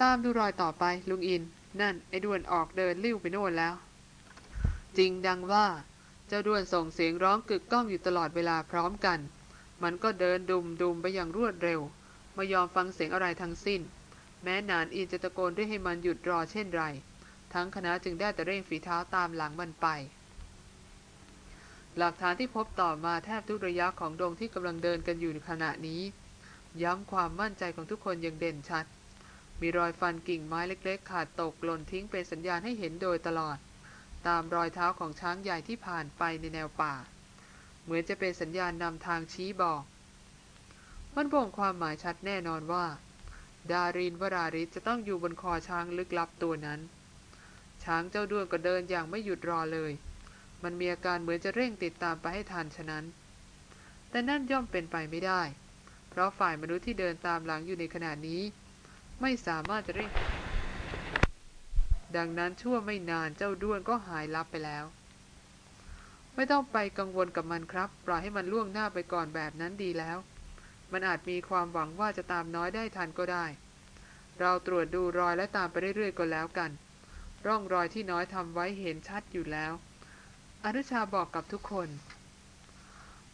ตามดูรอยต่อไปลุงอิน นั่นไอ้ด้วนออกเดินลิ้วไปโน่นแล้ว จริงดังว่าเจ้าด้วนส่งเสียงร้องกึกก้องอยู่ตลอดเวลาพร้อมกัน มันก็เดินดุมดุมไปอย่างรวดเร็วไม่ยอมฟังเสียงอะไรทั้งสิ้น แม้นานอินจะตะโกนเรียกให้มันหยุดรอเช่นไร ทั้งคณะจึงได้แต่เร่งฝีเท้าตามหลังมันไป หลักฐานที่พบต่อมาแทบทุกระยะของดงที่กำลังเดินกันอยู่ในขณะนี้ ย้ำความมั่นใจของทุกคนอย่างเด่นชัด มีรอยฟันกิ่งไม้เล็ก ๆ ขาดตกหล่นทิ้งเป็นสัญญาณให้เห็นโดยตลอด ตามรอยเท้าของช้างใหญ่ที่ผ่านไปในแนวป่า เหมือนจะเป็นสัญญาณนำทางชี้บอก มันบ่งความหมายชัดแน่นอนว่า ดารินวราริศจะต้องอยู่บนคอช้างลึกลับตัวนั้น ช้างเจ้าด้วนก็เดินอย่างไม่หยุดรอเลย มันมีอาการเหมือนจะเร่งติดตามไปให้ทันฉะนั้น แต่นั่นย่อมเป็นไปไม่ได้ เพราะฝ่ายมนุษย์ที่เดินตามหลังอยู่ในขณะนี้ ไม่สามารถจะเร่ง ดังนั้นชั่วไม่นานเจ้าด้วนก็หายลับไปแล้ว ไม่ต้องไปกังวลกับมันครับ ปล่อยให้มันล่วงหน้าไปก่อนแบบนั้นดีแล้ว มันอาจมีความหวังว่าจะตามน้อยได้ทันก็ได้ เราตรวจดูรอยและตามไปเรื่อยๆก็แล้วกัน ร่องรอยที่น้อยทำไว้เห็นชัดอยู่แล้ว อนุชาบอกกับทุกคน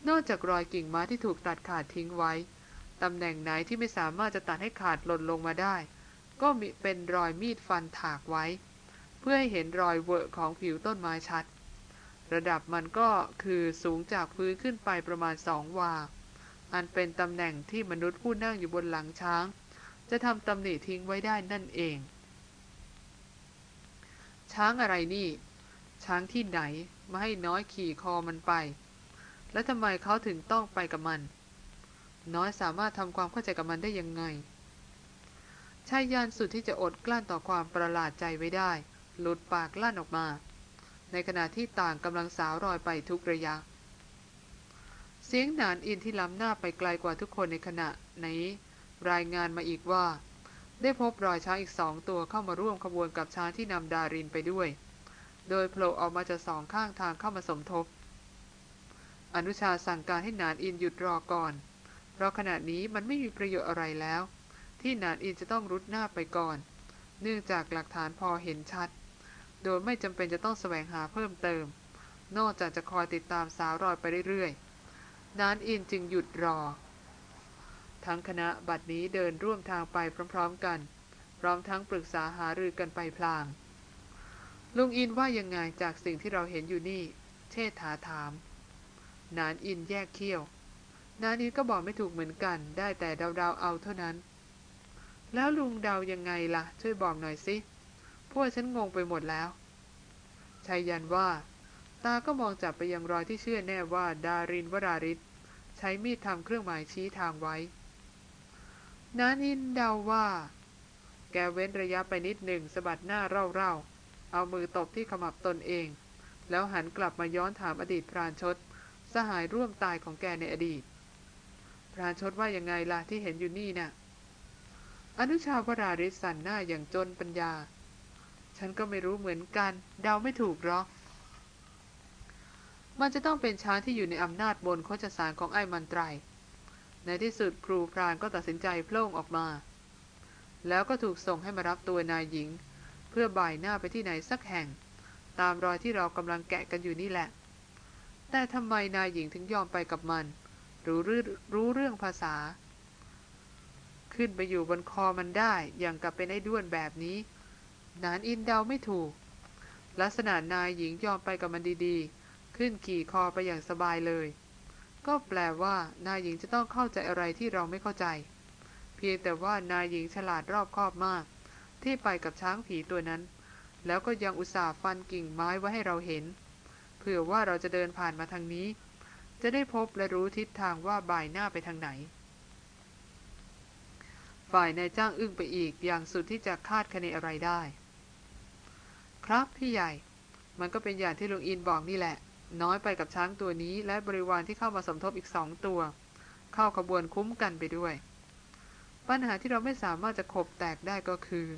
นอกจากรอยกิ่งไม้ที่ถูกตัดขาดทิ้งไว้ตำแหน่งไหนที่ไม่สามารถจะตัดให้ขาดหล่นลงมาได้ ก็มีเป็นรอยมีดฟันถากไว้ เพื่อให้เห็นรอยเวอะของผิวต้นไม้ชัด ระดับมันก็คือสูงจากพื้นขึ้นไปประมาณสองวา อันเป็นตำแหน่งที่มนุษย์ผู้นั่งอยู่บนหลังช้าง จะทำตำหนิทิ้งไว้ได้นั่นเอง ช้างอะไรนี่ ช้างที่ไหนมาให้น้อยขี่คอมันไป แล้วทำไมเขาถึงต้องไปกับมัน น้อยสามารถทำความเข้าใจกับมันได้ยังไงชายยานสุดที่จะอดกลั้นต่อความประหลาดใจไว้ได้ หลุดปากลั่นออกมา ในขณะที่ต่างกำลังสาวรอยไปทุกระยะ เสียงหนานอินที่ล้ำหน้าไปไกลกว่าทุกคนในขณะนี้รายงานมาอีกว่า ได้พบรอยช้างอีกสองตัวเข้ามาร่วมขบวนกับช้างที่นำดารินไปด้วย โดยโผล่ออกมาจากสองข้างทางเข้ามาสมทบ อนุชาสั่งการให้หนานอินหยุดรอก่อน เพราะขณะนี้มันไม่มีประโยชน์อะไรแล้ว ที่หนานอินจะต้องรุดหน้าไปก่อน เนื่องจากหลักฐานพอเห็นชัด โดยไม่จำเป็นจะต้องแสวงหาเพิ่มเติม นอกจากจะคอยติดตามสาวรอยไปเรื่อยๆ นานอินจึงหยุดรอ ทั้งคณะบัดนี้เดินร่วมทางไปพร้อมๆกัน พร้อมทั้งปรึกษาหารือกันไปพลาง ลุงอินว่ายังไงจากสิ่งที่เราเห็นอยู่นี่ เชษฐาถาม นานอินแยกเขี้ยว นานอินก็บอกไม่ถูกเหมือนกัน ได้แต่เดาๆเอาเท่านั้น แล้วลุงเดายังไงล่ะ ช่วยบอกหน่อยสิ พวกฉันงงไปหมดแล้วชายยันว่า ตาก็มองจับไปยังรอยที่เชื่อแน่ว่าดารินวราริศใช้มีดทำเครื่องหมายชี้ทางไว้นานอินเดาว่า แกเว้นระยะไปนิดหนึ่งสะบัดหน้าเร่าๆ เอามือตบที่ขมับตนเอง แล้วหันกลับมาย้อนถามอดีตพรานชด สหายร่วมตายของแกในอดีต พรานชดว่ายังไงล่ะที่เห็นอยู่นี่นะ่ะอนุชาวราริศสันหน้าอย่างจนปัญญา ฉันก็ไม่รู้เหมือนกัน เดาไม่ถูกหรอก มันจะต้องเป็นช้างที่อยู่ในอำนาจบนโคจสารของไอ้มันไตร ในที่สุดครูพรานก็ตัดสินใจโพล่งออกมา แล้วก็ถูกส่งให้มารับตัวนายหญิง เพื่อบ่ายหน้าไปที่ไหนสักแห่ง ตามรอยที่เรากำลังแกะกันอยู่นี่แหละ แต่ทำไมนายหญิงถึงยอมไปกับมัน รู้รู้รู้เรื่องภาษา ขึ้นไปอยู่บนคอมันได้อย่างกับเป็นไอ้ด้วนแบบนี้ นานอินเดาไม่ถูก ลักษณะนายหญิงยอมไปกับมันดีๆ ขึ้นขี่คอไปอย่างสบายเลย ก็แปลว่านายหญิงจะต้องเข้าใจอะไรที่เราไม่เข้าใจ เพียงแต่ว่านายหญิงฉลาดรอบคอบมาก ที่ไปกับช้างผีตัวนั้น แล้วก็ยังอุตส่าห์ฟันกิ่งไม้ไว้ให้เราเห็น เผื่อว่าเราจะเดินผ่านมาทางนี้ จะได้พบและรู้ทิศทางว่าบ่ายหน้าไปทางไหนฝ่ายนายจ้างอึ้งไปอีกอย่างสุดที่จะคาดคะเนอะไรได้ ครับพี่ใหญ่ มันก็เป็นอย่างที่ลุงอินบอกนี่แหละ น้อยไปกับช้างตัวนี้ และบริวารที่เข้ามาสมทบอีกสองตัว เข้าขบวนคุ้มกันไปด้วย ปัญหาที่เราไม่สามารถจะขบแตกได้ก็คือ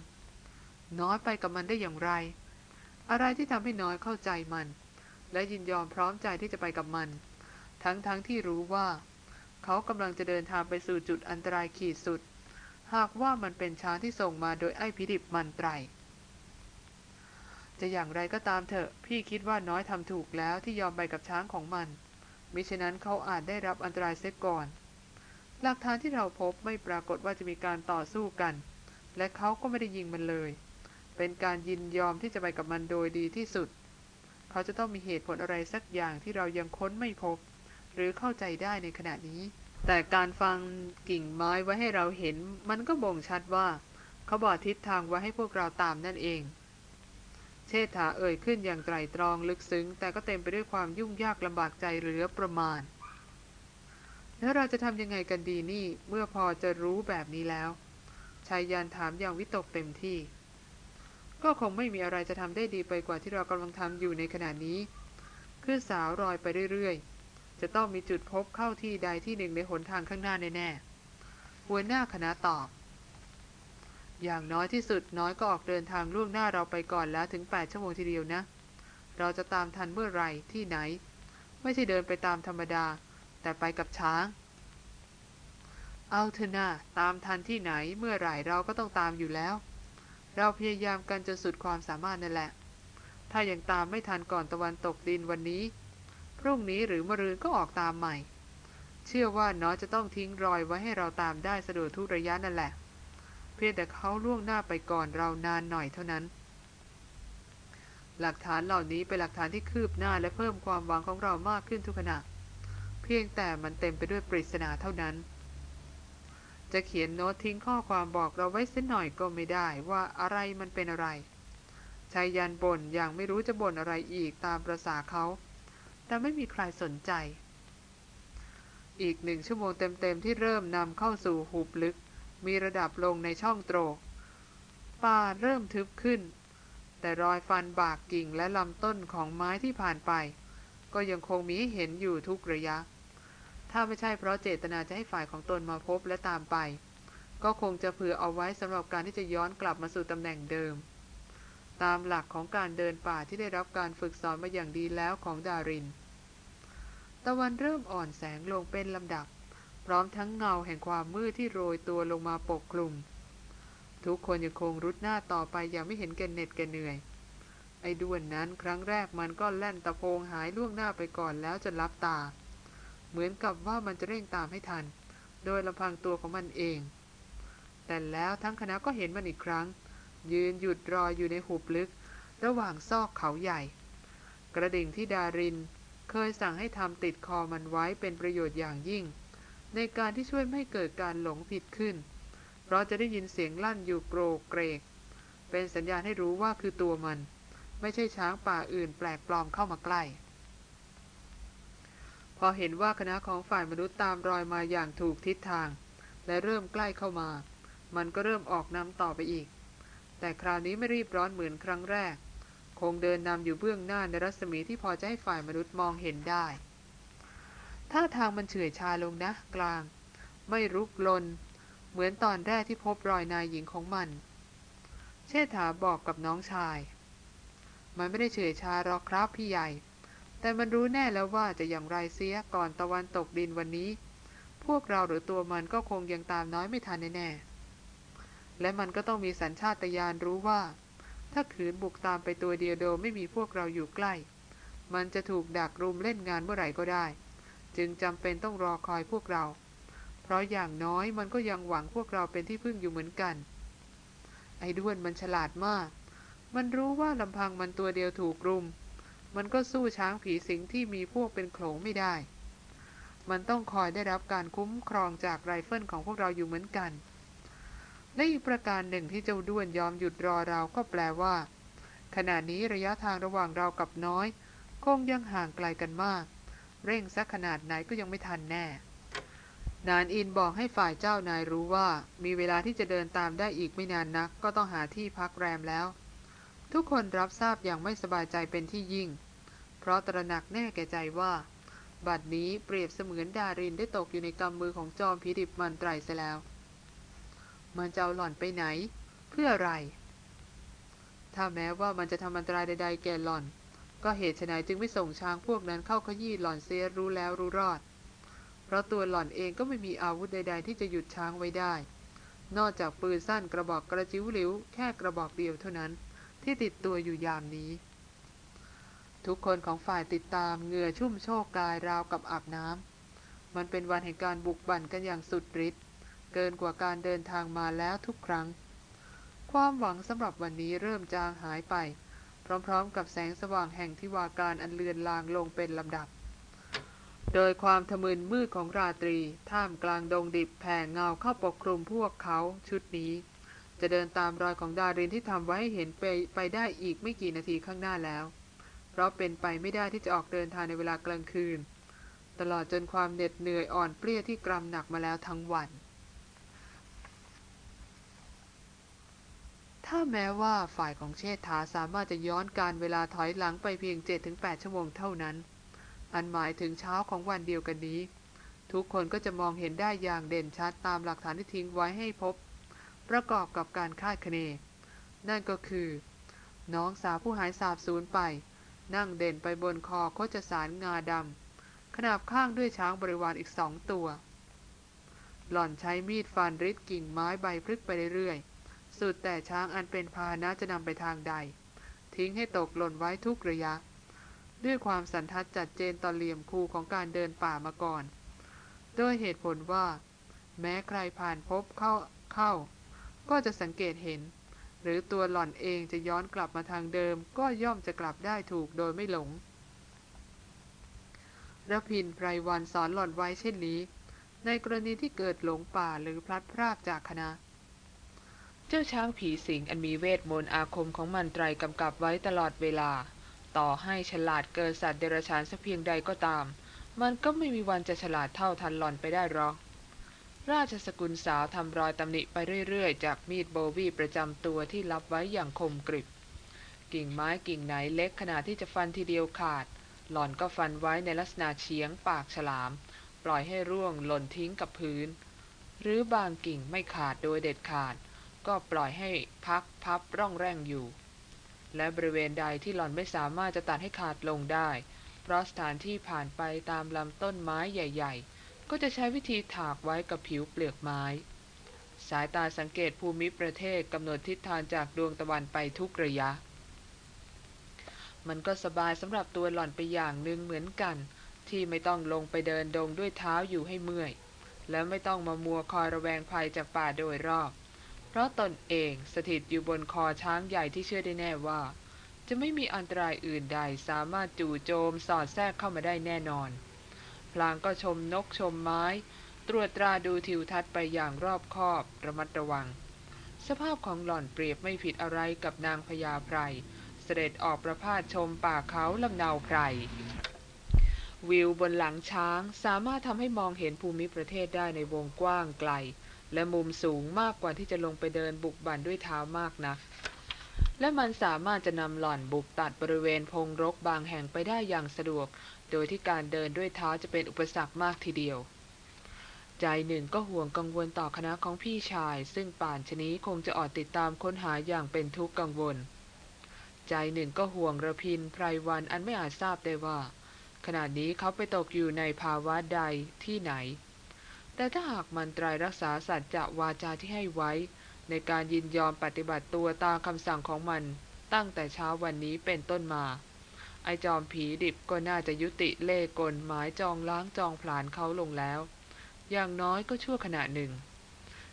น้อยไปกับมันได้อย่างไร อะไรที่ทำให้น้อยเข้าใจมัน และยินยอมพร้อมใจที่จะไปกับมัน ทั้งๆทที่รู้ว่า เขากำลังจะเดินทางไปสู่จุดอันตรายขีดสุด หากว่ามันเป็นช้างที่ส่งมาโดยไอ้พิดิบมันไตร จะอย่างไรก็ตามเถอะ พี่คิดว่าน้อยทำถูกแล้วที่ยอมไปกับช้างของมัน มิฉะนั้นเขาอาจได้รับอันตรายเสียก่อน หลักฐานที่เราพบไม่ปรากฏว่าจะมีการต่อสู้กัน และเขาก็ไม่ได้ยิงมันเลย เป็นการยินยอมที่จะไปกับมันโดยดีที่สุด เขาจะต้องมีเหตุผลอะไรสักอย่างที่เรายังค้นไม่พบ หรือเข้าใจได้ในขณะนี้ แต่การฟังกิ่งไม้ไว้ให้เราเห็น มันก็บ่งชัดว่า เขาบอกทิศทางไว้ให้พวกเราตามนั่นเอง เชษฐาเอ่ยขึ้นอย่างไตรตรองลึกซึ้ง แต่ก็เต็มไปด้วยความยุ่งยากลำบากใจเหลือประมาณ แล้วเราจะทำยังไงกันดีนี่เมื่อพอจะรู้แบบนี้แล้วชายยานถามอย่างวิตกเต็มที่ ก็คงไม่มีอะไรจะทำได้ดีไปกว่าที่เรากำลังทำอยู่ในขณะนี้ คือสาวรอยไปเรื่อยๆ จะต้องมีจุดพบเข้าที่ใดที่หนึ่งในหนทางข้างหน้าแน่ๆหัวหน้าคณะตอบ อย่างน้อยที่สุดน้อยก็ออกเดินทางล่วงหน้าเราไปก่อนแล้วถึง 8 ชั่วโมงทีเดียวนะ เราจะตามทันเมื่อไหร่ที่ไหน ไม่ใช่เดินไปตามธรรมดา แต่ไปกับช้าง เอาเถอะนะตามทันที่ไหนเมื่อไหร่เราก็ต้องตามอยู่แล้ว เราพยายามกันจนสุดความสามารถนั่นแหละ ถ้ายังตามไม่ทันก่อนตะวันตกดินวันนี้ พรุ่งนี้หรือมะรืนก็ออกตามใหม่ เชื่อว่าน้อยจะต้องทิ้งรอยไว้ให้เราตามได้สะดวกทุกระยะนั่นแหละ พียงแต่เขาล่วงหน้าไปก่อนเรานานหน่อยเท่านั้น หลักฐานเหล่านี้เป็นหลักฐานที่คืบหน้าและเพิ่มความหวังของเรามากขึ้นทุกขณะ เพียงแต่มันเต็มไปด้วยปริศนาเท่านั้น จะเขียนโน้ตทิ้งข้อความบอกเราไว้สักหน่อยก็ไม่ได้ว่าอะไรมันเป็นอะไรชายยันบ่นอย่างไม่รู้จะบ่นอะไรอีกตามประษาเขา แต่ไม่มีใครสนใจ อีกหนึ่งชั่วโมงเต็มๆที่เริ่มนำเข้าสู่หุบลึก มีระดับลงในช่องโตรก ป่าเริ่มทึบขึ้น แต่รอยฟันบากกิ่งและลำต้นของไม้ที่ผ่านไป ก็ยังคงมีให้เห็นอยู่ทุกระยะ ถ้าไม่ใช่เพราะเจตนาจะให้ฝ่ายของตนมาพบและตามไป ก็คงจะเผื่อเอาไว้สำหรับการที่จะย้อนกลับมาสู่ตำแหน่งเดิม ตามหลักของการเดินป่าที่ได้รับการฝึกสอนมาอย่างดีแล้วของดาริน ตะวันเริ่มอ่อนแสงลงเป็นลำดับ พร้อมทั้งเงาแห่งความมืดที่โรยตัวลงมาปกคลุม ทุกคนยังคงรุดหน้าต่อไปอย่างไม่เห็นแก่เหน็ดแก่เหนื่อย ไอ้ด้วนนั้นครั้งแรกมันก็แล่นตะโพงหายล่วงหน้าไปก่อนแล้วจนลับตา เหมือนกับว่ามันจะเร่งตามให้ทัน โดยลำพังตัวของมันเอง แต่แล้วทั้งคณะก็เห็นมันอีกครั้ง ยืนหยุดรออยู่ในหุบลึก ระหว่างซอกเขาใหญ่ กระดิ่งที่ดารินเคยสั่งให้ทำติดคอมันไว้เป็นประโยชน์อย่างยิ่ง ในการที่ช่วยไม่ให้เกิดการหลงผิดขึ้น เพราะจะได้ยินเสียงลั่นอยู่โกรกเกรก เป็นสัญญาณให้รู้ว่าคือตัวมัน ไม่ใช่ช้างป่าอื่นแปลกปลอมเข้ามาใกล้ พอเห็นว่าคณะของฝ่ายมนุษย์ตามรอยมาอย่างถูกทิศทาง และเริ่มใกล้เข้ามา มันก็เริ่มออกนำต่อไปอีก แต่คราวนี้ไม่รีบร้อนเหมือนครั้งแรก คงเดินนำอยู่เบื้องหน้าในรัศมีที่พอจะให้ฝ่ายมนุษย์มองเห็นได้ ท่าทางมันเฉื่อยชาลงนะ กลาง ไม่รุกลน เหมือนตอนแรกที่พบรอยนายหญิงของมัน เชษฐาบอกกับน้องชาย มันไม่ได้เฉื่อยชาหรอกครับพี่ใหญ่ แต่มันรู้แน่แล้วว่าจะอย่างไรเสียก่อนตะวันตกดินวันนี้ พวกเราหรือตัวมันก็คงยังตามน้อยไม่ทันแน่ๆและมันก็ต้องมีสัญชาตญาณรู้ว่า ถ้าขืนบุกตามไปตัวเดียวโดยไม่มีพวกเราอยู่ใกล้ มันจะถูกดักรุมเล่นงานเมื่อไหร่ก็ได้ จึงจำเป็นต้องรอคอยพวกเรา เพราะอย่างน้อยมันก็ยังหวังพวกเราเป็นที่พึ่งอยู่เหมือนกัน ไอ้ด้วนมันฉลาดมาก มันรู้ว่าลำพังมันตัวเดียวถูกรุม มันก็สู้ช้างผีสิงที่มีพวกเป็นโขลงไม่ได้ มันต้องคอยได้รับการคุ้มครองจากไรเฟิลของพวกเราอยู่เหมือนกัน และอีกประการหนึ่งที่เจ้าด้วนยอมหยุดรอเราก็แปลว่า ขณะนี้ระยะทางระหว่างเรากับน้อย คงยังห่างไกลกันมาก เร่งสักขนาดไหนก็ยังไม่ทันแน่ นานอินบอกให้ฝ่ายเจ้านายรู้ว่า มีเวลาที่จะเดินตามได้อีกไม่นานนัก ก็ต้องหาที่พักแรมแล้ว ทุกคนรับทราบอย่างไม่สบายใจเป็นที่ยิ่ง เพราะตระหนักแน่แก่ใจว่า บัดนี้เปรียบเสมือนดารินได้ตกอยู่ในกำมือของจอมพิดิบมันไตรเสียแล้ว มันจะเอาหล่อนไปไหน เพื่ออะไร ถ้าแม้ว่ามันจะทำอันตรายใดๆแก่หล่อน ก็เหตุไฉนจึงไม่ส่งช้างพวกนั้นเข้าขยี้หล่อนเสียรู้แล้วรู้รอด เพราะตัวหล่อนเองก็ไม่มีอาวุธใด ๆ ที่จะหยุดช้างไว้ได้ นอกจากปืนสั้นกระบอกกระจิ้วหลิวแค่กระบอกเดียวเท่านั้น ที่ติดตัวอยู่ยามนี้ ทุกคนของฝ่ายติดตามเหงื่อชุ่มโชกกายราวกับอาบน้ำมันเป็นวันแห่งการบุกบั่นกันอย่างสุดฤทธิ์เกินกว่าการเดินทางมาแล้วทุกครั้ง ความหวังสำหรับวันนี้เริ่มจางหายไป พร้อมๆ กับแสงสว่างแห่งทิวาการอันเลือนลางลงเป็นลำดับ โดยความทะมึนมืดของราตรี ท่ามกลางดงดิบแผ่เงาเข้าปกคลุมพวกเขาชุดนี้ จะเดินตามรอยของดารินที่ทำไว้ให้เห็นไปไปได้อีกไม่กี่นาทีข้างหน้าแล้ว เพราะเป็นไปไม่ได้ที่จะออกเดินทางในเวลากลางคืน ตลอดจนความเหน็ดเหนื่อยอ่อนเปรี้ยที่กรำหนักมาแล้วทั้งวัน ถ้าแม้ว่าฝ่ายของเชษฐาสามารถจะย้อนการเวลาถอยหลังไปเพียง 7-8 ชั่วโมงเท่านั้น อันหมายถึงเช้าของวันเดียวกันนี้ ทุกคนก็จะมองเห็นได้อย่างเด่นชัดตามหลักฐานที่ทิ้งไว้ให้พบ ประกอบกับการคาดคะเน นั่นก็คือ น้องสาวผู้หายสาบสูญไป นั่งเด่นไปบนคอโคจสารงาดำขนาบข้างด้วยช้างบริวารอีกสองตัว หล่อนใช้มีดฟันริดกิ่งไม้ใบพลึกไปเรื่อยๆ สุดแต่ช้างอันเป็นพาหนะจะนำไปทางใด ทิ้งให้ตกหล่นไว้ทุกระยะ ด้วยความสันทัดจัดเจนต่อเหลี่ยมคูของการเดินป่ามาก่อนโดยเหตุผลว่า แม้ใครผ่านพบเข้าเข้า ก็จะสังเกตเห็น หรือตัวหล่อนเองจะย้อนกลับมาทางเดิม ก็ย่อมจะกลับได้ถูกโดยไม่หลงระพินไพรวันสอนหล่อนไว้เช่นนี้ ในกรณีที่เกิดหลงป่าหรือพลัดพรากจากคณะ จ้าช้างผีสิงอันมีเวทมนต์อาคมของมันไตรกำกับไว้ตลอดเวลา ต่อให้ฉลาดเกินสัตว์เดรัจฉานสักเพียงใดก็ตาม มันก็ไม่มีวันจะฉลาดเท่าทันหล่อนไปได้หรอก ราชสกุลสาวทำรอยตำหนิไปเรื่อยๆ จากมีดโบวีประจำตัวที่รับไว้อย่างคมกริบ กิ่งไม้กิ่งไหนเล็กขนาดที่จะฟันทีเดียวขาด หล่อนก็ฟันไว้ในลักษณะเฉียงปากฉลาม ปล่อยให้ร่วงหล่นทิ้งกับพื้น หรือบางกิ่งไม่ขาดโดยเด็ดขาด ก็ปล่อยให้พักพับร่องแร่งอยู่ และบริเวณใดที่หล่อนไม่สามารถจะตัดให้ขาดลงได้ เพราะสถานที่ผ่านไปตามลำต้นไม้ใหญ่ ๆ ก็จะใช้วิธีถากไว้กับผิวเปลือกไม้ สายตาสังเกตภูมิประเทศกำหนดทิศทางจากดวงตะวันไปทุกระยะ มันก็สบายสำหรับตัวหล่อนไปอย่างหนึ่งเหมือนกัน ที่ไม่ต้องลงไปเดินดงด้วยเท้าอยู่ให้เมื่อย และไม่ต้องมามัวคอยระแวงภัยจากป่าโดยรอบ เพราะตนเองสถิตอยู่บนคอช้างใหญ่ที่เชื่อได้แน่ว่า จะไม่มีอันตรายอื่นใดสามารถจู่โจมสอดแทรกเข้ามาได้แน่นอน พลางก็ชมนกชมไม้ ตรวจตราดูทิวทัศน์ไปอย่างรอบคอบระมัดระวัง สภาพของหล่อนเปรียบไม่ผิดอะไรกับนางพญาไพรเสด็จออกประพาสชมป่าเขาลำนาวไพรวิวบนหลังช้างสามารถทำให้มองเห็นภูมิประเทศได้ในวงกว้างไกล และมุมสูงมากกว่าที่จะลงไปเดินบุกบั่นด้วยเท้ามากนัก และมันสามารถจะนำหล่อนบุกตัดบริเวณพงรกบางแห่งไปได้อย่างสะดวก โดยที่การเดินด้วยเท้าจะเป็นอุปสรรคมากทีเดียว ใจหนึ่งก็ห่วงกังวลต่อคณะของพี่ชาย ซึ่งป่านชนี้คงจะออดติดตามค้นหาอย่างเป็นทุกข์กังวล ใจหนึ่งก็ห่วงระพินไพรวันอันไม่อาจทราบได้ว่า ขณะนี้เขาไปตกอยู่ในภาวะใดที่ไหน แต่ถ้าหากมันตรายรักษาสัจจะวาจาที่ให้ไว้ ในการยินยอมปฏิบัติตัวตามคำสั่งของมันตั้งแต่เช้าวันนี้เป็นต้นมา ไอจอมผีดิบก็น่าจะยุติเล่กลหมายจองล้างจองผลาญเขาลงแล้ว อย่างน้อยก็ชั่วขณะหนึ่ง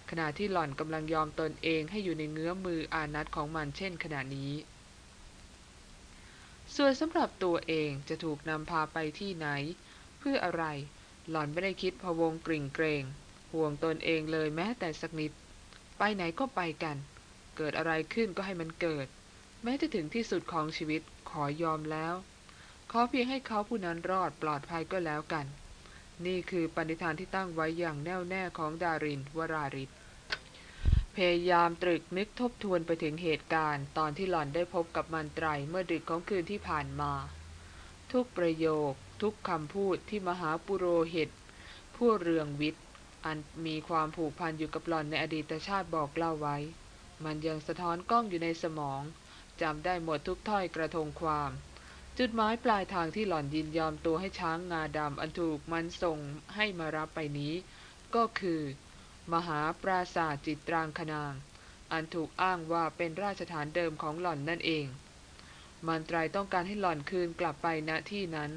ขณะที่หล่อนกำลังยอมตนเองให้อยู่ในเงื้อมืออานัตของมันเช่นขณะนี้ ส่วนสำหรับตัวเองจะถูกนำพาไปที่ไหน เพื่ออะไร หล่อนไม่ได้คิดพะวงกริ่งเกรงห่วงตนเองเลยแม้แต่สักนิด ไปไหนก็ไปกัน เกิดอะไรขึ้นก็ให้มันเกิด แม้จะถึงที่สุดของชีวิตขอยอมแล้ว ขอเพียงให้เขาผู้นั้นรอดปลอดภัยก็แล้วกัน นี่คือปณิธานที่ตั้งไว้อย่างแน่วแน่ของดารินวราริศพยายามตรึกนึกทบทวนไปถึงเหตุการณ์ ตอนที่หล่อนได้พบกับมันไตรเมื่อดึกของคืนที่ผ่านมา ทุกประโยค ทุกคำพูดที่มหาปุโรหิต ผู้เรืองวิทย์ อันมีความผูกพันอยู่กับหล่อนในอดีตชาติบอกเล่าไว้ มันยังสะท้อนกล้องอยู่ในสมองจำได้หมดทุกถ้อยกระทงความ จุดหมายปลายทางที่หล่อนยินยอมตัวให้ช้างงาดำอันถูกมันส่งให้มารับไปนี้ ก็คือ มหาปราสาทจิตรางคนาง อันถูกอ้างว่าเป็นราชฐานเดิมของหล่อนนั่นเอง มันตรต้องการให้หล่อนคืนกลับไปณที่นั้น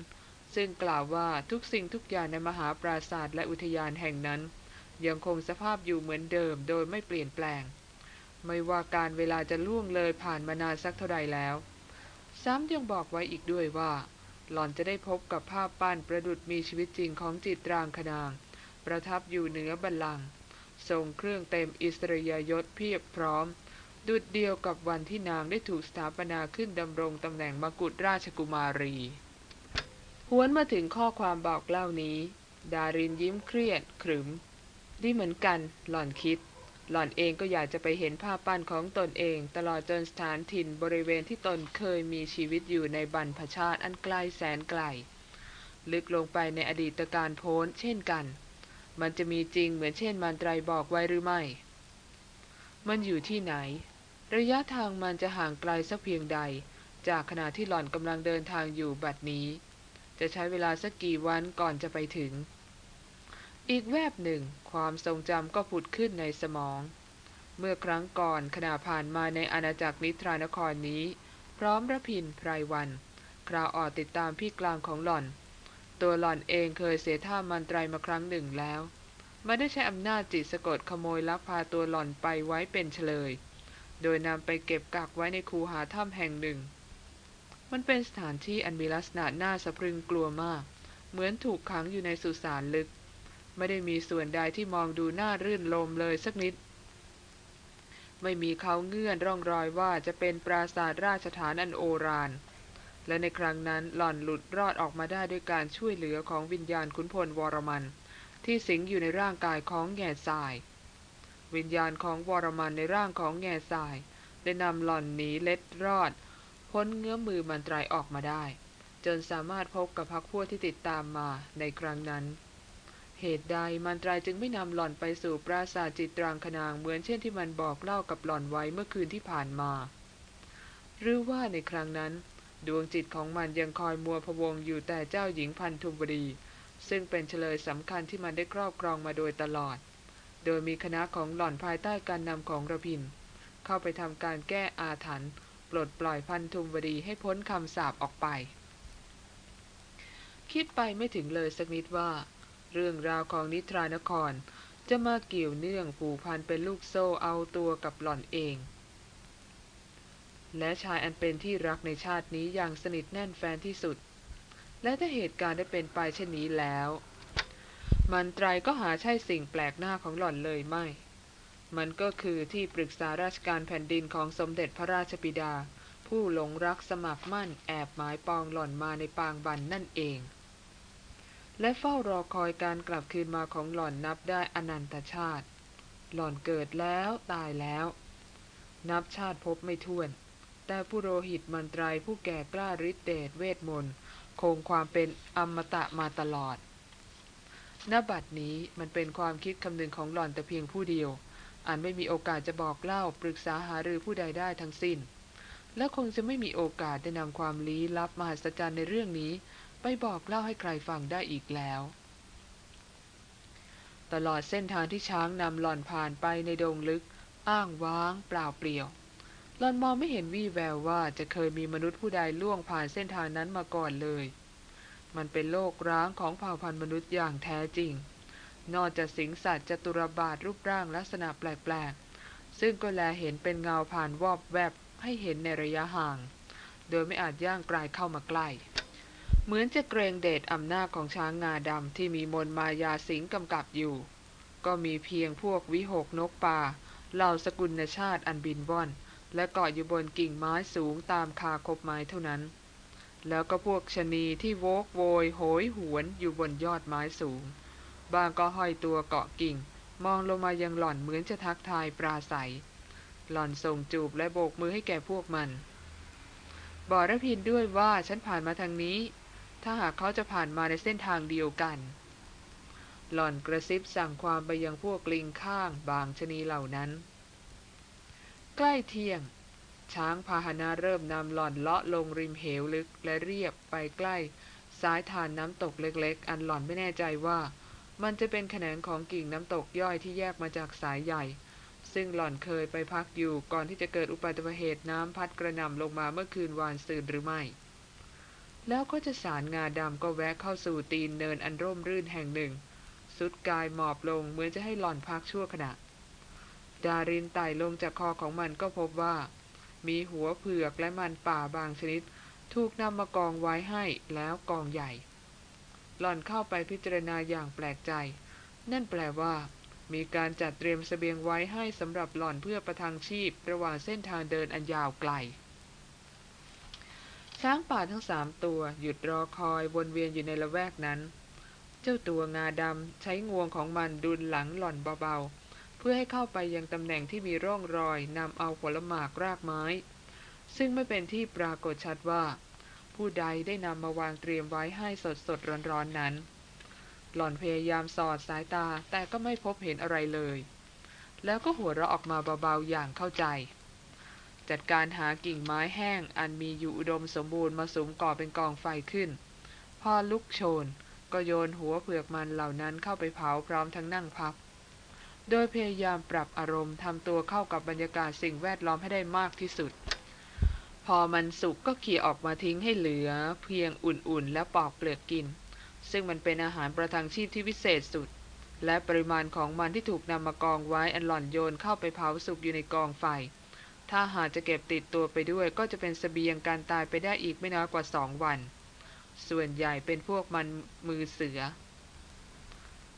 ซึ่งกล่าวว่าทุกสิ่งทุกอย่างในมหาปราสาทและอุทยานแห่งนั้น ยังคงสภาพอยู่เหมือนเดิมโดยไม่เปลี่ยนแปลง ไม่ว่าการเวลาจะล่วงเลยผ่านมานานสักเท่าใดแล้ว ซ้ำยังบอกไว้อีกด้วยว่า หล่อนจะได้พบกับภาพปั้นประดุดมีชีวิตจริงของจิตรางคนาง ประทับอยู่เหนือบัลลังก์ทรงเครื่องเต็มอิสริยยศเพียบพร้อม ดุดเดียวกับวันที่นางได้ถูกสถาปนาขึ้นดำรงตำแหน่งมกุฎราชกุมารี หวนมาถึงข้อความบอกเล่านี้ ดารินยิ้มเครียดขรึมดีเหมือนกัน หล่อนคิด หล่อนเองก็อยากจะไปเห็นภาพปั้นของตนเอง ตลอดจนสถานถิ่นบริเวณที่ตนเคยมีชีวิตอยู่ในบรรพชาติอันไกลแสนไกล ลึกลงไปในอดีตการโพ้นเช่นกัน มันจะมีจริงเหมือนเช่นมันไตรบอกไว้หรือไม่ มันอยู่ที่ไหน ระยะทางมันจะห่างไกลสักเพียงใด จากขณะที่หล่อนกำลังเดินทางอยู่บัดนี้ จะใช้เวลาสักกี่วันก่อนจะไปถึง อีกแวบหนึ่ง ความทรงจำก็ผุดขึ้นในสมอง เมื่อครั้งก่อนขณะผ่านมาในอาณาจักรนิทรานครนี้ พร้อมระพินไพรวัน คราวออกติดตามพี่กลางของหล่อน ตัวหล่อนเองเคยเสียท่ามันไตรมาครั้งหนึ่งแล้วม่ได้ใช้อำนาจจิตสะกดขโมยลักพาตัวหล่อนไปไว้เป็นเฉลย โดยนำไปเก็บกักไว้ในคูหาถ้ำแห่งหนึ่ง มันเป็นสถานที่อันมีลักษณะน่าสะพรึงกลัวมาก เหมือนถูกขังอยู่ในสุสานลึก ไม่ได้มีส่วนใดที่มองดูน่ารื่นลมเลยสักนิด ไม่มีเขาเงื่อนร่องรอยว่าจะเป็นปราสาทราชฐานอันโอรานและในครั้งนั้นหล่อนหลุดรอดออกมาได้ด้วยการช่วยเหลือของวิญญาณขุนพลวรมัน ที่สิงอยู่ในร่างกายของแง่ทราย วิญญาณของวรมันในร่างของแง่ทราย ได้นำหล่อนหนีเล็ดรอด พ้นเงื้อมือมันตรายออกมาได้ จนสามารถพบกับพักพวกที่ติดตามมาในครั้งนั้น เหตุใดมันตรายจึงไม่นำหล่อนไปสู่ปราสาทจิตรางคนางเหมือนเช่นที่มันบอกเล่ากับหล่อนไว้เมื่อคืนที่ผ่านมา หรือว่าในครั้งนั้น ดวงจิตของมันยังคอยมัวพวงอยู่แต่เจ้าหญิงพันธุบดี ซึ่งเป็นเฉลยสำคัญที่มันได้ครอบครองมาโดยตลอด โดยมีคณะของหล่อนภายใต้การนำของระพิน เข้าไปทำการแก้อาถรรพ์ ปลดปล่อยพันธุบดีให้พ้นคำสาปออกไป คิดไปไม่ถึงเลยสักนิดว่า เรื่องราวของนิทรานคร จะมาเกี่ยวเนื่องผูกพันเป็นลูกโซ่เอาตัวกับหล่อนเอง และชายอันเป็นที่รักในชาตินี้อย่างสนิทแน่นแฟนที่สุด และถ้าเหตุการณ์ได้เป็นไปเช่นนี้แล้ว มันไตรก็หาใช่สิ่งแปลกหน้าของหล่อนเลยไม่ มันก็คือที่ปรึกษาราชการแผ่นดินของสมเด็จพระราชบิดา ผู้หลงรักสมัครมั่นแอบหมายปองหล่อนมาในปางบันนั่นเอง และเฝ้ารอคอยการกลับคืนมาของหล่อนนับได้อนันตชาติ หล่อนเกิดแล้วตายแล้ว นับชาติพบไม่ถ้วน แต่ผู้โรหิตมันตรผู้แก่กล้าฤทธิเดชเวทมนต์คงความเป็นอมตะมาตลอดณบัดนี้มันเป็นความคิดคำนึงของหล่อนแต่เพียงผู้เดียว อันไม่มีโอกาสจะบอกเล่าปรึกษาหารือผู้ใดได้ทั้งสิ้น และคงจะไม่มีโอกาสได้นำความลี้ลับมหัศจรรย์ในเรื่องนี้ ไปบอกเล่าให้ใครฟังได้อีกแล้ว ตลอดเส้นทางที่ช้างนำหล่อนผ่านไปในดงลึก อ้างว้าง เปล่าเปลี่ยวหล่อนมองไม่เห็นวี่แววว่าจะเคยมีมนุษย์ผู้ใดล่วงผ่านเส้นทางนั้นมาก่อนเลย มันเป็นโลกร้างของเผ่าพันธุ์มนุษย์อย่างแท้จริง นอกจากสิงสัตว์จตุรบาทรูปร่างลักษณะแปลกๆ ซึ่งก็แลเห็นเป็นเงาผ่านวอบแวบให้เห็นในระยะห่าง โดยไม่อาจย่างกลายเข้ามาใกล้ เหมือนจะเกรงเดชอำนาจของช้างงาดำที่มีมนมายาสิงกำกับอยู่ ก็มีเพียงพวกวิหกนกป่าเหล่าสกุลชาติอันบินว่อน และเกาะอยู่บนกิ่งไม้สูงตามคาคบไม้เท่านั้น แล้วก็พวกชะนีที่โวกโวยโหยหวนอยู่บนยอดไม้สูง บางก็ห้อยตัวเกาะกิ่ง มองลงมายังหล่อนเหมือนจะทักทายปราศัย หล่อนส่งจูบและโบกมือให้แก่พวกมัน บอกระพินด้วยว่าฉันผ่านมาทางนี้ ถ้าหากเขาจะผ่านมาในเส้นทางเดียวกัน หล่อนกระซิบสั่งความไปยังพวกลิงข้างบางชนีเหล่านั้น ใกล้เที่ยงช้างพาหนะเริ่มนำหล่อนเลาะลงริมเหวลึกและเรียบไปใกล้ ซ้ายทานน้ำตกเล็กๆ อันหล่อนไม่แน่ใจว่า มันจะเป็นแขนงของกิ่งน้ำตกย่อยที่แยกมาจากสายใหญ่ ซึ่งหล่อนเคยไปพักอยู่ก่อนที่จะเกิดอุบัติเหตุน้ำพัดกระหน่ำลงมาเมื่อคืนวานซืนหรือไม่ แล้วก็จะสารงาดำก็แวะเข้าสู่ตีนเนินอันร่มรื่นแห่งหนึ่ง สุดกายหมอบลงเหมือนจะให้หล่อนพักชั่วขณะ ดารินไต่ลงจากคอของมันก็พบว่า มีหัวเผือกและมันป่าบางชนิด ถูกนำมากองไว้ให้แล้วกองใหญ่ หล่อนเข้าไปพิจารณาอย่างแปลกใจ นั่นแปลว่า มีการจัดเตรียมเสบียงไว้ให้สำหรับหล่อนเพื่อประทังชีพ ระหว่างเส้นทางเดินอันยาวไกล ช้างป่าทั้งสามตัวหยุดรอคอยวนเวียนอยู่ในละแวกนั้น เจ้าตัวงาดำใช้งวงของมันดุลหลังหล่อนเบาๆ เพื่อให้เข้าไปยังตำแหน่งที่มีร่องรอยนำเอาผลหมากรากไม้ ซึ่งไม่เป็นที่ปรากฏชัดว่า ผู้ใดได้นำมาวางเตรียมไว้ให้สดสดร้อนๆนนั้น หล่อนพยายามสอดสายตาแต่ก็ไม่พบเห็นอะไรเลย แล้วก็หัวเราะออกมาเบาๆอย่างเข้าใจ จัดการหากิ่งไม้แห้งอันมีอยู่อุดมสมบูรณ์มาสุมก่อเป็นกองไฟขึ้น พอลุกโชน ก็โยนหัวเผือกมันเหล่านั้นเข้าไปเผาพร้อมทั้งนั่งพัก โดยพยายามปรับอารมณ์ทำตัวเข้ากับบรรยากาศสิ่งแวดล้อมให้ได้มากที่สุด พอมันสุกก็เขี่ยออกมาทิ้งให้เหลือ เพียงอุ่นๆ และปอกเปลือกกิน ซึ่งมันเป็นอาหารประทังชีพที่วิเศษสุด และปริมาณของมันที่ถูกนำมากองไว้อันหล่อนโยนเข้าไปเผาสุกอยู่ในกองไฟ ถ้าหากจะเก็บติดตัวไปด้วยก็จะเป็นสเสบียงการตายไปได้อีกไม่น้อยกว่าสองวัน ส่วนใหญ่เป็นพวกมันมือเสือ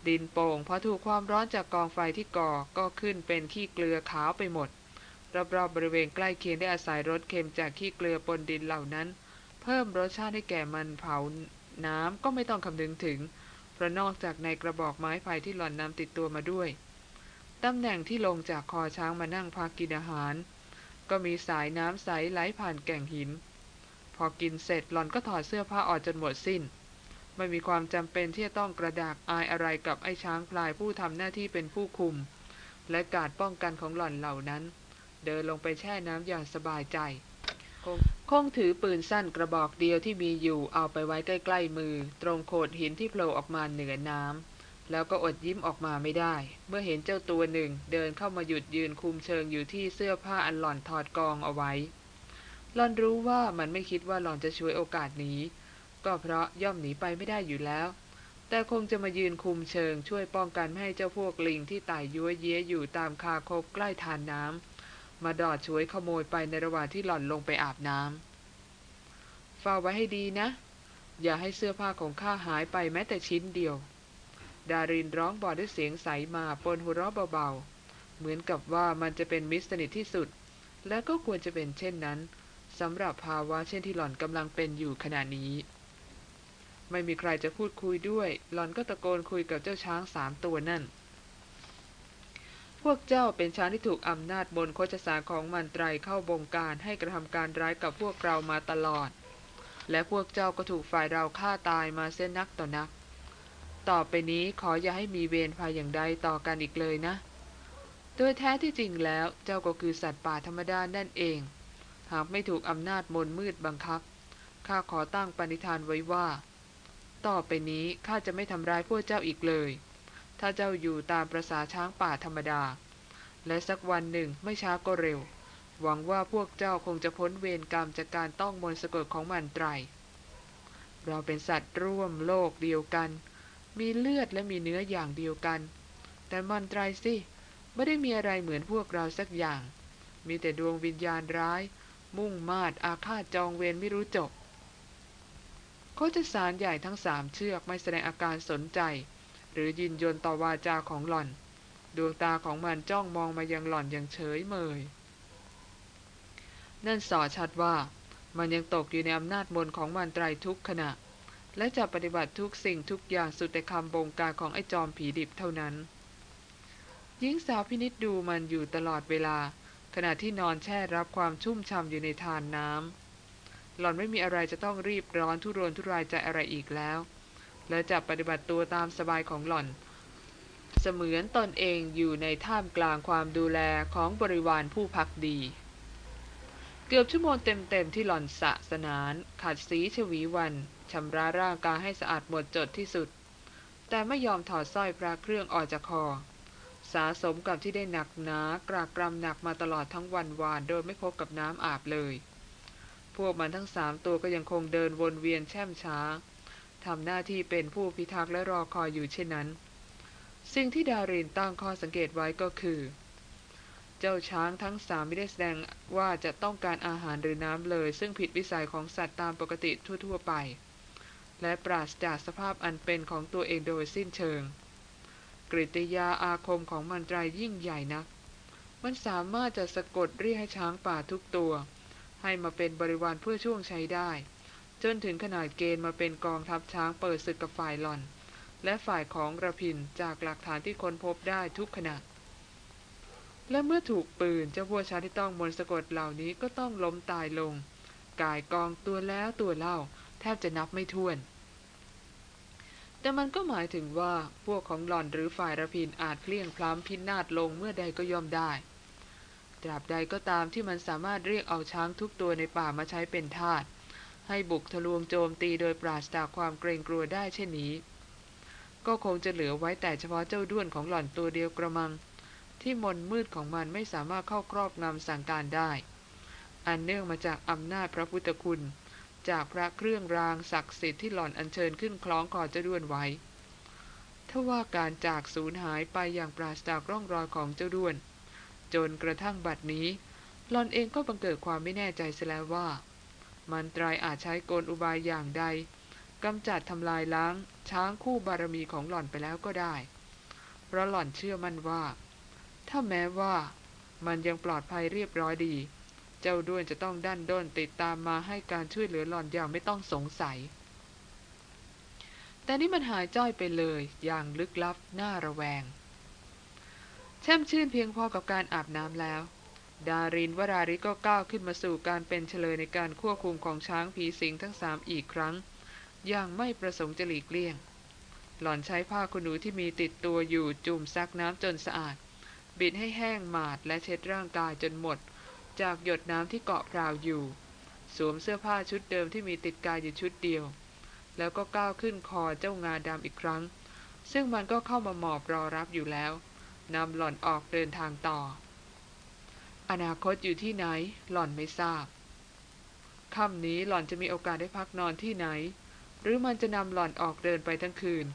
ดินโป่งพอถูกความร้อนจากกองไฟที่ก่อก็ขึ้นเป็นขี้เกลือขาวไปหมด รอบๆบบริเวณใกล้เคียงได้อาศัยรสเค็มจากขี้เกลือปนดินเหล่านั้น เพิ่มรสชาติให้แก่มันเผาน้ำก็ไม่ต้องคำนึงถึง เพราะนอกจากในกระบอกไม้ไผ่ที่หล่อนนำติดตัวมาด้วยตำแหน่งที่ลงจากคอช้างมานั่งพักกินอาหาร ก็มีสายน้ำใสไหลผ่านแก่งหิน พอกินเสร็จหล่อนก็ถอดเสื้อผ้าออกจนหมดสิ้น ไม่มีความจำเป็นที่จะต้องกระดากอายอะไรกับไอ้ช้างพลายผู้ทำหน้าที่เป็นผู้คุม และการป้องกันของหล่อนเหล่านั้น เดินลงไปแช่น้ำอย่างสบายใจคงคงถือปืนสั้นกระบอกเดียวที่มีอยู่เอาไปไว้ใกล้ๆมือ ตรงโขดหินที่โผล่ออกมาเหนือน้ำแล้วก็อดยิ้มออกมาไม่ได้ เมื่อเห็นเจ้าตัวหนึ่งเดินเข้ามาหยุดยืนคุมเชิงอยู่ที่เสื้อผ้าอันหล่อนถอดกองเอาไว้หล่อนรู้ว่ามันไม่คิดว่าหล่อนจะช่วยโอกาสนี้ ก็เพราะย่อมหนีไปไม่ได้อยู่แล้ว แต่คงจะมายืนคุมเชิงช่วยป้องกันไม่ให้เจ้าพวกลิงที่ไต่ยัวเย้ยอยู่ตามคาคบใกล้ทานน้ำ มาดอดช่วยขโมยไปในระหว่างที่หล่อนลงไปอาบน้ำเฝ้าไว้ให้ดีนะ อย่าให้เสื้อผ้าของข้าหายไปแม้แต่ชิ้นเดียว ดารินร้องบอกด้วยเสียงใสมาปนหัวเราะเบาๆ เหมือนกับว่ามันจะเป็นมิตรสนิทที่สุด และก็ควรจะเป็นเช่นนั้นสำหรับภาวะเช่นที่หล่อนกำลังเป็นอยู่ขณะนี้ ไม่มีใครจะพูดคุยด้วย หล่อนก็ตะโกนคุยกับเจ้าช้างสามตัวนั่น พวกเจ้าเป็นช้างที่ถูกอำนาจบนโคชสารของมันไตรเข้าบงการให้กระทำการร้ายกับพวกเรามาตลอด และพวกเจ้าก็ถูกฝ่ายเราฆ่าตายมาเส้นนักต่อนัก ต่อไปนี้ขออย่าให้มีเวรภัยอย่างใดต่อกันอีกเลยนะ โดยแท้ที่จริงแล้วเจ้าก็คือสัตว์ป่าธรรมดานั่นเอง หากไม่ถูกอำนาจมนมืดบังคับข้าขอตั้งปณิธานไว้ว่า ต่อไปนี้ข้าจะไม่ทำร้ายพวกเจ้าอีกเลย ถ้าเจ้าอยู่ตามประษาช้างป่าธรรมดา และสักวันหนึ่งไม่ช้าก็เร็ว หวังว่าพวกเจ้าคงจะพ้นเวรกรรมจากการต้องมนต์สะกดของมันไตร เราเป็นสัตว์ร่วมโลกเดียวกัน มีเลือดและมีเนื้ออย่างเดียวกัน แต่มันไตรสิไม่ได้มีอะไรเหมือนพวกเราสักอย่าง มีแต่ดวงวิญญาณร้าย มุ่งมาดอาฆาตจองเวรไม่รู้จบโคจสารใหญ่ทั้งสามเชือกไม่แสดงอาการสนใจ หรือยินยนต่อวาจาของหล่อน ดวงตาของมันจ้องมองมายังหล่อนอย่างเฉยเมย นั่นสอชัดว่ามันยังตกอยู่ในอำนาจมนของมันไตรทุกขณะ และจะปฏิบัติทุกสิ่งทุกอย่างสุดแต่คำบงการของไอ้จอมผีดิบเท่านั้นหญิงสาวพินิษดูมันอยู่ตลอดเวลา ขณะที่นอนแช่รับความชุ่มช่ำอยู่ในทานน้ำหล่อนไม่มีอะไรจะต้องรีบร้อนทุรนทุรายใจอะไรอีกแล้ว และจะปฏิบัติตัวตามสบายของหล่อน เสมือนตนเองอยู่ในท่ามกลางความดูแลของบริวารผู้พักดี เกือบชั่วโมงเต็มๆที่หล่อนสะสนาน ขัดสีชวีวันชำระร่างกายให้สะอาดหมดจดที่สุด แต่ไม่ยอมถอดสร้อยพระเครื่องออกจากคอสาสมกับที่ได้หนักหนากรากกรำหนักมาตลอดทั้งวันวานโดยไม่พบกับน้ำอาบเลย พวกมันทั้งสามตัวก็ยังคงเดินวนเวียนแช่มช้า ทำหน้าที่เป็นผู้พิทักษ์และรอคอยอยู่เช่นนั้น สิ่งที่ดารินตั้งข้อสังเกตไว้ก็คือ เจ้าช้างทั้งสามไม่ได้แสดงว่าจะต้องการอาหารหรือน้ำเลย ซึ่งผิดวิสัยของสัตว์ตามปกติทั่ว ๆ ไป และปราศจากสภาพอันเป็นของตัวเองโดยสิ้นเชิง กริตยาอาคมของมันตรายยิ่งใหญ่นัก มันสามารถจะสะกดเรียกให้ช้างป่าทุกตัว ให้มาเป็นบริวารเพื่อช่วงใช้ได้ จนถึงขนาดเกณฑ์มาเป็นกองทัพช้างเปิดศึกกับฝ่ายหล่อน และฝ่ายของระพินจากหลักฐานที่ค้นพบได้ทุกขณะ และเมื่อถูกปืนเจ้าวัวช้างที่ต้องมนสะกดเหล่านี้ก็ต้องล้มตายลง กายกองตัวแล้วตัวเล่า แทบจะนับไม่ถ้วน แต่มันก็หมายถึงว่าพวกของหล่อนหรือฝ่ายระพินอาจเพลี่ยงพล้ำพินาศลงเมื่อใดก็ย่อมได้ตราบใดก็ตามที่มันสามารถเรียกเอาช้างทุกตัวในป่ามาใช้เป็นทาส ให้บุกทะลวงโจมตีโดยปราศจากความเกรงกลัวได้เช่นนี้ ก็คงจะเหลือไว้แต่เฉพาะเจ้าด้วนของหล่อนตัวเดียวกระมัง ที่มนมืดของมันไม่สามารถเข้าครอบงำสั่งการได้ อันเนื่องมาจากอำนาจพระพุทธคุณ จากพระเครื่องรางศักดิ์สิทธิ์ที่หล่อนอัญเชิญขึ้นคล้องคอเจ้าด้วนไว้ถ้าว่าการจากสูญหายไปอย่างปราศจากร่องรอยของเจ้าด้วน จนกระทั่งบัดนี้หล่อนเองก็บังเกิดความไม่แน่ใจเสียแล้วว่า มันตรายอาจใช้กลอุบายอย่างใดกำจัดทำลายล้าง ช้างคู่บารมีของหล่อนไปแล้วก็ได้ เพราะหล่อนเชื่อมั่นว่า ถ้าแม้ว่ามันยังปลอดภัยเรียบร้อยดี เจ้าด้วนจะต้องดันด้นติดตามมาให้การช่วยเหลือหล่อนอย่างไม่ต้องสงสัย แต่นี่มันหายจ้อยไปเลยอย่างลึกลับน่าระแวง แช่มชื่นเพียงพอกับการอาบน้ำแล้ว ดารินวราริก็ก้าวขึ้นมาสู่การเป็นเฉลยในการควบคุมของช้างผีสิงทั้งสามอีกครั้ง อย่างไม่ประสงค์จะหลีกเลี่ยง หล่อนใช้ผ้าขนหนูที่มีติดตัวอยู่จุ่มซักน้ำจนสะอาด บิดให้แห้งหมาดและเช็ดร่างกายจนหมด จากหยดน้ำที่เกาะพราวอยู่ สวมเสื้อผ้าชุดเดิมที่มีติดกายอยู่ชุดเดียว แล้วก็ก้าวขึ้นคอเจ้างาดำอีกครั้ง ซึ่งมันก็เข้ามาหมอบรอรับอยู่แล้วนำหล่อนออกเดินทางต่อ อนาคตอยู่ที่ไหน หล่อนไม่ทราบค่ำนี้หล่อนจะมีโอกาสได้พักนอนที่ไหน หรือมันจะนำหล่อนออกเดินไปทั้งคืน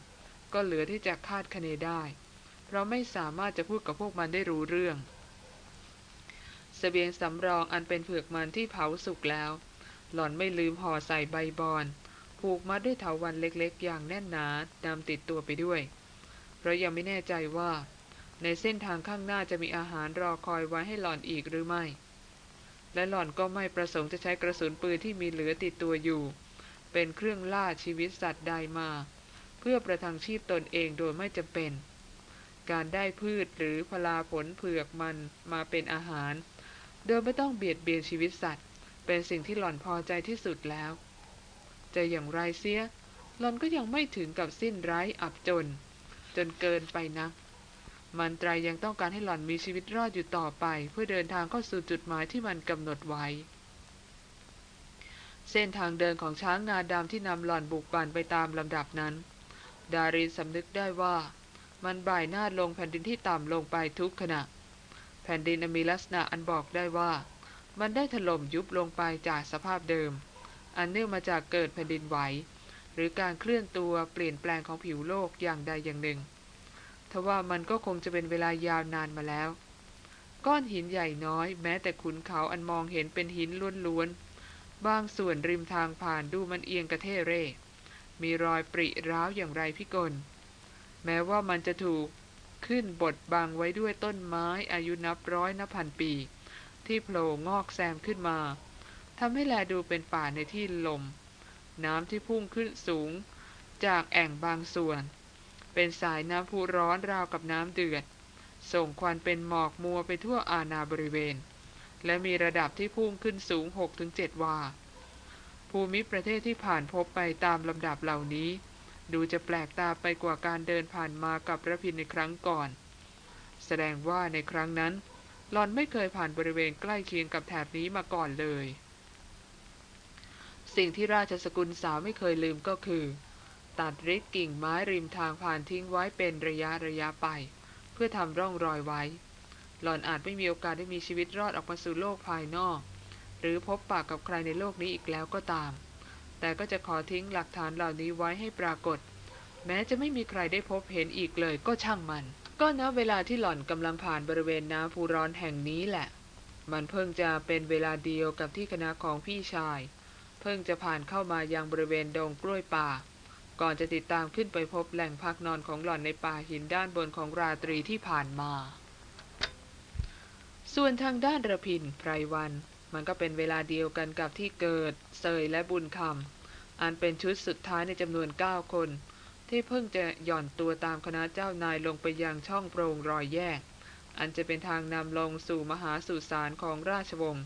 ก็เหลือที่จะคาดคะเนได้ เราไม่สามารถจะพูดกับพวกมันได้รู้เรื่องสเสบียงสำรองอันเป็นเผือกมันที่เผาสุกแล้ว หล่อนไม่ลืมห่อใส่ใบบอน ผูกมัดด้วยเถาวันเล็กๆ อย่างแน่นหนานำติดตัวไปด้วย เพราะยังไม่แน่ใจว่า ในเส้นทางข้างหน้าจะมีอาหารรอคอยไว้ให้หล่อนอีกหรือไม่ และหล่อนก็ไม่ประสงค์จะใช้กระสุนปืนที่มีเหลือติดตัวอยู่ เป็นเครื่องล่าชีวิตสัตว์ใดมา เพื่อประทังชีพตนเองโดยไม่จำเป็น การได้พืชหรือพลาผลเผือกมันมาเป็นอาหาร โดยไม่ต้องเบียดเบียนชีวิตสัตว์ เป็นสิ่งที่หล่อนพอใจที่สุดแล้ว จะอย่างไรเสียหล่อนก็ยังไม่ถึงกับสิ้นไร้อับจน จนเกินไปนะ มันตรายยังต้องการให้หล่อนมีชีวิตรอดอยู่ต่อไป เพื่อเดินทางเข้าสู่จุดหมายที่มันกำหนดไว้ เส้นทางเดินของช้างงาดำที่นำหล่อนบุกบันไปตามลำดับนั้น ดารินสำนึกได้ว่า มันบ่ายหน้าลงแผ่นดินที่ต่ำลงไปทุกขณะ แผ่นดินมีลักษณะอันบอกได้ว่า มันได้ถล่มยุบลงไปจากสภาพเดิม อันเนื่องมาจากเกิดแผ่นดินไหว หรือการเคลื่อนตัวเปลี่ยนแปลงของผิวโลกอย่างใดอย่างหนึ่ง ทว่ามันก็คงจะเป็นเวลายาวนานมาแล้ว ก้อนหินใหญ่น้อย แม้แต่ขุนเขาอันมองเห็นเป็นหินล้วนๆ บางส่วนริมทางผ่านดูมันเอียงกระเทเร่ มีรอยปริร้าวอย่างไรพิกล แม้ว่ามันจะถูกขึ้นบดบังไว้ด้วยต้นไม้อายุนับร้อยนับพันปี ที่โผล่งอกแซมขึ้นมาทำให้แลดูเป็นป่าในที่ลม น้ำที่พุ่งขึ้นสูง จากแอ่งบางส่วน เป็นสายน้ำพุร้อนราวกับน้ำเดือด ส่งควันเป็นหมอกมัวไปทั่วอาณาบริเวณ และมีระดับที่พุ่งขึ้นสูง 6-7 วา ภูมิประเทศที่ผ่านพบไปตามลำดับเหล่านี้ ดูจะแปลกตาไปกว่าการเดินผ่านมากับระพินในครั้งก่อน แสดงว่าในครั้งนั้นหลอนไม่เคยผ่านบริเวณใกล้เคียงกับแถบนี้มาก่อนเลย สิ่งที่ราชสกุลสาวไม่เคยลืมก็คือ ตัดริดกิ่งไม้ริมทางผ่านทิ้งไว้เป็นระยะระยะไป เพื่อทำร่องรอยไว้ หล่อนอาจไม่มีโอกาสได้มีชีวิตรอดออกมาสู่โลกภายนอก หรือพบปากกับใครในโลกนี้อีกแล้วก็ตาม แต่ก็จะขอทิ้งหลักฐานเหล่านี้ไว้ให้ปรากฏ แม้จะไม่มีใครได้พบเห็นอีกเลยก็ช่างมัน ก็ณเวลาที่หล่อนกำลังผ่านบริเวณน้ำพูร้อนแห่งนี้แหละ มันเพิ่งจะเป็นเวลาเดียวกับที่คณะของพี่ชาย เพิ่งจะผ่านเข้ามายังบริเวณดงกล้วยป่า ก่อนจะติดตามขึ้นไปพบแหล่งพักนอนของหล่อนในป่าหินด้านบนของราตรีที่ผ่านมา ส่วนทางด้านระพินไพรวัน มันก็เป็นเวลาเดียวกันกับที่เกิดเสยและบุญคำอันเป็นชุดสุดท้ายในจำนวน 9 คน ที่เพิ่งจะหย่อนตัวตามคณะเจ้านายลงไปยังช่องโพรงรอยแยก อันจะเป็นทางนำลงสู่มหาสุสานของราชวงศ์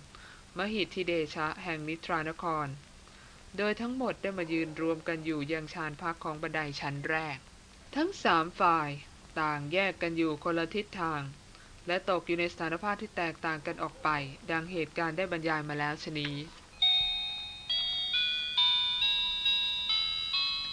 มหิทธิเดชะแห่งนิทรานคร โดยทั้งหมดได้มายืนรวมกันอยู่ยังชานพักของบันไดชั้นแรก ทั้งสามฝ่ายต่างแยกกันอยู่คนละทิศทาง และตกอยู่ในสถานภาพที่แตกต่างกันออกไป ดังเหตุการณ์ได้บรรยายมาแล้วชนี้